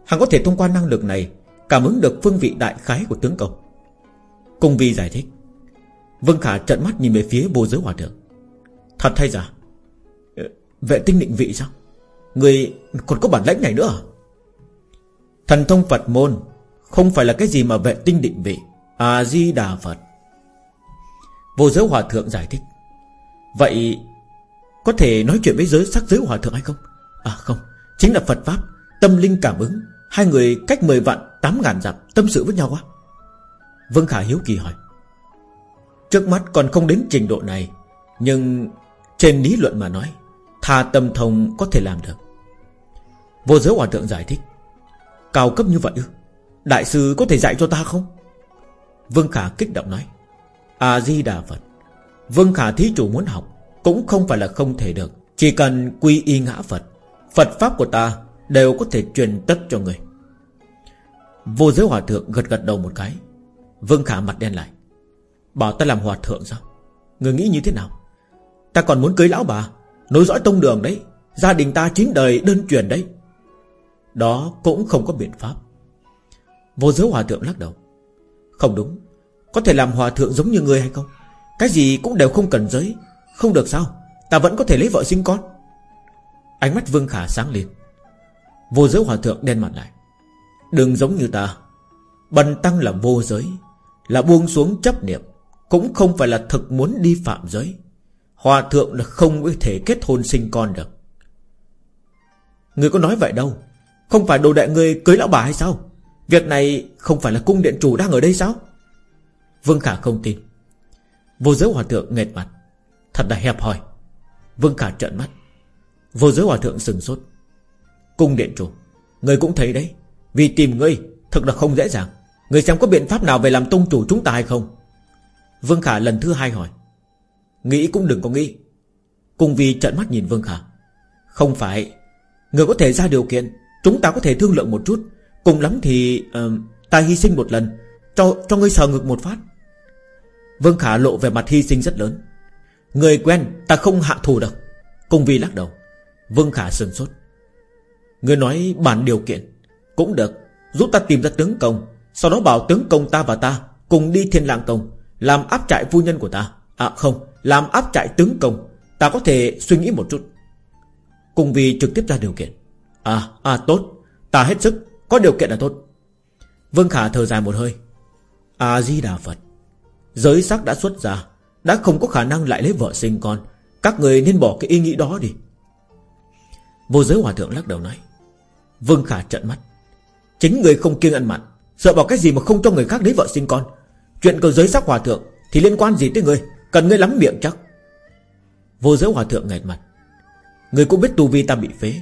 Hắn có thể thông qua năng lực này Cảm ứng được phương vị đại khái của tướng công. Cung vi giải thích, Vương Khả trận mắt nhìn về phía vô giới hòa thượng. Thật hay giả? Vệ tinh định vị sao? Người còn có bản lãnh này nữa à? Thần thông Phật môn Không phải là cái gì mà vệ tinh định vị. A-di-đà Phật. Vô giới hòa thượng giải thích. Vậy Có thể nói chuyện với giới sắc giới hòa thượng hay không? À không. Chính là Phật Pháp, Tâm linh cảm ứng. Hai người cách 10 vạn 8 ngàn dặm, Tâm sự với nhau quá. Vương Khả hiếu kỳ hỏi. Trước mắt còn không đến trình độ này, Nhưng trên lý luận mà nói Tha tâm thông có thể làm được. Vô giới hòa thượng giải thích. Cao cấp như vậy ư? Đại sư có thể dạy cho ta không? Vương Khả kích động nói. A-di-đà Phật. Vương Khả thí chủ muốn học Cũng không phải là không thể được. Chỉ cần quy y ngã Phật Phật Pháp của ta đều có thể truyền tất cho người. Vô giới hòa thượng gật gật đầu một cái. Vương Khả mặt đen lại. Bảo ta làm hòa thượng sao? Người nghĩ như thế nào? Ta còn muốn cưới lão bà. Nối dõi tông đường đấy. Gia đình ta chính đời đơn truyền đấy. Đó cũng không có biện pháp. Vô giới hòa thượng lắc đầu. Không đúng. Có thể làm hòa thượng giống như người hay không? Cái gì cũng đều không cần giới. Không được sao? Ta vẫn có thể lấy vợ sinh con. Ánh mắt Vương Khả sáng lên. Vô giới hòa thượng đen mặt lại. Đừng giống như ta. Bần tăng là vô giới. Là buông xuống chấp niệm. Cũng không phải là thực muốn đi phạm giới. Hòa thượng là không có thể kết hôn sinh con được. Người có nói vậy đâu? Không phải đồ đệ người cưới lão bà hay sao? Việc này không phải là cung điện chủ đang ở đây sao? Vương Khả không tin. Vô giới hòa thượng nghệt mặt. Thật là hẹp hòi. Vương Khả trợn mắt. Vô giới hòa thượng sừng sốt. Cung điện chủ, Người cũng thấy đấy. Vì tìm ngươi, thật là không dễ dàng. Người xem có biện pháp nào về làm tông chủ chúng ta hay không? Vương Khả lần thứ hai hỏi. Nghĩ cũng đừng có nghĩ. Cung Vi trợn mắt nhìn Vương Khả. Không phải. Người có thể ra điều kiện Chúng ta có thể thương lượng một chút. Cùng lắm thì uh, Ta hy sinh một lần Cho cho ngươi sờ ngực một phát. Vương Khả lộ về mặt hy sinh rất lớn. Người quen ta không hạ thù được. Cung Vi lắc đầu. Vương Khả sừng sốt. Người nói bản điều kiện Cũng được. Giúp ta tìm ra tướng công Sau đó bảo tướng công ta và ta Cùng đi thiên lang công Làm áp trại phu nhân của ta. À không. Làm áp trại tướng công, Ta có thể suy nghĩ một chút. Cùng vì trực tiếp ra điều kiện. À à tốt. Ta hết sức, Có điều kiện là tốt. Vương Khả thở dài một hơi. A-di-đà Phật. Giới sắc đã xuất ra Đã không có khả năng lại lấy vợ sinh con. Các người nên bỏ cái ý nghĩ đó đi. Vô giới hòa thượng lắc đầu nói. Vương Khả trận mắt. Chính người không kiêng ăn mặn, Sợ bỏ cái gì mà không cho người khác lấy vợ sinh con. Chuyện cầu giới sắc hòa thượng Thì liên quan gì tới người? Cần ngươi lắm miệng chắc. Vô giới hòa thượng nghẹt mặt. Người cũng biết tu vi ta bị phế,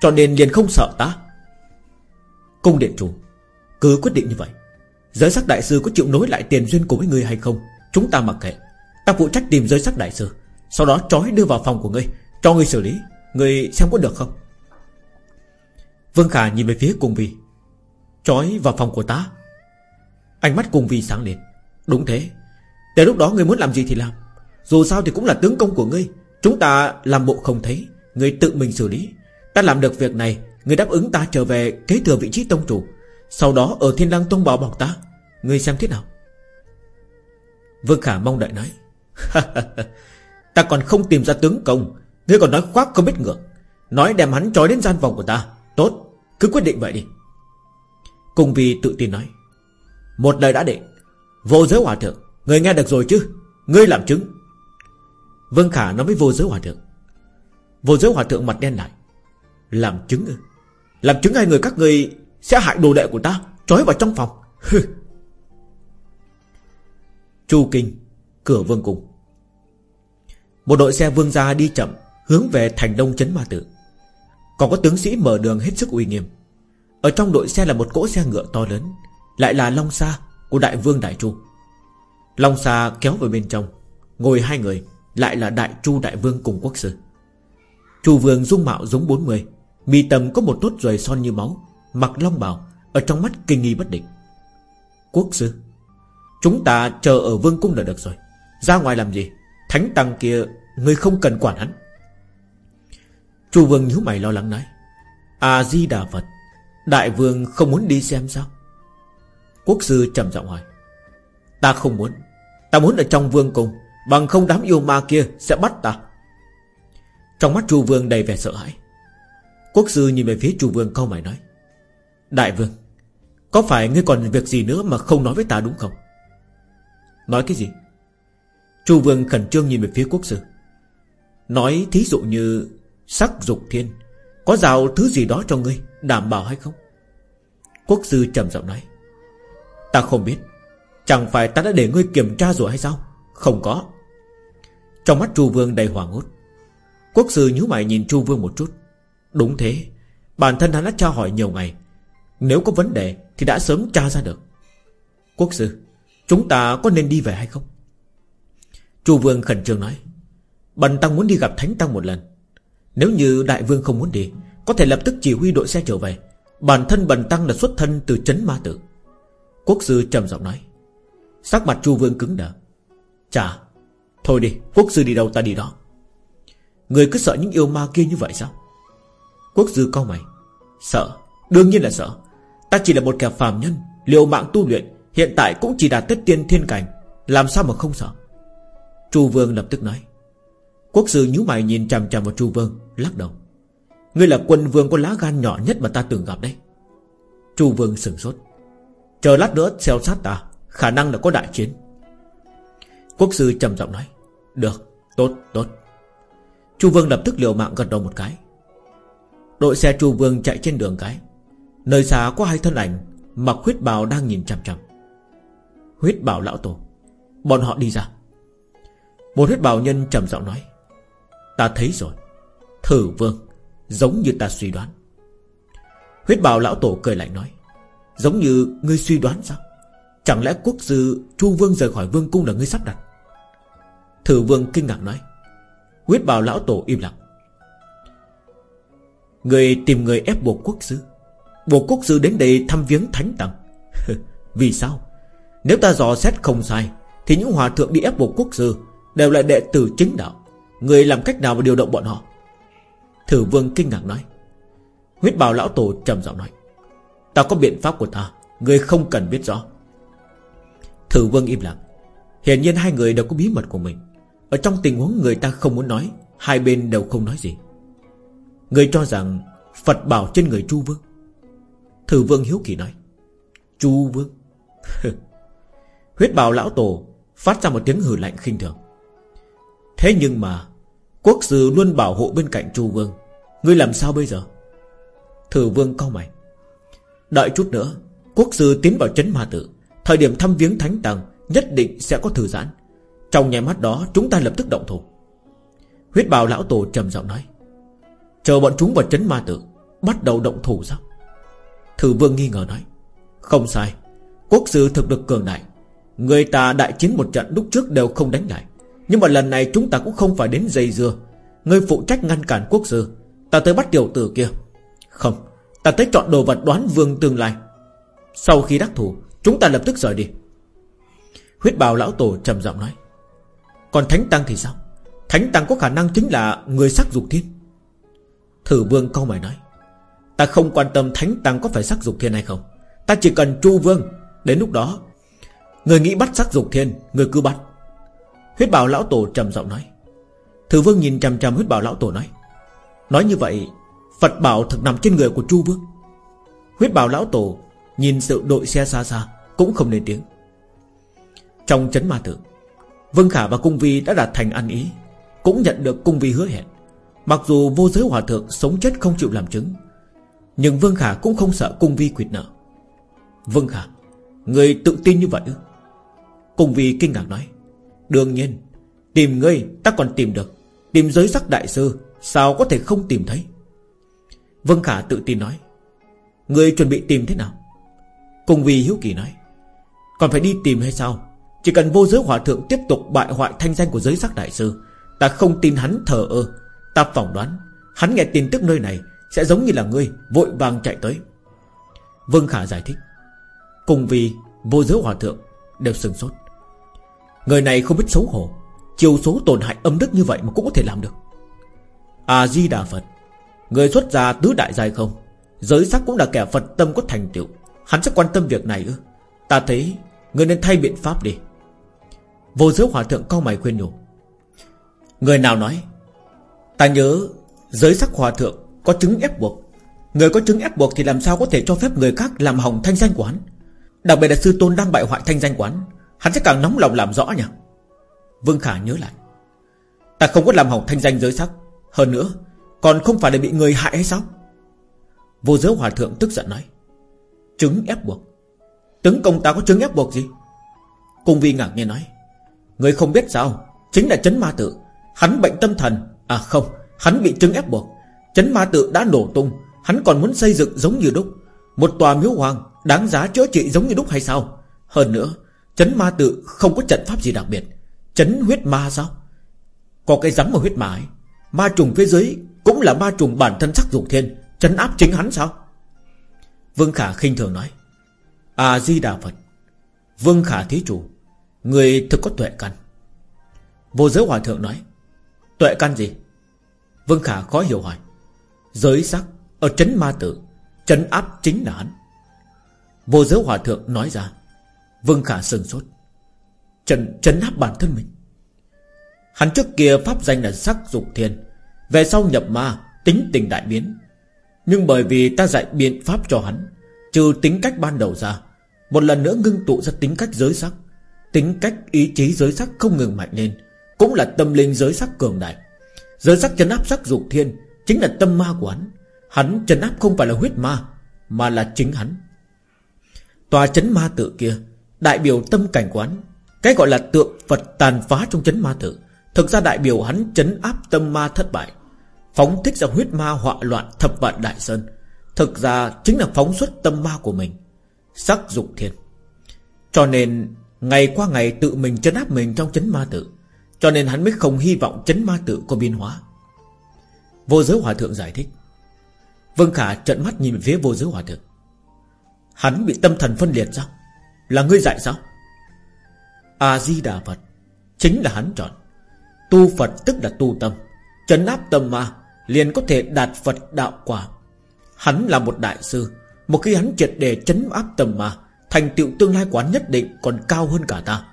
Cho nên liền không sợ ta. Cung điện chủ, Cứ quyết định như vậy. Giới sắc đại sư có chịu nối lại tiền duyên cùng với người hay không? Chúng ta mặc kệ. Ta phụ trách tìm giới sắc đại sư, Sau đó trói đưa vào phòng của ngươi, Cho ngươi xử lý. Ngươi xem có được không? Vương Khả nhìn về phía cung vi. Trói vào phòng của ta. Ánh mắt cung vi sáng lên. Đúng thế. Để lúc đó ngươi muốn làm gì thì làm. Dù sao thì cũng là tướng công của ngươi. Chúng ta làm bộ không thấy, Ngươi tự mình xử lý. Ta làm được việc này, Ngươi đáp ứng ta trở về kế thừa vị trí tông chủ. Sau đó ở thiên lang tông bảo bọc ta. Ngươi xem thế nào? Vương Khả mong đợi nói. Ta còn không tìm ra tướng công. Ngươi còn nói khoác không biết ngược. Nói đem hắn trói đến gian phòng của ta. Tốt, cứ quyết định vậy đi. Cùng vì tự tin nói. Một lời đã định. Vô giới hòa thượng Người nghe được rồi chứ? Ngươi làm chứng. Vương Khả nói với vô giới hòa thượng. Vô giới hòa thượng mặt đen lại. Làm chứng ư? Làm chứng hai người các người sẽ hại đồ đệ của ta, Trói vào trong phòng. Chu Kinh, Cửa vương cung. Một đội xe vương gia đi chậm, Hướng về thành đông chấn ma tử. Còn có tướng sĩ mở đường hết sức uy nghiêm. Ở trong đội xe là một cỗ xe ngựa to lớn, Lại là Long Sa Của đại vương Đại Chu. Long Sa kéo vào bên trong, Ngồi hai người. Lại là Đại Chu Đại Vương cùng quốc sư. Chu Vương dung mạo giống 40 mi tầm có một nốt ruồi son như máu, Mặc long bào, Ở trong mắt kinh nghi bất định. Quốc sư, Chúng ta chờ ở vương cung là được rồi. Ra ngoài làm gì? Thánh tăng kia, Người không cần quản hắn. Chu vương nhíu mày lo lắng nói, A-di-đà Phật, Đại vương không muốn đi xem sao? Quốc sư trầm giọng hỏi, Ta không muốn. Ta muốn ở trong vương cung Bằng không đám yêu ma kia sẽ bắt ta. Trong mắt chu vương đầy vẻ sợ hãi. Quốc sư nhìn về phía chu vương câu mày nói, Đại vương, Có phải ngươi còn việc gì nữa mà không nói với ta đúng không? Nói cái gì? Chu vương khẩn trương nhìn về phía quốc sư. Nói thí dụ như Sắc dục thiên, Có rào thứ gì đó cho ngươi, Đảm bảo hay không? Quốc sư trầm giọng nói, Ta không biết. Chẳng phải ta đã để ngươi kiểm tra rồi hay sao? Không có. Trong mắt Chu Vương đầy hoàng hốt. Quốc sư nhíu mày nhìn Chu Vương một chút. Đúng thế. Bản thân hắn đã tra hỏi nhiều ngày. Nếu có vấn đề thì đã sớm tra ra được. Quốc sư, Chúng ta có nên đi về hay không? Chu Vương khẩn trương nói. Bần Tăng muốn đi gặp Thánh Tăng một lần. Nếu như Đại Vương không muốn đi, Có thể lập tức chỉ huy đội xe trở về. Bản thân Bần Tăng là xuất thân từ chấn ma tử. Quốc sư trầm giọng nói. Sắc mặt Chu Vương cứng đờ. Chà, Thôi đi, Quốc sư đi đâu ta đi đó. Người cứ sợ những yêu ma kia như vậy sao? Quốc sư cao mày. Sợ, Đương nhiên là sợ. Ta chỉ là một kẻ phàm nhân liệu mạng tu luyện, Hiện tại cũng chỉ đạt tất tiên thiên cảnh, Làm sao mà không sợ? Chu Vương lập tức nói. Quốc sư nhíu mày nhìn chằm chằm vào Chu Vương, Lắc đầu. Ngươi là quân vương có lá gan nhỏ nhất mà ta từng gặp đấy. Chu Vương sừng sốt. Chờ lát nữa xeo sát ta, Khả năng là có đại chiến. Quốc sư trầm giọng nói Được, tốt, tốt. Chu Vương lập tức liều mạng gật đầu một cái. Đội xe Chu Vương chạy trên đường cái. Nơi xa có hai thân ảnh Mặc huyết bào đang nhìn chăm chăm Huyết bào lão tổ Bọn họ đi ra. Một huyết bào nhân trầm giọng nói Ta thấy rồi Thử vương Giống như ta suy đoán. Huyết bào lão tổ cười lạnh nói Giống như ngươi suy đoán sao? Chẳng lẽ quốc sư Chu vương rời khỏi vương cung là ngươi sắp đặt Thử vương kinh ngạc nói. Huyết bào lão tổ im lặng. Người tìm người ép buộc quốc sư. Buộc quốc sư đến đây thăm viếng thánh tăng Vì sao? Nếu ta dò xét không sai, Thì những hòa thượng đi ép buộc quốc sư Đều là đệ tử chính đạo. Người làm cách nào mà điều động bọn họ? Thử vương kinh ngạc nói. Huyết bào lão tổ trầm giọng nói. Ta có biện pháp của ta, Người không cần biết rõ. Thử vương im lặng. Hiển nhiên hai người đều có bí mật của mình. Ở trong tình huống người ta không muốn nói, Hai bên đều không nói gì. Người cho rằng Phật bảo trên người Chu Vương. Thử Vương hiếu kỳ nói, Chu Vương. Huyết bào lão tổ Phát ra một tiếng hử lạnh khinh thường. Thế nhưng mà, Quốc sư luôn bảo hộ bên cạnh Chu Vương, Ngươi làm sao bây giờ? Thử Vương cau mày. Đợi chút nữa, Quốc sư tiến vào chấn ma tự Thời điểm thăm viếng thánh tàng Nhất định sẽ có thư giãn. Trong nháy mắt đó, chúng ta lập tức động thủ. Huyết bào lão tổ trầm giọng nói. Chờ bọn chúng vào chấn ma tự Bắt đầu động thủ sao? Thử vương nghi ngờ nói. Không sai. Quốc sư thực lực cường đại. Người ta đại chiến một trận lúc trước đều không đánh lại. Nhưng mà lần này chúng ta cũng không phải đến dây dưa. Người phụ trách ngăn cản quốc sư, Ta tới bắt tiểu tử kia. Không, Ta tới chọn đồ vật đoán vương tương lai. Sau khi đắc thủ, Chúng ta lập tức rời đi. Huyết bào lão tổ trầm giọng nói. Còn thánh tăng thì sao? Thánh tăng có khả năng chính là người sắc dục thiên. Thử vương câu mày nói, Ta không quan tâm thánh tăng có phải sắc dục thiên hay không. Ta chỉ cần chu vương. Đến lúc đó, Người nghĩ bắt sắc dục thiên, Người cứ bắt. Huyết bảo lão tổ trầm giọng nói. Thử vương nhìn trầm trầm huyết bảo lão tổ nói Nói như vậy, Phật bảo thật nằm trên người của chu vương. Huyết bảo lão tổ Nhìn sự đội xe xa xa, Cũng không lên tiếng. Trong chấn ma tử Vương Khả và Cung Vi đã đạt thành ăn ý, Cũng nhận được Cung Vi hứa hẹn. Mặc dù vô giới hòa thượng sống chết không chịu làm chứng, Nhưng Vương Khả cũng không sợ cung vi quyệt nợ. Vương Khả, Người tự tin như vậy ư? Cung vi kinh ngạc nói. Đương nhiên, Tìm ngươi ta còn tìm được, Tìm giới sắc đại sư, Sao có thể không tìm thấy? Vương Khả tự tin nói. Ngươi chuẩn bị tìm thế nào? Cung vi hiếu kỳ nói. Còn phải đi tìm hay sao? Chỉ cần vô giới hòa thượng tiếp tục bại hoại thanh danh của giới sắc đại sư, Ta không tin hắn thờ ơ. Ta phỏng đoán, Hắn nghe tin tức nơi này Sẽ giống như là ngươi Vội vàng chạy tới. Vương Khả giải thích, Cùng vì vô giới hòa thượng Đều sừng sốt. Người này không biết xấu hổ Chiều số tổn hại âm đức như vậy mà cũng có thể làm được. A-di-đà Phật, Người xuất gia tứ đại giai không? Giới sắc cũng là kẻ Phật tâm có thành tựu, Hắn sẽ quan tâm việc này ư? Ta thấy Người nên thay biện pháp đi. Vô giới hòa thượng cao mày khuyên nhủ. Người nào nói, Ta nhớ Giới sắc hòa thượng Có chứng ép buộc. Người có chứng ép buộc thì làm sao có thể cho phép người khác Làm hỏng thanh danh của hắn Đặc biệt là sư tôn đang bại hoại thanh danh của hắn Hắn sẽ càng nóng lòng làm rõ nhỉ? Vương Khả nhớ lại. Ta không có làm hỏng thanh danh giới sắc. Hơn nữa, Còn không phải là bị người hại hay sao? Vô giới hòa thượng tức giận nói. Chứng ép buộc? Tướng công ta có chứng ép buộc gì? Cung vi ngạc nhiên nói. Người không biết sao? Chính là chấn ma tự. Hắn bệnh tâm thần. À không, Hắn bị chứng ép buộc. Chấn ma tự đã nổ tung. Hắn còn muốn xây dựng giống như đúc. Một tòa miếu hoàng Đáng giá chữa trị giống như đúc hay sao? Hơn nữa, Chấn ma tự không có trận pháp gì đặc biệt. Chấn huyết ma sao? Có cái rắm ở huyết ma ấy. Ma trùng phía dưới Cũng là ma trùng bản thân sắc dục thiên. Chấn áp chính hắn sao? Vương Khả khinh thường nói. À di đà Phật. Vương Khả thí chủ Người thực có tuệ căn. Vô giới hòa thượng nói Tuệ căn gì? Vương Khả khó hiểu hỏi Giới sắc Ở trấn ma tử Trấn áp chính là hắn. Vô giới hòa thượng nói ra Vương Khả sừng sốt Trấn, trấn áp bản thân mình. Hắn trước kia pháp danh là sắc dục thiên Về sau nhập ma Tính tình đại biến. Nhưng bởi vì ta dạy biện pháp cho hắn Trừ tính cách ban đầu ra Một lần nữa ngưng tụ ra tính cách giới sắc Tính cách, ý chí, giới sắc không ngừng mạnh lên, Cũng là tâm linh giới sắc cường đại. Giới sắc chấn áp sắc dục thiên Chính là tâm ma của hắn. Hắn chấn áp không phải là huyết ma, Mà là chính hắn. Tòa chấn ma tự kia, Đại biểu tâm cảnh của hắn, Cái gọi là tượng Phật tàn phá trong chấn ma tự. Thực ra đại biểu hắn chấn áp tâm ma thất bại, Phóng thích ra huyết ma họa loạn thập vạn đại sơn. Thực ra chính là phóng xuất tâm ma của mình, Sắc dục thiên. Cho nên Ngày qua ngày tự mình chấn áp mình trong chấn ma tự, Cho nên hắn mới không hy vọng chấn ma tự có biến hóa. Vô giới hòa thượng giải thích. Vương Khả trợn mắt nhìn phía vô giới hòa thượng. Hắn bị tâm thần phân liệt sao? Là ngươi dạy sao? A-di-đà Phật, Chính là hắn chọn. Tu Phật tức là tu tâm, chấn áp tâm ma Liền có thể đạt Phật đạo quả. Hắn là một đại sư, Một khi hắn triệt để chấn áp tâm ma Thành tựu tương lai quán nhất định còn cao hơn cả ta.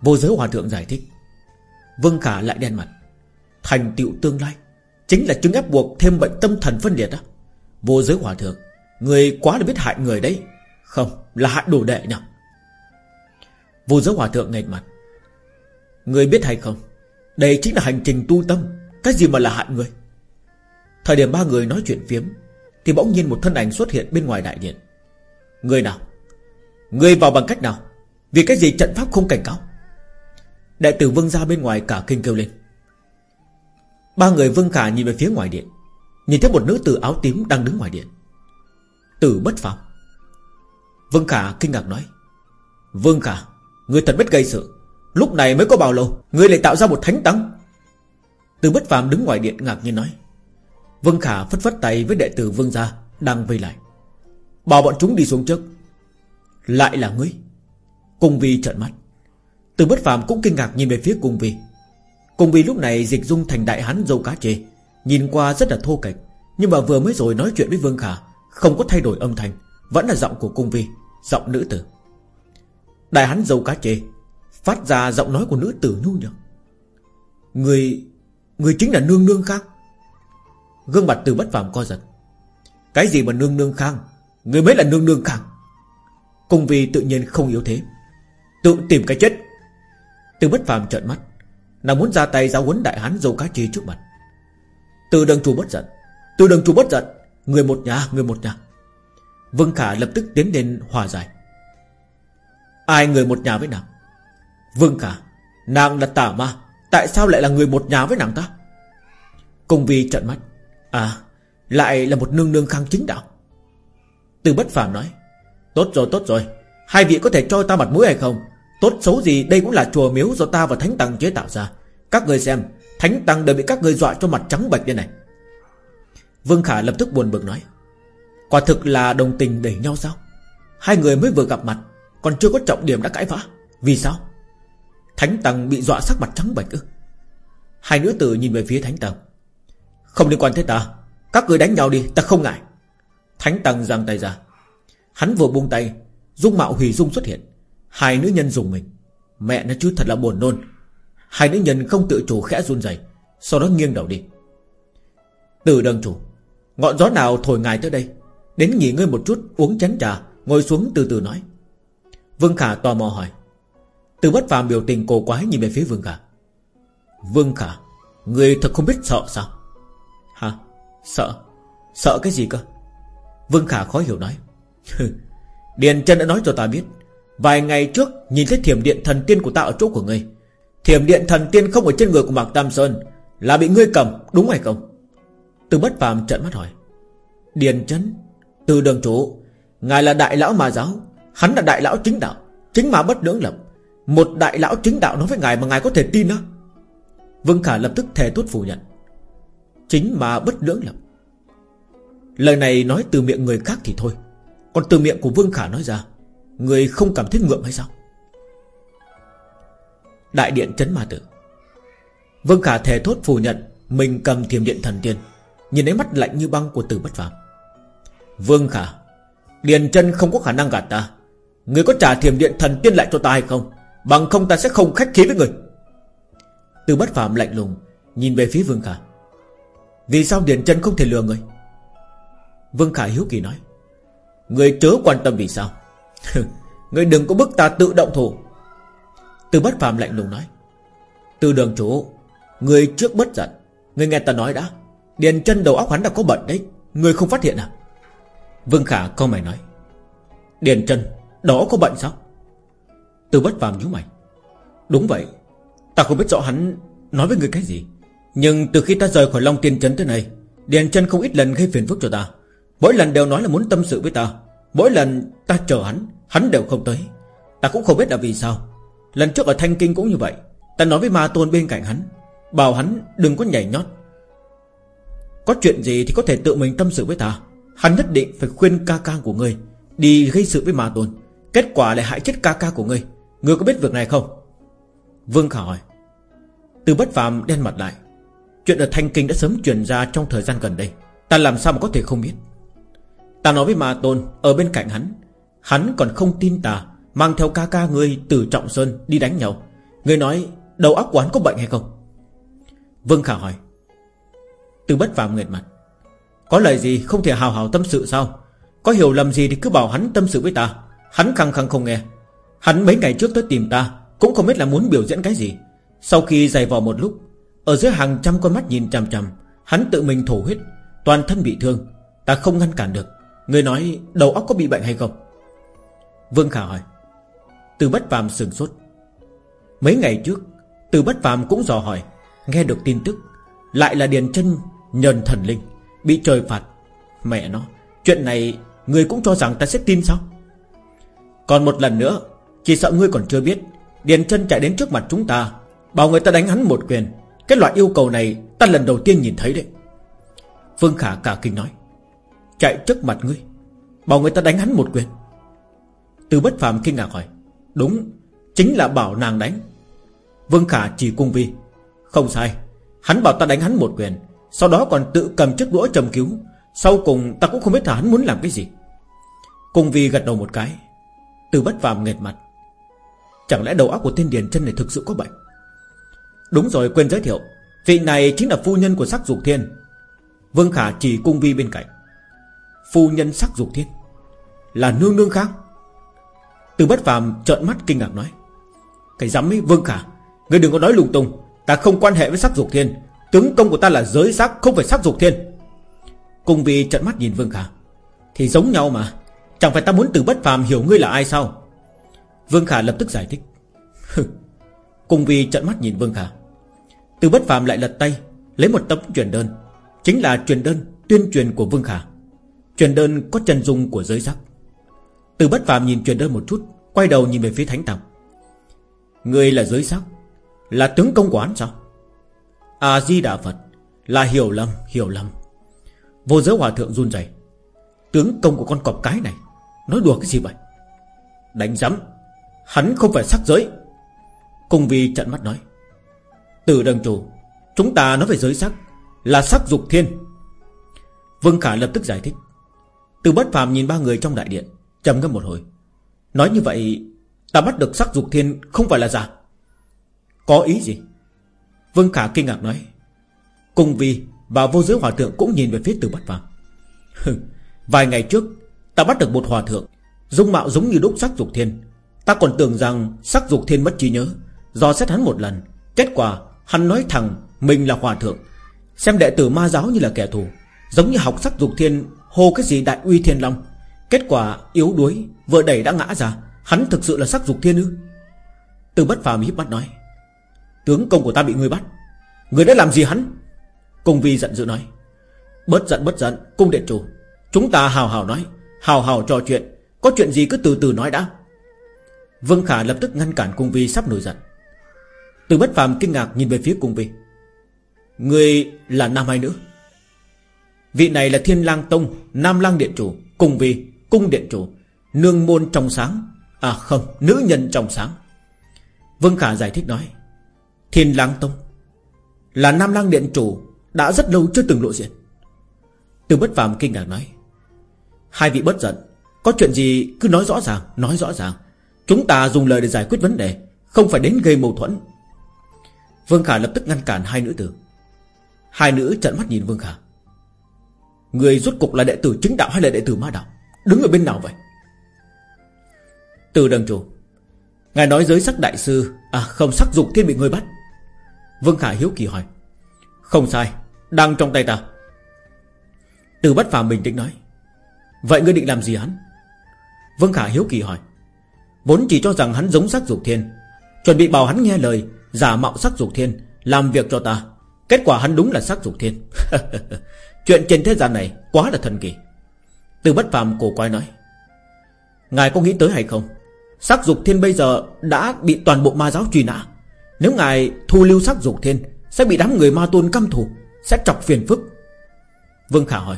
Vô giới hòa thượng giải thích. Vương Khả lại đen mặt. Thành tựu tương lai Chính là chứng ép buộc thêm bệnh tâm thần phân liệt đó Vô giới hòa thượng, Người quá là biết hại người đấy. Không, là hại đồ đệ nhỉ. Vô giới hòa thượng nghẹt mặt. Người biết hay không? Đây chính là hành trình tu tâm. Cái gì mà là hại người? Thời điểm ba người nói chuyện phiếm, Thì bỗng nhiên một thân ảnh xuất hiện bên ngoài đại điện. Người nào? Người vào bằng cách nào? Vì cái gì trận pháp không cảnh cáo? Đại tử vương ra bên ngoài cả kinh kêu lên. Ba người vương khả nhìn về phía ngoài điện, Nhìn thấy một nữ tử áo tím đang đứng ngoài điện. Tử bất phàm. Vương khả kinh ngạc nói, Vương khả, Người thật biết gây sự. Lúc này mới có bao lâu, Người lại tạo ra một thánh tăng. Tử bất phàm đứng ngoài điện ngạc nhiên nói, Vương khả phất phất tay với đệ tử vương gia Đang vây lại. Bảo bọn chúng đi xuống trước. Lại là ngươi. Cung vi trợn mắt. Từ bất phàm cũng kinh ngạc nhìn về phía cung vi. Cung vi lúc này dịch dung thành đại hán dâu cá chê, Nhìn qua rất là thô kệch, Nhưng mà vừa mới rồi nói chuyện với Vương Khả, Không có thay đổi âm thanh, Vẫn là giọng của cung vi, Giọng nữ tử. Đại hán dâu cá chê, Phát ra giọng nói của nữ tử nhu nhược. Người Người chính là nương nương khang. Gương mặt từ bất phàm co giật. Cái gì mà nương nương khang? Người mới là nương nương khang. Cung vi tự nhiên không yếu thế. Tự tìm cái chết. Từ bất phàm trợn mắt. Nàng muốn ra tay giáo huấn đại hán dâu cá chi trước mặt. Từ đường chủ bất giận. Từ đường chủ bất giận. Người một nhà, người một nhà. Vương Khả lập tức tiến đến hòa giải. Ai người một nhà với nàng? Vương Khả, Nàng là tà ma. Tại sao lại là người một nhà với nàng ta? Cung vi trợn mắt. À lại là một nương nương khang chính đạo. Từ bất phàm nói. Tốt rồi tốt rồi. Hai vị có thể cho ta mặt mũi hay không? Tốt xấu gì, đây cũng là chùa miếu do ta và Thánh Tăng chế tạo ra. Các người xem, Thánh Tăng đều bị các người dọa cho mặt trắng bệch như này. Vương Khả lập tức buồn bực nói, Quả thực là đồng tình đẩy nhau sao? Hai người mới vừa gặp mặt, Còn chưa có trọng điểm đã cãi vã. Vì sao? Thánh Tăng bị dọa sắc mặt trắng bệch ư? Hai nữ tử nhìn về phía Thánh Tăng, Không liên quan tới ta. Các người đánh nhau đi, ta không ngại. Thánh Tăng giang tay ra Hắn vừa buông tay, Dung mạo hủy dung xuất hiện. Hai nữ nhân dùng mình. Mẹ nó chứ, thật là buồn nôn. Hai nữ nhân không tự chủ khẽ run rẩy, Sau đó nghiêng đầu đi. Từ đơn chủ, Ngọn gió nào thổi ngài tới đây? Đến nghỉ ngơi một chút, uống chén trà, Ngồi xuống từ từ nói. Vương Khả tò mò hỏi. Từ bất phàm biểu tình cổ quái nhìn về phía Vương Khả. Vương Khả, Người thật không biết sợ sao? Hả? Sợ? Sợ cái gì cơ? Vương Khả khó hiểu nói. Điền chân đã nói cho ta biết, Vài ngày trước nhìn thấy thiểm điện thần tiên của ta ở chỗ của ngươi. Thiểm điện thần tiên không ở trên người của Mạc Tam Sơn Là bị ngươi cầm, đúng hay không? Từ bất phàm trận mắt hỏi. Điền chân Từ đường chủ, Ngài là đại lão mà giáo, Hắn là đại lão chính đạo, Chính mà bất lưỡng lập. Một đại lão chính đạo nói với ngài mà ngài có thể tin á? Vương Khả lập tức thề tốt phủ nhận. Chính mà bất lưỡng lập. Lời này nói từ miệng người khác thì thôi. Còn từ miệng của Vương Khả nói ra, Người không cảm thấy ngượng hay sao? Đại điện chấn ma tử. Vương Khả thề thốt phủ nhận, Mình cầm thiềm điện thần tiên, Nhìn ánh mắt lạnh như băng của tử bất phàm. Vương Khả, Điền chân không có khả năng gạt ta. Người có trả thiềm điện thần tiên lại cho ta hay không? Bằng không ta sẽ không khách khí với người. Từ bất phàm lạnh lùng, Nhìn về phía Vương Khả. Vì sao Điền chân không thể lừa người? Vương Khả hiếu kỳ nói. Người chớ quan tâm vì sao. Người đừng có bức ta tự động thủ. Từ bất phàm lạnh lùng nói. Từ đường chủ, Người trước bất giận. Người nghe ta nói đã. Điền chân đầu óc hắn đã có bệnh đấy. Người không phát hiện à? Vương Khả câu mày nói. Điền chân, đó có bệnh sao? Từ bất phàm nhíu mày. Đúng vậy. Ta không biết rõ hắn nói với người cái gì. Nhưng từ khi ta rời khỏi Long Tiên Trấn tới này Điền chân không ít lần gây phiền phức cho ta. Mỗi lần đều nói là muốn tâm sự với ta, Mỗi lần ta chờ hắn Hắn đều không tới. Ta cũng không biết là vì sao. Lần trước ở Thanh Kinh cũng như vậy, Ta nói với ma tôn bên cạnh hắn, Bảo hắn đừng có nhảy nhót. Có chuyện gì thì có thể tự mình tâm sự với ta. Hắn nhất định phải khuyên ca ca của ngươi Đi gây sự với ma tôn. Kết quả lại hại chết ca ca của ngươi. Ngươi có biết việc này không? Vương Khả hỏi. Từ bất phàm đen mặt lại. Chuyện ở Thanh Kinh đã sớm truyền ra trong thời gian gần đây. Ta làm sao mà có thể không biết? Ta nói với Ma Tôn, Ở bên cạnh hắn Hắn còn không tin ta, Mang theo ca ca ngươi từ Trọng Sơn đi đánh nhau. Ngươi nói, đầu óc quán có bệnh hay không? Vương Khả hỏi. Từ bất phàm nghệt mặt. Có lời gì không thể hào hào tâm sự sao? Có hiểu lầm gì thì cứ bảo hắn tâm sự với ta. Hắn khăng khăng không nghe. Hắn mấy ngày trước tới tìm ta, Cũng không biết là muốn biểu diễn cái gì. Sau khi giày vò một lúc, Ở dưới hàng trăm con mắt nhìn chằm chằm, Hắn tự mình thổ huyết, Toàn thân bị thương. Ta không ngăn cản được. Người nói đầu óc có bị bệnh hay không? Vương Khả hỏi. Từ bất phàm sừng sốt. Mấy ngày trước, Từ bất phàm cũng dò hỏi, Nghe được tin tức, Lại là Điền chân nhờn thần linh, Bị trời phạt. Mẹ nó, Chuyện này Người cũng cho rằng ta sẽ tin sao? Còn một lần nữa, Chỉ sợ ngươi còn chưa biết, Điền chân chạy đến trước mặt chúng ta, Bảo người ta đánh hắn một quyền. Cái loại yêu cầu này Ta lần đầu tiên nhìn thấy đấy. Vương Khả cả kinh nói. Chạy trước mặt ngươi, Bảo người ta đánh hắn một quyền. Từ bất phàm kinh ngạc hỏi, Đúng, Chính là bảo nàng đánh. Vương Khả chỉ cung vi, Không sai, Hắn bảo ta đánh hắn một quyền, Sau đó còn tự cầm chiếc đũa trầm cứu, Sau cùng ta cũng không biết là hắn muốn làm cái gì. Cung vi gật đầu một cái Từ bất phàm nghệt mặt, Chẳng lẽ đầu óc của tên Điền chân này thực sự có bệnh? Đúng rồi, quên giới thiệu, Vị này chính là phu nhân của sắc dục thiên. Vương Khả chỉ cung vi bên cạnh Phu nhân sắc dục thiên. Là nương nương khác. Từ bất phàm trợn mắt kinh ngạc nói Cái dám ấy, Vương Khả, Ngươi đừng có nói lung tung. Ta không quan hệ với sắc dục thiên. Tướng công của ta là giới sắc, không phải sắc dục thiên. Cùng vì trợn mắt nhìn Vương Khả, Thì giống nhau mà. Chẳng phải ta muốn từ bất phàm hiểu ngươi là ai sao? Vương Khả lập tức giải thích Cùng vì trợn mắt nhìn Vương Khả Từ bất phàm lại lật tay, Lấy một tấm truyền đơn, Chính là truyền đơn tuyên truyền của Vương Khả. Truyền đơn có chân dung của giới sắc. Từ bất phàm nhìn truyền đơn một chút, Quay đầu nhìn về phía Thánh Tòng Người là giới sắc, Là tướng công quán sao? A-di-đà Phật Là hiểu lầm hiểu lầm. Vô giới hòa thượng run rẩy. Tướng công của con cọp cái này, Nói đùa cái gì vậy? Đánh giấm Hắn không phải sắc giới. Cùng vì trận mắt nói. Từ đằng chủ, Chúng ta nói về giới sắc Là sắc dục thiên. Vương Khả lập tức giải thích. Từ bất phàm nhìn ba người trong đại điện, trầm ngâm một hồi. Nói như vậy, Ta bắt được sắc dục thiên không phải là giả. Có ý gì? Vương Khả kinh ngạc nói. Cùng vì và vô giới hòa thượng cũng nhìn về phía từ bất phàm. Vài ngày trước, Ta bắt được một hòa thượng, Dung mạo giống như đúc sắc dục thiên. Ta còn tưởng rằng sắc dục thiên mất trí nhớ, Do xét hắn một lần, Kết quả hắn nói thẳng Mình là hòa thượng, Xem đệ tử ma giáo như là kẻ thù, Giống như học sắc dục thiên Hô cái gì đại uy thiên long? Kết quả yếu đuối Vừa đẩy đã ngã ra. Hắn thực sự là sắc dục thiên ư? Từ bất phàm híp mắt nói, Tướng công của ta bị người bắt. Người đã làm gì hắn? Cung vi giận dữ nói, Bớt giận bớt giận, Cung điện chủ. Chúng ta hào hào nói, Hào hào trò chuyện. Có chuyện gì cứ từ từ nói đã. Vương Khả lập tức ngăn cản Cung Vi sắp nổi giận. Từ bất phàm kinh ngạc nhìn về phía Cung Vi. Người là nam hay nữ? Vị này là Thiên lang Tông, Nam lang Điện Chủ, Cùng vì Cung Điện Chủ, Nương môn trong sáng. À không, Nữ nhân trong sáng. Vương Khả giải thích nói, Thiên lang Tông Là Nam lang Điện Chủ, Đã rất lâu chưa từng lộ diện. Từ bất phàm kinh ngạc nói, Hai vị bất giận, Có chuyện gì cứ nói rõ ràng, Nói rõ ràng. Chúng ta dùng lời để giải quyết vấn đề, Không phải đến gây mâu thuẫn. Vương Khả lập tức ngăn cản hai nữ tử. Hai nữ trợn mắt nhìn Vương Khả. Người rốt cục là đệ tử chính đạo hay là đệ tử ma đạo? Đứng ở bên nào vậy? Từ đằng chủ, Ngài nói giới sắc đại sư À không sắc dục thiên bị người bắt. Vương Khả hiếu kỳ hỏi, Không sai, Đang trong tay ta. Từ bất phàm bình tĩnh nói, Vậy ngươi định làm gì hắn? Vương Khả hiếu kỳ hỏi, Vốn chỉ cho rằng hắn giống sắc dục thiên, Chuẩn bị bảo hắn nghe lời, Giả mạo sắc dục thiên, Làm việc cho ta. Kết quả hắn đúng là sắc dục thiên. Chuyện trên thế gian này quá là thần kỳ. Từ bất phàm cổ quái nói, Ngài có nghĩ tới hay không? Sắc dục thiên bây giờ đã bị toàn bộ ma giáo truy nã. Nếu ngài thu lưu sắc dục thiên, Sẽ bị đám người ma tôn căm thù, Sẽ chọc phiền phức. Vương Khả hỏi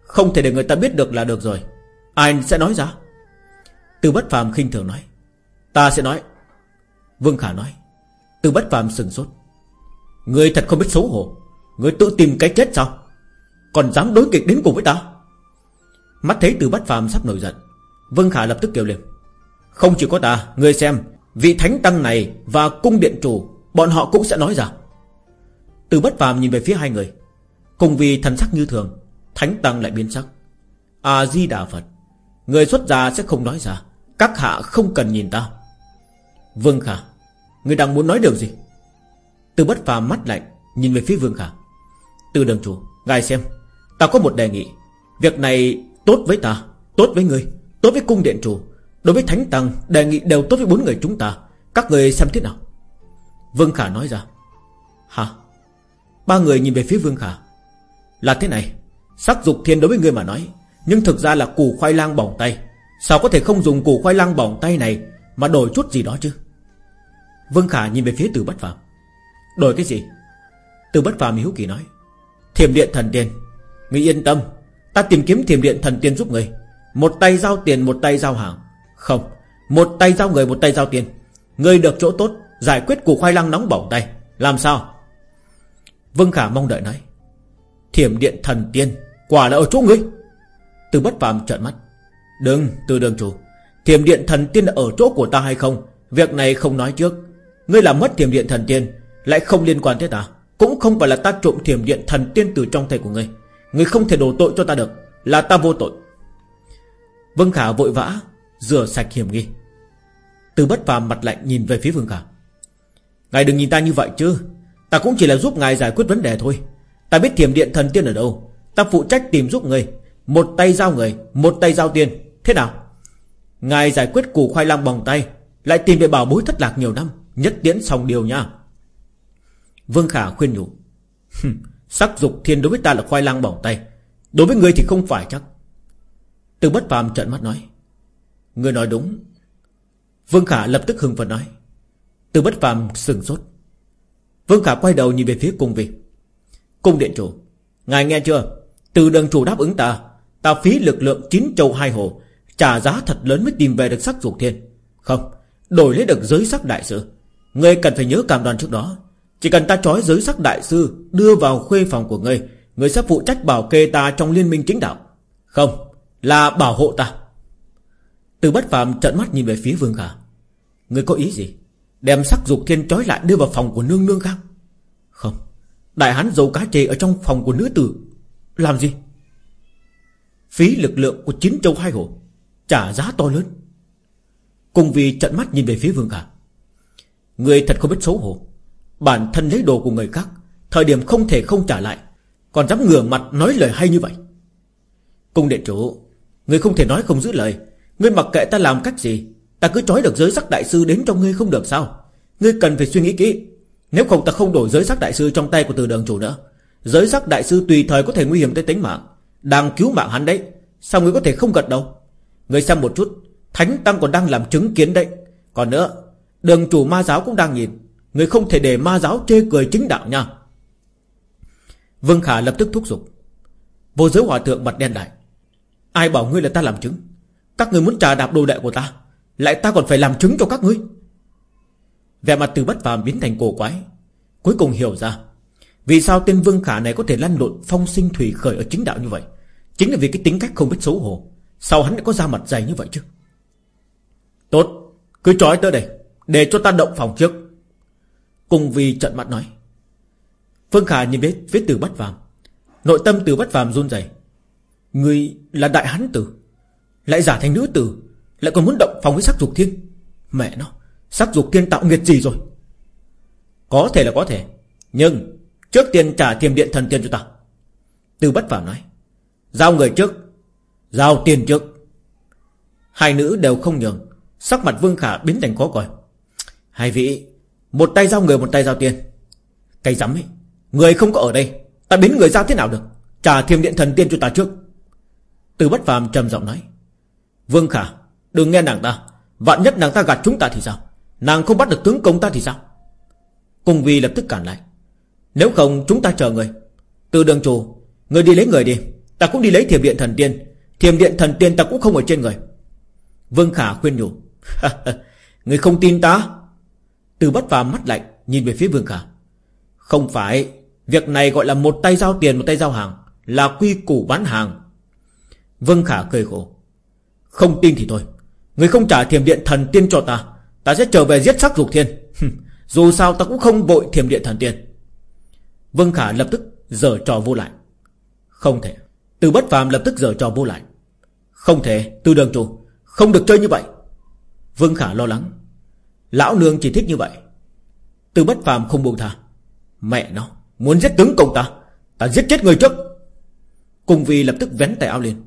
Không thể để người ta biết được là được rồi. Ai sẽ nói ra? Từ bất phàm khinh thường nói, Ta sẽ nói. Vương Khả nói, Từ bất phàm sừng sốt, Người thật không biết xấu hổ. Người tự tìm cái chết sao? Còn dám đối kịch đến cùng với ta? Mắt thấy từ bất phàm sắp nổi giận, Vương Khả lập tức kêu lên. Không chỉ có ta, Người xem, Vị thánh tăng này Và cung điện chủ, Bọn họ cũng sẽ nói ra. Từ bất phàm nhìn về phía hai người, Cùng vì thần sắc như thường, Thánh tăng lại biến sắc. A-di-đà Phật, Người xuất gia sẽ không nói ra, Các hạ không cần nhìn ta. Vương Khả, Người đang muốn nói điều gì? Từ bất phàm mắt lạnh, Nhìn về phía Vương Khả. Từ đường chủ, Ngài xem. Ta có một đề nghị. Việc này tốt với ta, Tốt với người Tốt với cung điện chủ. Đối với thánh tăng, Đề nghị đều tốt với bốn người chúng ta. Các người xem thế nào? Vương Khả nói ra. Hả? Ba người nhìn về phía Vương Khả. Là thế này. Sắc dục thiên đối với người mà nói, Nhưng thực ra là củ khoai lang bỏng tay. Sao có thể không dùng củ khoai lang bỏng tay này Mà đổi chút gì đó chứ? Vương Khả nhìn về phía từ bất phàm. Đổi cái gì? Từ bất phàm hiếu kỳ nói. Thiểm điện thần tiên. Ngươi yên tâm, Ta tìm kiếm thiểm điện thần tiên giúp ngươi Một tay giao tiền, một tay giao hàng. Không, Một tay giao người, một tay giao tiền. Người được chỗ tốt, Giải quyết củ khoai lang nóng bỏng tay. Làm sao? Vương Khả mong đợi nói. Thiểm điện thần tiên, Quả là ở chỗ ngươi. Từ bất phàm trợn mắt. Đừng, từ đường chủ. Thiểm điện thần tiên ở chỗ của ta hay không? Việc này không nói trước. Ngươi làm mất thiểm điện thần tiên, Lại không liên quan tới ta. Cũng không phải là ta trộm thiểm điện thần tiên từ trong tay của ngươi. Ngươi không thể đổ tội cho ta được, Là ta vô tội. Vương Khả vội vã, Rửa sạch hiểm nghi. Từ bất phàm mặt lạnh nhìn về phía Vương Khả. Ngài đừng nhìn ta như vậy chứ. Ta cũng chỉ là giúp ngài giải quyết vấn đề thôi. Ta biết thiểm điện thần tiên ở đâu. Ta phụ trách tìm giúp người. Một tay giao người, Một tay giao tiền. Thế nào? Ngài giải quyết củ khoai lang bằng tay, Lại tìm về bảo bối thất lạc nhiều năm, Nhất tiễn xong điều nha. Vương Khả khuyên nhủ. Sắc dục thiên đối với ta là khoai lang bỏng tay. Đối với người thì không phải chắc. Từ bất phàm trợn mắt nói. Người nói đúng. Vương Khả lập tức hưng phấn nói. Từ bất phàm sừng sốt. Vương Khả quay đầu nhìn về phía cung vị. Cung điện chủ, Ngài nghe chưa? Từ đường chủ đáp ứng ta. Ta phí lực lượng chín châu hai hồ, Trả giá thật lớn mới tìm về được sắc dục thiên. Không, Đổi lấy được giới sắc đại sự. Ngươi cần phải nhớ cảm đoàn trước đó. Chỉ cần ta trói giới sắc đại sư, Đưa vào khuê phòng của ngươi Ngươi sẽ phụ trách bảo kê ta trong liên minh chính đạo. Không, Là bảo hộ ta. Từ bất phàm trận mắt nhìn về phía Vương Khả. Ngươi có ý gì? Đem sắc dục thiên trói lại đưa vào phòng của nương nương khác? Không, Đại hán dầu cá chê ở trong phòng của nữ tử. Làm gì? Phí lực lượng của chín châu hai hồ, Trả giá to lớn. Cùng vì trận mắt nhìn về phía Vương Khả. Người thật không biết xấu hổ. Bản thân lấy đồ của người khác, Thời điểm không thể không trả lại, Còn dám ngửa mặt nói lời hay như vậy. Cung điện chủ, Người không thể nói không giữ lời. Ngươi mặc kệ ta làm cách gì, Ta cứ trói được giới sắc đại sư đến cho ngươi không được sao? Ngươi cần phải suy nghĩ kỹ. Nếu không ta không đổi giới sắc đại sư trong tay của từ đường chủ nữa. Giới sắc đại sư tùy thời có thể nguy hiểm tới tính mạng. Đang cứu mạng hắn đấy, Sao ngươi có thể không gật đâu Ngươi xem một chút, Thánh Tăng còn đang làm chứng kiến đấy. Còn nữa, Đường chủ ma giáo cũng đang nhìn. Người không thể để ma giáo chê cười chính đạo nha. Vương Khả lập tức thúc giục. Vô giới hòa thượng mặt đen đại Ai bảo ngươi là ta làm chứng? Các ngươi muốn trà đạp đồ đệ của ta, Lại ta còn phải làm chứng cho các ngươi. Vẻ mặt từ bất phàm biến thành cổ quái. Cuối cùng hiểu ra, Vì sao tên Vương Khả này có thể lăn lộn Phong sinh thủy khởi ở chính đạo như vậy? Chính là vì cái tính cách không biết xấu hổ. Sao hắn lại có da mặt dày như vậy chứ? Tốt, Cứ trói tới đây, Để cho ta động phòng trước. Cùng vì trận mặt nói. Phương Khả nhìn vết vết từ bất phàm Nội tâm từ bất phàm run rẩy. Người là đại hán tử, Lại giả thành nữ tử, Lại còn muốn động phòng với sắc dục thiên. Mẹ nó, Sắc dục thiên tạo nghiệt gì rồi. Có thể là có thể, Nhưng Trước tiên trả thiềm điện thần tiên cho ta. Từ bất phàm nói. Giao người trước, Giao tiền trước. Hai nữ đều không nhường, Sắc mặt Vương Khả biến thành khó coi. Hai vị một tay giao người, một tay giao tiền. Cây rắm ấy, Người không có ở đây, Ta biến người giao thế nào được? Trả thiềm điện thần tiên cho ta trước. Từ bất phàm trầm giọng nói, Vương Khả, Đừng nghe nàng ta. Vạn nhất nàng ta gạt chúng ta thì sao? Nàng không bắt được tướng công ta thì sao? Cung vi lập tức cản lại, Nếu không, chúng ta chờ người. Từ đường chủ, Người đi lấy người đi. Ta cũng đi lấy thiềm điện thần tiên. Thiềm điện thần tiên ta cũng không ở trên người. Vương Khả khuyên nhủ, Người không tin ta từ bất phàm mắt lạnh, Nhìn về phía Vương Khả. Không phải, Việc này gọi là một tay giao tiền, một tay giao hàng, Là quy củ bán hàng. Vương Khả cười khổ. Không tin thì thôi. Người không trả thiềm điện thần tiên cho ta Ta sẽ trở về giết sắc dục thiên. Dù sao ta cũng không vội thiềm điện thần tiên. Vương Khả lập tức Giở trò vô lại. Không thể. Từ bất phàm lập tức giở trò vô lại. Không thể Từ đường chủ, Không được chơi như vậy. Vương Khả lo lắng. Lão nương chỉ thích như vậy. Từ bất phàm không buông tha. Mẹ nó, Muốn giết tướng công ta Ta giết chết người trước. Cùng vì lập tức vén tay áo lên.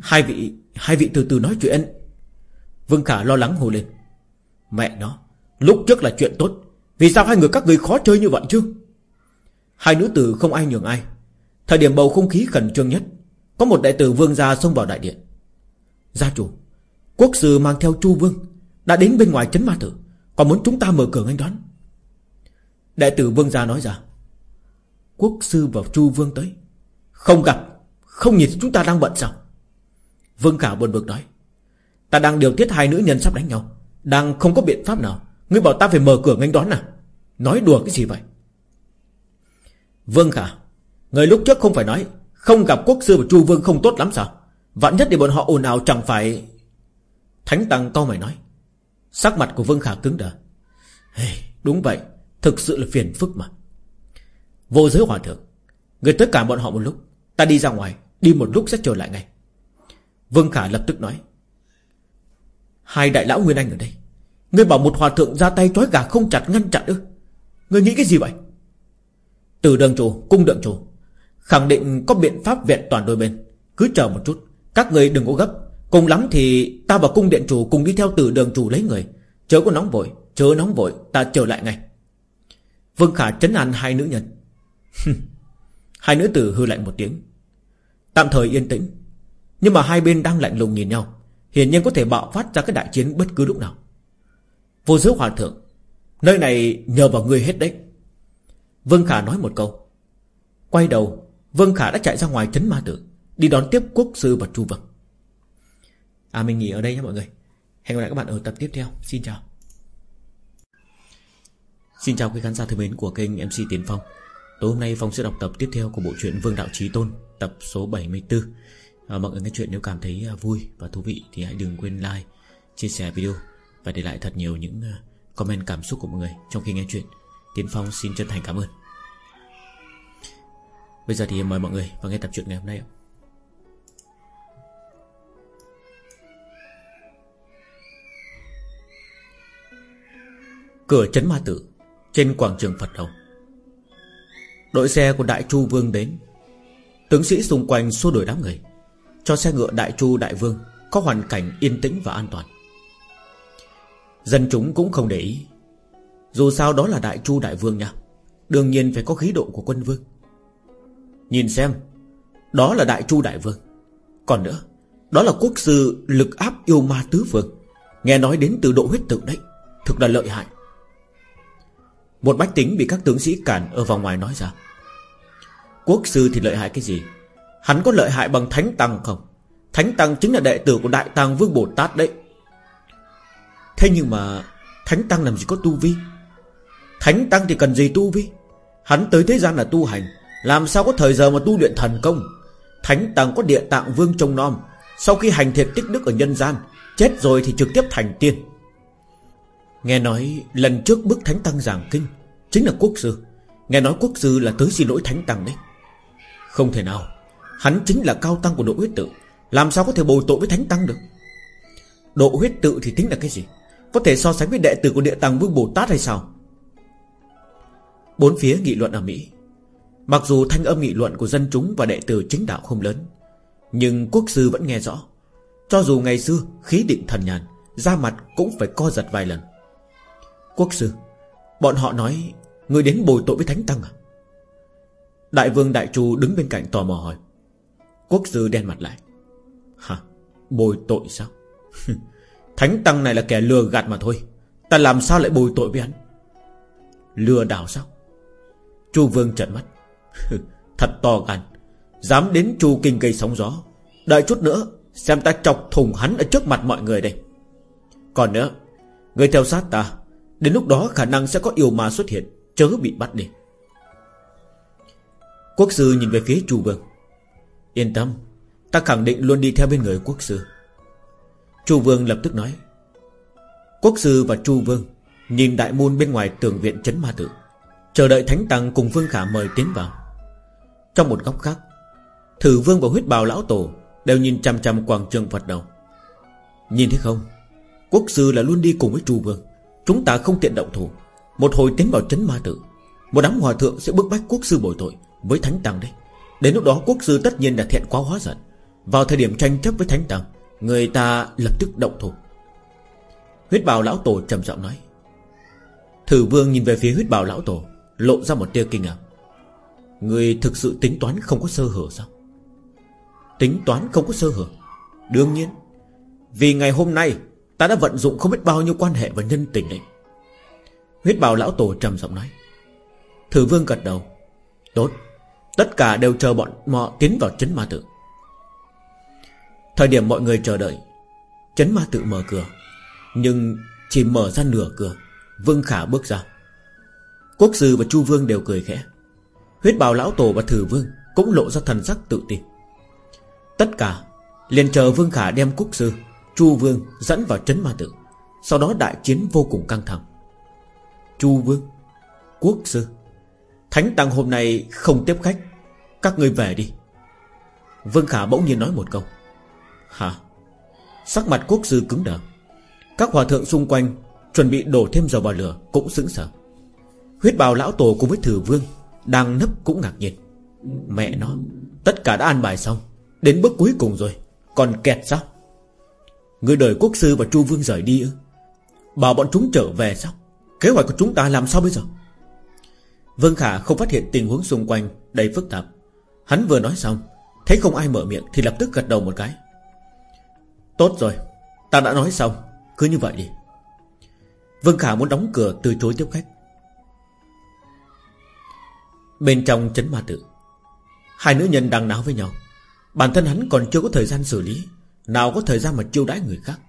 Hai vị Hai vị từ từ nói chuyện. Vương Khả lo lắng hồ lên. Mẹ nó, Lúc trước là chuyện tốt, Vì sao hai người các người khó chơi như vậy chứ? Hai nữ tử không ai nhường ai. Thời điểm bầu không khí khẩn trương nhất, Có một đại tử vương gia xông vào đại điện. Gia chủ, Quốc sư mang theo chu vương Đã đến bên ngoài chấn ma tử. Còn muốn chúng ta mở cửa anh đón? Đại tử vương gia nói ra. Quốc sư và chu vương tới. Không gặp, Không nhìn chúng ta đang bận sao? Vương Khả buồn bực nói. Ta đang điều tiết hai nữ nhân sắp đánh nhau. Đang không có biện pháp nào. Ngươi bảo ta phải mở cửa nghênh đón à? Nói đùa cái gì vậy? Vương Khả, Người lúc trước không phải nói Không gặp quốc sư và chu vương không tốt lắm sao? Vạn nhất để bọn họ ồn ào chẳng phải Thánh Tăng to mày nói. Sắc mặt của Vương Khả cứng đờ. Hey, Đúng vậy Thực sự là phiền phức mà. Vô giới hòa thượng Người tất cả bọn họ một lúc Ta đi ra ngoài Đi một lúc sẽ trở lại ngay. Vương Khả lập tức nói Hai đại lão Nguyên Anh ở đây Ngươi bảo một hòa thượng ra tay trói gà không chặt ngăn chặn ư? Ngươi nghĩ cái gì vậy? Từ đường chủ, cung đường chủ Khẳng định có biện pháp vẹn toàn đôi bên. Cứ chờ một chút Các người đừng có gấp. Cùng lắm thì ta và cung điện chủ cùng đi theo từ đường chủ lấy người. Chớ có nóng vội, Chớ nóng vội, ta trở lại ngay. Vương Khả chấn an hai nữ nhân. Hai nữ tử hư lạnh một tiếng. Tạm thời yên tĩnh. Nhưng mà hai bên đang lạnh lùng nhìn nhau. Hiển nhiên có thể bạo phát ra cái đại chiến bất cứ lúc nào. Vô giới hòa thượng, Nơi này nhờ vào người hết đấy. Vương Khả nói một câu. Quay đầu, Vương Khả đã chạy ra ngoài trấn ma tử, Đi đón tiếp quốc sư và chu vâng À mình nghỉ ở đây nha mọi người. Hẹn gặp lại các bạn ở tập tiếp theo. Xin chào. Xin chào quý khán giả thân mến của kênh MC Tiến Phong. Tối hôm nay Phong sẽ đọc tập tiếp theo của bộ truyện Vương Đạo Trí Tôn Tập số 74 à, Mọi người nghe chuyện nếu cảm thấy à, vui và thú vị Thì hãy đừng quên like, chia sẻ video Và để lại thật nhiều những à, comment cảm xúc của mọi người Trong khi nghe chuyện. Tiến Phong xin chân thành cảm ơn. Bây giờ thì mời mọi người vào nghe tập truyện ngày hôm nay ạ. Cửa chấn ma tử Trên quảng trường Phật đầu Đội xe của Đại Chu Vương đến. Tướng sĩ xung quanh xua đuổi đám người, Cho xe ngựa Đại Chu Đại Vương Có hoàn cảnh yên tĩnh và an toàn. Dân chúng cũng không để ý. Dù sao đó là Đại Chu Đại Vương nha, Đương nhiên phải có khí độ của quân vương. Nhìn xem, Đó là Đại Chu Đại Vương. Còn nữa, Đó là quốc sư lực áp yêu ma tứ vương. Nghe nói đến từ độ huyết tự đấy, Thực là lợi hại. Một bách tính bị các tướng sĩ cản Ở vòng ngoài nói ra. Quốc sư thì lợi hại cái gì? Hắn có lợi hại bằng Thánh Tăng không? Thánh Tăng chính là đệ tử của Đại Tăng Vương Bồ Tát đấy. Thế nhưng mà Thánh Tăng làm gì có tu vi? Thánh Tăng thì cần gì tu vi? Hắn tới thế gian là tu hành, Làm sao có thời giờ mà tu luyện thần công? Thánh Tăng có địa tạng vương trông nom Sau khi hành thiệt tích đức ở nhân gian, Chết rồi thì trực tiếp thành tiên. Nghe nói lần trước bức Thánh Tăng giảng kinh Chính là quốc sư. Nghe nói quốc sư là tới xin lỗi Thánh Tăng đấy. Không thể nào, Hắn chính là cao tăng của độ huyết tự, Làm sao có thể bồi tội với Thánh Tăng được? Độ huyết tự thì tính là cái gì? Có thể so sánh với đệ tử của địa tàng vương Bồ Tát hay sao? Bốn phía nghị luận ở Mỹ. Mặc dù thanh âm nghị luận của dân chúng Và đệ tử chính đạo không lớn, Nhưng quốc sư vẫn nghe rõ. Cho dù ngày xưa khí định thần nhàn ra mặt cũng phải co giật vài lần. Quốc sư, Bọn họ nói Người đến bồi tội với Thánh Tăng à? Đại vương Đại Chu đứng bên cạnh tò mò hỏi. Quốc sư đen mặt lại. Hả? Bồi tội sao? Thánh Tăng này là kẻ lừa gạt mà thôi. Ta làm sao lại bồi tội với hắn? Lừa đảo sao? Chu vương trợn mắt. Thật to gan. Dám đến chu kinh gây sóng gió. Đợi chút nữa, Xem ta chọc thùng hắn ở trước mặt mọi người đây. Còn nữa, Người theo sát ta Đến lúc đó khả năng sẽ có yêu ma xuất hiện, Chớ bị bắt đi. Quốc sư nhìn về phía chu vương. Yên tâm, Ta khẳng định luôn đi theo bên người quốc sư. Chu vương lập tức nói. Quốc sư và chu vương Nhìn đại môn bên ngoài tường viện chấn ma tự Chờ đợi thánh tăng cùng vương khả mời tiến vào. Trong một góc khác, Thử vương và huyết bào lão tổ Đều nhìn chăm chăm quảng trường Phật đầu. Nhìn thấy không? Quốc sư là luôn đi cùng với Chu Vương. Chúng ta không tiện động thủ. Một hồi tiến vào chấn ma tử, Một đám hòa thượng sẽ bức bách quốc sư bồi tội Với thánh tăng đấy. Đến lúc đó, quốc sư tất nhiên là thiện quá hóa giận. Vào thời điểm tranh chấp với thánh tăng Người ta lập tức động thủ. Huyết bào lão tổ trầm giọng nói, Thử vương nhìn về phía huyết bào lão tổ, Lộ ra một tia kinh ngạc. Người thực sự tính toán không có sơ hở sao? Tính toán không có sơ hở? Đương nhiên. Vì ngày hôm nay Ta đã vận dụng không biết bao nhiêu quan hệ và nhân tình đấy Huyết bào lão tổ trầm giọng nói. Thử vương gật đầu. Tốt. Tất cả đều chờ bọn họ tiến vào chấn ma tự. Thời điểm mọi người chờ đợi, Chấn ma tự mở cửa, Nhưng chỉ mở ra nửa cửa, Vương Khả bước ra. Quốc sư và Chu Vương đều cười khẽ. Huyết bào lão tổ và thử vương Cũng lộ ra thần sắc tự tin. Tất cả liền chờ Vương Khả đem quốc sư Chu Vương dẫn vào trấn ma tử Sau đó đại chiến vô cùng căng thẳng. Chu Vương, Quốc sư, Thánh Tăng hôm nay không tiếp khách, Các ngươi về đi. Vương Khả bỗng nhiên nói một câu. Hả? Sắc mặt quốc sư cứng đờ. Các hòa thượng xung quanh Chuẩn bị đổ thêm dầu vào lửa Cũng sững sờ. Huyết bào lão tổ cùng với thử vương Đang nấp cũng ngạc nhiên. Mẹ nó, Tất cả đã an bài xong, Đến bước cuối cùng rồi, Còn kẹt sao? Người đời quốc sư và chu vương rời đi ư? Bảo bọn chúng trở về sao? Kế hoạch của chúng ta làm sao bây giờ? Vương Khả không phát hiện tình huống xung quanh Đầy phức tạp. Hắn vừa nói xong, Thấy không ai mở miệng thì lập tức gật đầu một cái. Tốt rồi, Ta đã nói xong, Cứ như vậy đi. Vương Khả muốn đóng cửa từ chối tiếp khách. Bên trong chấn ma tự, Hai nữ nhân đang náo với nhau. Bản thân hắn còn chưa có thời gian xử lý nào có thời gian mà chiêu đãi người khác.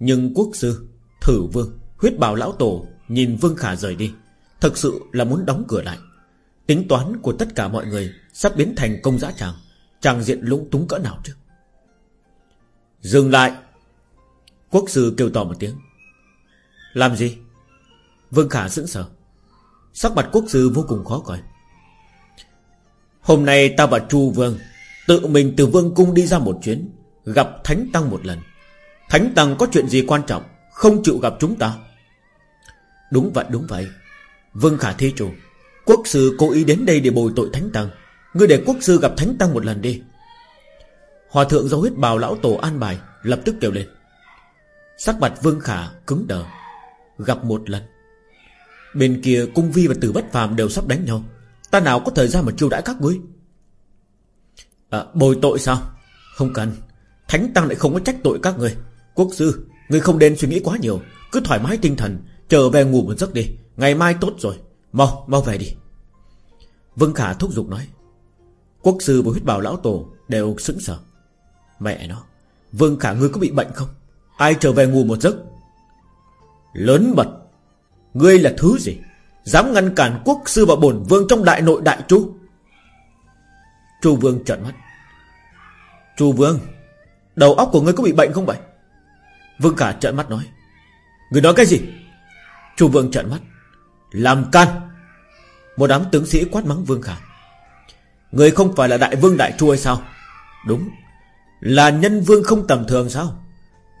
Nhưng quốc sư, Thử vương, Huyết bào lão tổ Nhìn Vương Khả rời đi. Thực sự là muốn đóng cửa lại. Tính toán của tất cả mọi người Sắp biến thành công dã tràng. Tràng diện lũng túng cỡ nào chứ? Dừng lại. Quốc sư kêu to một tiếng. Làm gì? Vương Khả sững sờ. Sắc mặt quốc sư vô cùng khó coi. Hôm nay ta và Chu Vương Tự mình từ vương cung đi ra một chuyến, Gặp Thánh Tăng một lần. Thánh Tăng có chuyện gì quan trọng? Không chịu gặp chúng ta. Đúng vậy đúng vậy. Vương Khả Thi Chủ, Quốc sư cố ý đến đây để bồi tội Thánh Tăng. Ngươi để quốc sư gặp Thánh Tăng một lần đi. Hòa thượng do huyết bào lão tổ an bài, Lập tức kêu lên. Sắc mặt Vương Khả cứng đờ, Gặp một lần. Bên kia cung vi và tử bất phàm đều sắp đánh nhau. Ta nào có thời gian mà chiêu đãi các ngươi? À, Bồi tội sao? Không cần. Thánh Tăng lại không có trách tội các người. Quốc sư Người không nên suy nghĩ quá nhiều. Cứ thoải mái tinh thần Trở về ngủ một giấc đi. Ngày mai tốt rồi. Mau mau về đi. Vương Khả thúc giục nói. Quốc sư và huyết bảo lão tổ Đều sững sờ. Mẹ nó Vương Khả ngươi có bị bệnh không? Ai trở về ngủ một giấc? Lớn mật Ngươi là thứ gì? Dám ngăn cản quốc sư và bổn vương trong đại nội đại chu Chu Vương trợn mắt. Chu Vương, Đầu óc của ngươi có bị bệnh không vậy? Vương Khả trợn mắt nói. Ngươi nói cái gì? Chu Vương trợn mắt. Làm can. Một đám tướng sĩ quát mắng Vương Khả. Ngươi không phải là đại vương đại chu hay sao? Đúng. Là nhân vương không tầm thường sao?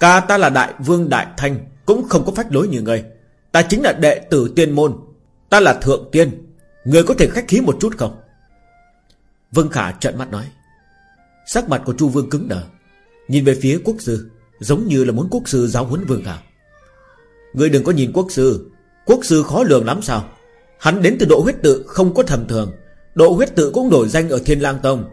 Ca ta là đại vương đại thanh, Cũng không có phách lối như ngươi. Ta chính là đệ tử tiên môn. Ta là thượng tiên. Người có thể khách khí một chút không? Vương Khả trợn mắt nói. Sắc mặt của Chu Vương cứng đờ, Nhìn về phía quốc sư, Giống như là muốn quốc sư giáo huấn Vương Khả. Người đừng có nhìn quốc sư Quốc sư khó lường lắm sao? Hắn đến từ độ huyết tự, không có thầm thường. Độ huyết tự cũng đổi danh ở Thiên lang Tông.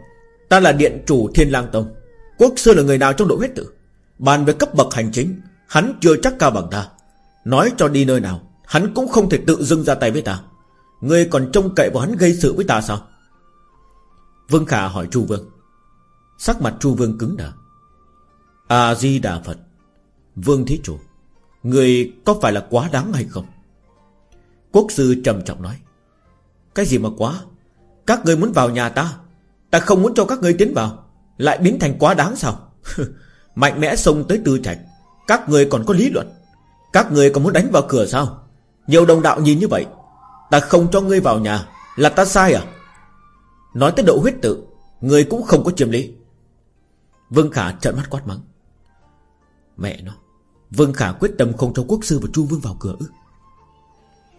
Ta là điện chủ Thiên lang Tông. Quốc sư là người nào trong độ huyết tự? Bàn về cấp bậc hành chính, Hắn chưa chắc cao bằng ta. Nói cho đi nơi nào, Hắn cũng không thể tự dưng ra tay với ta. Ngươi còn trông cậy vào hắn gây sự với ta sao? Vương Khả hỏi Chu Vương. Sắc mặt Chu Vương cứng đờ. A-di-đà Phật, Vương Thí Chủ, Người có phải là quá đáng hay không? Quốc sư trầm trọng nói. Cái gì mà quá? Các người muốn vào nhà ta Ta không muốn cho các người tiến vào, Lại biến thành quá đáng sao? Mạnh mẽ xông tới tư trạch, Các người còn có lý luận. Các người còn muốn đánh vào cửa sao? Nhiều đồng đạo nhìn như vậy, Ta không cho ngươi vào nhà, Là ta sai à? Nói tới độ huyết tự, Người cũng không có chiếm lý. Vương Khả trợn mắt quát mắng. Mẹ nó, Vương Khả quyết tâm không cho quốc sư và Chu Vương vào cửa ư?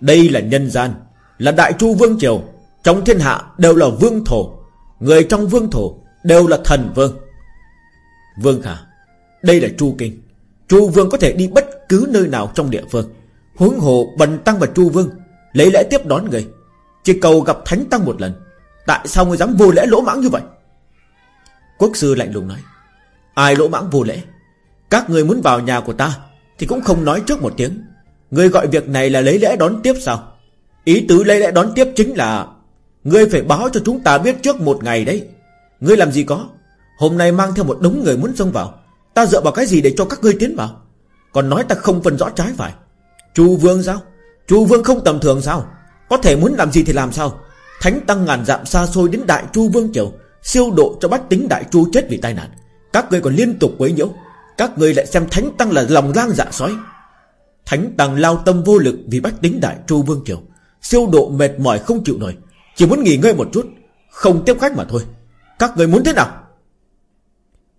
Đây là nhân gian, Là đại Chu Vương Triều. Trong thiên hạ đều là vương thổ, Người trong vương thổ đều là thần vương. Vương Khả, Đây là Chu Kinh. Chu Vương có thể đi bất cứ nơi nào trong địa phương, Huống hồ Bần Tăng và Chu Vương Lấy lễ tiếp đón người. Chỉ cầu gặp Thánh Tăng một lần Tại sao người dám vô lễ lỗ mãng như vậy? Quốc sư lạnh lùng nói, Ai lỗ mãng vô lễ? Các người muốn vào nhà của ta Thì cũng không nói trước một tiếng. Người gọi việc này là lấy lễ đón tiếp sao? Ý tứ lấy lễ đón tiếp chính là Ngươi phải báo cho chúng ta biết trước một ngày đấy. Ngươi làm gì có? Hôm nay mang theo một đống người muốn xông vào. Ta dựa vào cái gì để cho các ngươi tiến vào? Còn nói ta không phân rõ trái phải. Chu vương sao? Chu vương không tầm thường sao? Có thể muốn làm gì thì làm sao? Thánh tăng ngàn dặm xa xôi đến đại chu vương triều, Siêu độ cho bách tính đại chu chết vì tai nạn. Các ngươi còn liên tục quấy nhiễu. Các ngươi lại xem thánh tăng là lòng lang dạ sói. Thánh tăng lao tâm vô lực Vì bách tính đại chu vương triều. Siêu độ mệt mỏi không chịu nổi. Chỉ muốn nghỉ ngơi một chút, Không tiếp khách mà thôi. Các người muốn thế nào?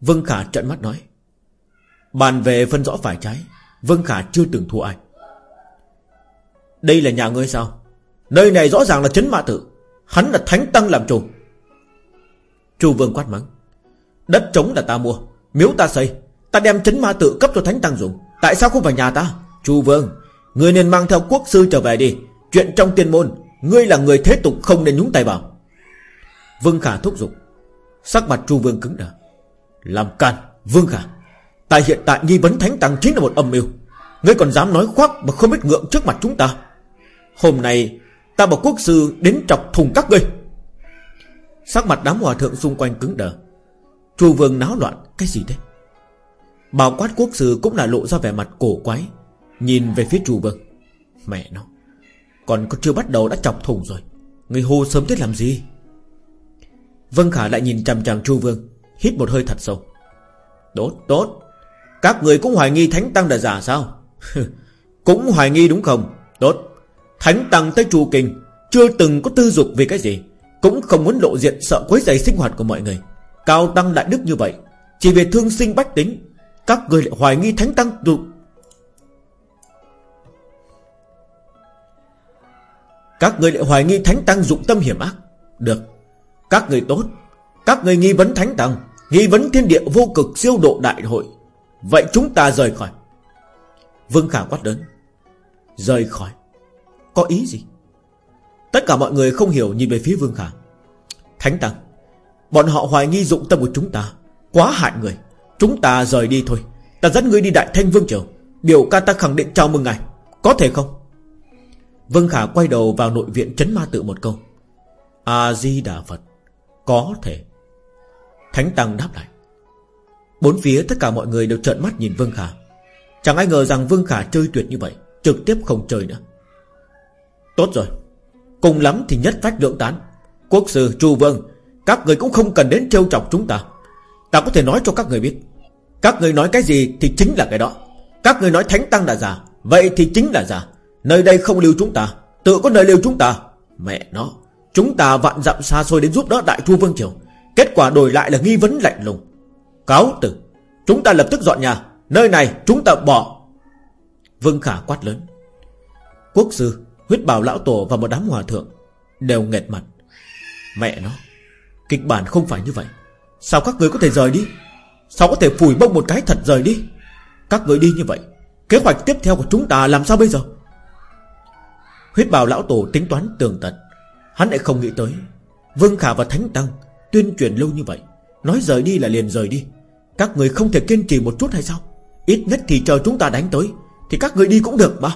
Vương Khả trận mắt nói. Bàn về phân rõ phải trái, Vương Khả chưa từng thua ai. Đây là nhà ngươi sao? Nơi này rõ ràng là chấn mã tử. Hắn là thánh tăng làm chủ. Chu vương quát mắng. Đất trống là ta mua, Miếu ta xây. Ta đem chấn ma tự cấp cho thánh tăng dùng. Tại sao không phải nhà ta? Chu vương Ngươi nên mang theo quốc sư trở về đi. Chuyện trong tiên môn, Ngươi là người thế tục không nên nhúng tay vào. Vương Khả thúc giục. Sắc mặt Chu vương cứng đờ. Làm can, Vương Khả, Tại hiện tại nghi vấn thánh tăng chính là một âm mưu. Ngươi còn dám nói khoác mà không biết ngượng trước mặt chúng ta. Hôm nay Ta bảo quốc sư đến chọc thùng các ngươi. Sắc mặt đám hòa thượng xung quanh cứng đờ. Chu vương náo loạn, Cái gì thế? Bảo quát quốc sư cũng là lộ ra vẻ mặt cổ quái, Nhìn về phía chu vương. Mẹ nó, Còn có chưa bắt đầu đã chọc thùng rồi. Người hô sớm thế làm gì? Vân Khả lại nhìn chằm chằm Chu Vương, Hít một hơi thật sâu. Tốt tốt. Các người cũng hoài nghi Thánh Tăng là giả sao? Cũng hoài nghi đúng không? Tốt. Thánh Tăng tới Chu Kinh, Chưa từng có tư dục vì cái gì, Cũng không muốn lộ diện sợ quấy rầy sinh hoạt của mọi người. Cao Tăng đại đức như vậy, Chỉ về thương sinh bách tính, Các người lại hoài nghi Thánh Tăng tụ. Các người lại hoài nghi Thánh Tăng dụng tâm hiểm ác. Được, Các người tốt, Các người nghi vấn Thánh Tăng, Nghi vấn thiên địa vô cực siêu độ đại hội. Vậy chúng ta rời khỏi. Vương Khả quát lớn. Rời khỏi có ý gì? Tất cả mọi người không hiểu nhìn về phía Vương Khả. Thánh Tăng, Bọn họ hoài nghi dụng tâm của chúng ta. Quá hại người. Chúng ta rời đi thôi. Ta dẫn ngươi đi Đại Thanh Vương Triều. Biểu ca ta khẳng định chào mừng ngài. Có thể không? Vương Khả quay đầu vào nội viện chấn ma tự một câu. A-di-đà Phật. Có thể. Thánh Tăng đáp lại. Bốn phía tất cả mọi người đều trợn mắt nhìn Vương Khả. Chẳng ai ngờ rằng Vương Khả chơi tuyệt như vậy, Trực tiếp không chơi nữa. Tốt rồi. Cùng lắm thì nhất phách lượng tán. Quốc sư, Chu Vương Các người cũng không cần đến trêu chọc chúng ta. Ta có thể nói cho các người biết. Các người nói cái gì thì chính là cái đó. Các người nói thánh tăng là giả Vậy thì chính là giả. Nơi đây không lưu chúng ta Tự có nơi lưu chúng ta. Mẹ nó Chúng ta vạn dặm xa xôi đến giúp đỡ Đại Chu Vương Triều. Kết quả đổi lại là nghi vấn lạnh lùng. Cáo tử Chúng ta lập tức dọn nhà. Nơi này chúng ta bỏ. Vương Khả quát lớn. Quốc sư Huyết bào lão tổ và một đám hòa thượng Đều nghẹt mặt. Mẹ nó, Kịch bản không phải như vậy. Sao các người có thể rời đi? Sao có thể phủi bông một cái thật rời đi? Các người đi như vậy, Kế hoạch tiếp theo của chúng ta làm sao bây giờ? Huyết bào lão tổ tính toán tường tận. Hắn lại không nghĩ tới. Vương Khả và Thánh Tăng Tuyên truyền lâu như vậy. Nói rời đi là liền rời đi. Các người không thể kiên trì một chút hay sao? Ít nhất thì chờ chúng ta đánh tới, Thì các người đi cũng được mà.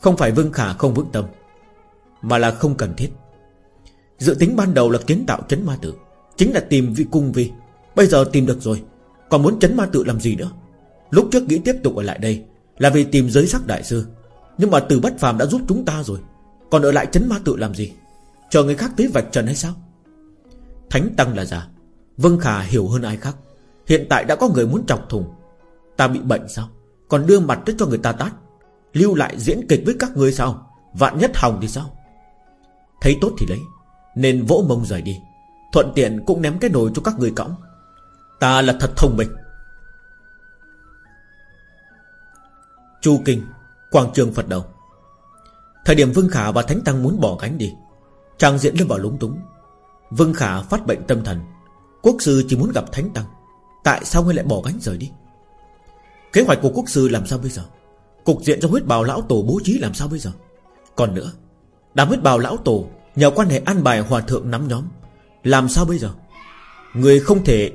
Không phải Vương Khả không vững tâm, Mà là không cần thiết. Dự tính ban đầu là kiến tạo chấn ma tử, Chính là tìm vị cung vi. Bây giờ tìm được rồi, Còn muốn chấn ma tự làm gì nữa? Lúc trước nghĩ tiếp tục ở lại đây Là vì tìm giới sắc đại sư, Nhưng mà từ bất phàm đã giúp chúng ta rồi. Còn ở lại chấn ma tự làm gì? Chờ người khác tới vạch trần hay sao? Thánh Tăng là giả Vân Khả hiểu hơn ai khác. Hiện tại đã có người muốn chọc thùng. Ta bị bệnh sao? Còn đưa mặt tới cho người ta tát. Lưu lại diễn kịch với các người sao? Vạn nhất hỏng thì sao? Thấy tốt thì lấy, Nên vỗ mông rời đi. Thuận tiện cũng ném cái nồi cho các người cõng. Ta là thật thông minh. Chu Kinh, Quảng trường Phật đầu. Thời điểm Vương Khả và Thánh Tăng muốn bỏ gánh đi, Trang diện lâm vào lúng túng. Vương Khả phát bệnh tâm thần. Quốc sư chỉ muốn gặp Thánh Tăng. Tại sao ngươi lại bỏ gánh rời đi? Kế hoạch của quốc sư làm sao bây giờ? Cục diện trong huyết bào lão tổ bố trí làm sao bây giờ? Còn nữa, Đám huyết bào lão tổ Nhờ quan hệ an bài hòa thượng nắm nhóm, Làm sao bây giờ? Người không thể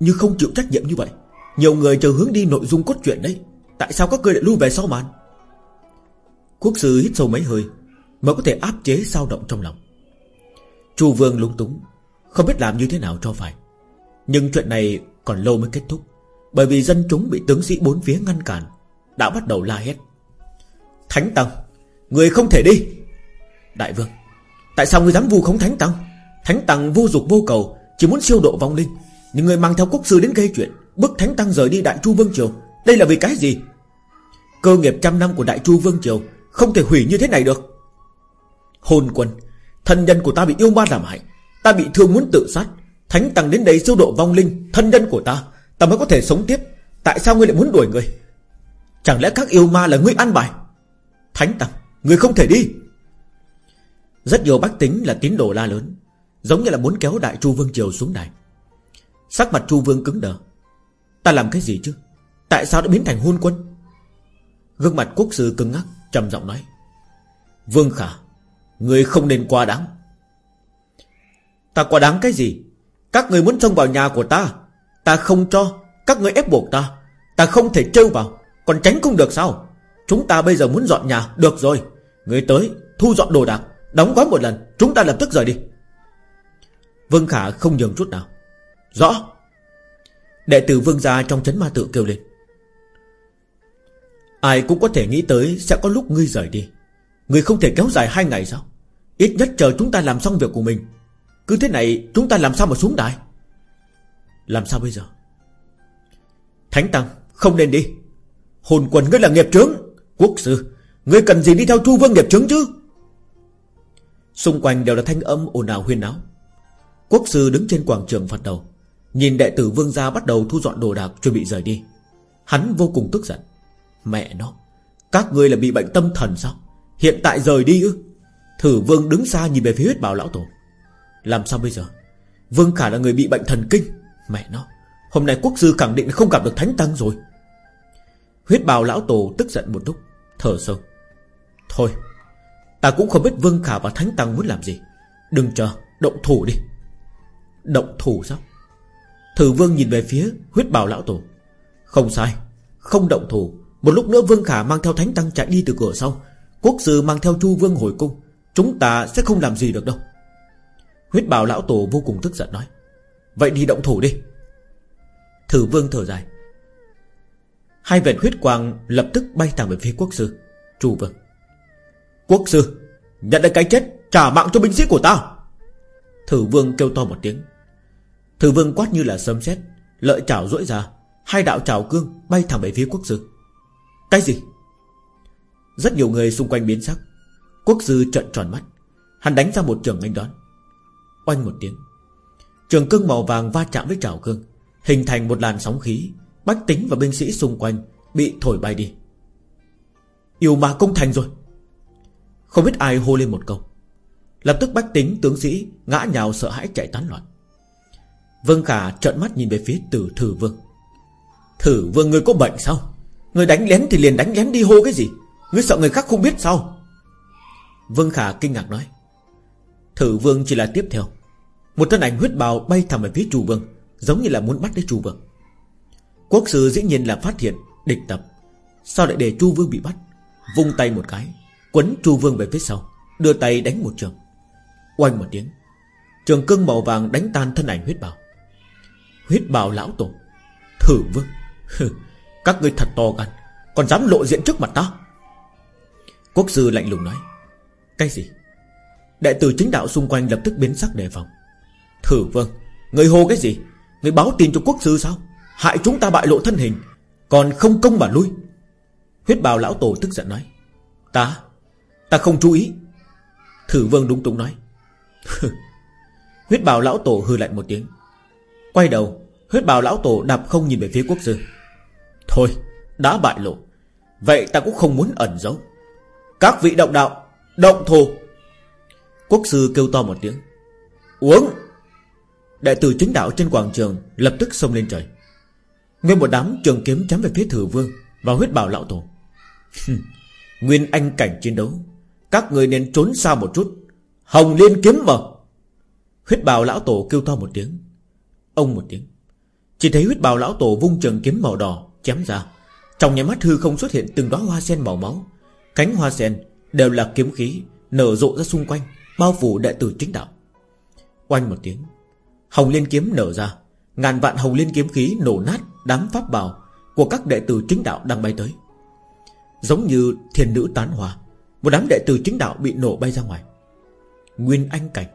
Như không chịu trách nhiệm như vậy. Nhiều người chờ hướng đi nội dung cốt truyện đấy. Tại sao các ngươi lại lui về sau màn? Quốc sư hít sâu mấy hơi, Mới có thể áp chế sao động trong lòng. Chu vương lúng túng, Không biết làm như thế nào cho phải. Nhưng chuyện này còn lâu mới kết thúc, Bởi vì dân chúng bị tướng sĩ bốn phía ngăn cản. Đã bắt đầu la hét. Thánh Tăng, Người không thể đi. Đại vương, Tại sao người dám vu khống Thánh Tăng? Thánh Tăng vô dục vô cầu, Chỉ muốn siêu độ vong linh. Nhưng người mang theo quốc sư đến gây chuyện Bức Thánh Tăng rời đi Đại Chu Vương Triều, Đây là vì cái gì? Cơ nghiệp trăm năm của Đại Chu Vương Triều Không thể hủy như thế này được. Hồn quân, Thân nhân của ta bị yêu ma làm hại, Ta bị thương muốn tự sát. Thánh Tăng đến đây siêu độ vong linh, Thân nhân của ta Ta mới có thể sống tiếp. Tại sao ngươi lại muốn đuổi người? Chẳng lẽ các yêu ma là ngươi ăn bài? Thánh Tăng Ngươi không thể đi. Rất nhiều bác tính là tín đồ la lớn, Giống như là muốn kéo đại chu vương triều xuống đài. Sắc mặt chu vương cứng đờ. Ta làm cái gì chứ? Tại sao đã biến thành hôn quân? Gương mặt quốc sư cứng ngắc, trầm giọng nói. Vương Khả, Người không nên quá đáng. Ta quá đáng cái gì? Các người muốn xông vào nhà của ta Ta không cho. Các người ép buộc ta Ta không thể trêu vào. Còn tránh không được sao? Chúng ta bây giờ muốn dọn nhà, Được rồi. Người tới, Thu dọn đồ đạc, Đóng gói một lần, Chúng ta lập tức rời đi. Vương Khả không nhường chút nào. Rõ. Đệ tử Vương gia trong chấn ma tự kêu lên. Ai cũng có thể nghĩ tới Sẽ có lúc ngươi rời đi. Ngươi không thể kéo dài hai ngày sao? Ít nhất chờ chúng ta làm xong việc của mình. Cứ thế này, chúng ta làm sao mà xuống đài? Làm sao bây giờ? Thánh Tăng, không nên đi. Hồn quần ngươi là nghiệp trướng. Quốc sư, Ngươi cần gì đi theo chu vương nghiệp trướng chứ? Xung quanh đều là thanh âm ồn ào huyên náo. Quốc sư đứng trên quảng trường Phật đầu, Nhìn đệ tử vương gia bắt đầu thu dọn đồ đạc Chuẩn bị rời đi. Hắn vô cùng tức giận. Mẹ nó, Các ngươi là bị bệnh tâm thần sao? Hiện tại rời đi ư? Thử vương đứng xa nhìn về phía huyết bảo lão tổ. Làm sao bây giờ? Vương Khả là người bị bệnh thần kinh. Mẹ nó, Hôm nay quốc sư khẳng định không gặp được thánh tăng rồi. Huyết bào lão tổ tức giận một lúc, Thở sâu. Thôi, Ta cũng không biết Vương Khả và Thánh Tăng muốn làm gì. Đừng chờ, Động thủ đi. Động thủ sao? Thử Vương nhìn về phía huyết bào lão tổ. Không sai, Không động thủ. Một lúc nữa Vương Khả mang theo Thánh Tăng chạy đi từ cửa sau. Quốc sư mang theo Chu Vương hồi cung. Chúng ta sẽ không làm gì được đâu. Huyết bào lão tổ vô cùng tức giận nói. Vậy đi động thủ đi. Thử vương thở dài. Hai vệt huyết quang lập tức bay thẳng về phía quốc sư. Chu vương. Quốc sư, Nhận được cái chết, trả mạng cho binh sĩ của ta. Thử vương kêu to một tiếng. Thử vương quát như là sấm sét, Lợi chảo rỗi ra, Hai đạo chảo cương bay thẳng về phía quốc sư. Cái gì? Rất nhiều người xung quanh biến sắc. Quốc sư trợn tròn mắt. Hắn đánh ra một trường anh đón Oanh một tiếng. Trường cương màu vàng va chạm với chảo cương, Hình thành một làn sóng khí Bách tính và binh sĩ xung quanh Bị thổi bay đi. Yêu ma công thành rồi. Không biết ai hô lên một câu. Lập tức bách tính tướng sĩ Ngã nhào sợ hãi chạy tán loạn. Vương Khả trợn mắt nhìn về phía tử thử vương. Thử vương người có bệnh sao? Người đánh lén thì liền đánh lén đi hô cái gì? Ngươi sợ người khác không biết sao? Vương Khả kinh ngạc nói. Thử vương chỉ là tiếp theo. Một thân ảnh huyết bào bay thẳng về phía chủ vương, Giống như là muốn bắt lấy chủ vương. Quốc sư dĩ nhiên là phát hiện, Địch tập. Sao lại để chu vương bị bắt? Vung tay một cái, Quấn chu vương về phía sau, Đưa tay đánh một trường. Oanh một tiếng, Trường cưng màu vàng đánh tan thân ảnh huyết bào Huyết bào lão tổ, Thử vương. Các ngươi thật to gan, Còn dám lộ diện trước mặt ta? Quốc sư lạnh lùng nói, Cái gì? Đệ tử chính đạo xung quanh lập tức biến sắc đề phòng. Thử vương, Người hô cái gì? Người báo tin cho quốc sư sao? Hại chúng ta bại lộ thân hình, Còn không công mà lui. Huyết bào lão tổ tức giận nói, Ta Ta không chú ý. Thử vương đúng túng nói Huyết bào lão tổ hư lạnh một tiếng, Quay đầu, Huyết bào lão tổ đạp không nhìn về phía quốc sư. Thôi, đã bại lộ, Vậy ta cũng không muốn ẩn giấu. Các vị động đạo, Động thù. Quốc sư kêu to một tiếng, Uống. Đại tử chính đạo trên quảng trường Lập tức xông lên trời. Nguyên một đám trường kiếm chém về phía thử vương Và huyết bào lão tổ. Nguyên anh cảnh chiến đấu, Các người nên trốn xa một chút. Hồng liên kiếm mở. Huyết bào lão tổ kêu to một tiếng. Ông một tiếng. Chỉ thấy huyết bào lão tổ vung trường kiếm màu đỏ Chém ra. Trong nhà mắt hư không xuất hiện từng đóa hoa sen màu máu. Cánh hoa sen đều là kiếm khí Nở rộ ra xung quanh, Bao phủ đệ tử chính đạo. Oanh một tiếng, Hồng liên kiếm nở ra. Ngàn vạn hồng liên kiếm khí nổ nát Đám pháp bào Của các đệ tử chính đạo đang bay tới. Giống như thiên nữ tán hòa, Một đám đệ tử chính đạo bị nổ bay ra ngoài. Nguyên anh cảnh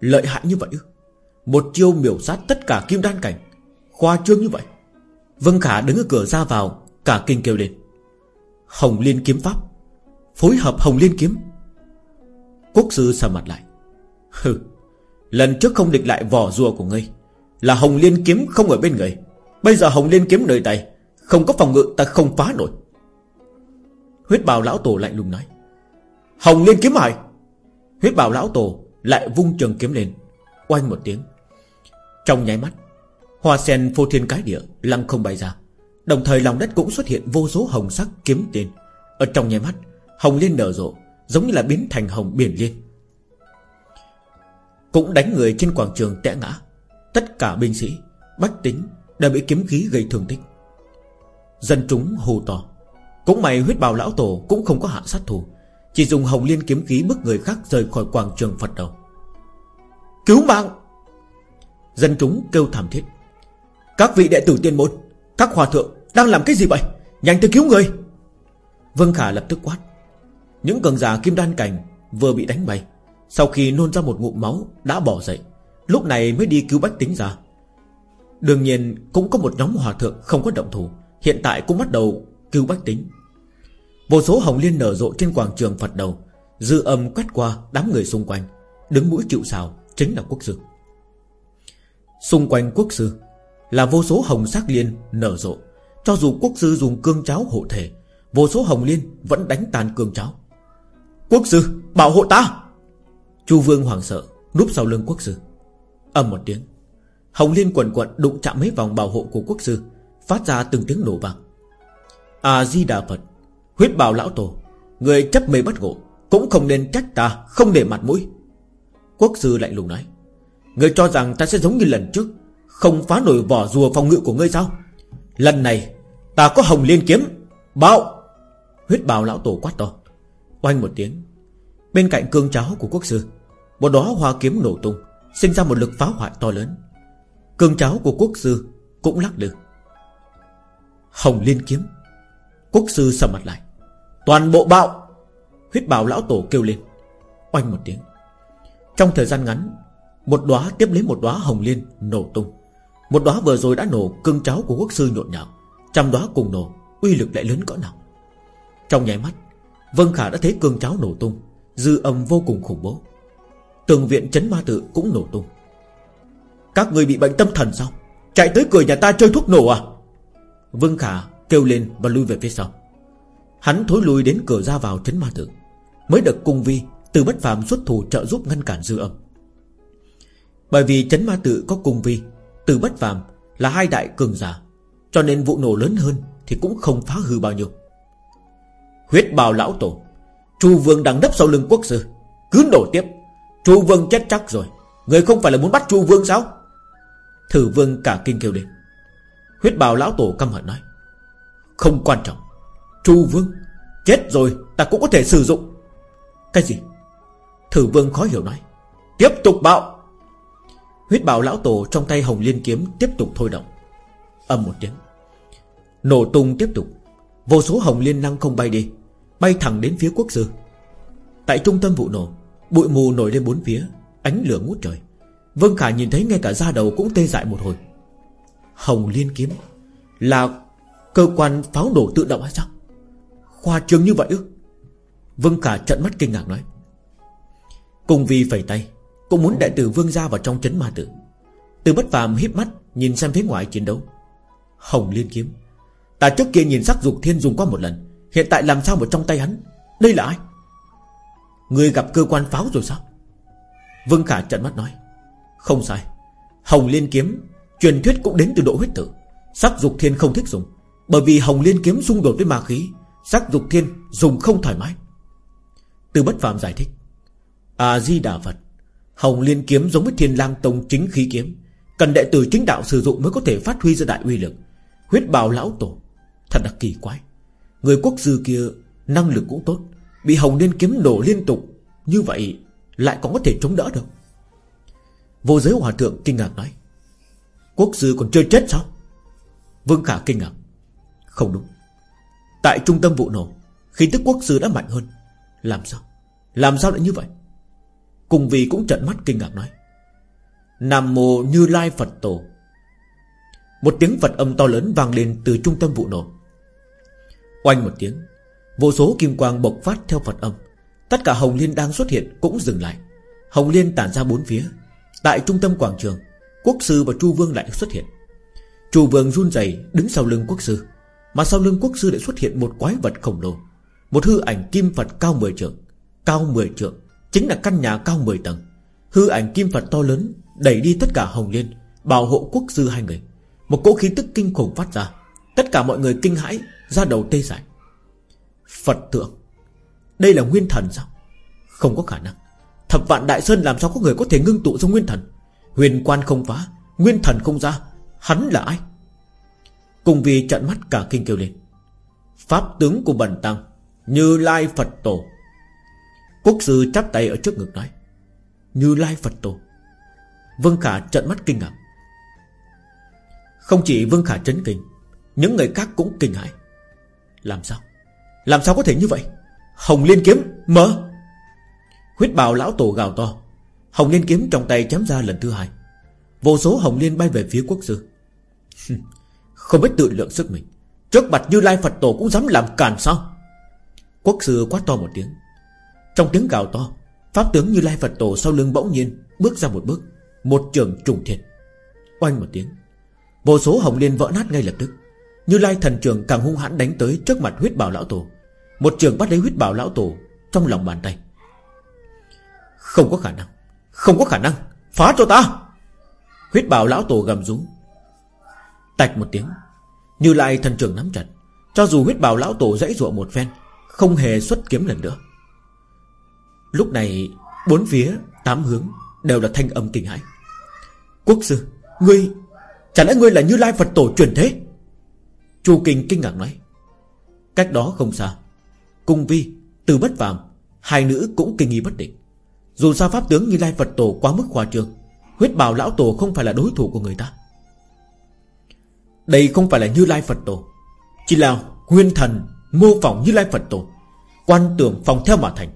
Lợi hại như vậy ư? Một chiêu miểu sát tất cả kim đan cảnh Khoa trương như vậy. Vân Khả đứng ở cửa ra vào Cả kinh kêu lên. Hồng Liên kiếm pháp Phối hợp Hồng Liên kiếm. Quốc sư sầm mặt lại. Hừ Lần trước không địch lại vỏ rùa của ngươi Là Hồng Liên kiếm không ở bên người. Bây giờ Hồng Liên kiếm nơi tay. Không có phòng ngự, ta không phá nổi. Huyết bào lão tổ lạnh lùng nói. Hồng Liên kiếm hải Huyết bào lão tổ lại vung trường kiếm lên. Oanh một tiếng. Trong nháy mắt, Hoa sen phô thiên cái địa Lăng không bay ra. Đồng thời lòng đất cũng xuất hiện vô số hồng sắc kiếm tiền. Ở trong nháy mắt, Hồng liên nở rộ, Giống như là biến thành hồng biển liên. Cũng đánh người trên quảng trường tẽ ngã. Tất cả binh sĩ, Bách tính đã bị kiếm khí gây thương tích. Dân chúng hù to. Cũng mày huyết bào lão tổ Cũng không có hạn sát thủ. Chỉ dùng hồng liên kiếm khí bức người khác rời khỏi quảng trường Phật đầu. Cứu mạng! Dân chúng kêu thảm thiết. Các vị đệ tử tiên môn, Các hòa thượng đang làm cái gì vậy? Nhanh tới cứu người! Vân Khả lập tức quát. Những cường giả kim đan cảnh vừa bị đánh bay, Sau khi nôn ra một ngụm máu Đã bỏ dậy, Lúc này mới đi cứu bách tính ra. Đương nhiên, cũng có một nhóm hòa thượng không có động thủ. Hiện tại cũng bắt đầu cứu bách tính. Vô số hồng liên nở rộ trên quảng trường Phật đầu. Dư âm quét qua đám người xung quanh. Đứng mũi chịu sào Chính là quốc sư. Xung quanh quốc sư Là vô số hồng sắc liên nở rộ. Cho dù quốc sư dùng cương cháo hộ thể, Vô số hồng liên vẫn đánh tàn cương cháo. Quốc sư, bảo hộ ta! Chu vương hoàng sợ, Núp sau lưng quốc sư. Âm một tiếng. Hồng liên quần quận đụng chạm mấy vòng bảo hộ của quốc sư, Phát ra từng tiếng nổ vang. A-di-đà Phật Huyết bào lão tổ, Người chấp mê bất ngộ, Cũng không nên trách ta, Không để mặt mũi. Quốc sư lạnh lùng nói, người cho rằng ta sẽ giống như lần trước, Không phá nổi vỏ rùa phòng ngự của ngươi sao? Lần này, Ta có hồng liên kiếm, Bạo! Huyết bào lão tổ quát to. Oanh một tiếng, Bên cạnh cương cháo của quốc sư, Một đó hoa kiếm nổ tung, Sinh ra một lực phá hoại to lớn. Cương cháo của quốc sư cũng lắc lư. Hồng liên kiếm, Quốc sư sầm mặt lại. Toàn bộ bạo, Huyết bào lão tổ kêu lên, Oanh một tiếng. Trong thời gian ngắn, Một đóa tiếp lấy một đóa hồng liên nổ tung. Một đóa vừa rồi đã nổ, Cương cháo của quốc sư nhộn nhạo, Trăm đóa cùng nổ, Uy lực lại lớn cỡ nào. Trong nháy mắt Vân Khả đã thấy cương cháo nổ tung, Dư âm vô cùng khủng bố. Tường viện chấn ma tự cũng nổ tung. Các người bị bệnh tâm thần sao? Chạy tới cửa nhà ta chơi thuốc nổ à? Vương Khả kêu lên và lui về phía sau. Hắn thối lui đến cửa ra vào chấn ma tử Mới được cung vi Từ bất phàm xuất thủ trợ giúp ngăn cản dư âm. Bởi vì chấn ma tử có cung vi Từ bất phàm là hai đại cường giả, Cho nên vụ nổ lớn hơn Thì cũng không phá hư bao nhiêu. Huyết bào lão tổ, Chu vương đang đấp sau lưng quốc sư, Cứ nổ tiếp. Chu vương chết chắc rồi, Người không phải là muốn bắt Chu vương sao? Thử vương cả kinh kêu lên. Huyết bào lão tổ căm hận nói, Không quan trọng, Chu vương, Chết rồi ta cũng có thể sử dụng. Cái gì? Thử vương khó hiểu nói, Tiếp tục bạo. Huyết bào lão tổ trong tay hồng liên kiếm Tiếp tục thôi động. Âm một tiếng, Nổ tung tiếp tục. Vô số hồng liên năng không bay đi, Bay thẳng đến phía quốc sư. Tại trung tâm vụ nổ, Bụi mù nổi lên bốn phía, Ánh lửa ngút trời. Vương Khả nhìn thấy ngay cả da đầu cũng tê dại một hồi. Hồng Liên Kiếm, Là cơ quan pháo nổ tự động hay sao? Khoa trương như vậy ư? Vương Khả trận mắt kinh ngạc nói. Cùng vì phẩy tay, Cũng muốn đại tử Vương ra vào trong chấn ma tử. Từ bất phàm híp mắt, Nhìn xem phía ngoài chiến đấu. Hồng Liên Kiếm, Ta trước kia nhìn sắc dục thiên dùng qua một lần, Hiện tại làm sao mà trong tay hắn? Đây là ai? Người gặp cơ quan pháo rồi sao? Vương Khả trận mắt nói. Không sai. Hồng Liên Kiếm, Truyền thuyết cũng đến từ độ huyết tử. Sắc dục thiên không thích dùng. Bởi vì Hồng Liên Kiếm xung đột với ma khí, Sắc dục thiên dùng không thoải mái. Từ bất phạm giải thích. A-di-đà Phật, Hồng Liên Kiếm giống với Thiên lang Tông chính khí kiếm, Cần đệ tử chính đạo sử dụng mới có thể phát huy ra đại uy lực. Huyết bào lão tổ, Thật là kỳ quái. Người quốc sư kia, năng lực cũng tốt. Bị Hồng Liên Kiếm nổ liên tục, Như vậy lại còn có thể chống đỡ được. Vô giới hòa thượng kinh ngạc nói, Quốc sư còn chưa chết sao? Vương Khả kinh ngạc, Không đúng. Tại trung tâm vụ nổ Khi tức quốc sư đã mạnh hơn. Làm sao? Làm sao lại như vậy? Cùng vì cũng trận mắt kinh ngạc nói, Nam mô như lai Phật tổ. Một tiếng Phật âm to lớn vang lên từ trung tâm vụ nổ. Oanh một tiếng, Vô số kim quang bộc phát theo Phật âm. Tất cả Hồng Liên đang xuất hiện cũng dừng lại. Hồng Liên tản ra bốn phía Tại trung tâm quảng trường, Quốc sư và Chu Vương lại xuất hiện. Chu Vương run rẩy đứng sau lưng quốc sư, Mà sau lưng quốc sư lại xuất hiện một quái vật khổng lồ, Một hư ảnh kim Phật cao 10 trượng. Cao 10 trượng Chính là căn nhà cao 10 tầng. Hư ảnh kim Phật to lớn Đẩy đi tất cả Hồng Liên, Bảo hộ quốc sư hai người. Một cỗ khí tức kinh khủng phát ra, Tất cả mọi người kinh hãi, ra đầu tê dại. Phật tượng, Đây là nguyên thần sao? Không có khả năng. Thập vạn Đại Sơn làm sao có người có thể ngưng tụ ra nguyên thần? Huyền quan không phá, Nguyên thần không ra, Hắn là ai? Cùng vì trận mắt cả kinh kêu lên. Pháp tướng của bần tăng, Như Lai Phật Tổ. Quốc sư chắp tay ở trước ngực nói, Như Lai Phật Tổ. Vương Khả trận mắt kinh ngạc. Không chỉ Vương Khả chấn kinh, Những người khác cũng kinh hãi. Làm sao? Làm sao có thể như vậy? Hồng Liên Kiếm, mở! Huyết bào lão tổ gào to. Hồng Liên kiếm trong tay chém ra lần thứ hai. Vô số Hồng Liên bay về phía quốc sư. Không biết tự lượng sức mình. Trước mặt Như Lai Phật Tổ cũng dám làm càn sao? Quốc sư quát to một tiếng. Trong tiếng gào to, Pháp tướng Như Lai Phật Tổ sau lưng bỗng nhiên Bước ra một bước, Một trường trùng thiệt Oanh một tiếng, Vô số Hồng Liên vỡ nát ngay lập tức. Như Lai thần trường càng hung hãn đánh tới Trước mặt huyết bảo lão tổ. Một trường bắt lấy huyết bảo lão tổ Trong lòng bàn tay. Không có khả năng. Không có khả năng. Phá cho ta. Huyết bào lão tổ gầm rú. Tạch một tiếng. Như lại thần trưởng nắm chặt. Cho dù huyết bào lão tổ dãy ruộng một phen, Không hề xuất kiếm lần nữa. Lúc này, Bốn phía, tám hướng Đều là thanh âm kinh hãi. Quốc sư, Ngươi Chẳng lẽ ngươi là như lai Phật tổ truyền thế? Chu Kinh kinh ngạc nói. Cách đó không xa, Cung vi, Từ bất phàm, Hai nữ cũng kinh nghi bất định dù sao pháp tướng như Lai Phật Tổ quá mức khoa trương, Huyết bào lão tổ không phải là đối thủ của người ta. Đây không phải là Như Lai Phật Tổ, Chỉ là nguyên thần Mô phỏng Như Lai Phật Tổ, Quan tưởng phòng theo mà thành.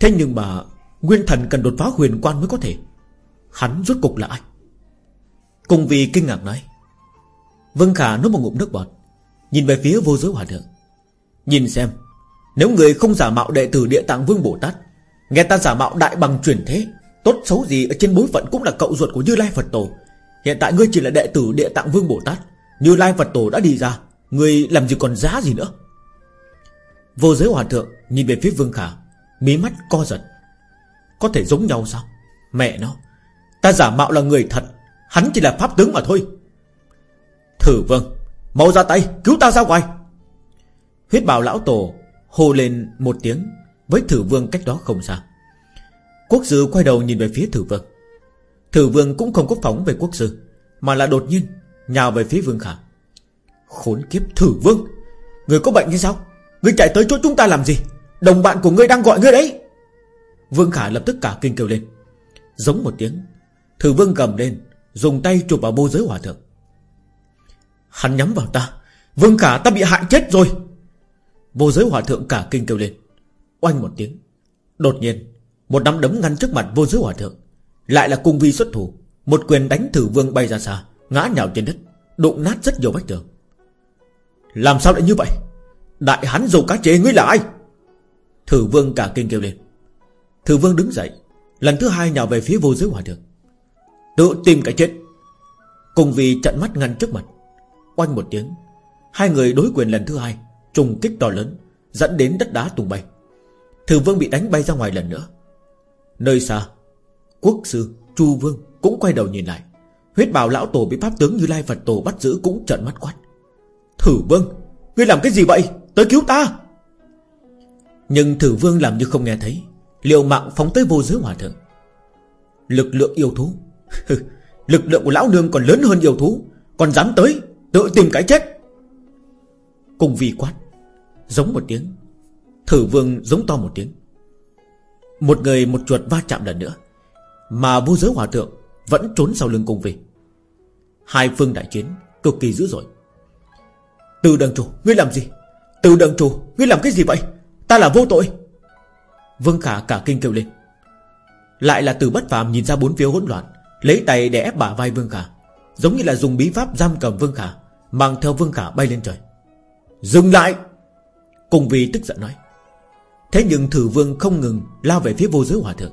Thế nhưng mà Nguyên thần cần đột phá huyền quan mới có thể. Hắn rốt cục là ai? Cùng vì kinh ngạc nói Vân Khả nuốt một ngụm nước bọt, Nhìn về phía vô giới hòa thượng, Nhìn xem, Nếu người không giả mạo đệ tử địa tạng vương Bồ Tát Nghe ta giả mạo đại bằng truyền thế, Tốt xấu gì ở trên bối phận cũng là cậu ruột của Như Lai Phật Tổ. Hiện tại ngươi chỉ là đệ tử địa tạng vương Bồ Tát. Như Lai Phật Tổ đã đi ra, Ngươi làm gì còn giá gì nữa? Vô giới hòa thượng nhìn về phía Vương Khả, Mí mắt co giật. Có thể giống nhau sao? Mẹ nó, Ta giả mạo là người thật, Hắn chỉ là pháp tướng mà thôi. Thử vương Mau ra tay, cứu ta ra ngoài. Huyết bào lão tổ hô lên một tiếng. Với thử vương cách đó không xa. Quốc sư quay đầu nhìn về phía thử vương. Thử vương cũng không có phóng về quốc sư Mà là đột nhiên Nhào về phía vương khả. Khốn kiếp, thử vương! Người có bệnh hay sao? Người chạy tới chỗ chúng ta làm gì? Đồng bạn của ngươi đang gọi ngươi đấy! Vương khả lập tức cả kinh kêu lên. Giống một tiếng, Thử vương gầm lên, Dùng tay chụp vào bô giới hòa thượng. Hắn nhắm vào ta. Vương khả, ta bị hại chết rồi! Vô giới hòa thượng cả kinh kêu lên. Oanh một tiếng. Đột nhiên, Một nắm đấm ngăn trước mặt vô giới hòa thượng. Lại là cung vi xuất thủ. Một quyền đánh thử vương bay ra xa, Ngã nhào trên đất. Đụng nát rất nhiều vách tường. Làm sao lại như vậy? Đại hắn dầu cá chế ngươi là ai? Thử vương cả kinh kêu lên. Thử vương đứng dậy, Lần thứ hai nhào về phía vô giới hòa thượng. Tự tìm cái chết. Cùng vì trận mắt ngăn trước mặt. Oanh một tiếng, Hai người đối quyền lần thứ hai, Trùng kích to lớn, Dẫn đến đất đá tung bay. Thử vương bị đánh bay ra ngoài lần nữa. Nơi xa, Quốc sư Chu vương cũng quay đầu nhìn lại. Huyết bào lão tổ bị pháp tướng như lai Phật tổ bắt giữ cũng trợn mắt quát. Thử vương, Ngươi làm cái gì vậy? Tới cứu ta! Nhưng thử vương làm như không nghe thấy. Liệu mạng phóng tới vô giới hòa thượng. Lực lượng yêu thú. Lực lượng của lão nương còn lớn hơn yêu thú. Còn dám tới, Tự tìm cái chết. Cùng vi quát, Giống một tiếng Thử vương giống to một tiếng. Một người một chuột va chạm lần nữa, Mà vô giới hòa thượng Vẫn trốn sau lưng cung vi Hai phương đại chiến Cực kỳ dữ dội. Từ đằng chủ, Ngươi làm gì? Từ đằng chủ, Ngươi làm cái gì vậy? Ta là vô tội. Vương Khả cả kinh kêu lên. Lại là từ bất phàm nhìn ra bốn phía hỗn loạn, Lấy tay để ép bả vai Vương Khả, Giống như là dùng bí pháp giam cầm Vương Khả, Mang theo Vương Khả bay lên trời. Dừng lại! Cùng vì tức giận nói. Thế nhưng thử vương không ngừng lao về phía vô giới hòa thượng.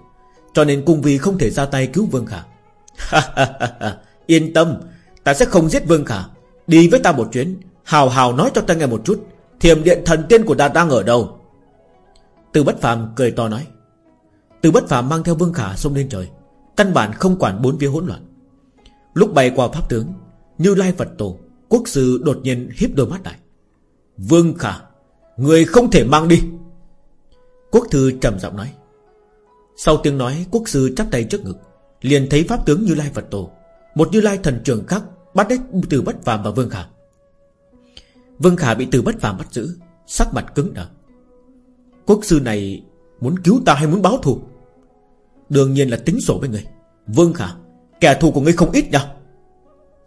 Cho nên cung vi không thể ra tay cứu Vương Khả. Yên tâm, Ta sẽ không giết Vương Khả. Đi với ta một chuyến, Hào hào nói cho ta nghe một chút. Thiềm điện thần tiên của ta đang ở đâu? Từ bất phàm cười to nói. Từ bất phàm mang theo Vương Khả xông lên trời. Căn bản không quản bốn phía hỗn loạn. Lúc bay qua pháp tướng, Như Lai Phật Tổ, Quốc sư đột nhiên híp đôi mắt lại. Vương Khả, Người không thể mang đi. Quốc thư trầm giọng nói. Sau tiếng nói, quốc sư chắp tay trước ngực, Liền thấy pháp tướng Như Lai Phật Tổ, Một Như Lai thần trường khác, Bắt đích từ bất phàm và Vương Khả. Vương Khả bị từ bất phàm bắt giữ, Sắc mặt cứng đờ. Quốc sư này muốn cứu ta hay muốn báo thù? Đương nhiên là tính sổ với người. Vương Khả, Kẻ thù của ngươi không ít nhá.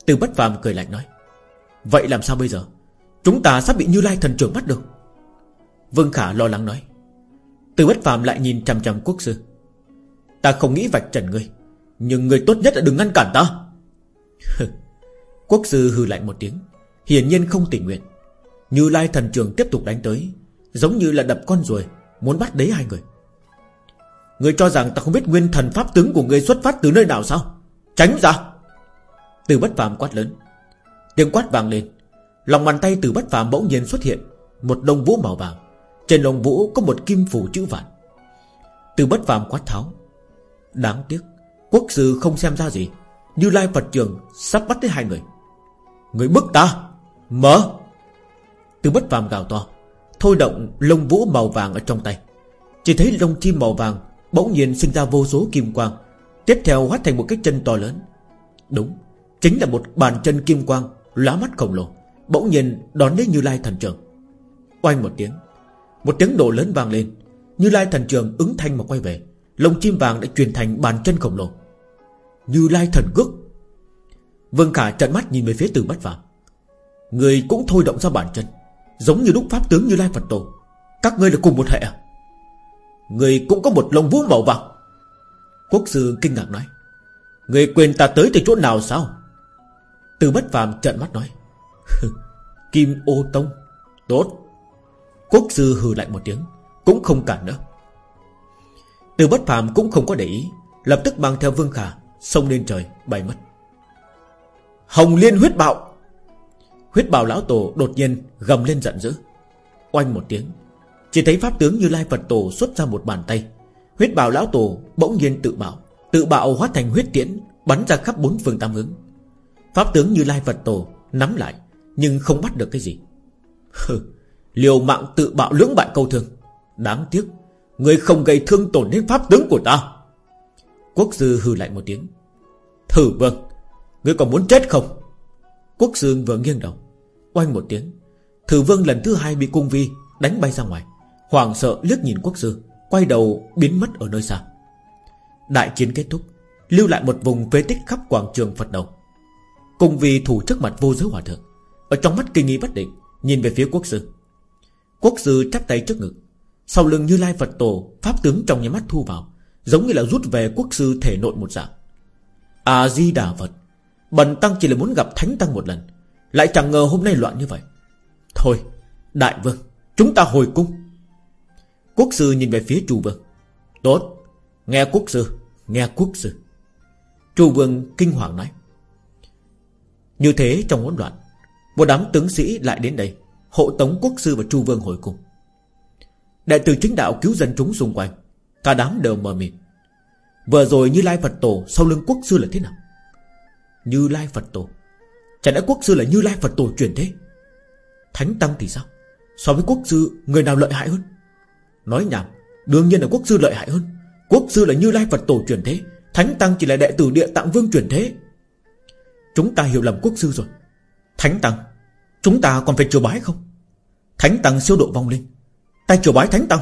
Từ bất phàm cười lạnh nói. Vậy làm sao bây giờ? Chúng ta sắp bị Như Lai thần trưởng bắt được. Vương Khả lo lắng nói. Từ bất phàm lại nhìn chằm chằm quốc sư. Ta không nghĩ vạch trần ngươi, Nhưng ngươi tốt nhất là đừng ngăn cản ta. Quốc sư hư lạnh một tiếng, Hiển nhiên không tình nguyện. Như Lai thần trường tiếp tục đánh tới, Giống như là đập con ruồi, Muốn bắt đấy hai người. Ngươi cho rằng ta không biết nguyên thần pháp tướng của ngươi xuất phát từ nơi nào sao? Tránh ra! Từ bất phàm quát lớn. Tiếng quát vang lên. Lòng bàn tay từ bất phàm bỗng nhiên xuất hiện Một đông vũ màu vàng. Trên lông vũ có một kim phủ chữ vạn. Từ bất phàm quát tháo. Đáng tiếc, Quốc sư không xem ra gì. Như Lai Phật Trường sắp bắt tới hai người. Người bức ta, Mở. Từ bất phàm gào to. Thôi động lông vũ màu vàng ở trong tay. Chỉ thấy lông chim màu vàng Bỗng nhiên sinh ra vô số kim quang, Tiếp theo hóa thành một cái chân to lớn. Đúng, Chính là một bàn chân kim quang, Lóa mắt khổng lồ, Bỗng nhiên đón lấy Như Lai thần trường. Oanh một tiếng một tiếng nổ lớn vang lên. Như Lai thần trường ứng thanh mà quay về Lông chim vàng đã truyền thành bàn chân khổng lồ. Như Lai thần cước Vương Khả trận mắt nhìn về phía từ bất phàm. Người cũng thôi động ra bàn chân, Giống như đúc pháp tướng Như Lai Phật Tổ. Các ngươi là cùng một hệ à? Người cũng có một lông vũ màu vàng. Quốc sư kinh ngạc nói, Người quên ta tới từ chỗ nào sao? Từ bất phàm trận mắt nói, Kim ô tông. Tốt. Quốc sư hừ lạnh một tiếng Cũng không cản nữa. Từ bất phàm cũng không có để ý Lập tức mang theo Vương Khả Xông lên trời bay mất. Hồng liên huyết bạo! Huyết bào lão tổ đột nhiên gầm lên giận dữ. Oanh một tiếng Chỉ thấy pháp tướng như Lai Phật Tổ xuất ra một bàn tay. Huyết bào lão tổ bỗng nhiên tự bạo Tự bạo hóa thành huyết tiễn Bắn ra khắp bốn phương tám hướng. Pháp tướng như Lai Phật Tổ nắm lại Nhưng không bắt được cái gì. Hừ, liều mạng tự bạo lưỡng bại câu thương. Đáng tiếc, Người không gây thương tổn đến pháp tướng của ta. Quốc sư hư lại một tiếng. Thử vâng Người còn muốn chết không? Quốc sư vừa nghiêng đầu, Oanh một tiếng. Thử vương lần thứ hai bị cung vi, Đánh bay ra ngoài. Hoàng sợ liếc nhìn quốc sư, Quay đầu biến mất ở nơi xa. Đại chiến kết thúc, Lưu lại một vùng phế tích khắp quảng trường Phật đầu. Cung vi thủ trước mặt vô giới hòa thượng. Ở trong mắt kinh nghi bất định, Nhìn về phía quốc sư. Quốc sư chắp tay trước ngực. Sau lưng như lai Phật tổ, Pháp tướng trong nhà mắt thu vào, Giống như là rút về quốc sư thể nội một dạng. A-di-đà Phật, Bần tăng chỉ là muốn gặp thánh tăng một lần, Lại chẳng ngờ hôm nay loạn như vậy. Thôi, đại vương, Chúng ta hồi cung. Quốc sư nhìn về phía chu vương. Tốt, Nghe quốc sư, Nghe quốc sư. Chu vương kinh hoàng nói. Như thế trong hỗn loạn, Một đám tướng sĩ lại đến đây. Hộ tống quốc sư và chu vương hồi cung. Đại tử chính đạo cứu dân chúng xung quanh, Cả đám đều mờ mịt. Vừa rồi Như Lai Phật Tổ Sau lưng quốc sư là thế nào? Như Lai Phật Tổ? Chẳng lẽ quốc sư là Như Lai Phật Tổ truyền thế? Thánh Tăng thì sao? So với quốc sư, người nào lợi hại hơn? Nói nhảm, Đương nhiên là quốc sư lợi hại hơn. Quốc sư là Như Lai Phật Tổ truyền thế, Thánh Tăng chỉ là đệ tử địa tạng vương truyền thế. Chúng ta hiểu lầm quốc sư rồi. Thánh Tăng Chúng ta còn phải chùa bái không? Thánh Tăng siêu độ vong linh. Ta chùa bái Thánh Tăng.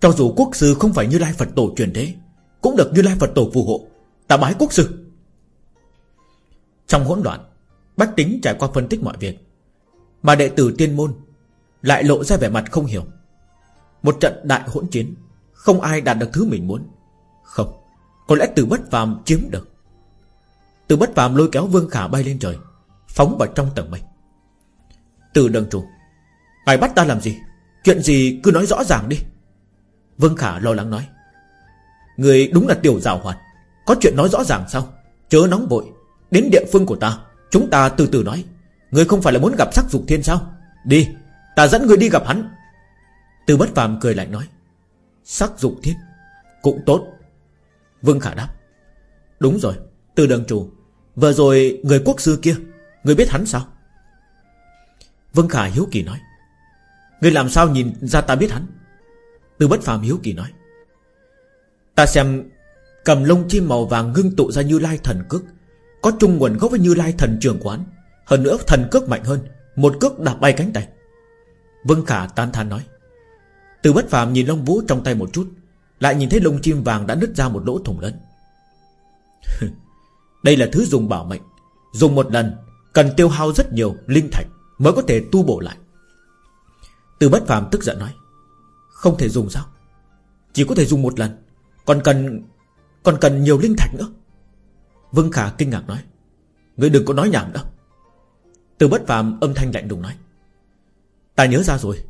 Cho dù quốc sư không phải Như Lai Phật Tổ truyền thế, Cũng được Như Lai Phật Tổ phù hộ. Ta bái quốc sư. Trong hỗn loạn, Bách tính trải qua phân tích mọi việc, Mà đệ tử tiên môn Lại lộ ra vẻ mặt không hiểu. Một trận đại hỗn chiến, Không ai đạt được thứ mình muốn. Không, Có lẽ từ bất phàm chiếm được. Từ bất phàm lôi kéo Vương Khả bay lên trời, Phóng vào trong tầng mây. Từ Đường chủ. Ngài bắt ta làm gì? Chuyện gì cứ nói rõ ràng đi. Vương Khả lo lắng nói. Người đúng là tiểu rào hoạt. Có chuyện nói rõ ràng sao? Chớ nóng vội. Đến địa phương của ta, Chúng ta từ từ nói. Người không phải là muốn gặp sắc dục thiên sao? Đi, Ta dẫn người đi gặp hắn. Từ bất phàm cười lại nói. Sắc dục thiên, Cũng tốt. Vương Khả đáp. Đúng rồi, Từ đường chủ. Vừa rồi người quốc sư kia, Người biết hắn sao? Vương Khả hiếu kỳ nói, Người làm sao nhìn ra ta biết hắn? Từ bất phàm hiếu kỳ nói, Ta xem Cầm lông chim màu vàng ngưng tụ ra như lai thần cước, Có chung nguồn gốc với như lai thần trường quán, Hơn nữa thần cước mạnh hơn, Một cước đạp bay cánh tay. Vương Khả tan than nói Từ bất phàm nhìn lông vũ trong tay một chút, Lại nhìn thấy lông chim vàng đã nứt ra một lỗ thủng lớn. Đây là thứ dùng bảo mệnh, Dùng một lần, Cần tiêu hao rất nhiều linh thạch. Mới có thể tu bổ lại. Từ bất phàm tức giận nói, Không thể dùng sao? Chỉ có thể dùng một lần, Còn cần Còn cần nhiều linh thạch nữa. Vương Khả kinh ngạc nói, Ngươi đừng có nói nhảm nữa. Từ bất phàm âm thanh lạnh lùng nói, Ta nhớ ra rồi,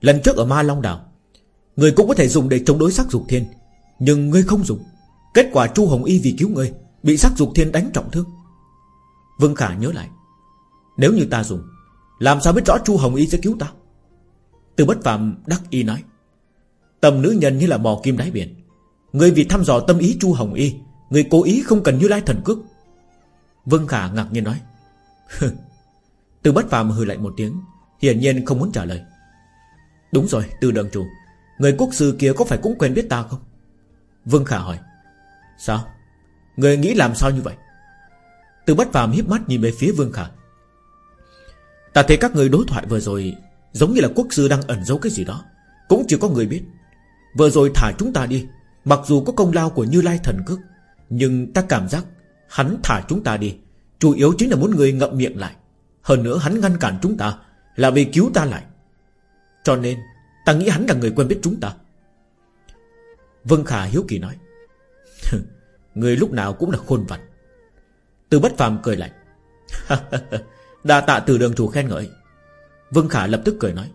Lần trước ở Ma Long Đảo, Ngươi cũng có thể dùng để chống đối sắc dục thiên, Nhưng ngươi không dùng. Kết quả Chu Hồng Y vì cứu ngươi, Bị sắc dục thiên đánh trọng thương. Vương Khả nhớ lại, Nếu như ta dùng làm sao biết rõ Chu Hồng Y sẽ cứu ta? Từ bất Phạm đắc y nói. Tầm nữ nhân như là bò kim đáy biển. Người vì thăm dò tâm ý Chu Hồng Y, Người cố ý không cần như lai thần cước. Vương Khả ngạc nhiên nói. Từ bất phàm hừ lạnh một tiếng, Hiển nhiên không muốn trả lời. Đúng rồi từ đường chủ, Người quốc sư kia có phải cũng quen biết ta không? Vương Khả hỏi. Sao? Người nghĩ làm sao như vậy? Từ bất phàm hiếp mắt nhìn về phía Vương Khả. Ta thấy các người đối thoại vừa rồi Giống như là quốc sư đang ẩn giấu cái gì đó. Cũng chỉ có người biết. Vừa rồi thả chúng ta đi. Mặc dù có công lao của Như Lai thần cước, Nhưng ta cảm giác Hắn thả chúng ta đi Chủ yếu chính là muốn người ngậm miệng lại. Hơn nữa hắn ngăn cản chúng ta Là vì cứu ta lại. Cho nên, ta nghĩ hắn là người quen biết chúng ta. Vân Khả hiếu kỳ nói, Người lúc nào cũng là khôn vặt. Từ bất phàm cười lạnh Đa tạ từ đường chủ khen ngợi. Vương Khả lập tức cười nói.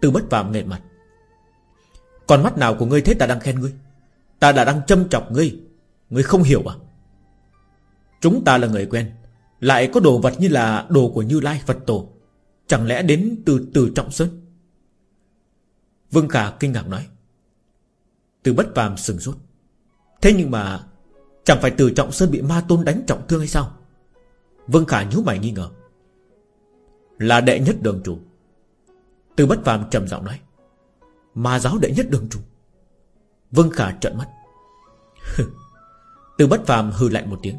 Từ bất phàm nghẹn mặt. Còn mắt nào của ngươi thế ta đang khen ngươi? Ta đã đang châm chọc ngươi. Ngươi không hiểu à? Chúng ta là người quen. Lại có đồ vật như là đồ của Như Lai Phật Tổ. Chẳng lẽ đến từ từ Trọng Sơn? Vương Khả kinh ngạc nói. Từ bất phàm sừng sốt. Thế nhưng mà, Chẳng phải từ trọng sơn bị ma tôn đánh trọng thương hay sao? Vương Khả nhíu mày nghi ngờ. Là đệ nhất đường chủ. Từ bất phàm trầm giọng nói, Ma giáo đệ nhất đường chủ. Vương Khả trợn mắt. Từ bất phàm hư lạnh một tiếng,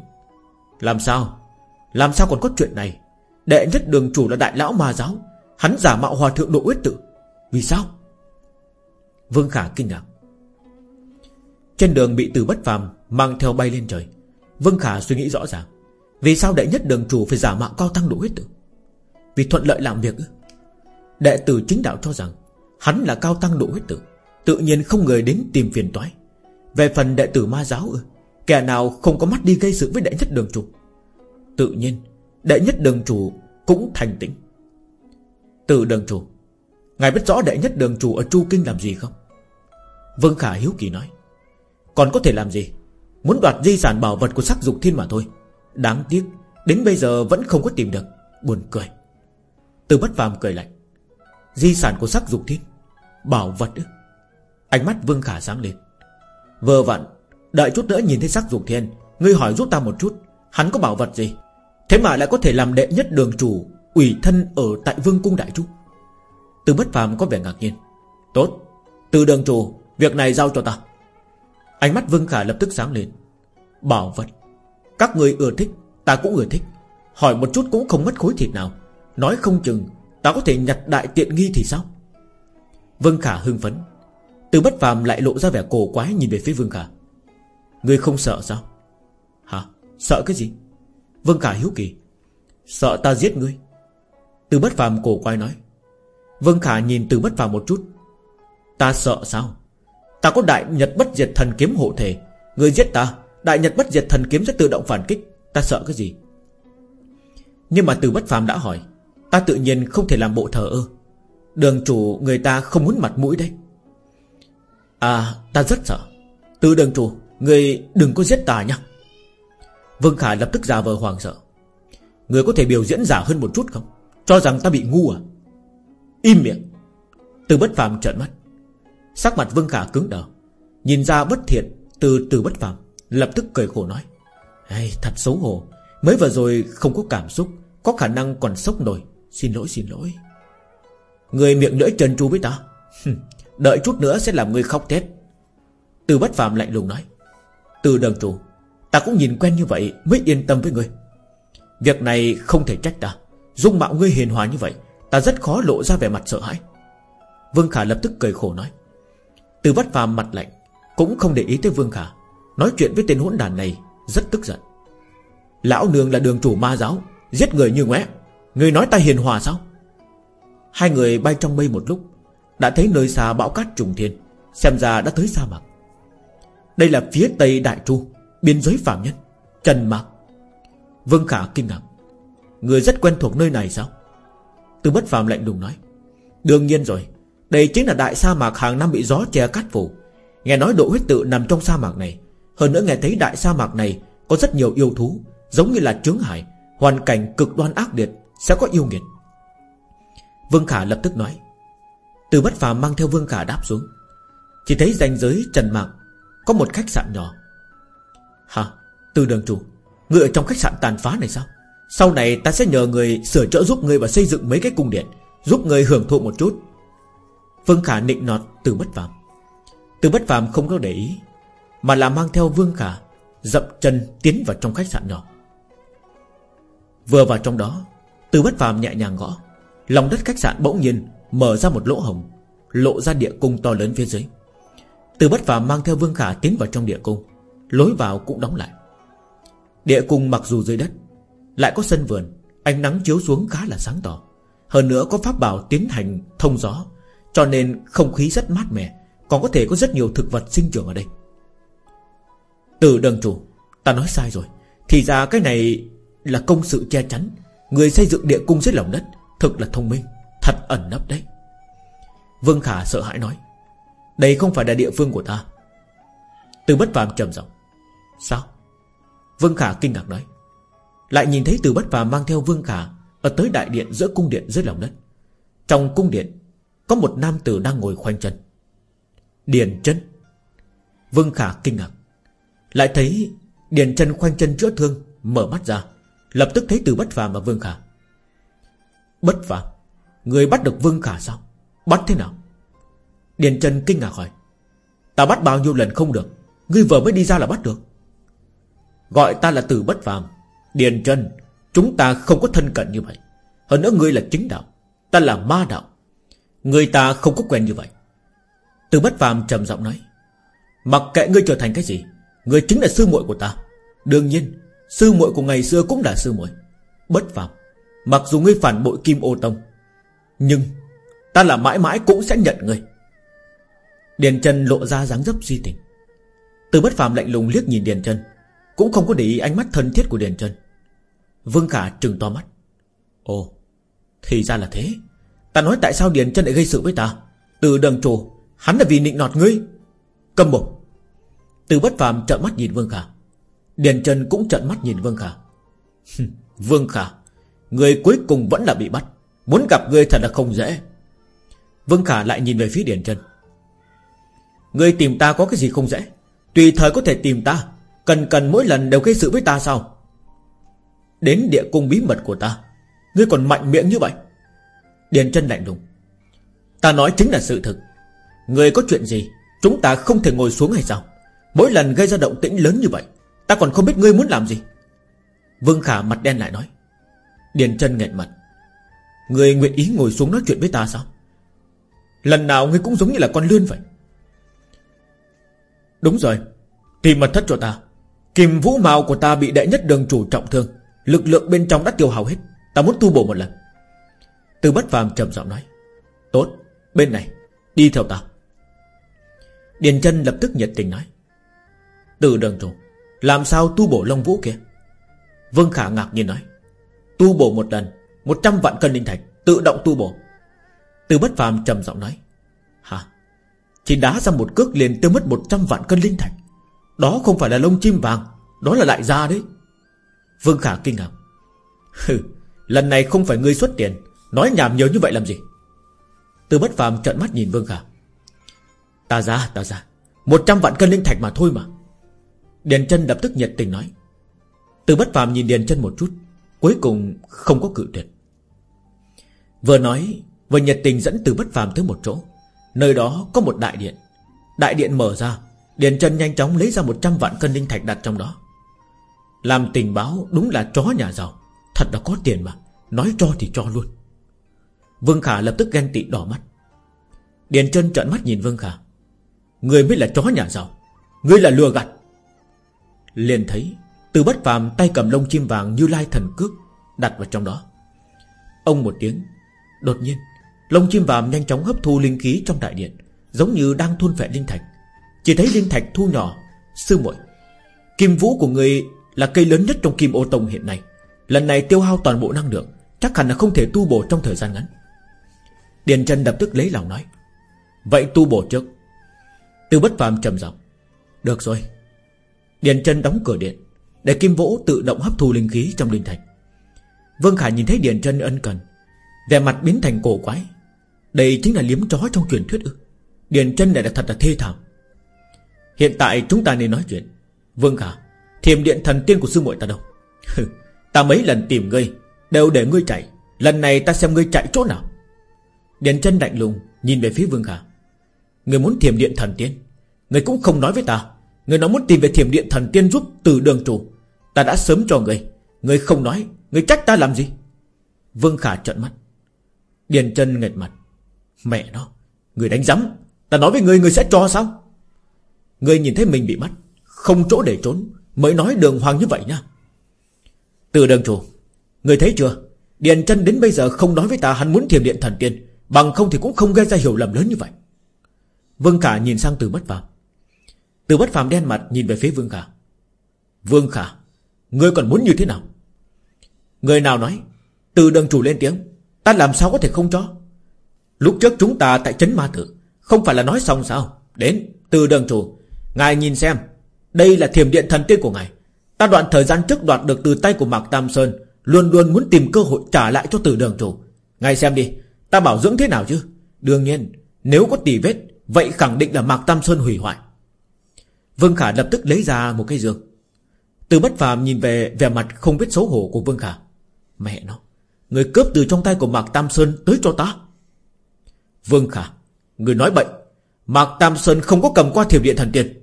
Làm sao? Làm sao còn có chuyện này? Đệ nhất đường chủ là đại lão ma giáo, Hắn giả mạo hòa thượng độ uyết tự, Vì sao? Vương Khả kinh ngạc. Trên đường bị từ bất phàm Mang theo bay lên trời, Vương Khả suy nghĩ rõ ràng, Vì sao đệ nhất đường chủ phải giả mạo cao tăng độ huyết tự? Vì thuận lợi làm việc. Đệ tử chính đạo cho rằng, Hắn là cao tăng độ huyết tử, Tự nhiên không người đến tìm phiền toái. Về phần đệ tử ma giáo, Kẻ nào không có mắt đi gây sự với đệ nhất đường chủ? Tự nhiên, Đệ nhất đường chủ cũng thành tĩnh. Từ đường chủ, Ngài biết rõ đệ nhất đường chủ ở Chu Kinh làm gì không? Vương Khả hiếu kỳ nói, Còn có thể làm gì? Muốn đoạt di sản bảo vật của sắc dục thiên mà thôi. Đáng tiếc, Đến bây giờ vẫn không có tìm được. Buồn cười. Từ bất phàm cười lạnh. Di sản của sắc dục thiên Bảo vật ư? Ánh mắt Vương Khả sáng lên. Vừa vặn, Đợi chút nữa nhìn thấy sắc dục thiên, Ngươi hỏi giúp ta một chút, Hắn có bảo vật gì? Thế mà lại có thể làm đệ nhất đường chủ, ủy thân ở tại Vương Cung Đại Trúc. Từ bất phàm có vẻ ngạc nhiên. Tốt, Từ đường chủ, Việc này giao cho ta. Ánh mắt Vương Khả lập tức sáng lên. Bảo vật, Các người ưa thích, Ta cũng ưa thích. Hỏi một chút cũng không mất khối thịt nào. Nói không chừng Ta có thể nhặt đại tiện nghi thì sao? Vương Khả hưng phấn. Từ bất phàm lại lộ ra vẻ cổ quái nhìn về phía Vương Khả. Người không sợ sao? Hả? Sợ cái gì? Vương Khả hiếu kỳ. Sợ ta giết ngươi? Từ bất phàm cổ quái nói. Vương Khả nhìn từ bất phàm một chút. Ta sợ sao? Ta có đại nhật bất diệt thần kiếm hộ thể. Người giết ta, Đại nhật bất diệt thần kiếm sẽ tự động phản kích. Ta sợ cái gì? Nhưng mà từ bất phàm đã hỏi. Ta tự nhiên không thể làm bộ thờ ơ. Đường chủ người ta không muốn mặt mũi đấy. À ta rất sợ. Từ đường chủ Người đừng có giết ta nhá. Vương Khả lập tức giả vờ hoàng sợ. Người có thể biểu diễn giả hơn một chút không? Cho rằng ta bị ngu à? Im miệng. Từ bất phàm trợn mắt. Sắc mặt Vương Khả cứng đờ. Nhìn ra bất thiện từ từ bất phàm Lập tức cười khổ nói. Hey, Thật xấu hổ. Mới vừa rồi không có cảm xúc Có khả năng còn sốc nổi. Xin lỗi xin lỗi. Người miệng lưỡi trần tru với ta. Đợi chút nữa sẽ làm người khóc tết Từ bất phàm lạnh lùng nói. Từ đường chủ, Ta cũng nhìn quen như vậy mới yên tâm với ngươi. Việc này không thể trách ta. Dung mạo ngươi hiền hòa như vậy, Ta rất khó lộ ra vẻ mặt sợ hãi. Vương Khả lập tức cười khổ nói. Từ bất phàm mặt lạnh, Cũng không để ý tới Vương Khả. Nói chuyện với tên hỗn đàn này Rất tức giận. Lão nương là đường chủ ma giáo, Giết người như ngoé. Người nói ta hiền hòa sao? Hai người bay trong mây một lúc, Đã thấy nơi xa bão cát trùng thiên, Xem ra đã tới sa mạc. Đây là phía tây Đại Chu, Biên giới phạm nhân, Trần Mạc. Vương Khả kinh ngạc. Người rất quen thuộc nơi này sao? Từ bất phàm lạnh đùng nói. Đương nhiên rồi, đây chính là đại sa mạc hàng năm bị gió che cát phủ. Nghe nói độ huyết tự nằm trong sa mạc này, Hơn nữa nghe thấy đại sa mạc này Có rất nhiều yêu thú, Giống như là trướng hải, Hoàn cảnh cực đoan ác liệt. Sẽ có yêu nghiệt. Vương Khả lập tức nói. Từ bất phàm mang theo Vương Khả đáp xuống. Chỉ thấy ranh giới trần mạc Có một khách sạn nhỏ. Hả? Từ đường chủ, Người ở trong khách sạn tàn phá này sao? Sau này ta sẽ nhờ người sửa chữa giúp người Và xây dựng mấy cái cung điện, Giúp người hưởng thụ một chút. Vương Khả nịnh nọt từ bất phàm. Từ bất phàm không có để ý, Mà là mang theo Vương Khả Dậm chân tiến vào trong khách sạn nhỏ. Vừa vào trong đó từ bất phàm nhẹ nhàng gõ, Lòng đất khách sạn bỗng nhiên Mở ra một lỗ hồng Lộ ra địa cung to lớn phía dưới. Từ bất phàm mang theo Vương Khả tiến vào trong địa cung, Lối vào cũng đóng lại. Địa cung mặc dù dưới đất, Lại có sân vườn, Ánh nắng chiếu xuống khá là sáng tỏ. Hơn nữa có pháp bảo tiến hành thông gió, cho nên không khí rất mát mẻ, Còn có thể có rất nhiều thực vật sinh trưởng ở đây. Từ đường chủ, Ta nói sai rồi, Thì ra cái này là công sự che chắn. Người xây dựng địa cung dưới lòng đất Thực là thông minh, Thật ẩn nấp đấy. Vương Khả sợ hãi nói, Đây không phải là địa phương của ta. Từ bất phàm trầm giọng, Sao? Vương Khả kinh ngạc nói, Lại nhìn thấy từ bất phàm mang theo Vương Khả Ở tới đại điện giữa cung điện dưới lòng đất. Trong cung điện, có một nam tử đang ngồi khoanh chân. Điền chân Vương Khả kinh ngạc, Lại thấy Điền chân khoanh chân chữa thương, Mở mắt ra. Lập tức thấy từ bất phàm và Vương Khả. Bất phàm, Người bắt được Vương Khả sao? Bắt thế nào? Điền chân kinh ngạc hỏi. Ta bắt bao nhiêu lần không được? Ngươi vừa mới đi ra là bắt được. Gọi ta là từ bất phàm, Điền chân Chúng ta không có thân cận như vậy. Hơn nữa ngươi là chính đạo, Ta là ma đạo. Người ta không có quen như vậy. Từ bất phàm trầm giọng nói. Mặc kệ ngươi trở thành cái gì, Ngươi chính là sư muội của ta. Đương nhiên Sư muội của ngày xưa cũng là sư muội. Bất phàm Mặc dù ngươi phản bội Kim Ô Tông, Nhưng Ta là mãi mãi cũng sẽ nhận ngươi. Điền chân lộ ra dáng dấp suy tình. Từ bất phàm lạnh lùng liếc nhìn Điền chân Cũng không có để ý ánh mắt thân thiết của Điền chân Vương Khả trừng to mắt. Ồ, Thì ra là thế. Ta nói tại sao Điền chân lại gây sự với ta? Từ đường chủ, Hắn là vì nịnh nọt ngươi. Cầm bổ. Từ bất phàm trợn mắt nhìn Vương Khả. Điền chân cũng trợn mắt nhìn Vương Khả. Vương Khả, Người cuối cùng vẫn là bị bắt. Muốn gặp người thật là không dễ. Vương Khả lại nhìn về phía Điền chân Người tìm ta có cái gì không dễ? Tùy thời có thể tìm ta. Cần cần mỗi lần đều gây sự với ta sao? Đến địa cung bí mật của ta, Ngươi còn mạnh miệng như vậy. Điền chân lạnh lùng. Ta nói chính là sự thực. Người có chuyện gì, Chúng ta không thể ngồi xuống hay sao? Mỗi lần gây ra động tĩnh lớn như vậy Ta còn không biết ngươi muốn làm gì. Vương Khả mặt đen lại nói. Điền chân nghẹn mặt. Người nguyện ý ngồi xuống nói chuyện với ta sao? Lần nào ngươi cũng giống như là con lươn vậy. Đúng rồi, Tìm mật thất cho ta. Kim vũ mạo của ta bị đệ nhất đường chủ trọng thương. Lực lượng bên trong đã tiêu hao hết. Ta muốn tu bổ một lần. Từ bất phàm trầm giọng nói. Tốt, bên này, Đi theo ta. Điền chân lập tức nhiệt tình nói. Từ đường chủ. Làm sao tu bổ lông vũ kia? Vương Khả ngạc nhiên nói. Tu bổ một lần, một trăm vạn cân linh thạch, Tự động tu bổ. Từ bất phàm trầm giọng nói. Hả? Chỉ đá ra một cước liền tiêu mất một trăm vạn cân linh thạch. Đó không phải là lông chim vàng, Đó là đại gia đấy. Vương Khả kinh ngạc. Hừ, Lần này không phải ngươi xuất tiền, Nói nhảm nhiều như vậy làm gì? Từ bất phàm trợn mắt nhìn Vương Khả. Ta ra ta ra. Một trăm vạn cân linh thạch mà thôi mà. Điền chân lập tức nhiệt tình nói. Từ bất phàm nhìn Điền chân một chút, Cuối cùng không có cự tuyệt. Vừa nói, Vừa nhiệt tình dẫn từ bất phàm tới một chỗ. Nơi đó có một đại điện. Đại điện mở ra, Điền chân nhanh chóng lấy ra 100 vạn cân linh thạch đặt trong đó. Làm tình báo đúng là chó nhà giàu, Thật là có tiền mà, Nói cho thì cho luôn. Vương Khả lập tức ghen tị đỏ mắt. Điền chân trợn mắt nhìn Vương Khả. Người mới là chó nhà giàu, người là lừa gạt. Liền thấy Từ bất phàm tay cầm lông chim vàng như lai thần cước Đặt vào trong đó. Ông một tiếng, Đột nhiên, Lông chim vàng nhanh chóng hấp thu linh khí trong đại điện, Giống như đang thôn phệ linh thạch. Chỉ thấy linh thạch thu nhỏ, Sư muội, Kim vũ của người là cây lớn nhất trong kim ô tông hiện nay. Lần này tiêu hao toàn bộ năng lượng, Chắc hẳn là không thể tu bổ trong thời gian ngắn. Điền chân lập tức lấy lòng nói, Vậy tu bổ trước. Từ bất phàm trầm giọng, Được rồi Điền chân đóng cửa điện, Để kim vũ tự động hấp thu linh khí trong linh thạch. Vương Khải nhìn thấy Điền chân ân cần, Vẻ mặt biến thành cổ quái. Đây chính là liếm chó trong truyền thuyết ư? Điền chân này là thật là thê thảm. Hiện tại chúng ta nên nói chuyện. Vương Khả Thiềm điện thần tiên của sư muội ta đâu? Ta mấy lần tìm ngươi, Đều để ngươi chạy. Lần này ta xem ngươi chạy chỗ nào? Điền chân lạnh lùng, Nhìn về phía Vương Khả. Ngươi muốn thiềm điện thần tiên, Ngươi cũng không nói với ta. Người nói muốn tìm về thiểm điện thần tiên giúp từ đường chủ. Ta đã sớm cho người. Người không nói người trách ta làm gì? Vương Khả trợn mắt. Điền chân nghệt mặt. Mẹ nó Người đánh giấm Ta nói với người, người sẽ cho sao? Người nhìn thấy mình bị bắt Không chỗ để trốn Mới nói đường hoàng như vậy nha Từ đường chủ người thấy chưa? Điền chân đến bây giờ không nói với ta hắn muốn thiểm điện thần tiên Bằng không thì cũng không gây ra hiểu lầm lớn như vậy. Vương Khả nhìn sang từ bất vào. Từ bất phàm đen mặt nhìn về phía Vương Khả. Vương Khả, Ngươi còn muốn như thế nào? Người nào nói, Từ đường chủ lên tiếng, Ta làm sao có thể không cho? Lúc trước chúng ta tại trấn ma tử, Không phải là nói xong sao? Đến, từ đường chủ, Ngài nhìn xem, Đây là thiềm điện thần tiên của ngài. Ta đoạn thời gian trước đoạt được từ tay của Mạc Tam Sơn, Luôn luôn muốn tìm cơ hội trả lại cho từ đường chủ. Ngài xem đi, Ta bảo dưỡng thế nào chứ? Đương nhiên, Nếu có tỉ vết, Vậy khẳng định là Mạc Tam Sơn hủy hoại. Vương Khả lập tức lấy ra một cái giường. Từ bất phàm nhìn về vẻ mặt không biết xấu hổ của Vương Khả. Mẹ nó, Người cướp từ trong tay của Mạc Tam Sơn tới cho ta. Vương Khả, Người nói bậy. Mạc Tam Sơn không có cầm qua thiệp điện thần tiên.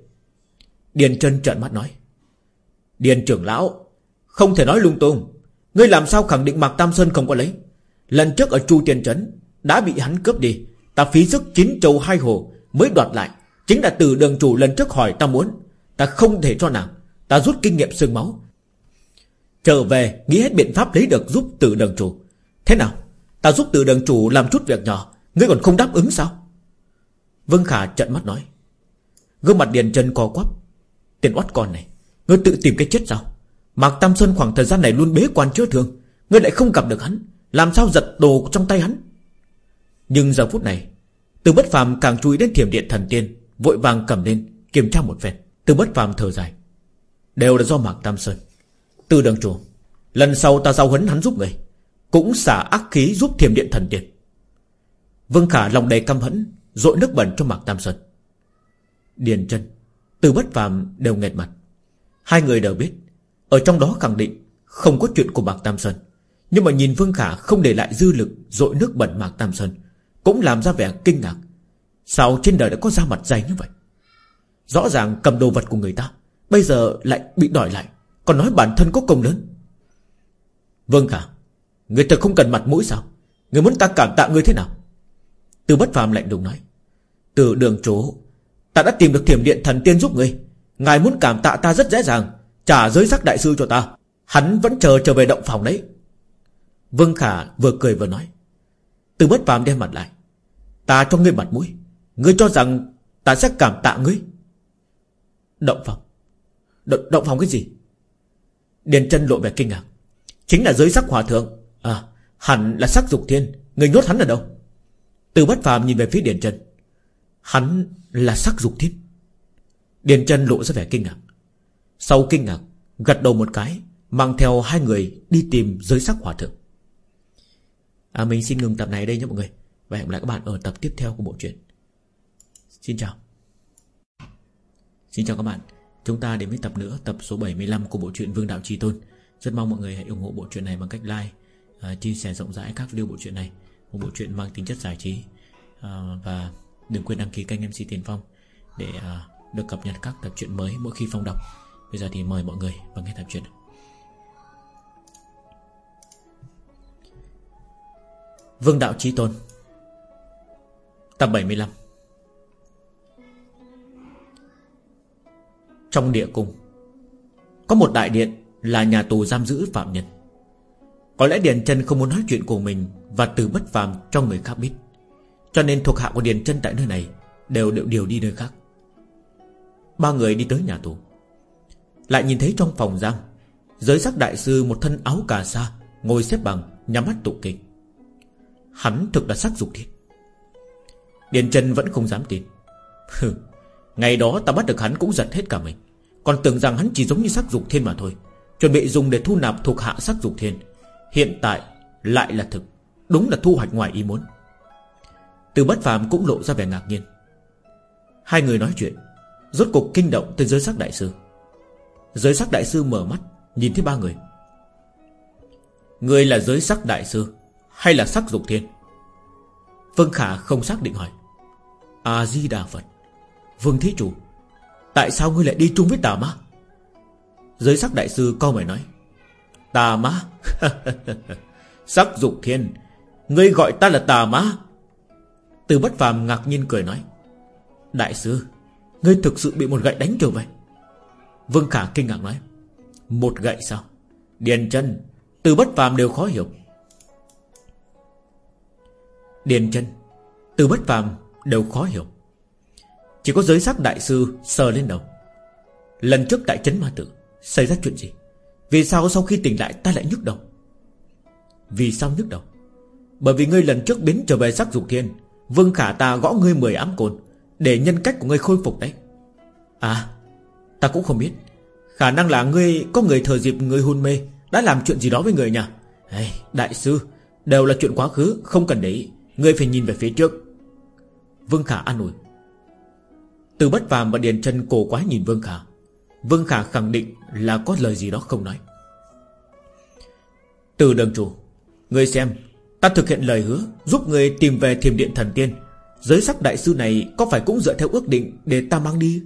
Điền chân trợn mắt nói. Điền trưởng lão, Không thể nói lung tung. Ngươi làm sao khẳng định Mạc Tam Sơn không có lấy? Lần trước ở Chu Tiên Trấn, Đã bị hắn cướp đi. Ta phí sức chín châu hai hồ Mới đoạt lại. Chính là từ đường chủ lần trước hỏi ta muốn, Ta không thể cho nàng. Ta rút kinh nghiệm sương máu. Trở về, nghĩ hết biện pháp lấy được giúp từ đường chủ. Thế nào? Ta giúp từ đường chủ làm chút việc nhỏ, Ngươi còn không đáp ứng sao? Vương Khả trận mắt nói. Gương mặt Điền chân co quắp. Tiền oát con này, Ngươi tự tìm cái chết sao? Mạc Tam Sơn khoảng thời gian này luôn bế quan chữa thương, Ngươi lại không gặp được hắn, Làm sao giật đồ trong tay hắn? Nhưng giờ phút này, Từ bất phàm càng chú ý đến thiểm điện thần tiên. Vội vàng cầm lên, Kiểm tra một phen, Từ bất phàm thở dài. Đều là do Mạc Tam Sơn. Từ đường chủ, Lần sau ta giao huấn hắn giúp người, Cũng xả ác khí giúp thiềm điện thần tiên. Vương Khả lòng đầy căm hẫn Rội nước bẩn cho Mạc Tam Sơn. Điền chân Từ bất phàm đều nghẹt mặt. Hai người đều biết, Ở trong đó khẳng định Không có chuyện của Mạc Tam Sơn. Nhưng mà nhìn Vương Khả không để lại dư lực Rội nước bẩn Mạc Tam Sơn, Cũng làm ra vẻ kinh ngạc. Sao trên đời đã có da mặt dày như vậy? Rõ ràng cầm đồ vật của người ta Bây giờ lại bị đòi lại. Còn nói bản thân có công lớn. Vâng cả, Người thật không cần mặt mũi sao? Người muốn ta cảm tạ người thế nào? Từ bất phàm lạnh đùng nói. Từ đường chỗ Ta đã tìm được thiểm điện thần tiên giúp người Ngài muốn cảm tạ ta rất dễ dàng Trả giới sắc đại sư cho ta. Hắn vẫn chờ trở về động phòng đấy. Vương Khả vừa cười vừa nói. Từ bất phàm đem mặt lại. Ta cho ngươi mặt mũi. Ngươi cho rằng ta sẽ cảm tạ ngươi? Động phòng. Động, động phòng cái gì? Điền chân lộ vẻ kinh ngạc. Chính là giới sắc hòa thượng. À hẳn là sắc dục thiên. Người nhốt hắn ở đâu? Từ bất phàm nhìn về phía Điền chân Hắn là sắc dục thiên. Điền chân lộ ra vẻ kinh ngạc. Sau kinh ngạc Gật đầu một cái Mang theo hai người đi tìm giới sắc hòa thượng. À mình xin ngừng tập này đây nhé mọi người. Và hẹn gặp lại các bạn ở tập tiếp theo của bộ truyện. Xin chào. Xin chào các bạn. Chúng ta đến với tập nữa Tập số 75 của bộ truyện Vương Đạo Trì Tôn. Rất mong mọi người hãy ủng hộ bộ truyện này bằng cách like uh, Chia sẻ rộng rãi các video bộ truyện này. Một bộ truyện mang tính chất giải trí uh, Và đừng quên đăng ký kênh MC Tiền Phong Để uh, được cập nhật các tập truyện mới mỗi khi Phong đọc. Bây giờ thì mời mọi người vào nghe tập truyện. Vương Đạo Trí Tôn Tập 75 Trong địa cung. Có một đại điện là nhà tù giam giữ phạm nhân. Có lẽ Điền chân không muốn nói chuyện của mình Và từ bất phàm cho người khác biết. Cho nên thuộc hạ của Điền chân tại nơi này Đều đều điều đi nơi khác. Ba người đi tới nhà tù. Lại nhìn thấy trong phòng giam, Giới sắc đại sư một thân áo cà sa Ngồi xếp bằng, nhắm mắt tụ kinh. Hắn thực là sắc dục thiệt Điền chân vẫn không dám tin. Ngày đó ta bắt được hắn cũng giật hết cả mình. Còn tưởng rằng hắn chỉ giống như sắc dục thiên mà thôi. Chuẩn bị dùng để thu nạp thuộc hạ sắc dục thiên. Hiện tại lại là thực. Đúng là thu hoạch ngoài ý muốn. Từ bất phàm cũng lộ ra vẻ ngạc nhiên. Hai người nói chuyện. Rốt cục kinh động tới giới sắc đại sư. Giới sắc đại sư mở mắt, Nhìn thấy ba người. Người là giới sắc đại sư Hay là sắc dục thiên? Vương Khả không xác định hỏi. A-di-đà Phật. Vương Thí Chủ, Tại sao ngươi lại đi chung với tà ma Giới sắc đại sư co mày nói, Tà ma Sắc dục thiên, Ngươi gọi ta là tà ma Từ bất phàm ngạc nhiên cười nói, Đại sư, Ngươi thực sự bị một gậy đánh trở về Vương Khả kinh ngạc nói, Một gậy sao? Điền chân, Từ bất phàm đều khó hiểu. Điền chân, Từ bất phàm đều khó hiểu chỉ có giới sắc đại sư sờ lên đầu. Lần trước tại trấn ma tử Xảy ra chuyện gì? Vì sao sau khi tỉnh lại ta lại nhức đầu? Vì sao nhức đầu? Bởi vì ngươi lần trước biến trở về sắc dục thiên Vương khả ta gõ ngươi 10 ám cồn Để nhân cách của ngươi khôi phục đấy. À Ta cũng không biết. Khả năng là ngươi có người thờ dịp người hôn mê Đã làm chuyện gì đó với người nhà hey, Đại sư Đều là chuyện quá khứ Không cần để ý. Ngươi phải nhìn về phía trước. Vương Khả an ủi. Từ bất phàm và Điền chân cổ quá nhìn Vương Khả. Vương Khả khẳng định là có lời gì đó không nói. Từ đường chủ, Người xem, Ta thực hiện lời hứa Giúp người tìm về thiềm điện thần tiên. Giới sắc đại sư này có phải cũng dựa theo ước định Để ta mang đi?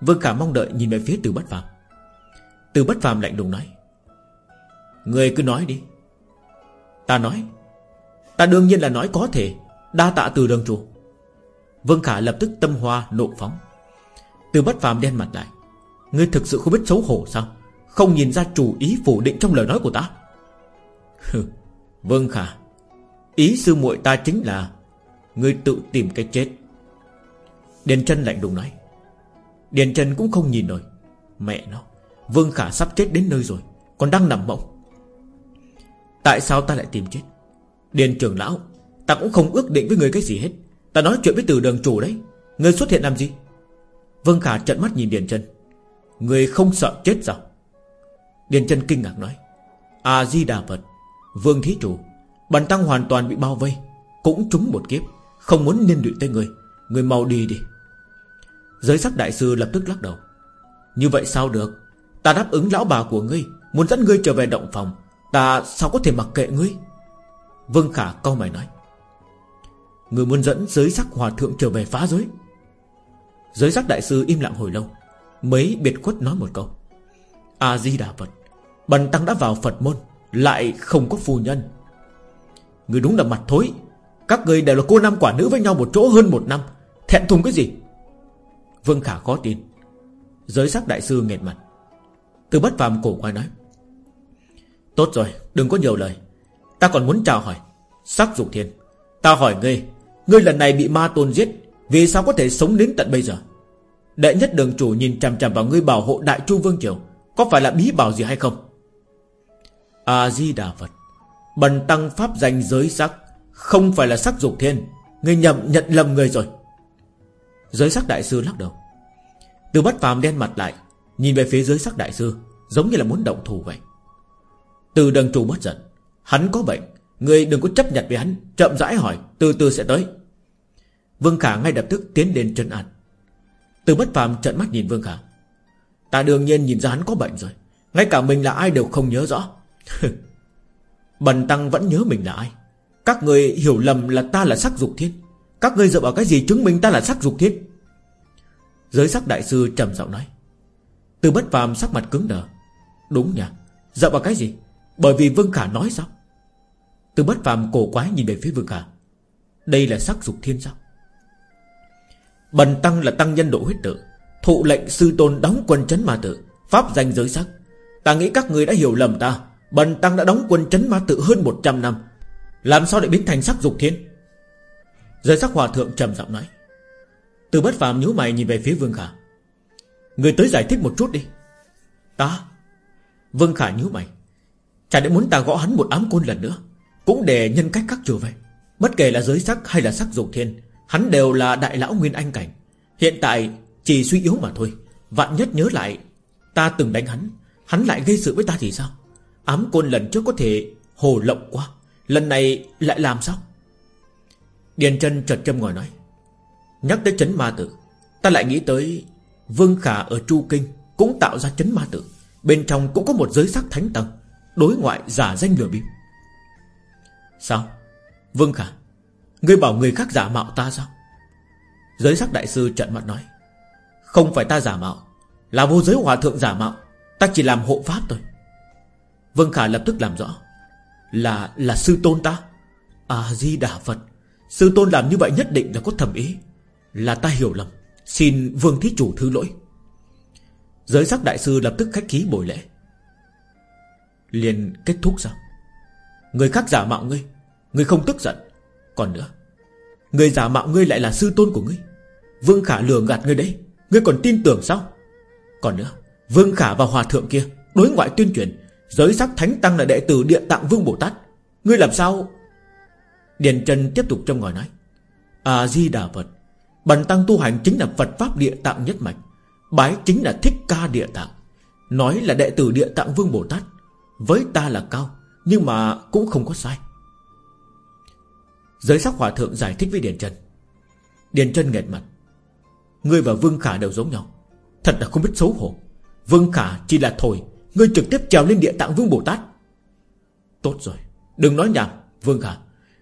Vương Khả mong đợi nhìn về phía từ bất phàm. Từ bất phàm lạnh lùng nói, Người cứ nói đi. Ta nói, Ta đương nhiên là nói có thể, Đa tạ từ đường chủ. Vương Khả lập tức tâm hoa nộ phóng. Từ bất phàm đen mặt lại. Ngươi thực sự không biết xấu hổ sao? Không nhìn ra chủ ý phủ định trong lời nói của ta? Vương Khả. Ý sư muội ta chính là Ngươi tự tìm cái chết. Điền chân lạnh đùng nói. Điền chân cũng không nhìn nổi. Mẹ nó, Vương Khả sắp chết đến nơi rồi, Còn đang nằm mộng. Tại sao ta lại tìm chết? Điền trưởng lão, Ta cũng không ước định với người cái gì hết. Ta nói chuyện với từ đường chủ đấy. Người xuất hiện làm gì? Vương Khả trận mắt nhìn Điền chân Người không sợ chết sao? Điền chân kinh ngạc nói. A-di-đà Phật Vương Thí Chủ Bần tăng hoàn toàn bị bao vây, Cũng trúng một kiếp, Không muốn liên lụy tới người. Người mau đi đi. Giới sắc đại sư lập tức lắc đầu. Như vậy sao được? Ta đáp ứng lão bà của ngươi, Muốn dẫn ngươi trở về động phòng. Ta sao có thể mặc kệ ngươi? Vương Khả câu mày nói. Người muốn dẫn giới sắc hòa thượng trở về phá giới. Giới sắc đại sư im lặng hồi lâu, Mấy biệt khuất nói một câu. A-di-đà Phật, Bần tăng đã vào Phật môn, Lại không có phu nhân. Người đúng là mặt thối. Các người đều là cô nam quả nữ với nhau một chỗ hơn một năm, Thẹn thùng cái gì? Vương Khả khó tin. Giới sắc đại sư nghẹt mặt. Từ bất phàm cổ quay nói, Tốt rồi, đừng có nhiều lời. Ta còn muốn chào hỏi Sắc dục thiên. Ta hỏi ngươi Ngươi lần này bị ma tôn giết, Vì sao có thể sống đến tận bây giờ? Đệ nhất đường chủ nhìn chằm chằm vào ngươi bảo hộ đại chu vương triều, Có phải là bí bảo gì hay không? A-di-đà Phật, Bần tăng pháp danh giới sắc, Không phải là sắc dục thiên. Ngươi nhầm nhận lầm người rồi. Giới sắc đại sư lắc đầu. Từ bất phàm đen mặt lại, Nhìn về phía giới sắc đại sư, Giống như là muốn động thủ vậy. Từ đường chủ bất giận, Hắn có bệnh Người đừng có chấp nhận với hắn. Chậm rãi hỏi, Từ từ sẽ tới. Vương Khả ngay lập tức tiến đến trấn an. Từ bất phàm trận mắt nhìn Vương Khả. Ta đương nhiên nhìn ra hắn có bệnh rồi. Ngay cả mình là ai đều không nhớ rõ. Bần tăng vẫn nhớ mình là ai. Các người hiểu lầm là ta là sắc dục thiên Các người dựa vào cái gì chứng minh ta là sắc dục thiên Giới sắc đại sư trầm giọng nói. Từ bất phàm sắc mặt cứng đờ. Đúng nhỉ. Dựa vào cái gì? Bởi vì Vương Khả nói sao? Từ bất phàm cổ quái nhìn về phía Vương Khả Đây là sắc dục thiên sao? Bần tăng là tăng nhân độ huyết tự, Thụ lệnh sư tôn đóng quân chấn ma tự, Pháp danh giới sắc. Ta nghĩ các người đã hiểu lầm ta. Bần tăng đã đóng quân chấn ma tự hơn 100 năm. Làm sao để biến thành sắc dục thiên? Giới sắc hòa thượng trầm giọng nói. Từ bất phàm nhíu mày nhìn về phía Vương Khả. Người tới giải thích một chút đi. Ta? Vương Khả nhíu mày. Chả để muốn ta gõ hắn một ám côn lần nữa cũng để nhân cách các chùa vậy Bất kể là giới sắc hay là sắc dục thiên, Hắn đều là đại lão nguyên anh cảnh. Hiện tại chỉ suy yếu mà thôi. Vạn nhất nhớ lại, Ta từng đánh hắn Hắn lại gây sự với ta thì sao? Ám côn lần trước có thể hồ lộng quá, Lần này lại làm sao? Điền chân chợt châm ngồi nói, Nhắc tới chấn ma tử, Ta lại nghĩ tới Vương Khả ở Chu Kinh Cũng tạo ra chấn ma tử. Bên trong cũng có một giới sắc thánh tầng, Đối ngoại giả danh lừa bịp. Sao? Vương Khả. Ngươi bảo người khác giả mạo ta sao? Giới sắc đại sư trận mặt nói. Không phải ta giả mạo, Là vô giới hòa thượng giả mạo. Ta chỉ làm hộ pháp thôi. Vương Khả lập tức làm rõ. Là là sư tôn ta. À di đà Phật. Sư tôn làm như vậy nhất định là có thầm ý. Là ta hiểu lầm. Xin vương thí chủ thứ lỗi. Giới sắc đại sư lập tức khách khí bồi lễ. Liền kết thúc sao? Người khác giả mạo ngươi Ngươi không tức giận. Còn nữa, Người giả mạo ngươi lại là sư tôn của ngươi. Vương Khả lừa gạt ngươi đấy, Ngươi còn tin tưởng sao? Còn nữa, Vương Khả và Hòa Thượng kia Đối ngoại tuyên truyền, Giới sắc Thánh Tăng là đệ tử Địa Tạng Vương Bồ Tát. Ngươi làm sao? Điền Trần tiếp tục trong ngòi nói A-di-đà Phật Bần Tăng tu hành chính là Phật Pháp Địa Tạng nhất mạch, Bái chính là Thích Ca Địa Tạng, Nói là đệ tử Địa Tạng Vương Bồ Tát, Với ta là cao nhưng mà cũng không có sai. Giới sắc hòa thượng giải thích với Điền Trân. Điền Trân nghẹt mặt. Ngươi và Vương Khả đều giống nhau. Thật là không biết xấu hổ. Vương Khả chỉ là thổi. Ngươi trực tiếp trèo lên địa tạng Vương Bồ Tát. Tốt rồi. Đừng nói nhảm, Vương Khả.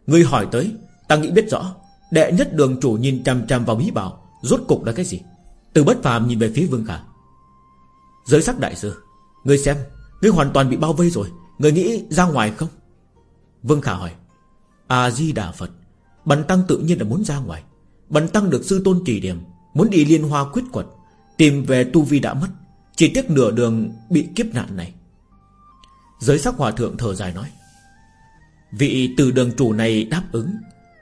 Ngươi hỏi tới, Ta nghĩ biết rõ. Đệ nhất đường chủ nhìn chằm chằm vào bí bảo, Rốt cục là cái gì? Từ bất phàm nhìn về phía Vương Khả. Giới sắc đại sư, Ngươi xem, Ngươi hoàn toàn bị bao vây rồi người nghĩ ra ngoài không? Vương Khả hỏi. A-di-đà Phật, Bần Tăng tự nhiên là muốn ra ngoài. Bần Tăng được sư tôn chỉ điểm, Muốn đi liên hoa quyết quật, Tìm về tu vi đã mất, Chỉ tiếc nửa đường bị kiếp nạn này. Giới sắc hòa thượng thở dài nói, Vị từ đường chủ này đáp ứng,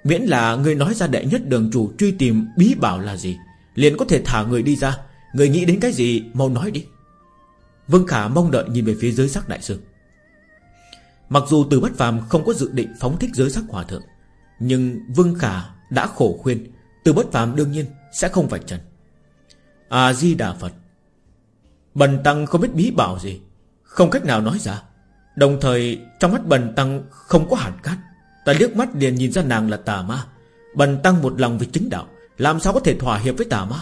Miễn là người nói ra đệ nhất đường chủ Truy tìm bí bảo là gì, Liền có thể thả người đi ra. Người nghĩ đến cái gì, mau nói đi. Vương Khả mong đợi nhìn về phía giới sắc đại sư. Mặc dù từ bất phàm không có dự định phóng thích giới sắc hòa thượng, Nhưng Vương Khả đã khổ khuyên, Từ bất phàm đương nhiên sẽ không vạch trần. A-di-đà Phật. Bần Tăng không biết bí bảo gì, Không cách nào nói ra. Đồng thời, trong mắt Bần Tăng không có hàn cát. Ta liếc mắt liền nhìn ra nàng là tà ma. Bần Tăng một lòng vì chính đạo, Làm sao có thể thỏa hiệp với tà ma?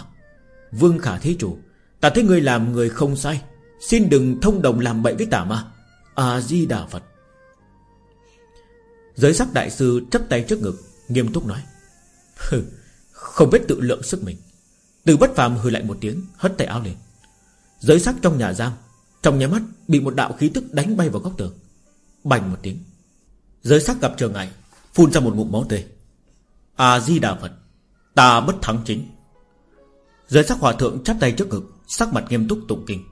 Vương Khả Thế Chủ, Ta thấy người làm người không sai. Xin đừng thông đồng làm bậy với tà ma. A-di-đà Phật. Giới sắc đại sư chấp tay trước ngực, Nghiêm túc nói. Không biết tự lượng sức mình. Từ bất phàm hừ lại một tiếng, Hất tay áo lên. Giới sắc trong nhà giam, Trong nhà mắt bị một đạo khí tức đánh bay vào góc tường. Bành một tiếng. Giới sắc gặp trường ngại, Phun ra một ngụm máu tươi. A-di-đà Phật, Ta bất thắng chính. Giới sắc hòa thượng chắp tay trước ngực, Sắc mặt nghiêm túc tụng kinh.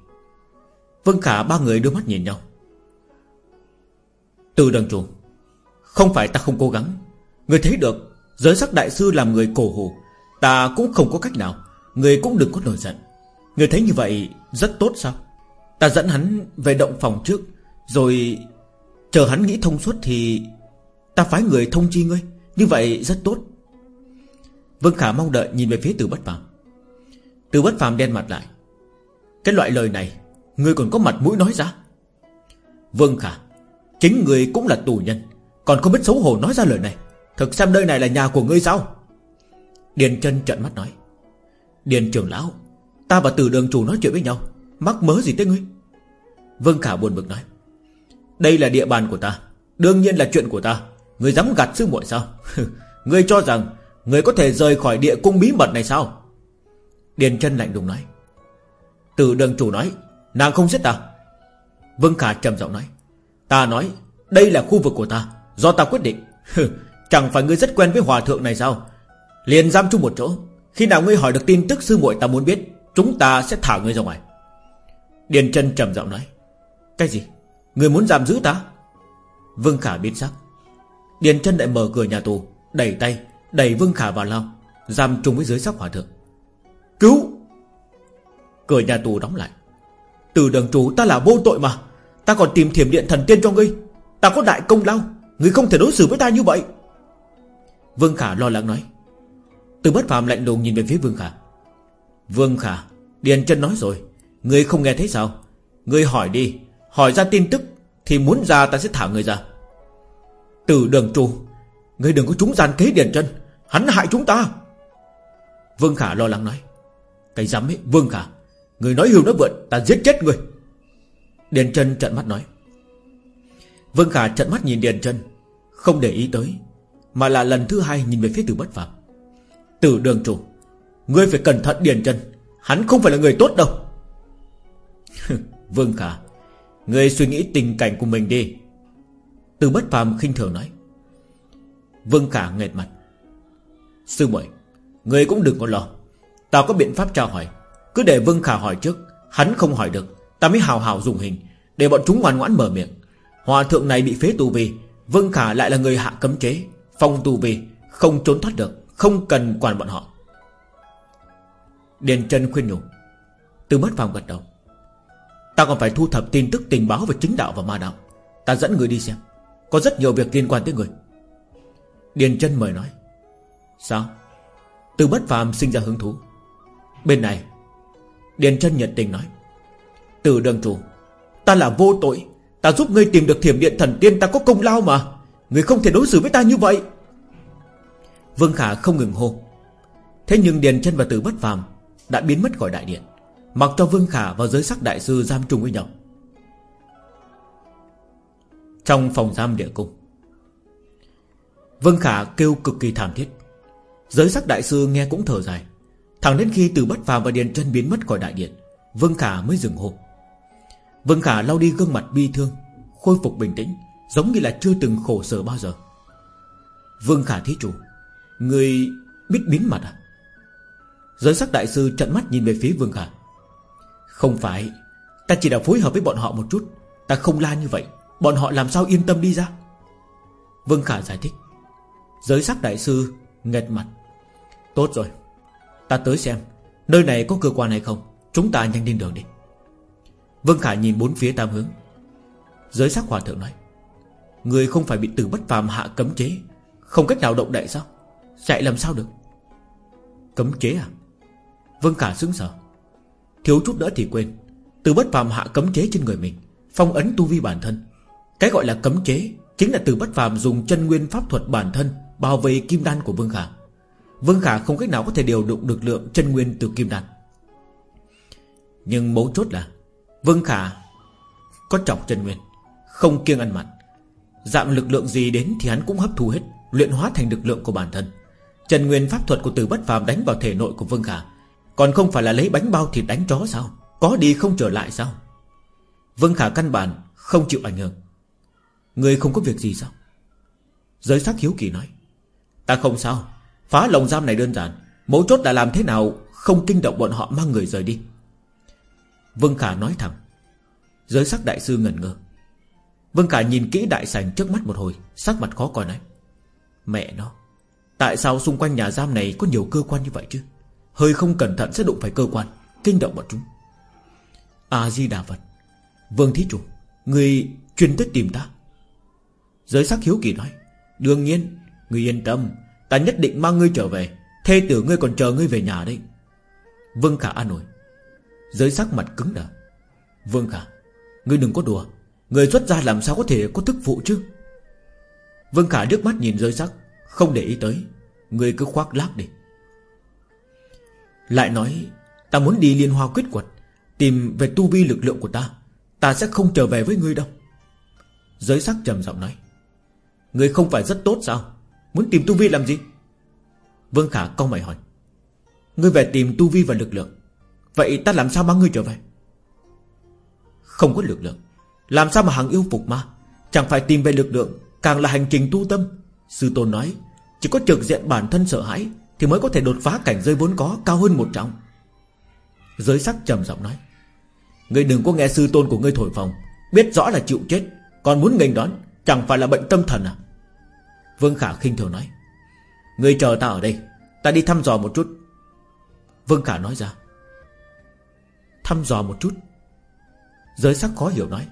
Vân Khả ba người đưa mắt nhìn nhau. Từ đường chủ không phải ta không cố gắng. Người thấy được, Giới sắc đại sư làm người cổ hủ Ta cũng không có cách nào. Người cũng đừng có nổi giận. Người thấy như vậy, rất tốt sao? Ta dẫn hắn về động phòng trước, Rồi Chờ hắn nghĩ thông suốt thì Ta phái người thông chi ngươi. Như vậy rất tốt. Vương Khả mong đợi nhìn về phía từ bất phàm. Từ bất phàm đen mặt lại. Cái loại lời này, Ngươi còn có mặt mũi nói ra? Vương Khả, Chính ngươi cũng là tù nhân. Còn không biết xấu hổ nói ra lời này. Thực xem nơi này là nhà của ngươi sao? Điền chân trận mắt nói. Điền trưởng lão, Ta và từ đường chủ nói chuyện với nhau, Mắc mớ gì tới ngươi? Vương Khả buồn bực nói. Đây là địa bàn của ta, Đương nhiên là chuyện của ta. Ngươi dám gạt sư muội sao? Ngươi cho rằng Ngươi có thể rời khỏi địa cung bí mật này sao? Điền chân lạnh lùng nói. Từ đường chủ nói, Nàng không giết ta. Vương Khả trầm giọng nói. Ta nói, đây là khu vực của ta Do ta quyết định. Chẳng phải ngươi rất quen với hòa thượng này sao? Liền giam chung một chỗ. Khi nào ngươi hỏi được tin tức sư muội ta muốn biết, Chúng ta sẽ thả ngươi ra ngoài. Điền chân trầm giọng nói. Cái gì? Ngươi muốn giam giữ ta? Vương Khả biến sắc. Điền chân lại mở cửa nhà tù, Đẩy tay, Đẩy Vương Khả vào lao, Giam chung với dưới sắc hòa thượng. Cứu! Cửa nhà tù đóng lại. Từ đường chủ ta là vô tội mà. Ta còn tìm thiểm điện thần tiên cho ngươi. Ta có đại công lao người không thể đối xử với ta như vậy. Vương Khả lo lắng nói. Từ bất phàm lạnh lùng nhìn về phía Vương Khả. Vương Khả, Điền chân nói rồi. Người không nghe thấy sao? Người hỏi đi. Hỏi ra tin tức, Thì muốn ra ta sẽ thả người ra. Từ đường trù người đừng có trúng gian kế Điền chân. Hắn hại chúng ta. Vương Khả lo lắng nói. Cái dám ấy, Vương Khả, Người nói hưu nói vượn, Ta giết chết người. Điền chân trận mắt nói. Vương Khả trận mắt nhìn Điền chân. Không để ý tới, Mà là lần thứ hai nhìn về phía từ bất phạm tử đường chủ, Ngươi phải cẩn thận Điền chân, Hắn không phải là người tốt đâu. Vương Khả, Ngươi suy nghĩ tình cảnh của mình đi. Từ bất phàm khinh thường nói. Vương Khả nghẹt mặt. Sư muội, Ngươi cũng đừng có lo. Tao có biện pháp tra hỏi. Cứ để Vương Khả hỏi trước, Hắn không hỏi được. Ta mới hào hào dùng hình, Để bọn chúng ngoan ngoãn mở miệng. Hòa thượng này bị phế tù vì Vương Khả lại là người hạ cấm chế, Phong tù vì Không trốn thoát được, Không cần quản bọn họ. Điền Trân khuyên nhủ, Từ mất phàm gật đầu. Ta còn phải thu thập tin tức tình báo về chính đạo và ma đạo. Ta dẫn người đi xem, Có rất nhiều việc liên quan tới người. Điền Trân mời nói, Sao? Từ bất phàm sinh ra hứng thú. Bên này, Điền Trân nhiệt tình nói, Từ đường chủ, Ta là vô tội. Ta giúp ngươi tìm được thiểm điện thần tiên, ta có công lao mà. Ngươi không thể đối xử với ta như vậy. Vương Khả không ngừng hô. Thế nhưng Điền chân và Tử bất phàm Đã biến mất khỏi đại điện, Mặc cho Vương Khả và giới sắc đại sư giam chung với nhau. Trong phòng giam địa cung, Vương Khả kêu cực kỳ thảm thiết. Giới sắc đại sư nghe cũng thở dài. Thẳng đến khi tử bất phàm và điền chân biến mất khỏi đại điện, Vương Khả mới dừng hô. Vương Khả lau đi gương mặt bi thương, Khôi phục bình tĩnh, Giống như là chưa từng khổ sở bao giờ. Vương Khả thí chủ, Người biết biến mặt à? Giới sắc đại sư trận mắt nhìn về phía Vương Khả. Không phải, Ta chỉ đã phối hợp với bọn họ một chút, Ta không la như vậy, Bọn họ làm sao yên tâm đi ra? Vương Khả giải thích. Giới sắc đại sư nghẹt mặt. Tốt rồi, Ta tới xem, Nơi này có cơ quan hay không, Chúng ta nhanh lên đường đi. Vương Khả nhìn bốn phía tam hướng. Giới sắc hòa thượng nói, Người không phải bị tử bất phàm hạ cấm chế, Không cách nào động đậy sao? Chạy làm sao được? Cấm chế à? Vương Khả sững sờ. Thiếu chút nữa thì quên Từ bất phàm hạ cấm chế trên người mình, Phong ấn tu vi bản thân. Cái gọi là cấm chế Chính là từ bất phàm dùng chân nguyên pháp thuật bản thân Bảo vệ kim đan của Vương Khả Vương Khả không cách nào có thể điều động được lượng chân nguyên từ kim đan. Nhưng mấu chốt là Vương Khả, Có trọng chân nguyên, Không kiêng ăn mặn. Dạng lực lượng gì đến thì hắn cũng hấp thu hết, Luyện hóa thành lực lượng của bản thân. Trần Nguyên pháp thuật của từ bất phàm đánh vào thể nội của Vương Khả, Còn không phải là lấy bánh bao thịt đánh chó sao? Có đi không trở lại sao? Vương Khả căn bản không chịu ảnh hưởng. Người không có việc gì sao? Giới sắc hiếu kỳ nói, Ta không sao, Phá lồng giam này đơn giản, Mấu chốt là làm thế nào Không kinh động bọn họ mang người rời đi. Vương Khả nói thẳng Giới sắc đại sư ngẩn ngơ. Vương Khả nhìn kỹ đại sảnh trước mắt một hồi, Sắc mặt khó coi nói. Mẹ nó, Tại sao xung quanh nhà giam này có nhiều cơ quan như vậy chứ? Hơi không cẩn thận sẽ đụng phải cơ quan, Kinh động bọn chúng. A-di-đà Phật. Vương Thí Chủ, Người chuyên tới tìm ta. Giới sắc hiếu kỳ nói. Đương nhiên, Người yên tâm, Ta nhất định mang ngươi trở về. Thê tử ngươi còn chờ ngươi về nhà đấy. Vương Khả an ủi. Giới sắc mặt cứng đờ. Vương Khả, Ngươi đừng có đùa. Người xuất ra làm sao có thể có thức phụ chứ? Vương Khả nước mắt nhìn giới sắc, Không để ý tới. Ngươi cứ khoác lác đi. Lại nói, Ta muốn đi liên hoa quyết quật, Tìm về tu vi lực lượng của ta. Ta sẽ không trở về với ngươi đâu. Giới sắc trầm giọng nói. Ngươi không phải rất tốt sao? Muốn tìm tu vi làm gì? Vương Khả câu mày hỏi. Ngươi về tìm tu vi và lực lượng. Vậy ta làm sao mang ngươi trở về? Không có lực lượng. Làm sao mà hằng yêu phục ma? Chẳng phải tìm về lực lượng Càng là hành trình tu tâm. Sư Tôn nói, Chỉ có trực diện bản thân sợ hãi Thì mới có thể đột phá cảnh giới vốn có cao hơn một trọng. Giới sắc trầm giọng nói, Ngươi đừng có nghe sư tôn của ngươi thổi phồng. Biết rõ là chịu chết, Còn muốn nghênh đón, Chẳng phải là bệnh tâm thần à? Vương Khả khinh thường nói, Ngươi chờ ta ở đây, Ta đi thăm dò một chút. Vương Khả nói ra Thăm dò một chút. Giới sắc khó hiểu nói.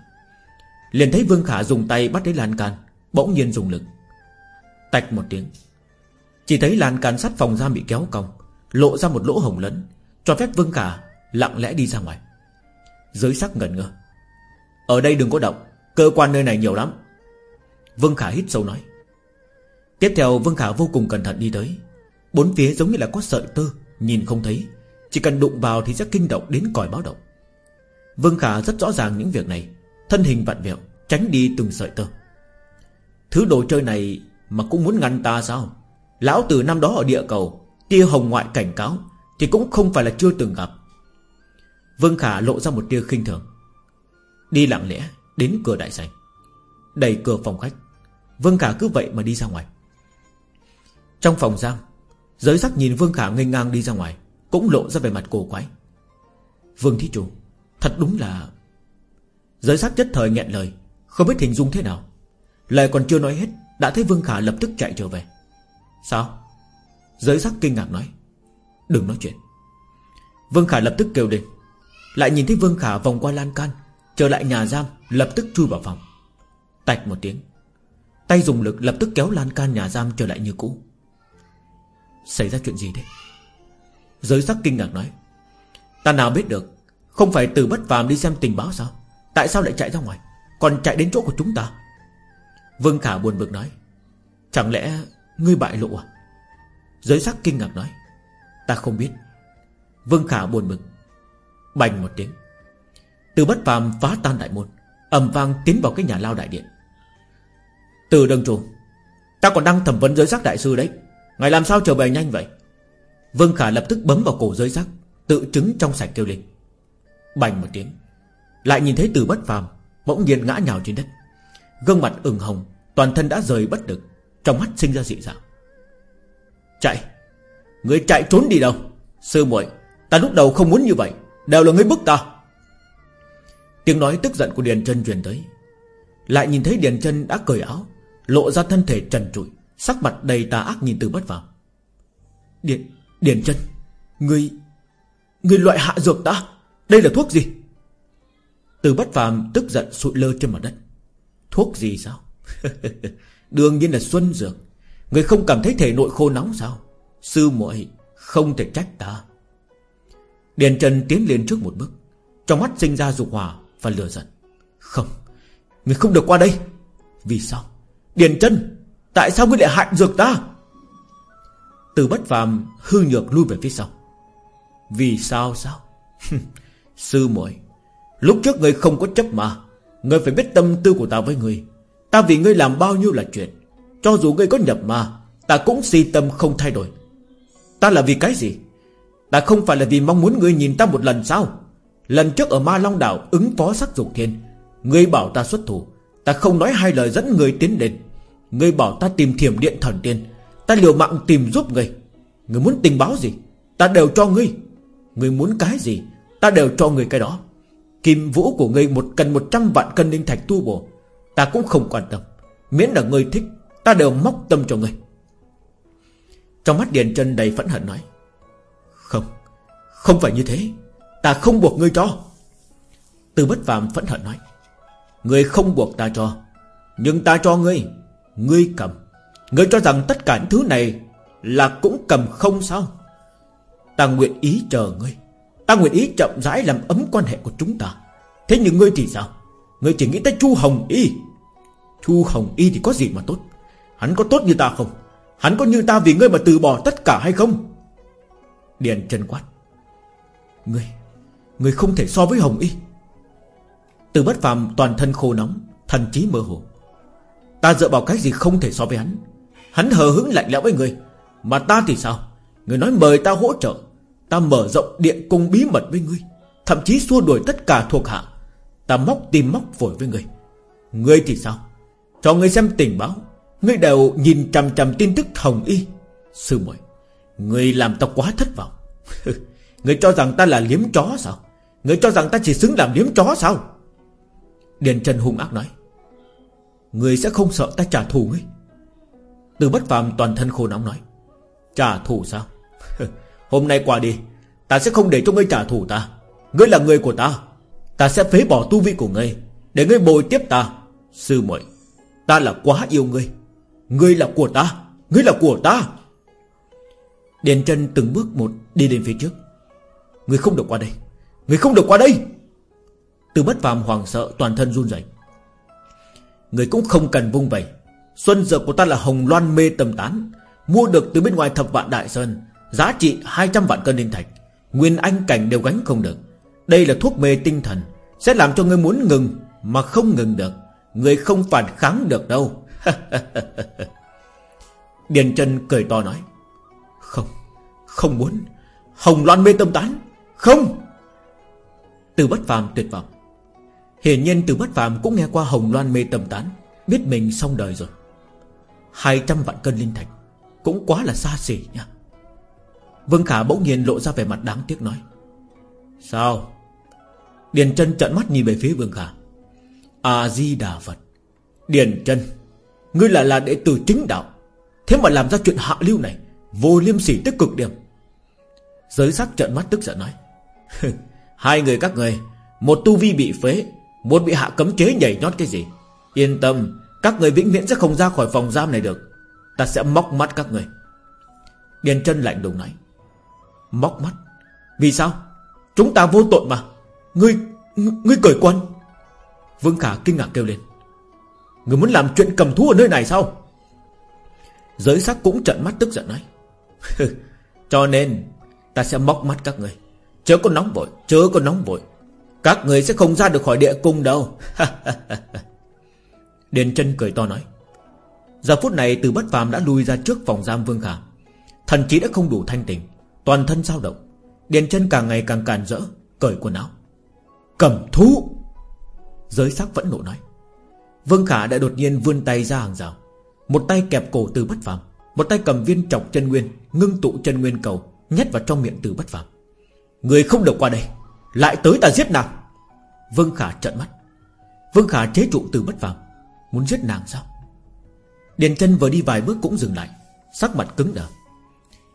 Liền thấy Vương Khả dùng tay bắt lấy lan can, Bỗng nhiên dùng lực. Tạch một tiếng. Chỉ thấy lan can sắt phòng giam bị kéo cong, Lộ ra một lỗ hồng lớn, Cho phép Vương Khả lặng lẽ đi ra ngoài. Giới sắc ngẩn ngơ. Ở đây đừng có động, Cơ quan nơi này nhiều lắm. Vương Khả hít sâu nói. Tiếp theo Vương Khả vô cùng cẩn thận đi tới. Bốn phía giống như là có sợi tơ, Nhìn không thấy. Chỉ cần đụng vào thì sẽ kinh động đến còi báo động. Vương Khả rất rõ ràng những việc này, Thân hình vặn vẹo, Tránh đi từng sợi tơ. Thứ đồ chơi này mà cũng muốn ngăn ta sao? Lão từ năm đó ở địa cầu, Tia hồng ngoại cảnh cáo, Thì cũng không phải là chưa từng gặp. Vương Khả lộ ra một tia khinh thường. Đi lặng lẽ đến cửa đại sảnh, Đẩy cửa phòng khách. Vương Khả cứ vậy mà đi ra ngoài. Trong phòng giam, Giới sắc nhìn Vương Khả ngây ngang đi ra ngoài. Cũng lộ ra về mặt cổ quái. Vương Thí Chủ, Thật đúng là Giới sắc chất thời nghẹn lời, Không biết hình dung thế nào. Lời còn chưa nói hết, Đã thấy Vương Khả lập tức chạy trở về. Sao? Giới sắc kinh ngạc nói. Đừng nói chuyện. Vương Khả lập tức kêu lên. Lại nhìn thấy Vương Khả vòng qua lan can, Trở lại nhà giam, Lập tức chui vào phòng. Tạch một tiếng. Tay dùng lực lập tức kéo lan can nhà giam trở lại như cũ. Xảy ra chuyện gì thế? Giới sắc kinh ngạc nói, Ta nào biết được, Không phải từ bất phàm đi xem tình báo sao? Tại sao lại chạy ra ngoài? Còn chạy đến chỗ của chúng ta? Vương Khả buồn bực nói, Chẳng lẽ ngươi bại lộ à? Giới sắc kinh ngạc nói, Ta không biết. Vương Khả buồn bực, Bành một tiếng. Từ bất phàm phá tan đại môn, ầm vang tiến vào cái nhà lao đại điện. Từ đường trùng Ta còn đang thẩm vấn giới sắc đại sư đấy. Ngài làm sao trở về nhanh vậy? Vương Khả lập tức bấm vào cổ giới giác Tự chứng trong sạch kêu lên. Bành một tiếng Lại nhìn thấy từ bất phàm Bỗng nhiên ngã nhào trên đất. Gương mặt ửng hồng Toàn thân đã rời bất lực Trong mắt sinh ra dị dạng. Chạy Người chạy trốn đi đâu? Sư muội Ta lúc đầu không muốn như vậy Đều là người bức ta. Tiếng nói tức giận của Điền chân truyền tới. Lại nhìn thấy Điền chân đã cởi áo Lộ ra thân thể trần trụi Sắc mặt đầy tà ác nhìn từ bất phàm, Điền, Điền chân Người Người loại hạ dược ta, Đây là thuốc gì? Từ bất phàm tức giận sụi lơ trên mặt đất. Thuốc gì sao? Đương nhiên là xuân dược. Người không cảm thấy thể nội khô nóng sao? Sư muội không thể trách ta. Điền Trần tiến lên trước một bước. Trong mắt sinh ra dục hòa và lửa giận. Không Người không được qua đây. Vì sao? Điền Trần Tại sao ngươi lại hại dược ta? Từ bất phàm, hư nhược lui về phía sau. Vì sao sao? Sư muội, Lúc trước ngươi không có chấp mà, Ngươi phải biết tâm tư của ta với ngươi. Ta vì ngươi làm bao nhiêu là chuyện, Cho dù ngươi có nhập mà, Ta cũng si tâm không thay đổi. Ta là vì cái gì? Ta không phải là vì mong muốn ngươi nhìn ta một lần sao? Lần trước ở Ma Long Đảo ứng phó sắc dục thiên, Ngươi bảo ta xuất thủ. Ta không nói hai lời dẫn người tiến đến Ngươi bảo ta tìm thiểm điện thần tiên Ta liều mạng tìm giúp ngươi Ngươi muốn tình báo gì, Ta đều cho ngươi. Ngươi muốn cái gì, Ta đều cho ngươi cái đó. Kim vũ của ngươi một cần 100 vạn cân linh thạch tu bổ. Ta cũng không quan tâm. Miễn là ngươi thích, Ta đều móc tâm cho ngươi. Trong mắt Điền chân đầy phẫn hận nói, Không Không phải như thế. Ta không buộc ngươi cho. Từ bất phàm phẫn hận nói, Ngươi không buộc ta cho, Nhưng ta cho ngươi. Ngươi cầm. Ngươi cho rằng tất cả những thứ này Là cũng cầm không sao. Ta nguyện ý chờ ngươi. Ta nguyện ý chậm rãi làm ấm quan hệ của chúng ta. Thế nhưng ngươi thì sao? Ngươi chỉ nghĩ tới Chu Hồng Y. Chu Hồng Y thì có gì mà tốt? Hắn có tốt như ta không? Hắn có như ta vì ngươi mà từ bỏ tất cả hay không? Điền chân quát. Ngươi Ngươi không thể so với Hồng Y. Từ bất phàm toàn thân khô nóng, Thần trí mơ hồ. Ta dựa vào cái gì không thể so với hắn? Hắn hờ hững lạnh lẽo với người. Mà ta thì sao? Người nói mời ta hỗ trợ. Ta mở rộng điện cung bí mật với ngươi. Thậm chí xua đuổi tất cả thuộc hạ. Ta móc tim móc phổi với ngươi. Ngươi thì sao? Cho ngươi xem tình báo. Ngươi đều nhìn chằm chằm tin tức hồng y. Sư muội, Ngươi làm ta quá thất vọng. Ngươi cho rằng ta là liếm chó sao? Ngươi cho rằng ta chỉ xứng làm liếm chó sao? Điền Trần hung ác nói, Ngươi sẽ không sợ ta trả thù ngươi. Từ bất phàm toàn thân khô nóng nói, Trả thù sao? Hôm nay qua đi, Ta sẽ không để cho ngươi trả thù ta. Ngươi là người của ta Ta sẽ phế bỏ tu vi của ngươi, Để ngươi bồi tiếp ta. Sư muội, Ta là quá yêu ngươi. Ngươi là của ta, Ngươi là của ta. Điền chân từng bước một đi đến phía trước. Ngươi không được qua đây, Ngươi không được qua đây. Từ bất phàm hoàng sợ toàn thân run rẩy. Ngươi cũng không cần vung vẩy Xuân dược của ta là hồng loan mê tầm tán. Mua được từ bên ngoài thập vạn đại sơn. Giá trị 200 vạn cân linh thạch. Nguyên anh cảnh đều gánh không được. Đây là thuốc mê tinh thần. Sẽ làm cho người muốn ngừng, Mà không ngừng được. Người không phản kháng được đâu. Điền chân cười to nói. Không Không muốn. Hồng loan mê tâm tán? Không! Từ bất phàm tuyệt vọng. Hiển nhiên từ bất phàm cũng nghe qua hồng loan mê tâm tán, Biết mình xong đời rồi. 200 vạn cân linh thạch Cũng quá là xa xỉ nha Vương Khả bỗng nhiên lộ ra vẻ mặt đáng tiếc nói, Sao? Điền chân trận mắt nhìn về phía Vương Khả. A-di-đà Phật, Điền chân Ngươi là là đệ tử chính đạo, Thế mà làm ra chuyện hạ lưu này, Vô liêm sỉ tức cực điểm. Giới sắc trận mắt tức giận nói Hai người các người, Một tu vi bị phế Một bị hạ cấm chế nhảy nhót cái gì? Yên tâm các người vĩnh viễn sẽ không ra khỏi phòng giam này được. Ta sẽ móc mắt các người. Điền chân lạnh đùng nói. Móc mắt? Vì sao? Chúng ta vô tội mà. Ngươi Ngươi cởi quân Vương Khả kinh ngạc kêu lên. Ngươi muốn làm chuyện cầm thú ở nơi này sao? Giới sắc cũng trận mắt tức giận nói. Cho nên, Ta sẽ móc mắt các người. Chớ có nóng vội, Chớ có nóng vội. Các người sẽ không ra được khỏi địa cung đâu. Điền chân cười to nói, Giờ phút này từ bất phàm đã lui ra trước phòng giam Vương Khả. Thần chí đã không đủ thanh tình Toàn thân dao động. Điền chân càng ngày càng càn rỡ, Cởi quần áo. Cầm thú! Giới sắc vẫn nộ nói. Vương Khả đã đột nhiên vươn tay ra hàng rào. Một tay kẹp cổ từ bất phàm, Một tay cầm viên trọc chân nguyên, Ngưng tụ chân nguyên cầu, Nhét vào trong miệng từ bất phàm. Người không được qua đây, Lại tới ta giết nàng. Vương Khả trợn mắt. Vương Khả chế trụ từ bất phàm. Muốn giết nàng sao? Điền chân vừa đi vài bước cũng dừng lại, Sắc mặt cứng đờ.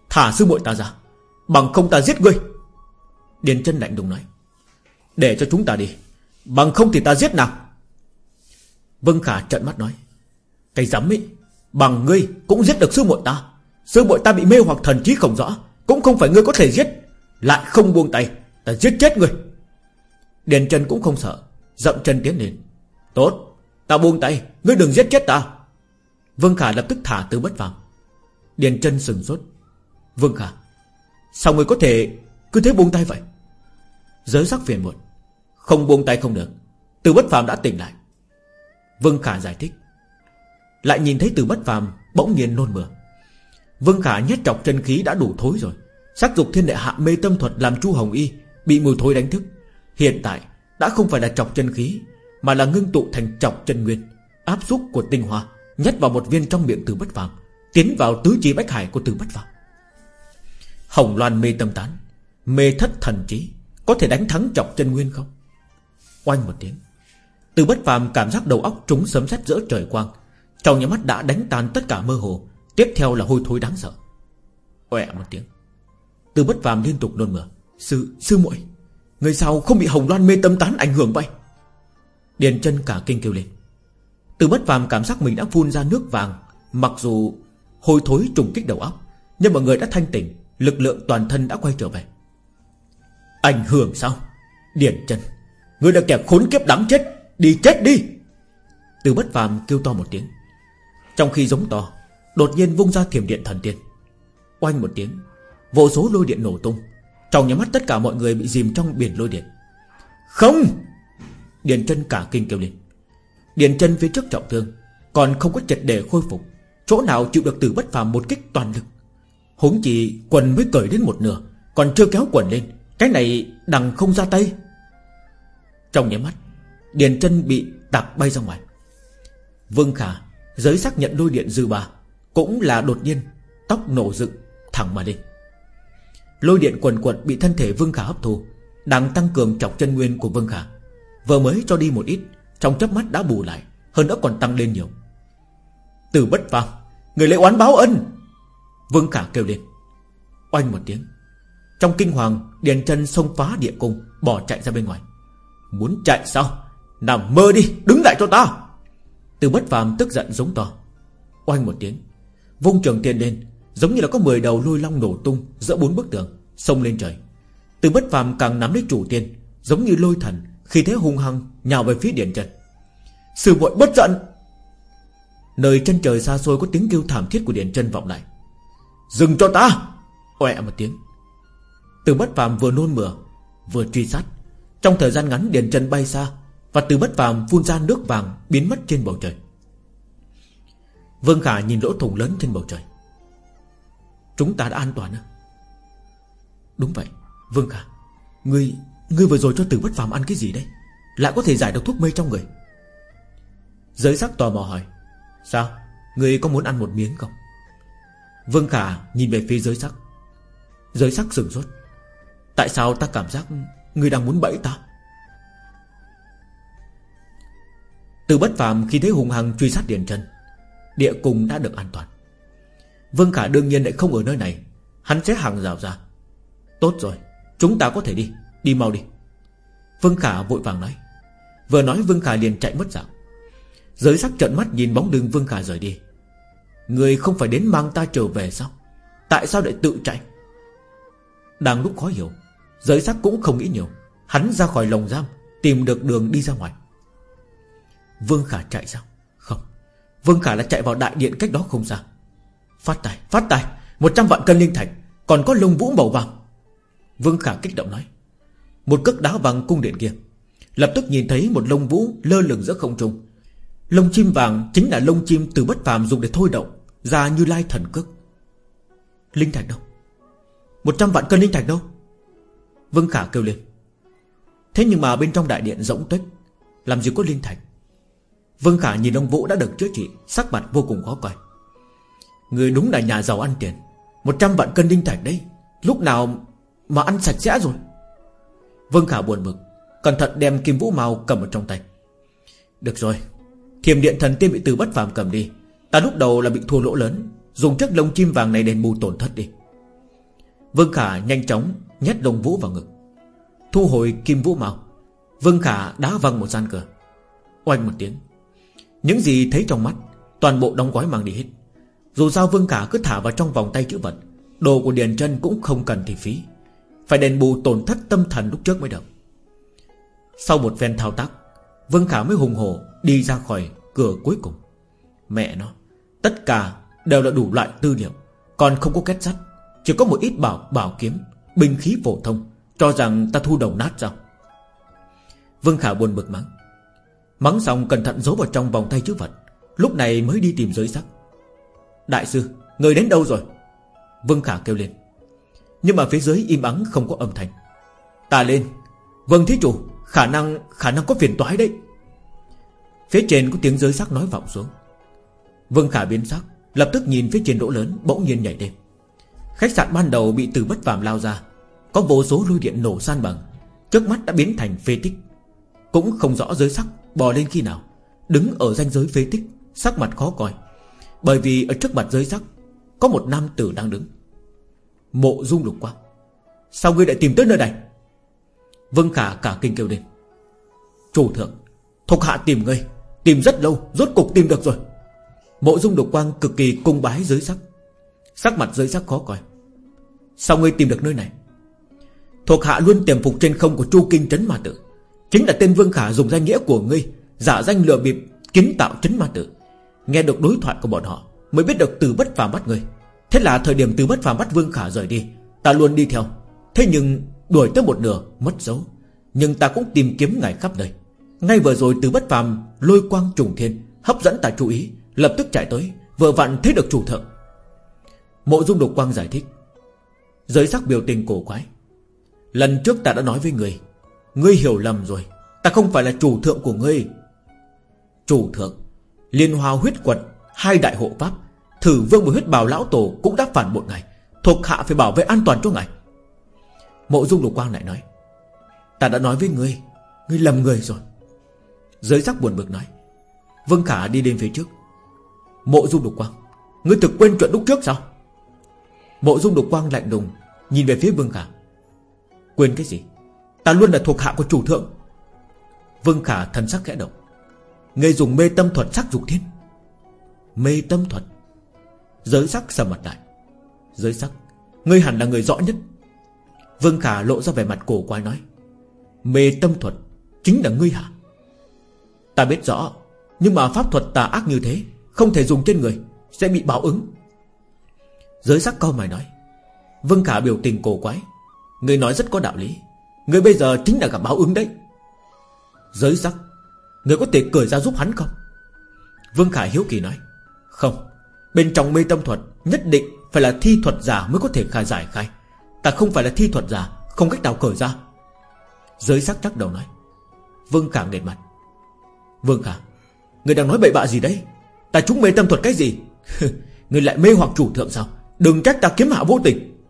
Thả sư muội ta ra, Bằng không ta giết ngươi. Điền chân lạnh đùng nói, Để cho chúng ta đi, Bằng không thì ta giết nàng. Vân Khả trợn mắt nói, Cái dám ấy, Bằng ngươi cũng giết được sư muội ta. Sư muội ta bị mê hoặc thần trí không rõ, Cũng không phải ngươi có thể giết, Lại không buông tay, Ta giết chết ngươi. Điền chân cũng không sợ Dậm chân tiến lên, Tốt. Ta buông tay, Ngươi đừng giết chết ta. Vương Khả lập tức thả từ bất vào. Điền chân sừng sốt. Vương Khả, Sao ngươi có thể cứ thế buông tay vậy? Giới sắc phiền muộn. Không buông tay không được. Từ bất phàm đã tỉnh lại. Vương Khả giải thích. Lại nhìn thấy từ bất phàm Bỗng nhiên nôn mửa. Vương Khả nhét trọc chân khí đã đủ thối rồi. Sắc dục thiên đệ hạ mê tâm thuật làm chu Hồng Y Bị mùi thối đánh thức. Hiện tại đã không phải là trọc chân khí mà là ngưng tụ thành trọc chân nguyên Áp xúc của tinh hoa Nhét vào một viên trong miệng từ bất phàm Tiến vào tứ chi bách hải của từ bất phàm. Hồng Loan mê tâm tán Mê thất thần trí Có thể đánh thắng chọc chân nguyên không? Oanh một tiếng Từ bất phàm cảm giác đầu óc trúng sấm sét giữa trời quang Trong nhà mắt đã đánh tan tất cả mơ hồ Tiếp theo là hôi thối đáng sợ. Oẹ một tiếng Từ bất phàm liên tục nôn mửa. Sư, sư muội Người sao không bị hồng loan mê tâm tán ảnh hưởng vậy? Điền chân cả kinh kêu lên. Từ bất phàm cảm giác mình đã phun ra nước vàng, Mặc dù hôi thối trùng kích đầu óc, Nhưng mọi người đã thanh tỉnh, Lực lượng toàn thân đã quay trở về. Ảnh hưởng sao? Điền chân, người đã kẻ khốn kiếp đáng chết, Đi chết đi! Từ bất phàm kêu to một tiếng. Trong khi giống to, Đột nhiên vung ra thiểm điện thần tiên. Oanh một tiếng, Vô số lôi điện nổ tung. Trong nhà mắt tất cả mọi người bị dìm trong biển lôi điện. Không! Điền chân cả kinh kêu lên Điền chân phía trước trọng thương, Còn không có chật để khôi phục. Chỗ nào chịu được từ bất phàm một kích toàn lực. Huống chỉ quần mới cởi đến một nửa, Còn chưa kéo quần lên. Cái này đằng không ra tay. Trong nháy mắt, Điền chân bị tạc bay ra ngoài. Vương Khả Giới xác nhận lôi điện dư ba, Cũng là đột nhiên Tóc nổ dựng thẳng mà lên. Lôi điện quần quật bị thân thể Vương Khả hấp thu, Đang tăng cường chọc chân nguyên của Vương Khả. Vừa mới cho đi một ít, Trong chớp mắt đã bù lại, Hơn nữa còn tăng lên nhiều. Từ bất phàm, Người lấy oán báo ân. Vương Khả kêu lên. Oanh một tiếng, Trong kinh hoàng Điền chân xông phá địa cung, Bỏ chạy ra bên ngoài. Muốn chạy sao? Nằm mơ đi, đứng lại cho ta. Từ bất phàm tức giận giống to. Oanh một tiếng, Vung trường tiền lên, Giống như là có 10 đầu lôi long nổ tung Giữa bốn bức tường, Xông lên trời. Từ bất phàm càng nắm lấy chủ tiên, Giống như lôi thần khi thế hung hăng, Nhào về phía điền chân Sư muội bất giận. Nơi chân trời xa xôi có tiếng kêu thảm thiết của Điền chân vọng lại. Dừng cho ta! Oẹ một tiếng. Từ bất phàm vừa nôn mửa, Vừa truy sát. Trong thời gian ngắn Điền chân bay xa Và từ bất phàm phun ra nước vàng Biến mất trên bầu trời. Vương Khả nhìn lỗ thủng lớn trên bầu trời. Chúng ta đã an toàn à? Đúng vậy, Vương Khả. Ngươi Ngươi vừa rồi cho Tử bất phàm ăn cái gì đấy? Lại có thể giải được thuốc mê trong người. Giới sắc tò mò hỏi, Sao? Ngươi có muốn ăn một miếng không? Vương Khả nhìn về phía giới sắc. Giới sắc sửng sốt, Tại sao ta cảm giác Ngươi đang muốn bẫy ta? Từ bất phàm khi thấy hùng hằng truy sát Điền chân Địa cung đã được an toàn. Vương Khả đương nhiên lại không ở nơi này, Hắn sẽ hàng rào ra. Tốt rồi, Chúng ta có thể đi. Đi mau đi. Vương Khả vội vàng nói. Vừa nói Vương Khả liền chạy mất dạng. Giới sắc trợn mắt nhìn bóng đường Vương Khả rời đi. Người không phải đến mang ta trở về sao? Tại sao lại tự chạy? Đang lúc khó hiểu, Giới sắc cũng không nghĩ nhiều. Hắn ra khỏi lồng giam, Tìm được đường đi ra ngoài. Vương Khả chạy sao? Không. Vương Khả là chạy vào đại điện cách đó không xa. Phát tài Phát tài. Một trăm vạn cân linh thạch, Còn có lông vũ màu vàng. Vương Khả kích động nói. Một cước đá văng cung điện kia. Lập tức nhìn thấy một lông vũ lơ lửng giữa không trung. Lông chim vàng chính là lông chim từ bất phàm dùng để thôi động, Ra như lai thần cước. Linh thạch đâu? Một trăm vạn cân linh thạch đâu? Vương Khả kêu lên. Thế nhưng mà bên trong đại điện rỗng tuếch, Làm gì có linh thạch? Vương Khả nhìn ông Vũ đã được chữa trị, Sắc mặt vô cùng khó coi. Người đúng là nhà giàu ăn tiền. Một trăm vạn cân linh thạch đấy, Lúc nào mà ăn sạch sẽ rồi? Vương Khả buồn bực, Cẩn thận đem kim vũ màu cầm ở trong tay. Được rồi Thiềm điện thần tiên bị từ bất phàm cầm đi, Ta lúc đầu là bị thua lỗ lớn, Dùng chiếc lông chim vàng này đền bù tổn thất đi. Vương Khả nhanh chóng Nhét lông vũ vào ngực. Thu hồi kim vũ màu Vương Khả đá văng một gian cửa. Oanh một tiếng, Những gì thấy trong mắt, Toàn bộ đóng gói mang đi hết. Dù sao Vương Khả cứ thả vào trong vòng tay chữ vật, Đồ của Điền chân cũng không cần thì phí. Phải đền bù tổn thất tâm thần lúc trước mới được. Sau một phen thao tác, Vương Khả mới hùng hổ Đi ra khỏi cửa cuối cùng. Mẹ nó, Tất cả đều là đủ loại tư liệu, Còn không có kết sắt, Chỉ có một ít bảo bảo kiếm, Binh khí phổ thông, Cho rằng ta thu đầu nát sao? Vương Khả buồn bực mắng. Mắng xong cẩn thận giấu vào trong vòng tay chữ vật, Lúc này mới đi tìm giới sắc Đại sư, Người đến đâu rồi? Vương Khả kêu lên. Nhưng mà phía dưới im ắng không có âm thanh. Ta lên. Vâng thí chủ, Khả năng khả năng có phiền toái đấy. Phía trên có tiếng giới sắc nói vọng xuống. Vương Khả biến sắc, Lập tức nhìn phía trên đỗ lớn, bỗng nhiên nhảy lên. Khách sạn ban đầu bị từ bất phàm lao ra, Có vô số lôi điện nổ san bằng, Trước mắt đã biến thành phế tích. Cũng không rõ giới sắc bò lên khi nào, Đứng ở ranh giới phế tích, Sắc mặt khó coi. Bởi vì ở trước mặt giới sắc, Có một nam tử đang đứng. Mộ dung lục quang. Sao ngươi lại tìm tới nơi này? Vương Khả cả kinh kêu lên. Chủ thượng, Thuộc hạ tìm ngươi, Tìm rất lâu, Rốt cục tìm được rồi. Mộ dung lục quang cực kỳ cung bái giới sắc. Sắc mặt giới sắc khó coi. Sao ngươi tìm được nơi này? Thuộc hạ luôn tiềm phục trên không của Chu Kinh Trấn Ma Tử. Chính là tên Vương Khả dùng danh nghĩa của ngươi, Giả danh lừa bịp, Kiến tạo Trấn Ma Tử. Nghe được đối thoại của bọn họ, Mới biết được từ bất phàm bắt ngươi Thế là thời điểm từ bất phàm bắt Vương Khả rời đi, Ta luôn đi theo. Thế nhưng đuổi tới một nửa, mất dấu. Nhưng ta cũng tìm kiếm ngài khắp nơi. Ngay vừa rồi từ bất phàm lôi quang trùng thiên, Hấp dẫn ta chú ý, Lập tức chạy tới, Vừa vặn thấy được chủ thượng. Mộ dung độc quang giải thích, Giới sắc biểu tình cổ quái. Lần trước ta đã nói với người, Ngươi hiểu lầm rồi. Ta không phải là chủ thượng của ngươi. Chủ thượng? Liên hoa huyết quật, Hai đại hộ pháp Thử vương và huyết bào lão tổ Cũng đã phản bội ngài, Thuộc hạ phải bảo vệ an toàn cho ngài. Mộ dung lục quang lại nói, Ta đã nói với ngươi Ngươi lầm người rồi. Giới sắc buồn bực nói, Vương Khả đi đến phía trước. Mộ dung lục quang, Ngươi thực quên chuyện lúc trước sao? Mộ dung lục quang lạnh đùng Nhìn về phía Vương Khả, Quên cái gì? Ta luôn là thuộc hạ của chủ thượng. Vương Khả thần sắc khẽ động, Ngươi dùng mê tâm thuật sắc dục thiên. Mê tâm thuật? Giới sắc sầm mặt lại. Giới sắc, Ngươi hẳn là người rõ nhất. Vương Khả lộ ra vẻ mặt cổ quái nói, Mê tâm thuật Chính là ngươi hả? Ta biết rõ, Nhưng mà pháp thuật tà ác như thế, Không thể dùng trên người, Sẽ bị báo ứng. Giới sắc câu mày nói, Vương Khả biểu tình cổ quái Người nói rất có đạo lý Người bây giờ chính là gặp báo ứng đấy. Giới sắc Người có thể cười ra giúp hắn không? Vương Khả hiếu kỳ nói, Không Bên trong mê tâm thuật, Nhất định phải là thi thuật giả mới có thể khai giải khai. Ta không phải là thi thuật giả, Không cách nào cởi ra. Giới sắc chắc đầu nói. Vương Khả nghệt mặt. Vương Khả, Người đang nói bậy bạ gì đấy? Ta chúng mê tâm thuật cái gì? Người lại mê hoặc chủ thượng sao? Đừng trách ta kiếm hạ vô tình.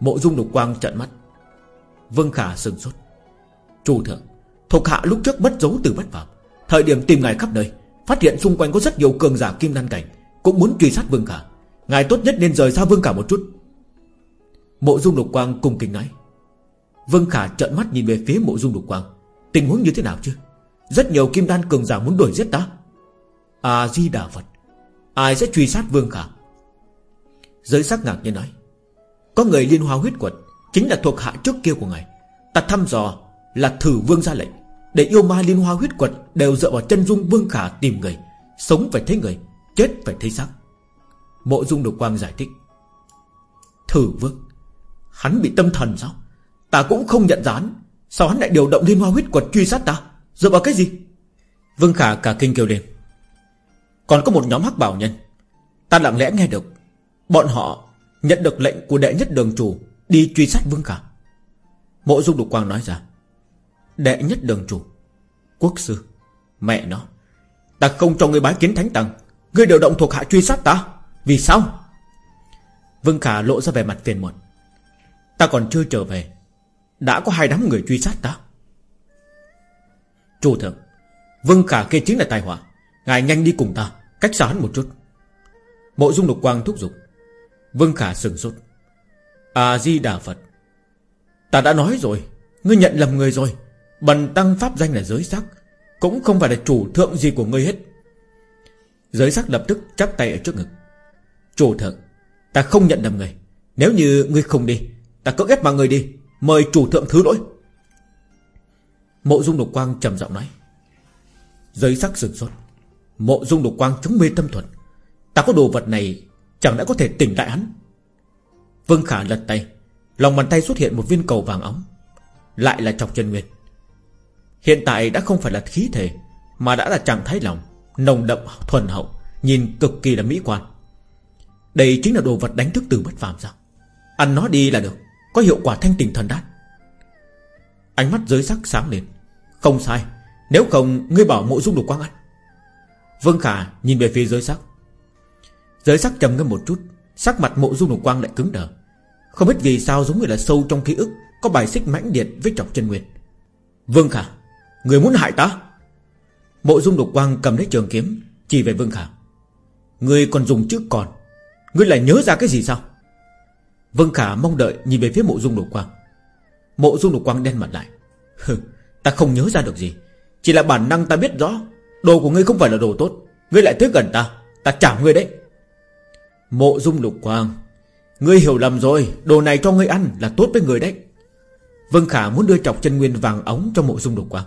Mộ dung đục quang trợn mắt. Vương Khả sừng sốt. Chủ thượng, Thuộc hạ lúc trước mất dấu từ bất phạm Thời điểm tìm ngài khắp nơi, Phát hiện xung quanh có rất nhiều cường giả kim đan cảnh. Cũng muốn truy sát Vương Khả. Ngài tốt nhất nên rời xa Vương Khả một chút. Mộ dung lục quang cung kính nói. Vương Khả trợn mắt nhìn về phía mộ dung lục quang. Tình huống như thế nào chứ? Rất nhiều kim đan cường giả muốn đuổi giết ta. À di đà Phật. Ai sẽ truy sát Vương Khả? Giới sắc ngạc như nói. Có người liên hoa huyết quật, Chính là thuộc hạ trước kia của ngài. Ta thăm dò là thử vương ra lệnh, Để yêu ma liên hoa huyết quật Đều dựa vào chân dung Vương Khả tìm người, Sống phải thấy người. Chết phải thấy xác. Mộ dung độc quang giải thích. Thử vương, Hắn bị tâm thần sao? Ta cũng không nhận dán Sao hắn lại điều động liên hoa huyết quật truy sát ta? Dựa vào cái gì? Vương Khả cả kinh kêu lên. Còn có một nhóm hắc bảo nhân. Ta lặng lẽ nghe được. Bọn họ nhận được lệnh của đệ nhất đường chủ Đi truy sát Vương Khả. Mộ dung đục quang nói ra. Đệ nhất đường chủ, Quốc sư, Mẹ nó. Ta không cho người bái kiến thánh tăng. Ngươi điều động thuộc hạ truy sát ta. Vì sao? Vương Khả lộ ra vẻ mặt phiền muộn. Ta còn chưa trở về. Đã có hai đám người truy sát ta. Chủ thượng, Vương Khả kia chính là tai họa Ngài nhanh đi cùng ta, Cách xa hắn một chút. Mộ dung lục quang thúc giục. Vương Khả sừng sốt. A-di-đà Phật. Ta đã nói rồi. Ngươi nhận lầm người rồi. Bần tăng pháp danh là giới sắc. Cũng không phải là chủ thượng gì của ngươi hết. Giới sắc lập tức chắp tay ở trước ngực. Chủ thượng, Ta không nhận lầm người. Nếu như ngươi không đi, Ta cưỡng ép mà người đi, Mời chủ thượng thứ lỗi. Mộ dung đục quang trầm giọng nói. Giới sắc sừng sốt. Mộ dung đục quang chứng mê tâm thuật Ta có đồ vật này, Chẳng đã có thể tỉnh lại hắn? Vương Khả lật tay. Lòng bàn tay xuất hiện một viên cầu vàng óng. Lại là chọc chân nguyên. Hiện tại đã không phải là khí thể, Mà đã là trạng thái lòng. Nồng đậm, thuần hậu, Nhìn cực kỳ là mỹ quan. Đây chính là đồ vật đánh thức từ bất phàm sao? Ăn nó đi là được, Có hiệu quả thanh tình thần đát Ánh mắt giới sắc sáng lên. Không sai, Nếu không ngươi bảo mộ dung đục quang ăn. Vương Khả nhìn về phía giới sắc. Giới sắc trầm ngâm một chút, Sắc mặt mộ dung đục quang lại cứng đờ. Không biết vì sao giống như là sâu trong ký ức, Có bài xích mãnh liệt với trọc chân nguyên. Vương Khả, Người muốn hại ta? Mộ dung đục quang cầm lấy trường kiếm Chỉ về Vương Khả. Ngươi còn dùng chữ còn? Ngươi lại nhớ ra cái gì sao? Vương Khả mong đợi nhìn về phía mộ dung đục quang. Mộ dung đục quang đen mặt lại. Hừ, ta không nhớ ra được gì. Chỉ là bản năng ta biết rõ Đồ của ngươi không phải là đồ tốt. Ngươi lại tới gần ta Ta trả ngươi đấy. Mộ dung lục quang Ngươi hiểu lầm rồi Đồ này cho ngươi ăn là tốt với người đấy. Vương Khả muốn đưa chọc chân nguyên vàng ống cho mộ dung lục quang.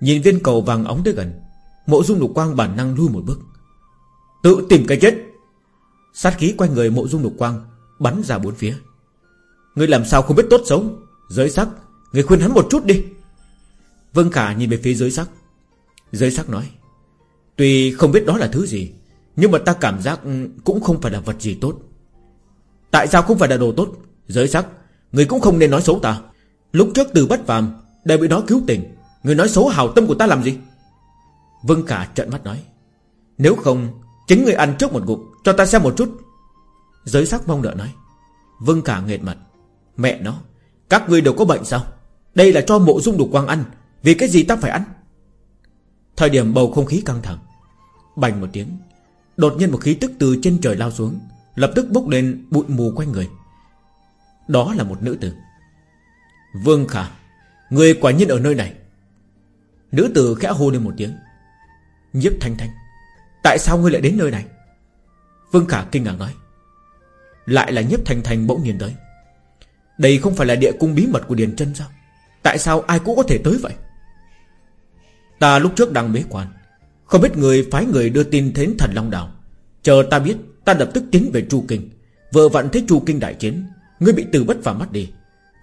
Nhìn viên cầu vàng ống tới gần, Mộ dung lục quang bản năng lui một bước. Tự tìm cái chết. Sát khí quanh người mộ dung lục quang Bắn ra bốn phía. Ngươi làm sao không biết tốt xấu Giới sắc Ngươi khuyên hắn một chút đi. Vân Khả nhìn về phía giới sắc. Giới sắc nói, Tuy không biết đó là thứ gì, Nhưng mà ta cảm giác cũng không phải là vật gì tốt. Tại sao không phải là đồ tốt? Giới sắc, Người cũng không nên nói xấu ta. Lúc trước từ bất phàm Đã bị nó cứu tình Người nói xấu hào tâm của ta làm gì? Vương Khả trợn mắt nói. Nếu không, Chính người ăn trước một ngụm Cho ta xem một chút. Giới sắc mong đợi nói. Vương Khả nghệt mặt. Mẹ nó, Các người đều có bệnh sao? Đây là cho mộ dung đục quang ăn, Vì cái gì ta phải ăn? Thời điểm bầu không khí căng thẳng, Bành một tiếng, Đột nhiên một khí tức từ trên trời lao xuống, Lập tức bốc lên bụi mù quanh người. Đó là một nữ tử. Vương Khả, Người quả nhiên ở nơi này. Nữ tử khẽ hô lên một tiếng. Nhiếp thanh thanh, Tại sao ngươi lại đến nơi này? Vương Khả kinh ngạc nói. Lại là nhiếp thanh thanh bỗng nhiên tới. Đây không phải là địa cung bí mật của Điền chân sao? Tại sao ai cũng có thể tới vậy? Ta lúc trước đang bế quan, Không biết người phái người đưa tin đến thần Long Đảo. Chờ ta biết, Ta lập tức tiến về Chu Kinh. Vợ vặn thấy Chu Kinh đại chiến, Ngươi bị từ bất vào mắt đi.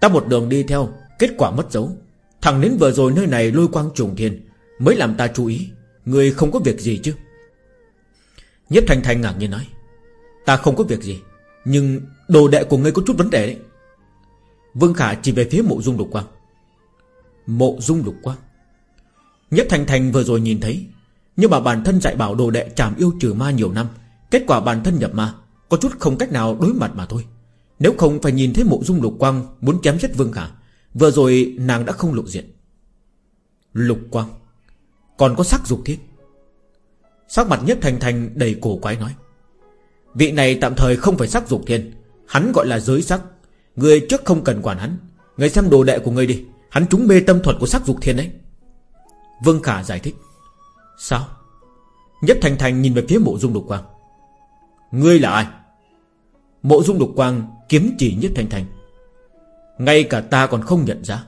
Ta một đường đi theo, Kết quả mất dấu. Thằng đến vừa rồi nơi này lôi quang trùng thiên, Mới làm ta chú ý Ngươi không có việc gì chứ? Nhất Thành Thành ngạc nhiên nói, Ta không có việc gì, Nhưng đồ đệ của ngươi có chút vấn đề đấy. Vương Khả chỉ về phía mộ dung lục quang. Mộ dung lục quang? Nhất Thành Thành vừa rồi nhìn thấy, Nhưng mà bản thân dạy bảo đồ đệ trảm yêu trừ ma nhiều năm, Kết quả bản thân nhập ma, Có chút không cách nào đối mặt mà thôi. Nếu không phải nhìn thấy mộ dung lục quang Muốn chém chết Vương Khả Vừa rồi nàng đã không lộ diện. Lục quang, Còn có sắc dục thiết. Sắc mặt nhất thành thành đầy cổ quái nói. Vị này tạm thời không phải sắc dục thiên. Hắn gọi là giới sắc. Người trước không cần quản hắn. Người xem đồ đệ của người đi. Hắn trúng mê tâm thuật của sắc dục thiên đấy Vương Khả giải thích. Sao? Nhất Thành Thành nhìn về phía mộ dung lục quang. Ngươi là ai? Mộ dung lục quang kiếm chỉ Nhất Thành Thành. Ngay cả ta còn không nhận ra.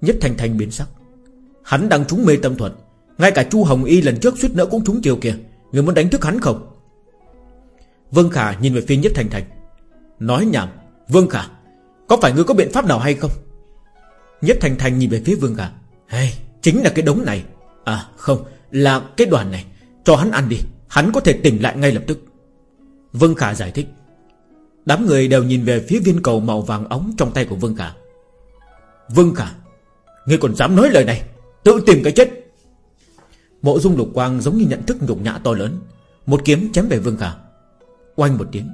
Nhất Thành Thành biến sắc. Hắn đang trúng mê tâm thuật. Ngay cả Chu Hồng Y lần trước suýt nữa cũng trúng chiều kìa. Người muốn đánh thức hắn không? Vương Khả nhìn về phía Nhất Thành Thành Nói nhảm. Vương Khả Có phải ngươi có biện pháp nào hay không? Nhất Thành Thành nhìn về phía Vương Khả. Hey, Chính là cái đống này. À không là cái đoàn này. Cho hắn ăn đi. Hắn có thể tỉnh lại ngay lập tức. Vương Khả giải thích. Đám người đều nhìn về phía viên cầu màu vàng ống Trong tay của Vương Khả. Vương Khả, Ngươi còn dám nói lời này, Tự tìm cái chết. Mộ dung lục quang giống như nhận thức nhục nhã to lớn, Một kiếm chém về Vương Khả. Oanh một tiếng,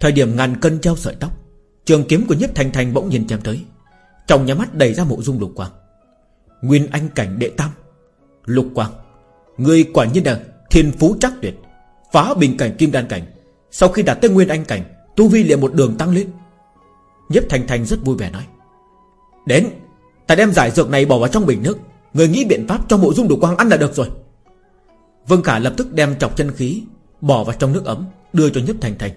Thời điểm ngàn cân treo sợi tóc, Trường kiếm của Nhất Thành Thành bỗng nhiên chém tới. Trong nhà mắt đầy ra mộ dung lục quang. Nguyên anh cảnh đệ tam. Lục quang Người quả nhiên là thiên phú chắc tuyệt, Phá bình cảnh kim đan cảnh. Sau khi đạt tới nguyên anh cảnh Tu vi liền một đường tăng lên. Nhếp Thành Thành rất vui vẻ nói, Đến, Ta đem giải dược này bỏ vào trong bình nước. Người nghĩ biện pháp cho mộ dung đủ quang ăn là được rồi. Vương Khả lập tức đem chọc chân khí Bỏ vào trong nước ấm, Đưa cho Nhấp Thành Thành.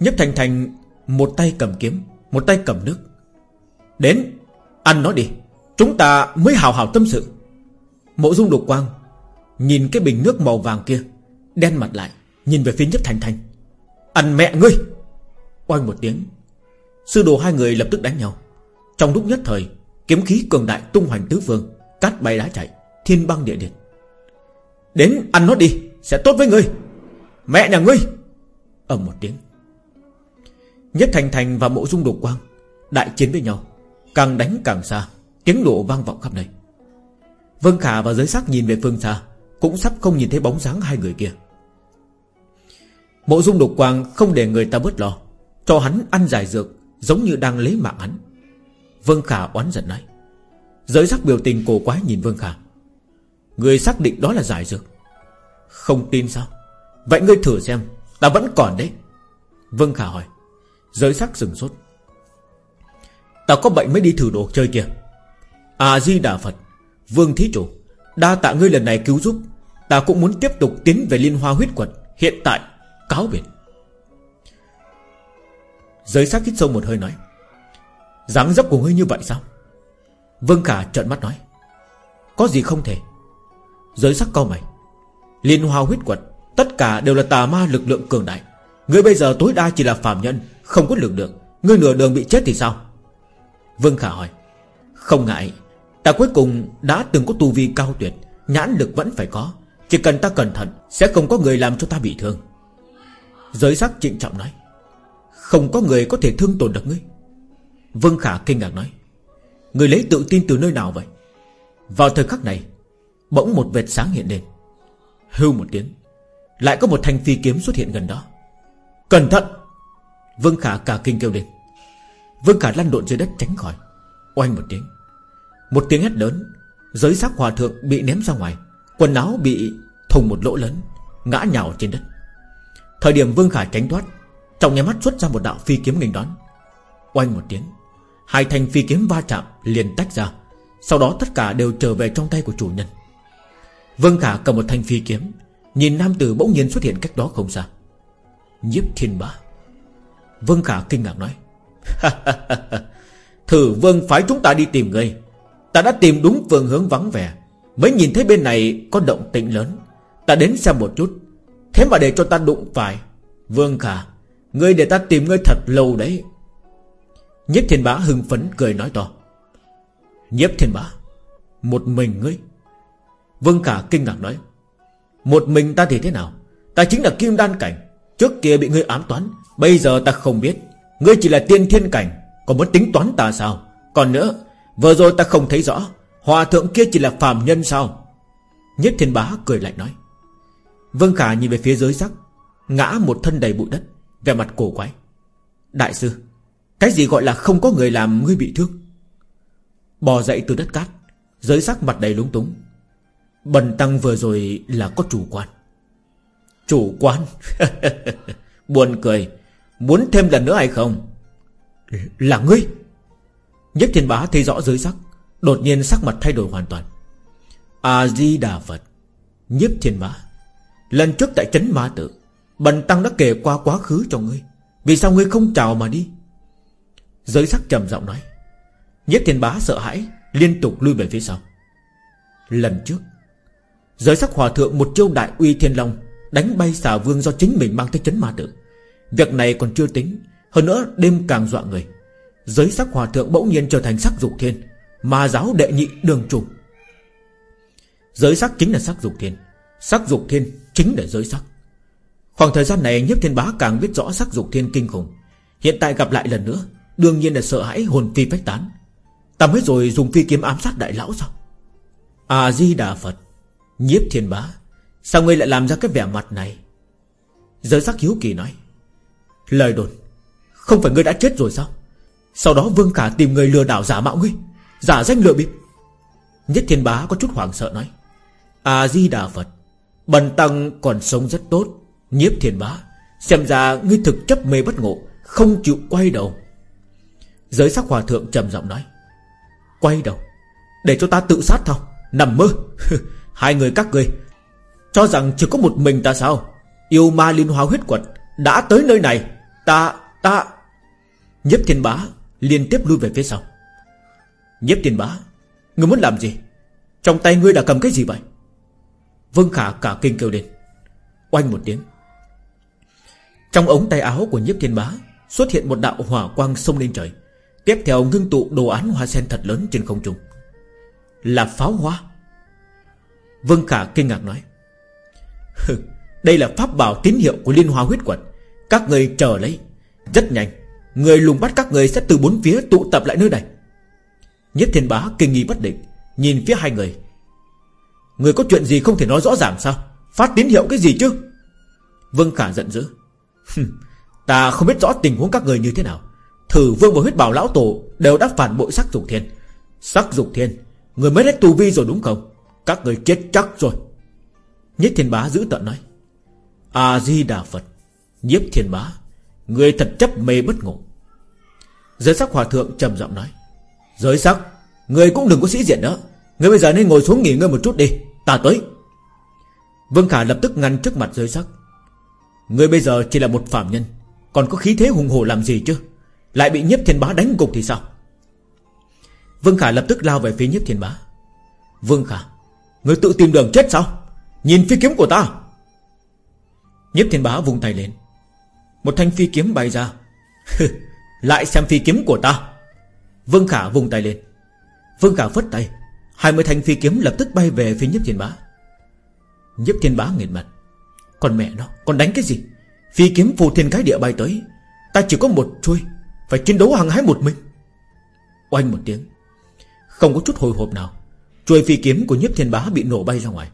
Nhấp Thành Thành một tay cầm kiếm, Một tay cầm nước. Đến, Ăn nó đi. Chúng ta mới hào hào tâm sự. Mộ dung đục quang Nhìn cái bình nước màu vàng kia, Đen mặt lại, Nhìn về phía Nhấp Thành Thành. Ăn mẹ ngươi. Oanh một tiếng. Sư đồ hai người lập tức đánh nhau. Trong lúc nhất thời, Kiếm khí cường đại tung hoành tứ phương, Cát bay đá chạy, Thiên băng địa điện Đến ăn nó đi, Sẽ tốt với ngươi. Mẹ nhà ngươi! Ầm một tiếng. Nhất Thành Thành và Mộ Dung Đục Quang Đại chiến với nhau. Càng đánh càng xa, Tiếng nổ vang vọng khắp nơi. Vân Khả và giới sắc nhìn về phương xa, Cũng sắp không nhìn thấy bóng dáng hai người kia. Mộ Dung Đục Quang không để người ta bớt lo. Cho hắn ăn giải dược Giống như đang lấy mạng hắn. Vương Khả oán giận nói, Giới sắc biểu tình cổ quái nhìn Vương Khả. Người xác định đó là giải dược. Không tin sao? Vậy ngươi thử xem, Ta vẫn còn đấy. Vương Khả hỏi, Giới sắc sừng sốt. Ta có bệnh mới đi thử đồ chơi kìa. A-di-đà Phật, Vương Thí Chủ, Đa tạ ngươi lần này cứu giúp. Ta cũng muốn tiếp tục tiến về liên hoa huyết quật Hiện tại, cáo biệt. Giới sắc hít sâu một hơi nói, dáng dấp của ngươi như vậy sao? Vương Khả trợn mắt nói, Có gì không thể. Giới sắc cao mày. Liên hoa huyết quật, Tất cả đều là tà ma lực lượng cường đại. Ngươi bây giờ tối đa chỉ là phạm nhân, Không có lực lượng. Ngươi nửa đường bị chết thì sao? Vương Khả hỏi, Không ngại. Ta cuối cùng đã từng có tu vi cao tuyệt, Nhãn lực vẫn phải có. Chỉ cần ta cẩn thận, Sẽ không có người làm cho ta bị thương. Giới sắc trịnh trọng nói không có người có thể thương tổn được ngươi. Vương Khả kinh ngạc nói, Người lấy tự tin từ nơi nào vậy? Vào thời khắc này, Bỗng một vệt sáng hiện lên. Hưu một tiếng, Lại có một thanh phi kiếm xuất hiện gần đó. Cẩn thận! Vương Khả cả kinh kêu lên. Vương Khả lăn lộn dưới đất tránh khỏi. Oanh một tiếng Một tiếng hét lớn, Giới xác hòa thượng bị ném ra ngoài, Quần áo bị thùng một lỗ lớn, Ngã nhào trên đất. Thời điểm Vương Khả tránh thoát trong nhà mắt xuất ra một đạo phi kiếm nghênh đón. Oanh một tiếng, Hai thanh phi kiếm va chạm liền tách ra. Sau đó tất cả đều trở về trong tay của chủ nhân. Vương Khả cầm một thanh phi kiếm, Nhìn nam tử bỗng nhiên xuất hiện cách đó không xa. Nhiếp thiên bá. Vương Khả kinh ngạc nói Thử vương phái chúng ta đi tìm ngươi Ta đã tìm đúng phương hướng vắng vẻ. Mới nhìn thấy bên này có động tĩnh lớn. Ta đến xem một chút. Thế mà để cho ta đụng phải. Vương Khả Ngươi để ta tìm ngươi thật lâu đấy. Nhiếp thiên bá hưng phấn cười nói to. Nhiếp thiên bá, Một mình ngươi? Vương Khả kinh ngạc nói. Một mình ta thì thế nào? Ta chính là kim đan cảnh. Trước kia bị ngươi ám toán, Bây giờ ta không biết. Ngươi chỉ là tiên thiên cảnh, Còn muốn tính toán ta sao? Còn nữa, Vừa rồi ta không thấy rõ, Hòa thượng kia chỉ là phàm nhân sao? Nhất thiên bá cười lại nói. Vương Khả nhìn về phía giới sắc, Ngã một thân đầy bụi đất. Về mặt cổ quái. Đại sư, Cái gì gọi là không có người làm ngươi bị thương? Bò dậy từ đất cát, Giới sắc mặt đầy lúng túng. Bần tăng vừa rồi là có chủ quan. Chủ quan? Buồn cười. Muốn thêm lần nữa hay không? Là ngươi. Nhất thiên bá thấy rõ giới sắc, Đột nhiên sắc mặt thay đổi hoàn toàn. A-di-đà Phật Nhiếp thiên bá, Lần trước tại trấn ma tự Bần tăng đã kể qua quá khứ cho ngươi. Vì sao ngươi không chào mà đi? Giới sắc trầm giọng nói. Nhất thiên bá sợ hãi, Liên tục lui về phía sau. Lần trước, Giới sắc hòa thượng một châu đại uy thiên long Đánh bay xà vương do chính mình mang tới chấn ma tử. Việc này còn chưa tính, Hơn nữa đêm càng dọa người. Giới sắc hòa thượng bỗng nhiên trở thành sắc dục thiên, Ma giáo đệ nhị đường trùng Giới sắc chính là sắc dục thiên, Sắc dục thiên chính là giới sắc. Khoảng thời gian này nhiếp thiên bá càng biết rõ sắc dục thiên kinh khủng. Hiện tại gặp lại lần nữa, Đương nhiên là sợ hãi hồn phi phách tán. Ta mới rồi dùng phi kiếm ám sát đại lão sao? A-di-đà Phật, Nhiếp thiên bá, Sao ngươi lại làm ra cái vẻ mặt này? Giới sắc hiếu kỳ nói, Lời đồn, Không phải ngươi đã chết rồi sao? Sau đó Vương Khả tìm người lừa đảo giả mạo ngươi, Giả danh lừa bịp. Nhất thiên bá có chút hoảng sợ nói, A-di-đà Phật, Bần tăng còn sống rất tốt. Nhiếp thiên bá, Xem ra ngươi thực chấp mê bất ngộ, Không chịu quay đầu. Giới sắc hòa thượng trầm giọng nói, Quay đầu, Để cho ta tự sát thôi Nằm mơ. Hai người các ngươi, Cho rằng chỉ có một mình ta sao? Yêu ma liên hoa huyết quật Đã tới nơi này, Ta Ta. Nhếp thiên bá liên tiếp lui về phía sau. Nhếp thiên bá, Ngươi muốn làm gì? Trong tay ngươi đã cầm cái gì vậy? Vương Khả cả kinh kêu lên. Oanh một tiếng. Trong ống tay áo của nhiếp thiên bá, Xuất hiện một đạo hỏa quang sông lên trời. Tiếp theo ngưng tụ đồ án hoa sen thật lớn trên không trung. Là pháo hoa. Vương Khả kinh ngạc nói Đây là pháp bảo tín hiệu của Liên Hoa huyết quật. Các người chờ lấy. Rất nhanh, Người lùng bắt các người sẽ từ bốn phía tụ tập lại nơi này. Nhất thiên bá kinh nghi bất định, Nhìn phía hai người. Người có chuyện gì không thể nói rõ ràng sao? Phát tín hiệu cái gì chứ? Vương Khả giận dữ. Ta không biết rõ tình huống các người như thế nào. Thử vương và huyết bảo lão tổ Đều đã phản bội sắc dục thiên. Sắc dục thiên, Người mới hết tu vi rồi đúng không? Các người chết chắc rồi. Nhất thiên bá giữ tận nói. A-di-đà Phật Nhiếp thiên bá, Người thật chấp mê bất ngộ. Giới sắc hòa thượng trầm giọng nói. Giới sắc, Người cũng đừng có sĩ diện nữa. Người bây giờ nên ngồi xuống nghỉ ngơi một chút đi. Ta tới. Vương Khả lập tức ngăn trước mặt giới sắc. Người bây giờ chỉ là một phạm nhân. Còn có khí thế hùng hồ làm gì chứ? Lại bị nhiếp thiên bá đánh gục thì sao? Vương Khả lập tức lao về phía nhiếp thiên bá. Vương Khả, Người tự tìm đường chết sao? Nhìn phi kiếm của ta. Nhiếp thiên bá vung tay lên. Một thanh phi kiếm bay ra. Lại xem phi kiếm của ta. Vương Khả vung tay lên. Vương Khả phất tay. Hai mươi thanh phi kiếm lập tức bay về phía nhiếp thiên bá. Nhiếp thiên bá nghiền mặt. Còn mẹ nó Còn đánh cái gì? Phi kiếm phù thiên cái địa bay tới, Ta chỉ có một chuôi, Phải chiến đấu hàng hái một mình. Oanh một tiếng, Không có chút hồi hộp nào. Chuôi phi kiếm của nhiếp thiên bá bị nổ bay ra ngoài.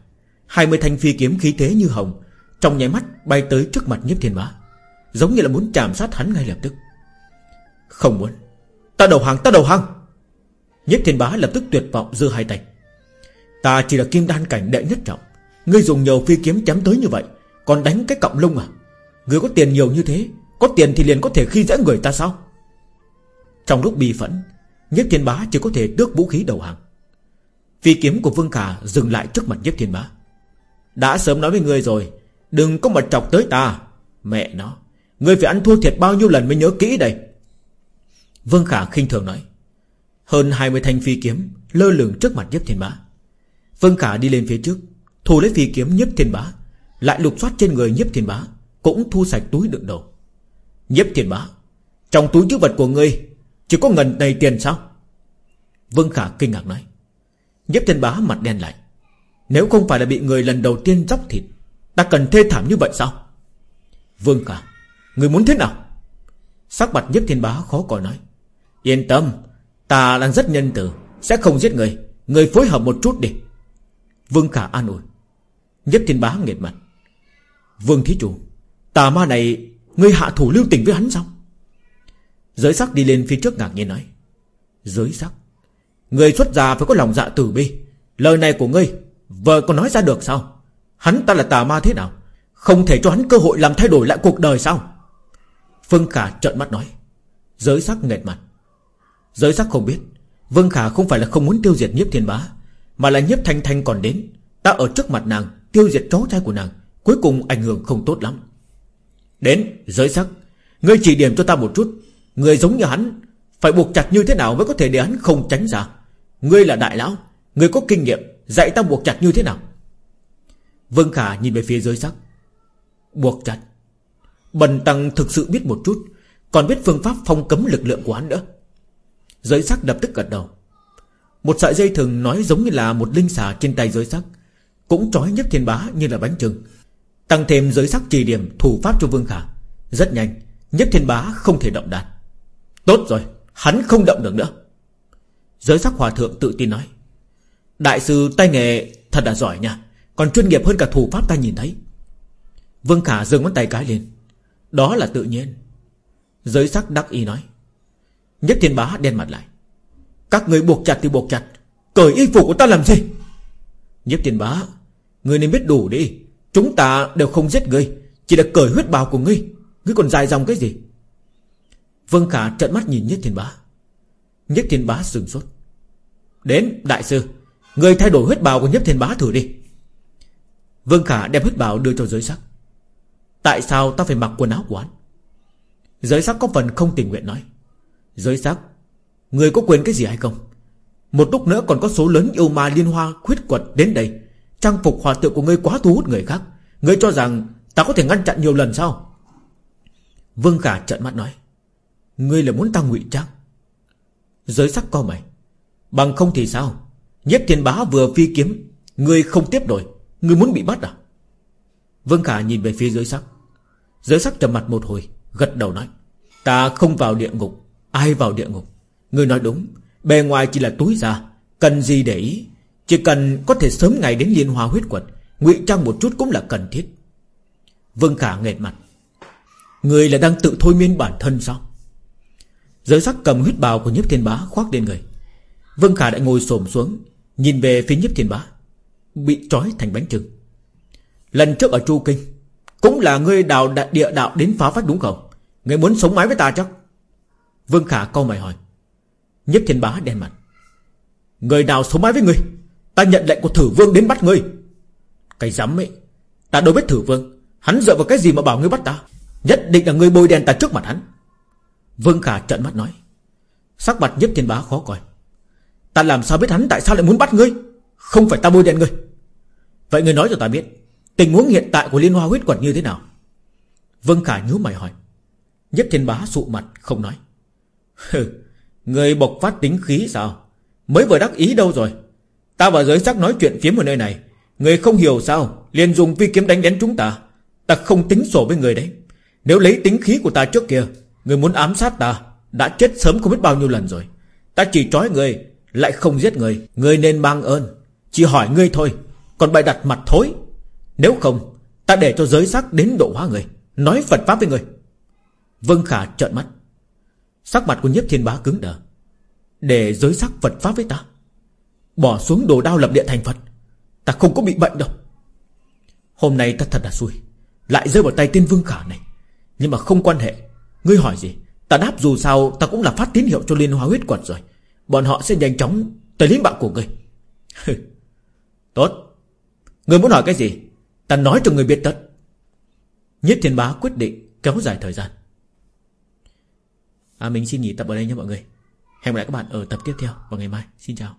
Hai mươi thanh phi kiếm khí thế như hồng, Trong nháy mắt bay tới trước mặt nhiếp thiên bá. Giống như là muốn chạm sát hắn ngay lập tức. Không muốn. Ta đầu hàng, ta đầu hàng. Nhiếp thiên bá lập tức tuyệt vọng, giơ hai tay. Ta chỉ là kim đan cảnh đệ nhất trọng. Ngươi dùng nhiều phi kiếm chém tới như vậy còn đánh cái cọng lông à? Người có tiền nhiều như thế, Có tiền thì liền có thể khi dễ người ta sao? Trong lúc bi phẫn Nhất thiên bá chỉ có thể tước vũ khí đầu hàng. Phi kiếm của Vương Khả dừng lại trước mặt Nhất thiên bá. Đã sớm nói với ngươi rồi, Đừng có mà chọc tới ta. Mẹ nó, Ngươi phải ăn thua thiệt bao nhiêu lần mới nhớ kỹ đây? Vương Khả khinh thường nói. Hơn 20 thanh phi kiếm Lơ lửng trước mặt Nhếp Thiên Bá. Vương Khả đi lên phía trước, Thu lấy phi kiếm Nhếp Thiên Bá. Lại lục soát trên người nhiếp Thiên Bá, Cũng thu sạch túi đựng đồ. Nhiếp Thiên Bá, Trong túi chứa vật của ngươi, Chỉ có ngần đầy tiền sao? Vương Khả kinh ngạc nói. Nhiếp Thiên Bá mặt đen lại. Nếu không phải là bị người lần đầu tiên dóc thịt, Ta cần thê thảm như vậy sao? Vương Khả, Người muốn thế nào? Sắc mặt nhiếp Thiên Bá khó coi nói. Yên tâm, Ta đang rất nhân từ, Sẽ không giết người. Người phối hợp một chút đi. Vương Khả an ủi. Nhếp Thiên Bá nghệt mặt. Vương Thí Chủ, Tà ma này, Ngươi hạ thủ lưu tình với hắn sao? Giới sắc đi lên phía trước ngạc nhiên nói, Giới sắc, Người xuất gia phải có lòng dạ tử bi. Lời này của ngươi, Vợ còn nói ra được sao? Hắn ta là tà ma thế nào? Không thể cho hắn cơ hội làm thay đổi lại cuộc đời sao? Phương Khả trợn mắt nói, Giới sắc nghẹt mặt. Giới sắc không biết, Vương Khả không phải là không muốn tiêu diệt nhiếp thiên bá, Mà là nhiếp thanh thanh còn đến, Ta ở trước mặt nàng, Tiêu diệt chó trai của nàng. Cuối cùng ảnh hưởng không tốt lắm. Đến giới sắc, Ngươi chỉ điểm cho ta một chút. Ngươi giống như hắn, Phải buộc chặt như thế nào mới có thể để hắn không tránh ra? Ngươi là đại lão, Ngươi có kinh nghiệm, Dạy ta buộc chặt như thế nào? Vương Khả nhìn về phía giới sắc. Buộc chặt. Bần tăng thực sự biết một chút, Còn biết phương pháp phong cấm lực lượng của hắn nữa. Giới sắc lập tức gật đầu. Một sợi dây thừng nói giống như là một linh xà trên tay giới sắc, Cũng trói nhất thiên bá như là bánh trưng. Tăng thêm giới sắc trì điểm thủ pháp cho Vương Khả. Rất nhanh, Nhất thiên bá không thể động đạn Tốt rồi, Hắn không động được nữa. Giới sắc hòa thượng tự tin nói. Đại sư tay nghề thật là giỏi nha, Còn chuyên nghiệp hơn cả thủ pháp ta nhìn thấy. Vương Khả dừng ngón tay cái lên. Đó là tự nhiên. Giới sắc đắc ý nói. Nhất thiên bá đen mặt lại. Các người buộc chặt thì buộc chặt, Cởi y phục của ta làm gì? Nhất thiên bá, Người nên biết đủ đi. Chúng ta đều không giết ngươi, Chỉ là cởi huyết bào của ngươi. Ngươi còn dài dòng cái gì? Vương Khả trợn mắt nhìn Nhất thiên bá. Nhất thiên bá sừng sốt. Đến, đại sư Người thay đổi huyết bào của Nhất thiên bá thử đi. Vương Khả đem huyết bào đưa cho giới sắc. Tại sao ta phải mặc quần áo của hắn? Giới sắc có phần không tình nguyện nói. Giới sắc Người có quyền cái gì hay không? Một lúc nữa còn có số lớn yêu ma liên hoa khuyết quật đến đây. Trang phục hòa tượng của ngươi quá thu hút người khác. Ngươi cho rằng ta có thể ngăn chặn nhiều lần sao? Vương Khả trợn mắt nói. Ngươi là muốn ta ngụy trang? Giới sắc co mày. Bằng không thì sao? Nhất thiên bá vừa phi kiếm, Ngươi không tiếp nổi. Ngươi muốn bị bắt à? Vương Khả nhìn về phía giới sắc. Giới sắc trầm mặt một hồi, Gật đầu nói. Ta không vào địa ngục. Ai vào địa ngục? Ngươi nói đúng. Bề ngoài chỉ là túi ra Cần gì để ý? Chỉ cần có thể sớm ngày đến liên hoa huyết quật ngụy trang một chút cũng là cần thiết. Vương Khả nghệt mặt. Người là đang tự thôi miên bản thân sao? Giới sắc cầm huyết bào của nhiếp thiên bá khoác lên người. Vương Khả đã ngồi xổm xuống, Nhìn về phía nhiếp thiên bá, Bị trói thành bánh trưng. Lần trước ở Chu Kinh, Cũng là ngươi đào địa đạo đến phá vách đúng không? Ngươi muốn sống mái với ta chắc? Vương Khả câu mày hỏi. Nhiếp thiên bá đen mặt. Người nào sống mái với ngươi? Ta nhận lệnh của thử vương đến bắt ngươi. Cái dám ấy, Ta đâu biết thử vương. Hắn dựa vào cái gì mà bảo ngươi bắt ta? Nhất định là ngươi bôi đen ta trước mặt hắn. Vương Khả trợn mắt nói. Sắc mặt nhất thiên bá khó coi. Ta làm sao biết hắn tại sao lại muốn bắt ngươi? Không phải ta bôi đen ngươi. Vậy ngươi nói cho ta biết, Tình huống hiện tại của Liên Hoa huyết quật như thế nào? Vương Khả nhíu mày hỏi. Nhất thiên bá sụ mặt, không nói. Người bộc phát tính khí sao? Mới vừa đắc ý đâu rồi. Ta và giới sắc nói chuyện phía ở nơi này. Người không hiểu sao, liền dùng vi kiếm đánh đến chúng ta. Ta không tính sổ với người đấy. Nếu lấy tính khí của ta trước kia, Người muốn ám sát ta, Đã chết sớm không biết bao nhiêu lần rồi. Ta chỉ trói người, Lại không giết người. Người nên mang ơn, Chỉ hỏi ngươi thôi. Còn bài đặt mặt thối. Nếu không, Ta để cho giới sắc đến độ hóa người, Nói Phật Pháp với người. Vân Khả trợn mắt. Sắc mặt của nhiếp thiên bá cứng đờ. Để giới sắc Phật Pháp với ta? Bỏ xuống đồ đao lập địa thành Phật. Ta không có bị bệnh đâu. Hôm nay ta thật là xui. Lại rơi vào tay tiên Vương Khả này. Nhưng mà không quan hệ. Ngươi hỏi gì? Ta đáp dù sao ta cũng là phát tín hiệu cho Liên Hoa huyết quật rồi. Bọn họ sẽ nhanh chóng tới lính bạn của ngươi. Tốt. Ngươi muốn hỏi cái gì? Ta nói cho ngươi biết tất. Nhất thiên bá quyết định kéo dài thời gian. À, Mình xin nghỉ tập ở đây nha mọi người. Hẹn gặp lại các bạn ở tập tiếp theo vào ngày mai. Xin chào.